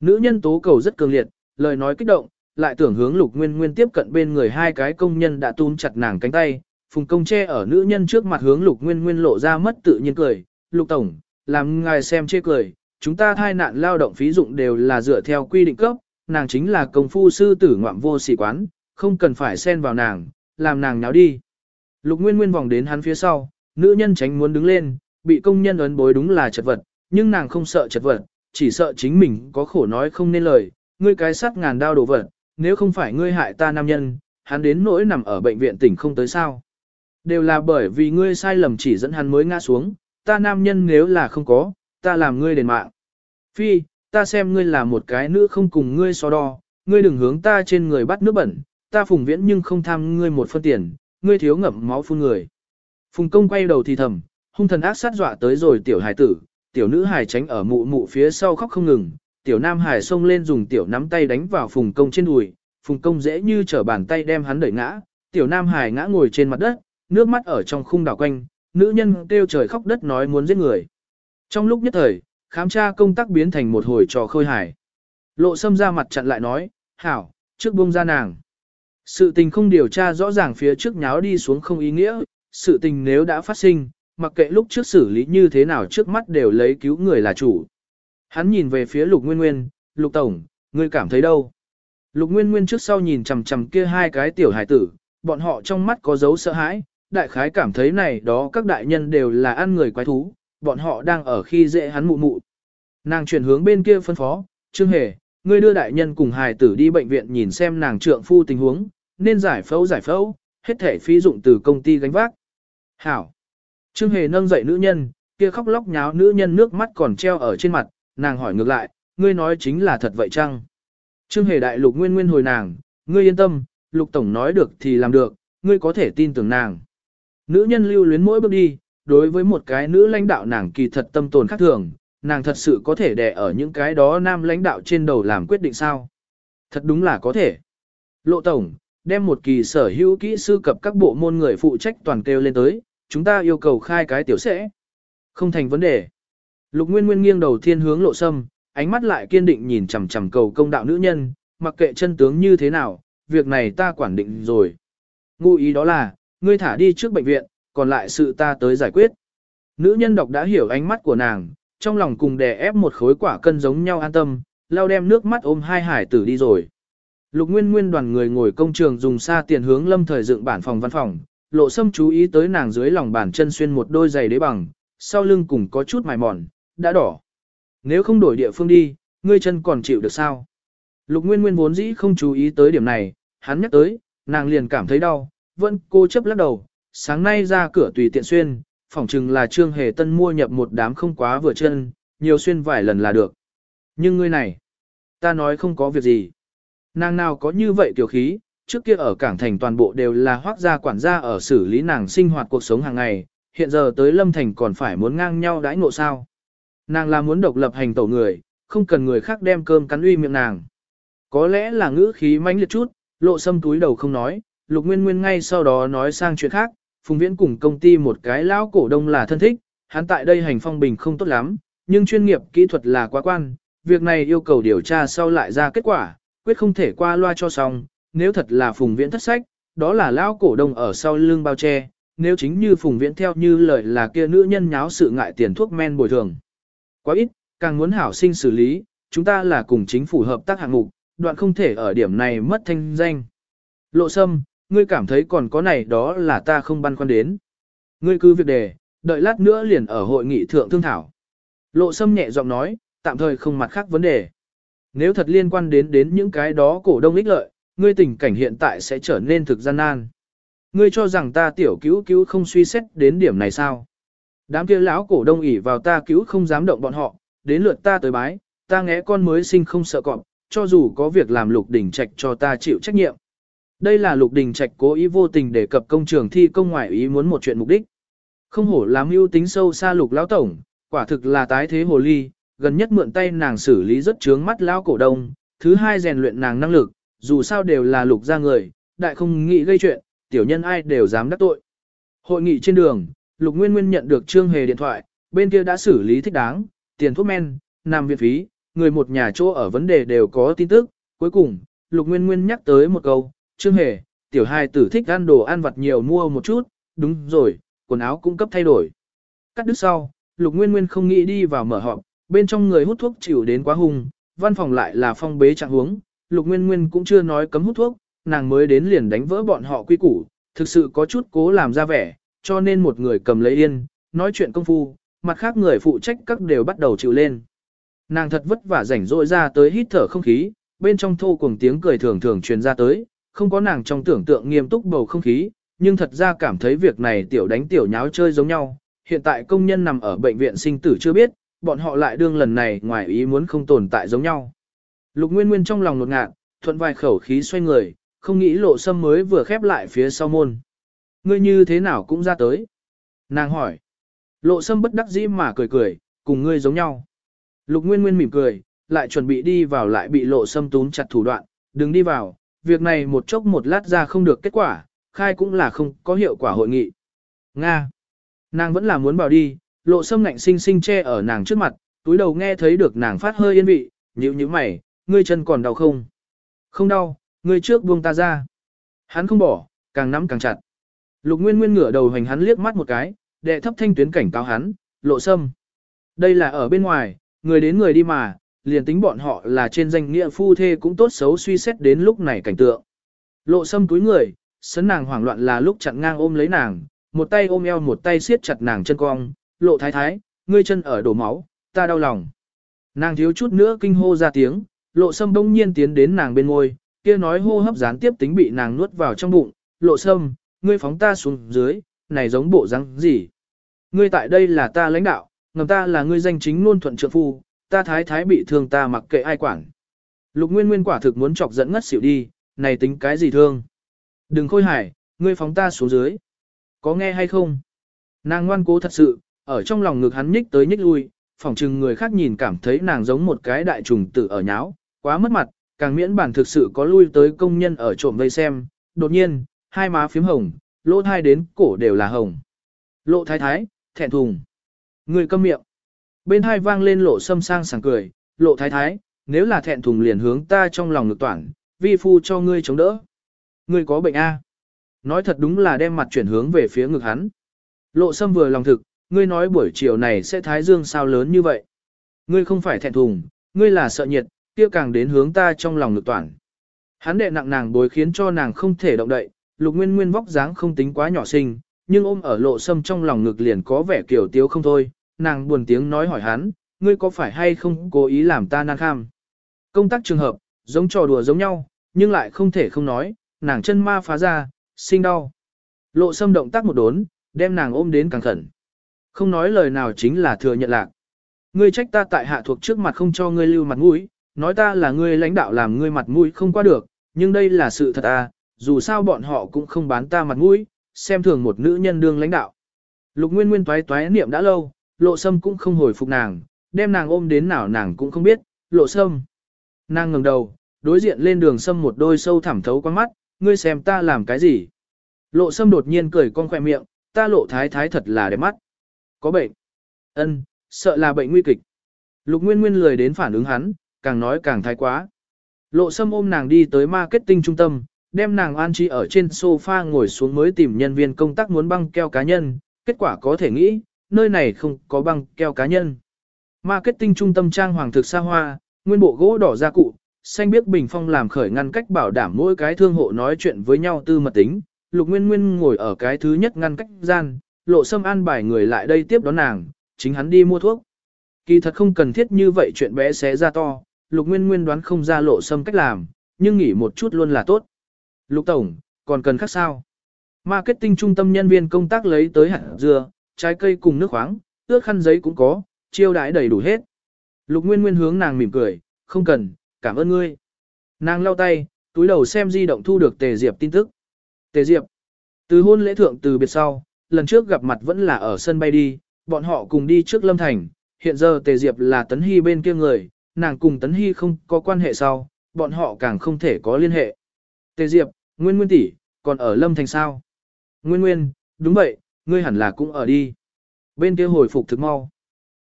Nữ nhân tố cầu rất cường liệt, lời nói kích động, lại tưởng hướng lục nguyên nguyên tiếp cận bên người hai cái công nhân đã túm chặt nàng cánh tay, phùng công che ở nữ nhân trước mặt hướng lục nguyên nguyên lộ ra mất tự nhiên cười, lục tổng, làm ngài xem chê cười, chúng ta thai nạn lao động phí dụng đều là dựa theo quy định cấp, nàng chính là công phu sư tử ngoạm vô sĩ quán, không cần phải xen vào nàng, làm nàng náo đi. Lục nguyên nguyên vòng đến hắn phía sau, nữ nhân tránh muốn đứng lên, bị công nhân ấn bối đúng là chật vật, nhưng nàng không sợ chật vật, chỉ sợ chính mình có khổ nói không nên lời, ngươi cái sắt ngàn đao đổ vật, nếu không phải ngươi hại ta nam nhân, hắn đến nỗi nằm ở bệnh viện tỉnh không tới sao. Đều là bởi vì ngươi sai lầm chỉ dẫn hắn mới ngã xuống, ta nam nhân nếu là không có, ta làm ngươi đền mạng. Phi, ta xem ngươi là một cái nữ không cùng ngươi so đo, ngươi đừng hướng ta trên người bắt nước bẩn, ta phùng viễn nhưng không tham ngươi một phân tiền, ngươi thiếu ngậm máu phun người. Phùng công quay đầu thì thầm, hung thần ác sát dọa tới rồi tiểu hải tử, tiểu nữ hải tránh ở mụ mụ phía sau khóc không ngừng, tiểu nam hải xông lên dùng tiểu nắm tay đánh vào phùng công trên đùi, phùng công dễ như trở bàn tay đem hắn đẩy ngã, tiểu nam hải ngã ngồi trên mặt đất, nước mắt ở trong khung đảo quanh, nữ nhân kêu trời khóc đất nói muốn giết người. Trong lúc nhất thời, khám tra công tác biến thành một hồi trò khơi hải. Lộ sâm ra mặt chặn lại nói, hảo, trước buông ra nàng. Sự tình không điều tra rõ ràng phía trước nháo đi xuống không ý nghĩa, sự tình nếu đã phát sinh, mặc kệ lúc trước xử lý như thế nào trước mắt đều lấy cứu người là chủ. Hắn nhìn về phía Lục Nguyên Nguyên, Lục Tổng, ngươi cảm thấy đâu? Lục Nguyên Nguyên trước sau nhìn chằm chằm kia hai cái tiểu hải tử, bọn họ trong mắt có dấu sợ hãi, đại khái cảm thấy này đó các đại nhân đều là ăn người quái thú, bọn họ đang ở khi dễ hắn mụ mụ. Nàng chuyển hướng bên kia phân phó, Trương Hề, ngươi đưa đại nhân cùng hài tử đi bệnh viện nhìn xem nàng trượng phu tình huống, nên giải phẫu giải phẫu, hết thể phí dụng từ công ty gánh vác. Hảo. Trương Hề nâng dậy nữ nhân, kia khóc lóc nháo nữ nhân nước mắt còn treo ở trên mặt, nàng hỏi ngược lại, ngươi nói chính là thật vậy chăng? Trương Hề đại lục nguyên nguyên hồi nàng, ngươi yên tâm, lục tổng nói được thì làm được, ngươi có thể tin tưởng nàng. Nữ nhân lưu luyến mỗi bước đi, đối với một cái nữ lãnh đạo nàng kỳ thật tâm tồn khác thường, nàng thật sự có thể đè ở những cái đó nam lãnh đạo trên đầu làm quyết định sao? Thật đúng là có thể. Lộ tổng, đem một kỳ sở hữu kỹ sư cập các bộ môn người phụ trách toàn kêu lên tới, chúng ta yêu cầu khai cái tiểu sẽ. Không thành vấn đề. Lục Nguyên Nguyên nghiêng đầu thiên hướng lộ sâm, ánh mắt lại kiên định nhìn chằm chằm cầu công đạo nữ nhân, mặc kệ chân tướng như thế nào, việc này ta quản định rồi. Ngụ ý đó là, ngươi thả đi trước bệnh viện, còn lại sự ta tới giải quyết. Nữ nhân đọc đã hiểu ánh mắt của nàng, trong lòng cùng đè ép một khối quả cân giống nhau an tâm, lao đem nước mắt ôm hai hải tử đi rồi. Lục Nguyên Nguyên đoàn người ngồi công trường dùng xa tiền hướng lâm thời dựng bản phòng văn phòng, lộ sâm chú ý tới nàng dưới lòng bàn chân xuyên một đôi giày đế bằng, sau lưng cùng có chút mài mòn, đã đỏ. Nếu không đổi địa phương đi, ngươi chân còn chịu được sao? Lục Nguyên Nguyên vốn dĩ không chú ý tới điểm này, hắn nhắc tới, nàng liền cảm thấy đau, vẫn cô chấp lắc đầu, sáng nay ra cửa tùy tiện xuyên, phỏng chừng là trương hề tân mua nhập một đám không quá vừa chân, nhiều xuyên vài lần là được. Nhưng ngươi này, ta nói không có việc gì. Nàng nào có như vậy tiểu khí, trước kia ở cảng thành toàn bộ đều là hoác gia quản gia ở xử lý nàng sinh hoạt cuộc sống hàng ngày, hiện giờ tới lâm thành còn phải muốn ngang nhau đãi ngộ sao. Nàng là muốn độc lập hành tổ người, không cần người khác đem cơm cắn uy miệng nàng. Có lẽ là ngữ khí mãnh liệt chút, lộ sâm túi đầu không nói, lục nguyên nguyên ngay sau đó nói sang chuyện khác, phùng viễn cùng công ty một cái lão cổ đông là thân thích, hắn tại đây hành phong bình không tốt lắm, nhưng chuyên nghiệp kỹ thuật là quá quan, việc này yêu cầu điều tra sau lại ra kết quả, quyết không thể qua loa cho xong, nếu thật là phùng viễn thất sách, đó là lão cổ đông ở sau lưng bao che, nếu chính như phùng viễn theo như lời là kia nữ nhân nháo sự ngại tiền thuốc men bồi thường. Quá ít, càng muốn hảo sinh xử lý, chúng ta là cùng chính phủ hợp tác hạng mục, đoạn không thể ở điểm này mất thanh danh. Lộ sâm, ngươi cảm thấy còn có này đó là ta không băn khoăn đến. Ngươi cứ việc đề, đợi lát nữa liền ở hội nghị thượng thương thảo. Lộ sâm nhẹ giọng nói, tạm thời không mặt khác vấn đề. Nếu thật liên quan đến đến những cái đó cổ đông ích lợi, ngươi tình cảnh hiện tại sẽ trở nên thực gian nan. Ngươi cho rằng ta tiểu cứu cứu không suy xét đến điểm này sao? Đám kia lão cổ đông ỉ vào ta cứu không dám động bọn họ, đến lượt ta tới bái, ta nghe con mới sinh không sợ cọp, cho dù có việc làm lục đỉnh trạch cho ta chịu trách nhiệm. Đây là lục đình trạch cố ý vô tình đề cập công trường thi công ngoại ý muốn một chuyện mục đích. Không hổ làm mưu tính sâu xa lục lão tổng, quả thực là tái thế hồ ly, gần nhất mượn tay nàng xử lý rất trướng mắt lão cổ đông, thứ hai rèn luyện nàng năng lực, dù sao đều là lục gia người, đại không nghĩ gây chuyện, tiểu nhân ai đều dám đắc tội. Hội nghị trên đường, lục nguyên nguyên nhận được trương hề điện thoại, bên kia đã xử lý thích đáng, tiền thuốc men, nằm viện phí, người một nhà chỗ ở vấn đề đều có tin tức, cuối cùng, lục nguyên nguyên nhắc tới một câu, trương hề, tiểu hài tử thích ăn đồ ăn vặt nhiều mua một chút, đúng rồi, quần áo cũng cấp thay đổi. Cắt đứt sau, lục nguyên nguyên không nghĩ đi vào mở họp, bên trong người hút thuốc chịu đến quá hung, văn phòng lại là phong bế trạng huống, lục nguyên nguyên cũng chưa nói cấm hút thuốc, nàng mới đến liền đánh vỡ bọn họ quy củ, thực sự có chút cố làm ra vẻ, cho nên một người cầm lấy yên, nói chuyện công phu, mặt khác người phụ trách các đều bắt đầu chịu lên. Nàng thật vất vả rảnh rỗi ra tới hít thở không khí, bên trong thô cuồng tiếng cười thường thường truyền ra tới, không có nàng trong tưởng tượng nghiêm túc bầu không khí, nhưng thật ra cảm thấy việc này tiểu đánh tiểu nháo chơi giống nhau. Hiện tại công nhân nằm ở bệnh viện sinh tử chưa biết, bọn họ lại đương lần này ngoài ý muốn không tồn tại giống nhau. Lục Nguyên Nguyên trong lòng nột ngạt, thuận vài khẩu khí xoay người, không nghĩ lộ sâm mới vừa khép lại phía sau môn. Ngươi như thế nào cũng ra tới. Nàng hỏi. Lộ sâm bất đắc dĩ mà cười cười, cùng ngươi giống nhau. Lục Nguyên Nguyên mỉm cười, lại chuẩn bị đi vào lại bị lộ sâm tún chặt thủ đoạn, đừng đi vào, việc này một chốc một lát ra không được kết quả, khai cũng là không có hiệu quả hội nghị. Nga. Nàng vẫn là muốn bảo đi, lộ sâm ngạnh sinh sinh che ở nàng trước mặt, túi đầu nghe thấy được nàng phát hơi yên vị, nhíu nhíu mày, ngươi chân còn đau không? Không đau, ngươi trước buông ta ra. Hắn không bỏ, càng nắm càng chặt. Lục Nguyên Nguyên ngửa đầu hành hắn liếc mắt một cái, đệ thấp thanh tuyến cảnh cáo hắn, lộ sâm. Đây là ở bên ngoài, người đến người đi mà, liền tính bọn họ là trên danh nghĩa phu thê cũng tốt xấu suy xét đến lúc này cảnh tượng. Lộ sâm túi người, sấn nàng hoảng loạn là lúc chặn ngang ôm lấy nàng, một tay ôm eo một tay siết chặt nàng chân cong, lộ thái thái, ngươi chân ở đổ máu, ta đau lòng. Nàng thiếu chút nữa kinh hô ra tiếng, lộ sâm đông nhiên tiến đến nàng bên ngôi, kia nói hô hấp gián tiếp tính bị nàng nuốt vào trong bụng, lộ sâm, ngươi phóng ta xuống dưới, này giống bộ răng gì. Ngươi tại đây là ta lãnh đạo, ngầm ta là ngươi danh chính luôn thuận trợ phu, ta thái thái bị thương ta mặc kệ ai quản. Lục Nguyên Nguyên quả thực muốn chọc giận ngất xỉu đi, này tính cái gì thương? Đừng khôi hải, ngươi phóng ta xuống dưới. Có nghe hay không? Nàng ngoan cố thật sự, ở trong lòng ngực hắn nhích tới nhích lui, phỏng chừng người khác nhìn cảm thấy nàng giống một cái đại trùng tử ở nháo, quá mất mặt, càng miễn bản thực sự có lui tới công nhân ở trộm vây xem, đột nhiên, hai má phím hồng, lỗ thai đến cổ đều là hồng. Lộ thái thái, thẹn thùng. Người câm miệng. Bên hai vang lên lộ sâm sang sảng cười, lộ thái thái, nếu là thẹn thùng liền hướng ta trong lòng ngực toản, vi phu cho ngươi chống đỡ. Ngươi có bệnh A. Nói thật đúng là đem mặt chuyển hướng về phía ngực hắn. Lộ sâm vừa lòng thực, ngươi nói buổi chiều này sẽ thái dương sao lớn như vậy. Ngươi không phải thẹn thùng, ngươi là sợ nhiệt, kia càng đến hướng ta trong lòng ngực toản. Hắn đệ nặng nàng bối khiến cho nàng không thể động đậy, lục nguyên nguyên vóc dáng không tính quá nhỏ xinh, nhưng ôm ở lộ sâm trong lòng ngực liền có vẻ kiểu tiếu không thôi, nàng buồn tiếng nói hỏi hắn, ngươi có phải hay không cố ý làm ta nan kham. Công tác trường hợp, giống trò đùa giống nhau, nhưng lại không thể không nói, nàng chân ma phá ra, sinh đau. Lộ sâm động tác một đốn, đem nàng ôm đến càng khẩn. Không nói lời nào chính là thừa nhận lạc. Ngươi trách ta tại hạ thuộc trước mặt không cho ngươi lưu mặt mũi, nói ta là ngươi lãnh đạo làm ngươi mặt mũi không qua được, nhưng đây là sự thật à, dù sao bọn họ cũng không bán ta mặt mũi, xem thường một nữ nhân đương lãnh đạo. Lục Nguyên Nguyên toái toái niệm đã lâu, lộ sâm cũng không hồi phục nàng, đem nàng ôm đến nào nàng cũng không biết, lộ sâm. Nàng ngẩng đầu, đối diện lên đường sâm một đôi sâu thẳm thấu qua mắt, ngươi xem ta làm cái gì. Lộ sâm đột nhiên cười con khỏe miệng, ta lộ thái thái thật là đẹp mắt. Có bệnh. ân sợ là bệnh nguy kịch. Lục Nguyên Nguyên lười đến phản ứng hắn, càng nói càng thái quá. Lộ sâm ôm nàng đi tới marketing trung tâm, đem nàng an trí ở trên sofa ngồi xuống mới tìm nhân viên công tác muốn băng keo cá nhân, kết quả có thể nghĩ, nơi này không có băng keo cá nhân. Marketing trung tâm trang hoàng thực xa hoa, nguyên bộ gỗ đỏ gia cụ, xanh biếc bình phong làm khởi ngăn cách bảo đảm mỗi cái thương hộ nói chuyện với nhau tư mật tính. Lục Nguyên Nguyên ngồi ở cái thứ nhất ngăn cách gian, lộ sâm an bài người lại đây tiếp đón nàng, chính hắn đi mua thuốc. Kỳ thật không cần thiết như vậy chuyện bé xé ra to, lục nguyên nguyên đoán không ra lộ sâm cách làm, nhưng nghỉ một chút luôn là tốt. Lục tổng, còn cần khác sao? Marketing trung tâm nhân viên công tác lấy tới hạt dưa, trái cây cùng nước khoáng, ước khăn giấy cũng có, chiêu đãi đầy đủ hết. Lục Nguyên Nguyên hướng nàng mỉm cười, không cần, cảm ơn ngươi. Nàng lau tay, túi đầu xem di động thu được Tề Diệp tin tức. Tề Diệp, từ hôn lễ thượng từ biệt sau, lần trước gặp mặt vẫn là ở sân bay đi, bọn họ cùng đi trước Lâm Thành, hiện giờ Tề Diệp là Tấn Hy bên kia người, nàng cùng Tấn Hy không có quan hệ sau, bọn họ càng không thể có liên hệ. Tề Diệp, Nguyên Nguyên tỷ, còn ở Lâm Thành sao? Nguyên Nguyên, đúng vậy, ngươi hẳn là cũng ở đi. Bên kia hồi phục thực mau.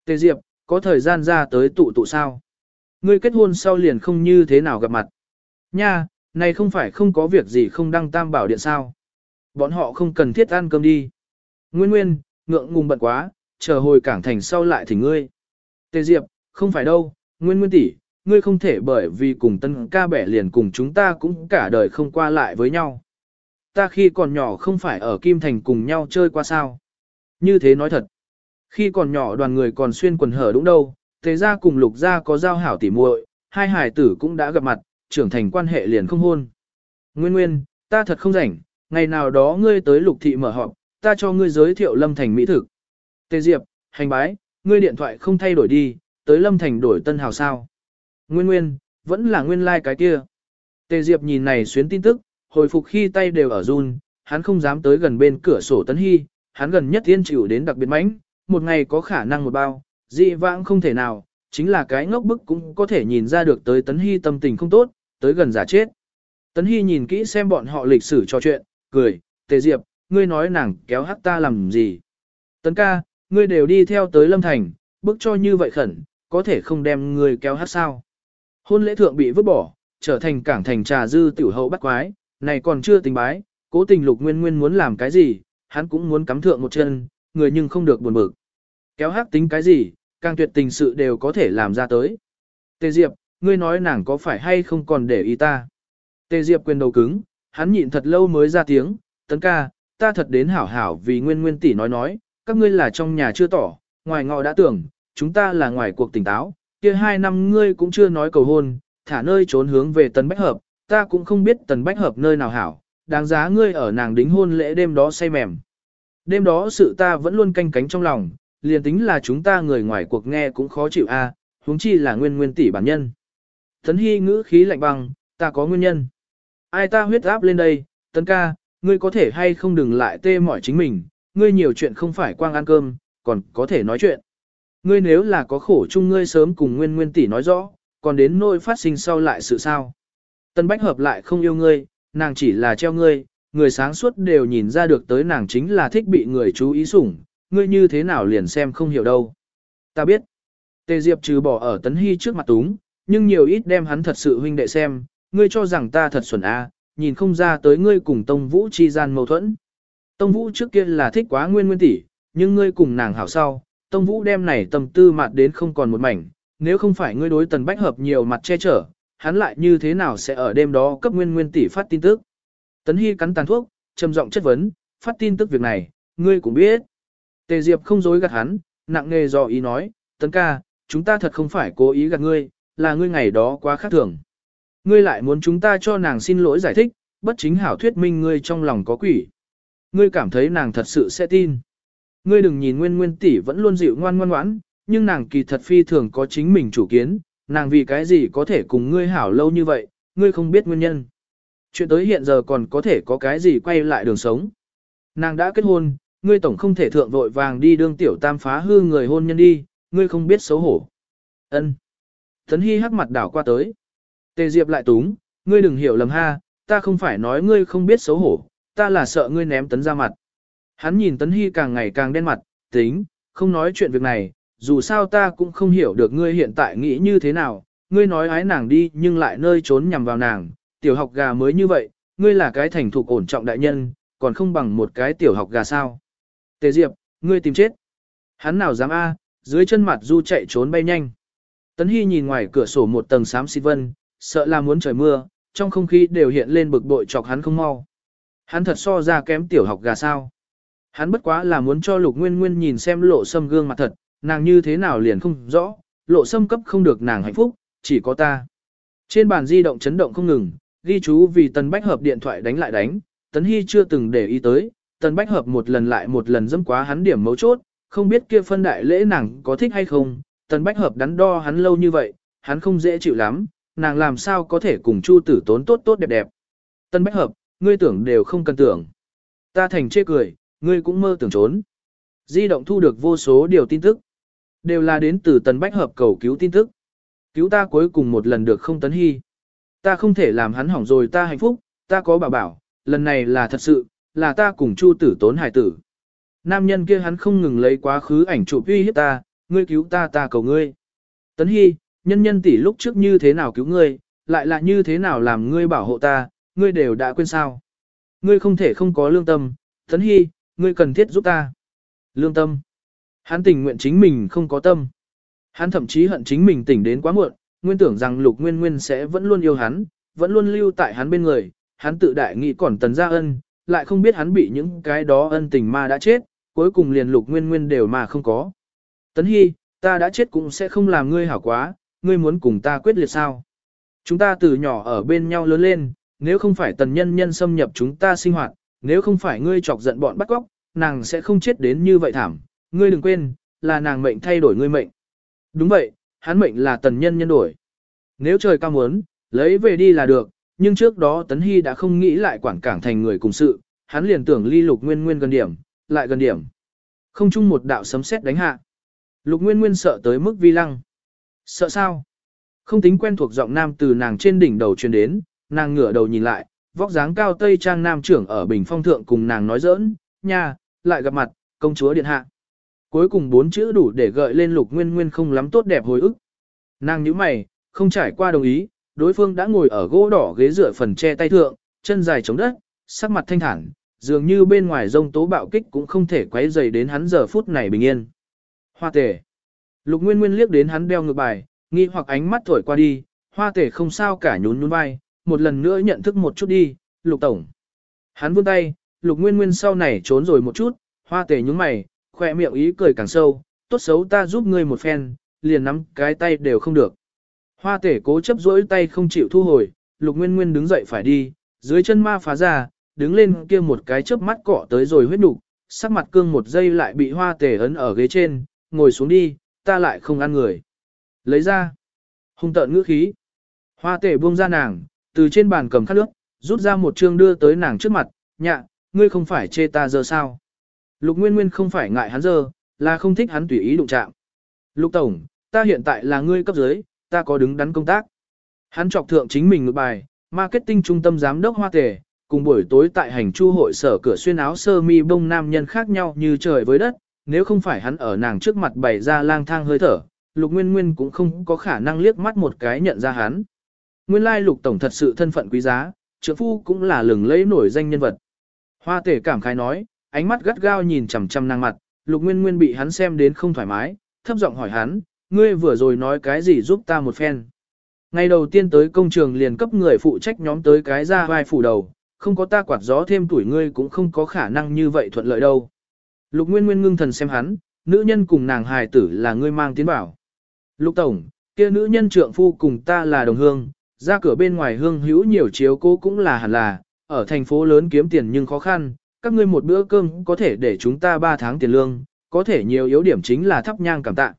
Tề Diệp, có thời gian ra tới tụ tụ sao? Ngươi kết hôn sau liền không như thế nào gặp mặt. Nha, này không phải không có việc gì không đăng tam bảo điện sao? Bọn họ không cần thiết ăn cơm đi. Nguyên Nguyên, ngượng ngùng bận quá, chờ hồi cảng thành sau lại thì ngươi. Tề Diệp, không phải đâu, Nguyên Nguyên tỷ, ngươi không thể bởi vì cùng tân ca bẻ liền cùng chúng ta cũng cả đời không qua lại với nhau. Ta khi còn nhỏ không phải ở Kim Thành cùng nhau chơi qua sao. Như thế nói thật. Khi còn nhỏ đoàn người còn xuyên quần hở đúng đâu, thế ra cùng lục gia có giao hảo tỉ muội, hai hải tử cũng đã gặp mặt, trưởng thành quan hệ liền không hôn. Nguyên nguyên, ta thật không rảnh, ngày nào đó ngươi tới lục thị mở họp, ta cho ngươi giới thiệu lâm thành mỹ thực. Tề Diệp, hành bái, ngươi điện thoại không thay đổi đi, tới lâm thành đổi tân hào sao. Nguyên nguyên, vẫn là nguyên lai like cái kia. Tề Diệp nhìn này xuyến tin tức, hồi phục khi tay đều ở run, hắn không dám tới gần bên cửa sổ tấn hy, hắn gần nhất tiên chịu đến đặc biệt mãnh, một ngày có khả năng một bao, dị vãng không thể nào, chính là cái ngốc bức cũng có thể nhìn ra được tới tấn hy tâm tình không tốt, tới gần giả chết. Tấn hy nhìn kỹ xem bọn họ lịch sử trò chuyện, cười, Tề Diệp, ngươi nói nàng kéo hắc ta làm gì. Tấn ca, ngươi đều đi theo tới Lâm Thành, bức cho như vậy khẩn, có thể không đem ngươi kéo hắc sao. Hôn lễ thượng bị vứt bỏ, trở thành cảng thành trà dư tiểu hậu bắt quái, này còn chưa tình bái, cố tình lục nguyên nguyên muốn làm cái gì, hắn cũng muốn cắm thượng một chân, người nhưng không được buồn bực. Kéo hát tính cái gì, càng tuyệt tình sự đều có thể làm ra tới. Tề Diệp, ngươi nói nàng có phải hay không còn để ý ta. Tề Diệp quyền đầu cứng, hắn nhịn thật lâu mới ra tiếng, tấn ca, ta thật đến hảo hảo vì nguyên nguyên tỷ nói nói, các ngươi là trong nhà chưa tỏ, ngoài ngọ đã tưởng, chúng ta là ngoài cuộc tỉnh táo, kia hai năm ngươi cũng chưa nói cầu hôn, thả nơi trốn hướng về tấn Bách Hợp, ta cũng không biết Tần Bách Hợp nơi nào hảo, đáng giá ngươi ở nàng đính hôn lễ đêm đó say mềm. Đêm đó sự ta vẫn luôn canh cánh trong lòng, liền tính là chúng ta người ngoài cuộc nghe cũng khó chịu a, huống chi là nguyên nguyên tỷ bản nhân. Tấn Hy ngữ khí lạnh băng, ta có nguyên nhân. Ai ta huyết áp lên đây, Tấn ca, ngươi có thể hay không đừng lại tê mỏi chính mình, ngươi nhiều chuyện không phải quang ăn cơm, còn có thể nói chuyện. Ngươi nếu là có khổ chung ngươi sớm cùng nguyên nguyên tỷ nói rõ, còn đến nỗi phát sinh sau lại sự sao. Tân Bách Hợp lại không yêu ngươi, nàng chỉ là treo ngươi, người sáng suốt đều nhìn ra được tới nàng chính là thích bị người chú ý sủng, ngươi như thế nào liền xem không hiểu đâu. Ta biết, Tề Diệp trừ bỏ ở Tấn Hy trước mặt túng, nhưng nhiều ít đem hắn thật sự huynh đệ xem, ngươi cho rằng ta thật xuẩn a, nhìn không ra tới ngươi cùng Tông Vũ chi gian mâu thuẫn. Tông Vũ trước kia là thích quá nguyên nguyên tỷ, nhưng ngươi cùng nàng hảo sau, Tông Vũ đem này tâm tư mặt đến không còn một mảnh, nếu không phải ngươi đối Tần Bách Hợp nhiều mặt che chở, hắn lại như thế nào sẽ ở đêm đó cấp nguyên nguyên tỷ phát tin tức. Tấn Hy cắn tàn thuốc, trầm giọng chất vấn, phát tin tức việc này, ngươi cũng biết. Tề Diệp không dối gạt hắn, nặng nề dò ý nói, Tấn ca, chúng ta thật không phải cố ý gạt ngươi, là ngươi ngày đó quá khác thường. Ngươi lại muốn chúng ta cho nàng xin lỗi giải thích, bất chính hảo thuyết minh ngươi trong lòng có quỷ. Ngươi cảm thấy nàng thật sự sẽ tin. Ngươi đừng nhìn nguyên nguyên tỷ vẫn luôn dịu ngoan ngoan ngoãn, nhưng nàng kỳ thật phi thường có chính mình chủ kiến, nàng vì cái gì có thể cùng ngươi hảo lâu như vậy, ngươi không biết nguyên nhân. Chuyện tới hiện giờ còn có thể có cái gì quay lại đường sống. Nàng đã kết hôn, ngươi tổng không thể thượng vội vàng đi đương tiểu tam phá hư người hôn nhân đi, ngươi không biết xấu hổ. Ân. Thấn Hy hắc mặt đảo qua tới. Tề Diệp lại túng, ngươi đừng hiểu lầm ha, ta không phải nói ngươi không biết xấu hổ, ta là sợ ngươi ném tấn ra mặt. Hắn nhìn tấn Hy càng ngày càng đen mặt, tính, không nói chuyện việc này, dù sao ta cũng không hiểu được ngươi hiện tại nghĩ như thế nào, ngươi nói ái nàng đi nhưng lại nơi trốn nhằm vào nàng, tiểu học gà mới như vậy, ngươi là cái thành thục ổn trọng đại nhân, còn không bằng một cái tiểu học gà sao. Tề Diệp, ngươi tìm chết. Hắn nào dám a, dưới chân mặt du chạy trốn bay nhanh. Tấn Hy nhìn ngoài cửa sổ một tầng xám xịt vân, sợ là muốn trời mưa, trong không khí đều hiện lên bực bội chọc hắn không mau. Hắn thật so ra kém tiểu học gà sao. Hắn bất quá là muốn cho lục nguyên nguyên nhìn xem lộ sâm gương mặt thật, nàng như thế nào liền không rõ, lộ xâm cấp không được nàng hạnh phúc, chỉ có ta. Trên bàn di động chấn động không ngừng, ghi chú vì tần bách hợp điện thoại đánh lại đánh, tấn hy chưa từng để ý tới, tần bách hợp một lần lại một lần dâm quá hắn điểm mấu chốt, không biết kia phân đại lễ nàng có thích hay không, tần bách hợp đắn đo hắn lâu như vậy, hắn không dễ chịu lắm, nàng làm sao có thể cùng chu tử tốn tốt tốt đẹp đẹp. Tần bách hợp, ngươi tưởng đều không cần tưởng. Ta thành chê cười, ngươi cũng mơ tưởng trốn. Di động thu được vô số điều tin tức. Đều là đến từ tần bách hợp cầu cứu tin tức. Cứu ta cuối cùng một lần được không tấn hy. Ta không thể làm hắn hỏng rồi ta hạnh phúc, ta có bảo bảo, lần này là thật sự, là ta cùng chu tử tốn hải tử. Nam nhân kia hắn không ngừng lấy quá khứ ảnh chụp uy hiếp ta, ngươi cứu ta ta cầu ngươi. Tấn Hy, nhân nhân tỷ lúc trước như thế nào cứu ngươi, lại là như thế nào làm ngươi bảo hộ ta, ngươi đều đã quên sao. Ngươi không thể không có lương tâm, Tấn Hy, ngươi cần thiết giúp ta. Lương tâm. Hắn tình nguyện chính mình không có tâm. Hắn thậm chí hận chính mình tỉnh đến quá muộn, nguyên tưởng rằng lục nguyên nguyên sẽ vẫn luôn yêu hắn, vẫn luôn lưu tại hắn bên người, hắn tự đại nghĩ còn tần gia ân, lại không biết hắn bị những cái đó ân tình ma đã chết, cuối cùng liền lục nguyên nguyên đều mà không có. Tấn Hy, ta đã chết cũng sẽ không làm ngươi hảo quá, ngươi muốn cùng ta quyết liệt sao. Chúng ta từ nhỏ ở bên nhau lớn lên, nếu không phải tần nhân nhân xâm nhập chúng ta sinh hoạt, nếu không phải ngươi chọc giận bọn bắt cóc, nàng sẽ không chết đến như vậy thảm. Ngươi đừng quên, là nàng mệnh thay đổi ngươi mệnh. Đúng vậy, hắn mệnh là tần nhân nhân đổi. Nếu trời cao muốn, lấy về đi là được, nhưng trước đó Tấn Hy đã không nghĩ lại quản cảng thành người cùng sự, hắn liền tưởng ly lục nguyên nguyên gần điểm, lại gần điểm. Không chung một đạo sấm sét đánh hạ. Lục nguyên nguyên sợ tới mức vi lăng. Sợ sao? Không tính quen thuộc giọng nam từ nàng trên đỉnh đầu truyền đến, nàng ngửa đầu nhìn lại, vóc dáng cao tây trang nam trưởng ở bình phong thượng cùng nàng nói giỡn, nha, lại gặp mặt, công chúa điện hạ. Cuối cùng bốn chữ đủ để gợi lên lục nguyên nguyên không lắm tốt đẹp hồi ức. Nàng nhíu mày, không trải qua đồng ý, đối phương đã ngồi ở gỗ đỏ ghế dựa phần che tay thượng, chân dài chống đất, sắc mặt thanh thản, dường như bên ngoài rông tố bạo kích cũng không thể quấy dày đến hắn giờ phút này bình yên. Hoa tể. Lục Nguyên Nguyên liếc đến hắn đeo ngược bài, nghi hoặc ánh mắt thổi qua đi, hoa tể không sao cả nhún nhún vai, một lần nữa nhận thức một chút đi, Lục Tổng. Hắn vươn tay, Lục Nguyên Nguyên sau này trốn rồi một chút, hoa tể nhún mày, khoe miệng ý cười càng sâu, tốt xấu ta giúp ngươi một phen, liền nắm cái tay đều không được. Hoa tể cố chấp rỗi tay không chịu thu hồi, lục nguyên nguyên đứng dậy phải đi, dưới chân ma phá ra, đứng lên kia một cái chớp mắt cọ tới rồi huyết nục, sắc mặt cương một giây lại bị hoa tể ấn ở ghế trên, ngồi xuống đi, ta lại không ăn người. Lấy ra, hung tợn ngữ khí. Hoa tể buông ra nàng, từ trên bàn cầm khát nước, rút ra một chương đưa tới nàng trước mặt, nhạ, ngươi không phải chê ta giờ sao. Lục Nguyên Nguyên không phải ngại hắn giờ, là không thích hắn tùy ý đụng chạm. Lục Tổng, ta hiện tại là ngươi cấp dưới, ta có đứng đắn công tác. Hắn chọc thượng chính mình ngược bài, marketing trung tâm giám đốc hoa tề, cùng buổi tối tại hành chu hội sở cửa xuyên áo sơ mi bông nam nhân khác nhau như trời với đất, nếu không phải hắn ở nàng trước mặt bày ra lang thang hơi thở, lục nguyên nguyên cũng không có khả năng liếc mắt một cái nhận ra hắn. Nguyên lai lục tổng thật sự thân phận quý giá, trưởng phu cũng là lừng lẫy nổi danh nhân vật. Hoa tể cảm khái nói, ánh mắt gắt gao nhìn chằm chằm nàng mặt, lục nguyên nguyên bị hắn xem đến không thoải mái, thấp giọng hỏi hắn, ngươi vừa rồi nói cái gì giúp ta một phen. Ngày đầu tiên tới công trường liền cấp người phụ trách nhóm tới cái ra vai phủ đầu, không có ta quạt gió thêm tuổi ngươi cũng không có khả năng như vậy thuận lợi đâu. Lục Nguyên Nguyên ngưng thần xem hắn, nữ nhân cùng nàng hài tử là ngươi mang tiến bảo. Lục Tổng, kia nữ nhân trượng phu cùng ta là đồng hương, ra cửa bên ngoài hương hữu nhiều chiếu cố cũng là hẳn là, ở thành phố lớn kiếm tiền nhưng khó khăn, các ngươi một bữa cơm có thể để chúng ta 3 tháng tiền lương, có thể nhiều yếu điểm chính là thắp nhang cảm tạ.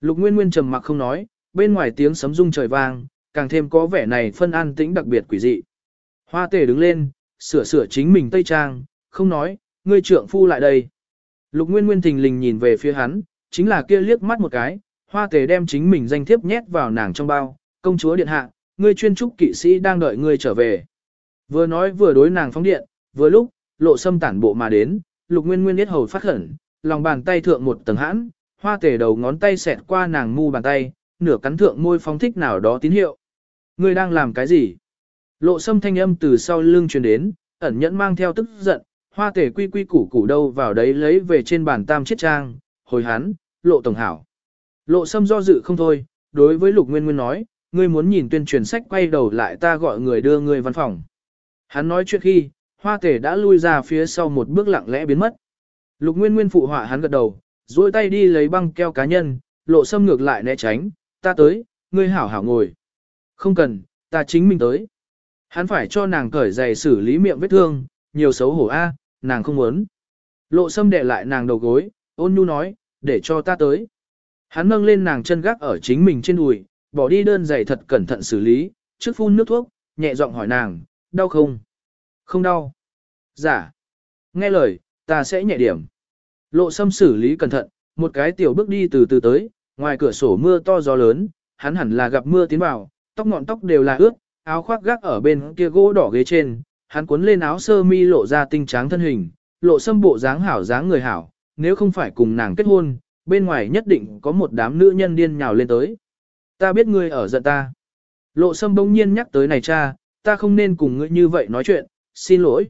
Lục Nguyên Nguyên trầm mặc không nói, bên ngoài tiếng sấm rung trời vang, càng thêm có vẻ này phân an tĩnh đặc biệt quỷ dị. Hoa tề đứng lên, sửa sửa chính mình tây trang, không nói, ngươi trưởng phu lại đây. Lục Nguyên Nguyên thình lình nhìn về phía hắn, chính là kia liếc mắt một cái, hoa tề đem chính mình danh thiếp nhét vào nàng trong bao, công chúa điện hạ, ngươi chuyên trúc kỵ sĩ đang đợi ngươi trở về. Vừa nói vừa đối nàng phóng điện, vừa lúc, lộ sâm tản bộ mà đến, lục nguyên nguyên biết hầu phát khẩn, lòng bàn tay thượng một tầng hãn, hoa tề đầu ngón tay xẹt qua nàng mu bàn tay, nửa cắn thượng môi phóng thích nào đó tín hiệu. Ngươi đang làm cái gì? Lộ sâm thanh âm từ sau lưng truyền đến, ẩn nhẫn mang theo tức giận, hoa tề quy quy củ củ đâu vào đấy lấy về trên bàn tam chiếc trang, hồi hắn, lộ tổng hảo. Lộ sâm do dự không thôi, đối với lục nguyên nguyên nói, ngươi muốn nhìn tuyên truyền sách quay đầu lại ta gọi người đưa ngươi văn phòng. Hắn nói chuyện khi, hoa tề đã lui ra phía sau một bước lặng lẽ biến mất. Lục Nguyên Nguyên phụ họa hắn gật đầu, duỗi tay đi lấy băng keo cá nhân, lộ xâm ngược lại né tránh, ta tới, ngươi hảo hảo ngồi. Không cần, ta chính mình tới. Hắn phải cho nàng cởi giày xử lý miệng vết thương, nhiều xấu hổ a, nàng không muốn. Lộ Xâm đệ lại nàng đầu gối, ôn nhu nói, để cho ta tới. Hắn nâng lên nàng chân gác ở chính mình trên đùi, bỏ đi đơn giày thật cẩn thận xử lý, trước phun nước thuốc, nhẹ giọng hỏi nàng, đau không? Không đau. Giả. Dạ. Nghe lời, ta sẽ nhẹ điểm. Lộ sâm xử lý cẩn thận, một cái tiểu bước đi từ từ tới, ngoài cửa sổ mưa to gió lớn, hắn hẳn là gặp mưa tiến vào, tóc ngọn tóc đều là ướt, áo khoác gác ở bên kia gỗ đỏ ghế trên, hắn cuốn lên áo sơ mi lộ ra tinh tráng thân hình, lộ sâm bộ dáng hảo dáng người hảo, nếu không phải cùng nàng kết hôn, bên ngoài nhất định có một đám nữ nhân điên nhào lên tới. Ta biết ngươi ở giận ta. Lộ sâm bỗng nhiên nhắc tới này cha, ta không nên cùng ngươi như vậy nói chuyện, xin lỗi.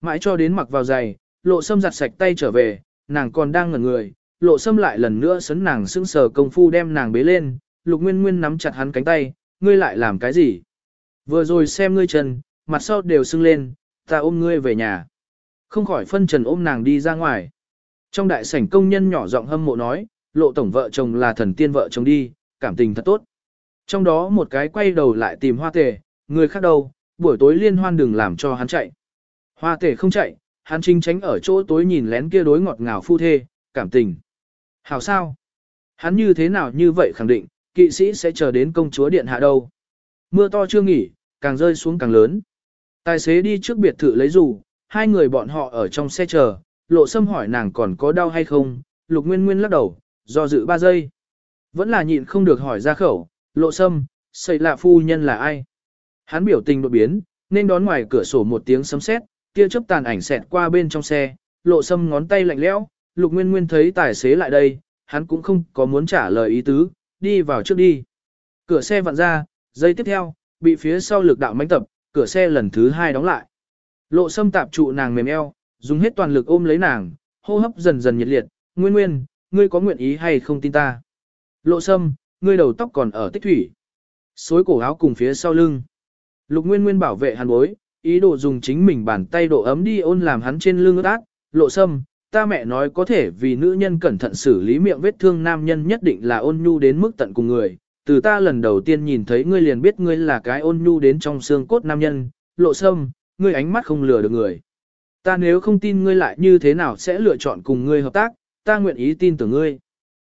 Mãi cho đến mặc vào giày, lộ sâm giặt sạch tay trở về, nàng còn đang ngẩn người, lộ sâm lại lần nữa sấn nàng sững sờ công phu đem nàng bế lên, lục nguyên nguyên nắm chặt hắn cánh tay, ngươi lại làm cái gì? Vừa rồi xem ngươi chân, mặt sau đều sưng lên, ta ôm ngươi về nhà. Không khỏi phân trần ôm nàng đi ra ngoài. Trong đại sảnh công nhân nhỏ giọng hâm mộ nói, lộ tổng vợ chồng là thần tiên vợ chồng đi, cảm tình thật tốt. Trong đó một cái quay đầu lại tìm hoa tề, người khác đâu, buổi tối liên hoan đừng làm cho hắn chạy. Hoa tể không chạy, hắn trinh tránh ở chỗ tối nhìn lén kia đối ngọt ngào phu thê, cảm tình. Hảo sao? Hắn như thế nào như vậy khẳng định, kỵ sĩ sẽ chờ đến công chúa điện hạ đâu. Mưa to chưa nghỉ, càng rơi xuống càng lớn. Tài xế đi trước biệt thự lấy dù, hai người bọn họ ở trong xe chờ, lộ sâm hỏi nàng còn có đau hay không, lục nguyên nguyên lắc đầu, do dự ba giây. Vẫn là nhịn không được hỏi ra khẩu, lộ sâm, xây lạ phu nhân là ai? Hắn biểu tình đột biến, nên đón ngoài cửa sổ một tiếng sấm sét, tia chớp tàn ảnh xẹt qua bên trong xe, lộ sâm ngón tay lạnh lẽo, lục nguyên nguyên thấy tài xế lại đây, hắn cũng không có muốn trả lời ý tứ, đi vào trước đi. Cửa xe vặn ra, giây tiếp theo, bị phía sau lực đạo mãnh tập, cửa xe lần thứ hai đóng lại. Lộ sâm tạp trụ nàng mềm eo, dùng hết toàn lực ôm lấy nàng, hô hấp dần dần nhiệt liệt, nguyên nguyên, ngươi có nguyện ý hay không tin ta. Lộ sâm, ngươi đầu tóc còn ở tích thủy. Xối cổ áo cùng phía sau lưng. Lục nguyên nguyên bảo vệ hắn bối, ý đồ dùng chính mình bàn tay độ ấm đi ôn làm hắn trên lưng ướt át. Lộ sâm, ta mẹ nói có thể vì nữ nhân cẩn thận xử lý miệng vết thương nam nhân nhất định là ôn nhu đến mức tận cùng người. Từ ta lần đầu tiên nhìn thấy ngươi liền biết ngươi là cái ôn nhu đến trong xương cốt nam nhân, lộ sâm, ngươi ánh mắt không lừa được người. Ta nếu không tin ngươi lại như thế nào sẽ lựa chọn cùng ngươi hợp tác, ta nguyện ý tin tưởng ngươi.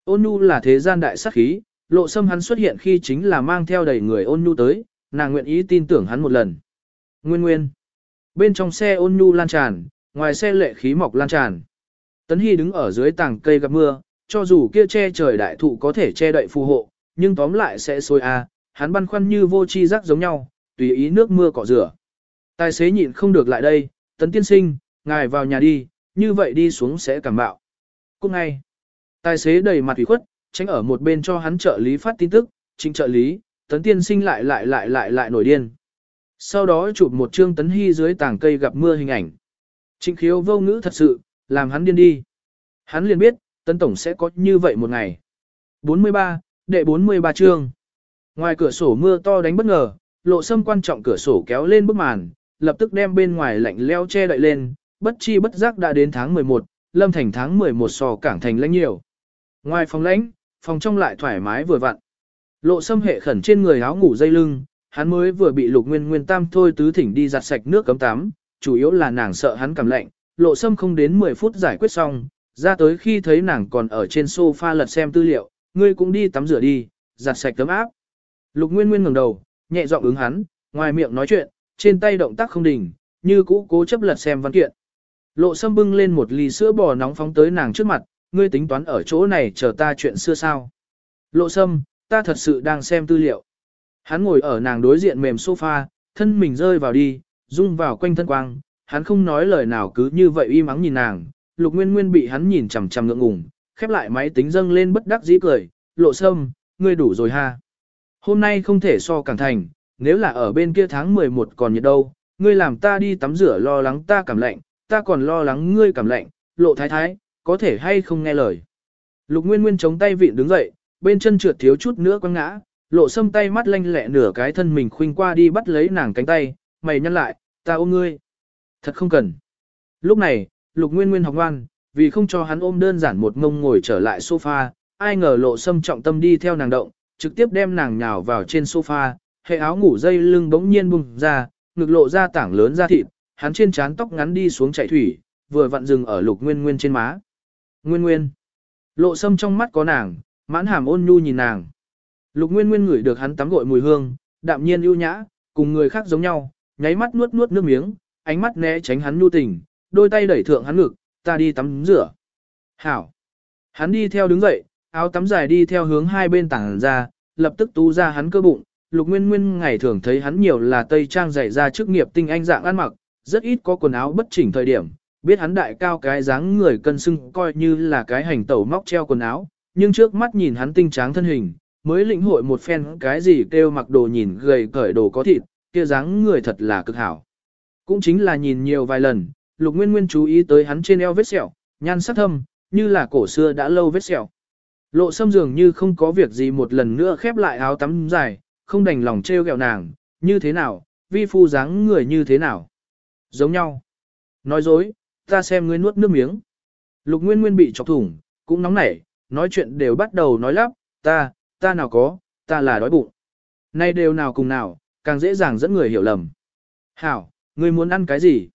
Ôn nhu là thế gian đại sát khí, lộ sâm hắn xuất hiện khi chính là mang theo đầy người ôn nhu tới, nàng nguyện ý tin tưởng hắn một lần. Nguyên nguyên. Bên trong xe ôn nhu lan tràn, ngoài xe lệ khí mọc lan tràn. Tấn Hy đứng ở dưới tảng cây gặp mưa, cho dù kia che trời đại thụ có thể che đậy phù hộ, nhưng tóm lại sẽ sôi a, à, hắn băn khoăn như vô chi rắc giống nhau, tùy ý nước mưa cọ rửa. Tài xế nhịn không được lại đây, tấn tiên sinh, ngài vào nhà đi, như vậy đi xuống sẽ cảm bạo. Cũng ngay, tài xế đầy mặt ủy khuất, tránh ở một bên cho hắn trợ lý phát tin tức, chính trợ lý, tấn tiên sinh lại lại lại lại lại nổi điên. Sau đó chụp một chương tấn hy dưới tảng cây gặp mưa hình ảnh. Trịnh khiếu vô ngữ thật sự, làm hắn điên đi. Hắn liền biết, tấn tổng sẽ có như vậy một ngày. 43, đệ 43 chương. Ngoài cửa sổ mưa to đánh bất ngờ, lộ sâm quan trọng cửa sổ kéo lên bức màn, lập tức đem bên ngoài lạnh leo che đậy lên, bất chi bất giác đã đến tháng 11, lâm thành tháng 11 sò cảng thành lãnh nhiều. Ngoài phòng lãnh, phòng trong lại thoải mái vừa vặn. Lộ sâm hệ khẩn trên người áo ngủ dây lưng, hắn mới vừa bị lục nguyên nguyên tam thôi tứ thỉnh đi giặt sạch nước cấm tắm, chủ yếu là nàng sợ hắn cảm lạnh, lộ sâm không đến 10 phút giải quyết xong, ra tới khi thấy nàng còn ở trên sofa lật xem tư liệu, ngươi cũng đi tắm rửa đi, giặt sạch tấm áp. Lục nguyên nguyên ngẩng đầu, nhẹ giọng ứng hắn, ngoài miệng nói chuyện, trên tay động tác không đình, như cũ cố chấp lật xem văn kiện. Lộ sâm bưng lên một ly sữa bò nóng phóng tới nàng trước mặt, ngươi tính toán ở chỗ này chờ ta chuyện xưa sao. Lộ sâm, ta thật sự đang xem tư liệu. Hắn ngồi ở nàng đối diện mềm sofa, thân mình rơi vào đi, rung vào quanh thân quang, hắn không nói lời nào cứ như vậy uy mắng nhìn nàng, lục nguyên nguyên bị hắn nhìn chằm chằm ngượng ngùng, khép lại máy tính dâng lên bất đắc dĩ cười, lộ sâm, ngươi đủ rồi ha. Hôm nay không thể so càng thành, nếu là ở bên kia tháng 11 còn nhiệt đâu, ngươi làm ta đi tắm rửa lo lắng ta cảm lạnh, ta còn lo lắng ngươi cảm lạnh, lộ thái thái, có thể hay không nghe lời. Lục Nguyên Nguyên chống tay vịn đứng dậy, bên chân trượt thiếu chút nữa quăng ngã, lộ sâm tay mắt lanh lẹ nửa cái thân mình khuynh qua đi bắt lấy nàng cánh tay, mày nhăn lại, ta ôm ngươi. Thật không cần. Lúc này, Lục Nguyên Nguyên học ngoan, vì không cho hắn ôm đơn giản một ngông ngồi trở lại sofa, ai ngờ lộ sâm trọng tâm đi theo nàng động, trực tiếp đem nàng nhào vào trên sofa, hệ áo ngủ dây lưng bỗng nhiên bùng ra, ngực lộ ra tảng lớn da thịt, hắn trên trán tóc ngắn đi xuống chảy thủy, vừa vặn dừng ở lục nguyên nguyên trên má. Nguyên nguyên. Lộ sâm trong mắt có nàng, mãn hàm ôn nhu nhìn nàng. Lục nguyên nguyên ngửi được hắn tắm gội mùi hương, đạm nhiên ưu nhã, cùng người khác giống nhau, nháy mắt nuốt nuốt nước miếng, ánh mắt né tránh hắn nhu tình, đôi tay đẩy thượng hắn ngực, ta đi tắm rửa. Hảo. Hắn đi theo đứng dậy, áo tắm dài đi theo hướng hai bên tảng ra, lập tức tú ra hắn cơ bụng. Lục Nguyên Nguyên ngày thường thấy hắn nhiều là tây trang dày ra chức nghiệp tinh anh dạng ăn mặc, rất ít có quần áo bất chỉnh thời điểm, biết hắn đại cao cái dáng người cân sưng coi như là cái hành tẩu móc treo quần áo, nhưng trước mắt nhìn hắn tinh tráng thân hình, mới lĩnh hội một phen cái gì kêu mặc đồ nhìn gầy cởi đồ có thịt, kia dáng người thật là cực hảo. Cũng chính là nhìn nhiều vài lần, Lục Nguyên Nguyên chú ý tới hắn trên eo vết sẹo, nhan sắc thâm, như là cổ xưa đã lâu vết sẹo. Lộ Sâm dường như không có việc gì một lần nữa khép lại áo tắm dài, không đành lòng trêu ghẹo nàng, như thế nào, vi phu dáng người như thế nào. Giống nhau. Nói dối, ta xem ngươi nuốt nước miếng. Lục Nguyên Nguyên bị chọc thủng, cũng nóng nảy, nói chuyện đều bắt đầu nói lắp, ta, ta nào có, ta là đói bụng. Nay đều nào cùng nào, càng dễ dàng dẫn người hiểu lầm. Hảo, ngươi muốn ăn cái gì?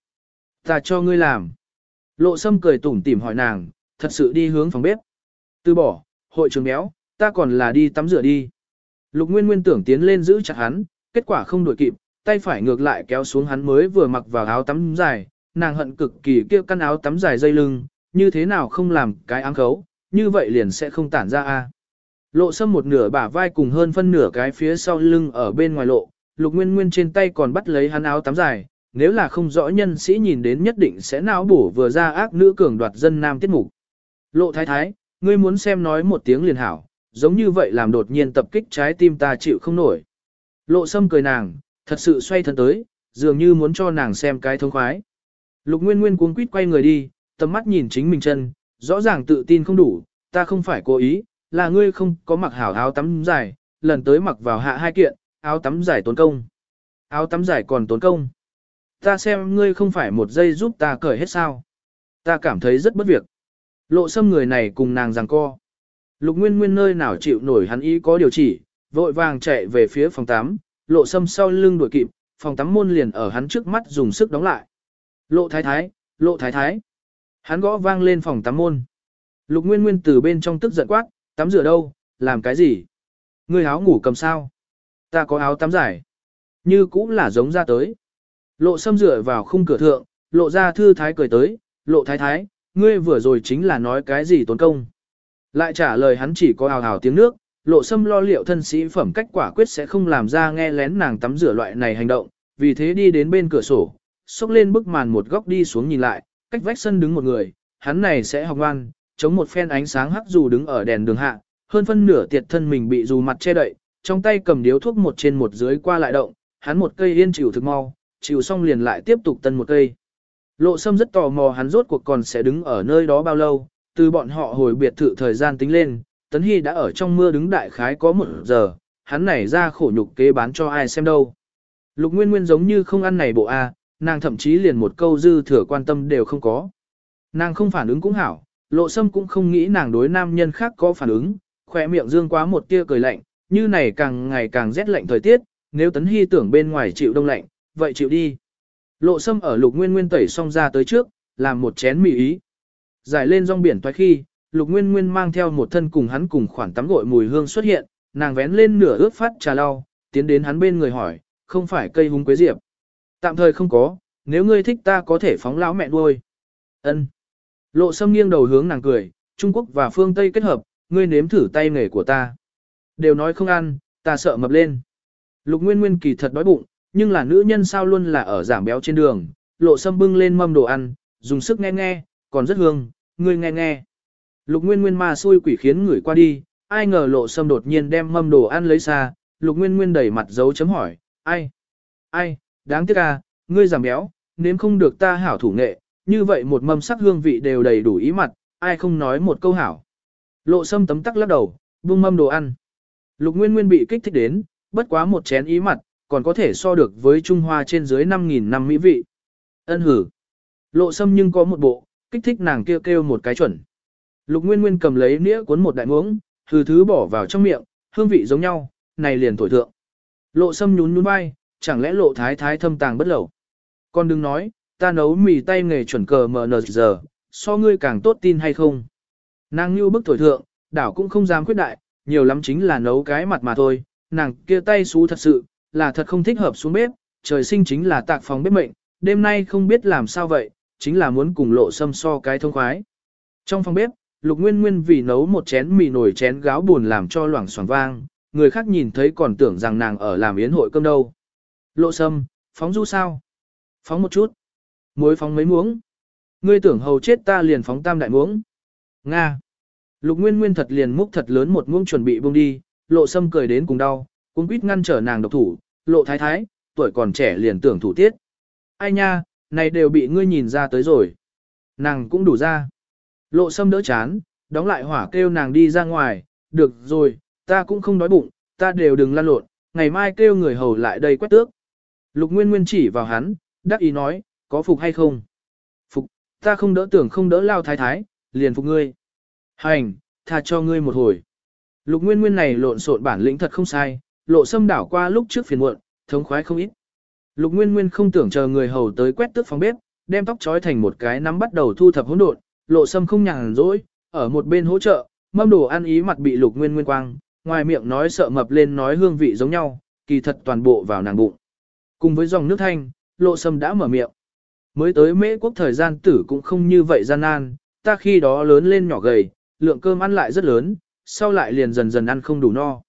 Ta cho ngươi làm. Lộ sâm cười tủm tỉm hỏi nàng, thật sự đi hướng phòng bếp. Từ bỏ, hội trường béo, ta còn là đi tắm rửa đi. Lục Nguyên Nguyên tưởng tiến lên giữ chặt hắn, kết quả không đuổi kịp, tay phải ngược lại kéo xuống hắn mới vừa mặc vào áo tắm dài, nàng hận cực kỳ kia căn áo tắm dài dây lưng, như thế nào không làm cái áng khấu, như vậy liền sẽ không tản ra a. Lộ sâm một nửa bả vai cùng hơn phân nửa cái phía sau lưng ở bên ngoài lộ, lục nguyên nguyên trên tay còn bắt lấy hắn áo tắm dài, nếu là không rõ nhân sĩ nhìn đến nhất định sẽ não bổ vừa ra ác nữ cường đoạt dân nam tiết mục. Lộ thái thái, ngươi muốn xem nói một tiếng liền hảo, giống như vậy làm đột nhiên tập kích trái tim ta chịu không nổi. Lộ sâm cười nàng, thật sự xoay thân tới, dường như muốn cho nàng xem cái thông khoái. Lục Nguyên Nguyên cuống quýt quay người đi, tầm mắt nhìn chính mình chân, rõ ràng tự tin không đủ, ta không phải cố ý, là ngươi không có mặc hảo áo tắm dài, lần tới mặc vào hạ hai kiện, áo tắm dài tốn công. Áo tắm dài còn tốn công. Ta xem ngươi không phải một giây giúp ta cởi hết sao. Ta cảm thấy rất bất việc. Lộ xâm người này cùng nàng rằng co. Lục Nguyên Nguyên nơi nào chịu nổi hắn ý có điều chỉ, vội vàng chạy về phía phòng tắm, lộ xâm sau lưng đuổi kịp, phòng tắm môn liền ở hắn trước mắt dùng sức đóng lại. Lộ thái thái, lộ thái thái. Hắn gõ vang lên phòng tắm môn. Lục Nguyên Nguyên từ bên trong tức giận quát, tắm rửa đâu, làm cái gì? Ngươi áo ngủ cầm sao? Ta có áo tắm giải. Như cũng là giống ra tới. Lộ xâm rửa vào khung cửa thượng, lộ ra thư thái cười tới, lộ thái thái, ngươi vừa rồi chính là nói cái gì tốn công. Lại trả lời hắn chỉ có hào hào tiếng nước, lộ xâm lo liệu thân sĩ phẩm cách quả quyết sẽ không làm ra nghe lén nàng tắm rửa loại này hành động, vì thế đi đến bên cửa sổ, xốc lên bức màn một góc đi xuống nhìn lại, cách vách sân đứng một người, hắn này sẽ học ngoan, chống một phen ánh sáng hắc dù đứng ở đèn đường hạ, hơn phân nửa tiệt thân mình bị dù mặt che đậy, trong tay cầm điếu thuốc một trên một dưới qua lại động, hắn một cây yên chịu thực mau, chịu xong liền lại tiếp tục tân một cây. Lộ sâm rất tò mò hắn rốt cuộc còn sẽ đứng ở nơi đó bao lâu, từ bọn họ hồi biệt thự thời gian tính lên, Tấn Hy đã ở trong mưa đứng đại khái có một giờ, hắn này ra khổ nhục kế bán cho ai xem đâu. Lục Nguyên Nguyên giống như không ăn này bộ A, nàng thậm chí liền một câu dư thừa quan tâm đều không có. Nàng không phản ứng cũng hảo, lộ sâm cũng không nghĩ nàng đối nam nhân khác có phản ứng, khỏe miệng dương quá một tia cười lạnh, như này càng ngày càng rét lạnh thời tiết, nếu Tấn Hy tưởng bên ngoài chịu đông lạnh, vậy chịu đi. Lộ sâm ở lục nguyên nguyên tẩy xong ra tới trước, làm một chén mì ý. Giải lên rong biển toái khi, lục nguyên nguyên mang theo một thân cùng hắn cùng khoản tắm gội mùi hương xuất hiện, nàng vén lên nửa ướt phát trà lau, tiến đến hắn bên người hỏi, không phải cây húng quế diệp. Tạm thời không có, nếu ngươi thích ta có thể phóng lão mẹ nuôi. Ân. Lộ sâm nghiêng đầu hướng nàng cười, Trung Quốc và phương Tây kết hợp, ngươi nếm thử tay nghề của ta. Đều nói không ăn, ta sợ mập lên. Lục Nguyên Nguyên kỳ thật đói bụng, nhưng là nữ nhân sao luôn là ở giảm béo trên đường. Lộ sâm bưng lên mâm đồ ăn, dùng sức nghe nghe, còn rất hương, ngươi nghe nghe. Lục Nguyên Nguyên ma xui quỷ khiến người qua đi, ai ngờ lộ sâm đột nhiên đem mâm đồ ăn lấy xa, Lục Nguyên Nguyên đẩy mặt dấu chấm hỏi, ai? Ai, đáng tiếc à, ngươi giảm béo, nếm không được ta hảo thủ nghệ, như vậy một mâm sắc hương vị đều đầy đủ ý mặt, ai không nói một câu hảo. Lộ sâm tấm tắc lắc đầu, buông mâm đồ ăn. Lục Nguyên Nguyên bị kích thích đến, bất quá một chén ý mặt, còn có thể so được với Trung Hoa trên dưới 5.000 năm mỹ vị. Ân hử. Lộ sâm nhưng có một bộ, Kích thích nàng kêu kêu một cái chuẩn. Lục Nguyên Nguyên cầm lấy nĩa cuốn một đại muỗng, thứ thứ bỏ vào trong miệng, hương vị giống nhau, này liền thổi thượng. Lộ sâm nhún nhún vai, chẳng lẽ lộ thái thái thâm tàng bất lẩu. Con đừng nói, ta nấu mì tay nghề chuẩn cờ mờ nờ giờ, so ngươi càng tốt tin hay không. Nàng như bức thổi thượng, đảo cũng không dám quyết đại, nhiều lắm chính là nấu cái mặt mà thôi, nàng kia tay xú thật sự, là thật không thích hợp xuống bếp, trời sinh chính là tạc phòng bếp mệnh, đêm nay không biết làm sao vậy, chính là muốn cùng lộ xâm so cái thông khoái. Trong phòng bếp, Lục Nguyên Nguyên vì nấu một chén mì nổi chén gáo buồn làm cho loảng xoảng vang, người khác nhìn thấy còn tưởng rằng nàng ở làm yến hội cơm đâu. Lộ sâm, phóng du sao? Phóng một chút. Muối phóng mấy muỗng. Ngươi tưởng hầu chết ta liền phóng tam đại muỗng. Nga. Lục Nguyên Nguyên thật liền múc thật lớn một muỗng chuẩn bị buông đi, lộ sâm cười đến cùng đau, cũng quýt ngăn trở nàng độc thủ, lộ thái thái, tuổi còn trẻ liền tưởng thủ tiết. Ai nha, này đều bị ngươi nhìn ra tới rồi. Nàng cũng đủ ra. Lộ sâm đỡ chán, đóng lại hỏa kêu nàng đi ra ngoài, được rồi, ta cũng không đói bụng, ta đều đừng lăn lộn, ngày mai kêu người hầu lại đây quét tước. Lục Nguyên Nguyên chỉ vào hắn, đắc ý nói, có phục hay không? Phục, ta không đỡ tưởng không đỡ lao thái thái, liền phục ngươi. Hành, tha cho ngươi một hồi. Lục Nguyên Nguyên này lộn xộn bản lĩnh thật không sai, lộ xâm đảo qua lúc trước phiền muộn, thống khoái không ít. Lục Nguyên Nguyên không tưởng chờ người hầu tới quét tước phòng bếp, đem tóc trói thành một cái nắm bắt đầu thu thập hỗn độn, lộ sâm không nhàn rỗi, ở một bên hỗ trợ, mâm đồ ăn ý mặt bị Lục Nguyên Nguyên quang, ngoài miệng nói sợ mập lên nói hương vị giống nhau, kỳ thật toàn bộ vào nàng bụng. Cùng với dòng nước thanh, lộ sâm đã mở miệng. Mới tới mễ quốc thời gian tử cũng không như vậy gian nan, ta khi đó lớn lên nhỏ gầy, lượng cơm ăn lại rất lớn, sau lại liền dần dần ăn không đủ no.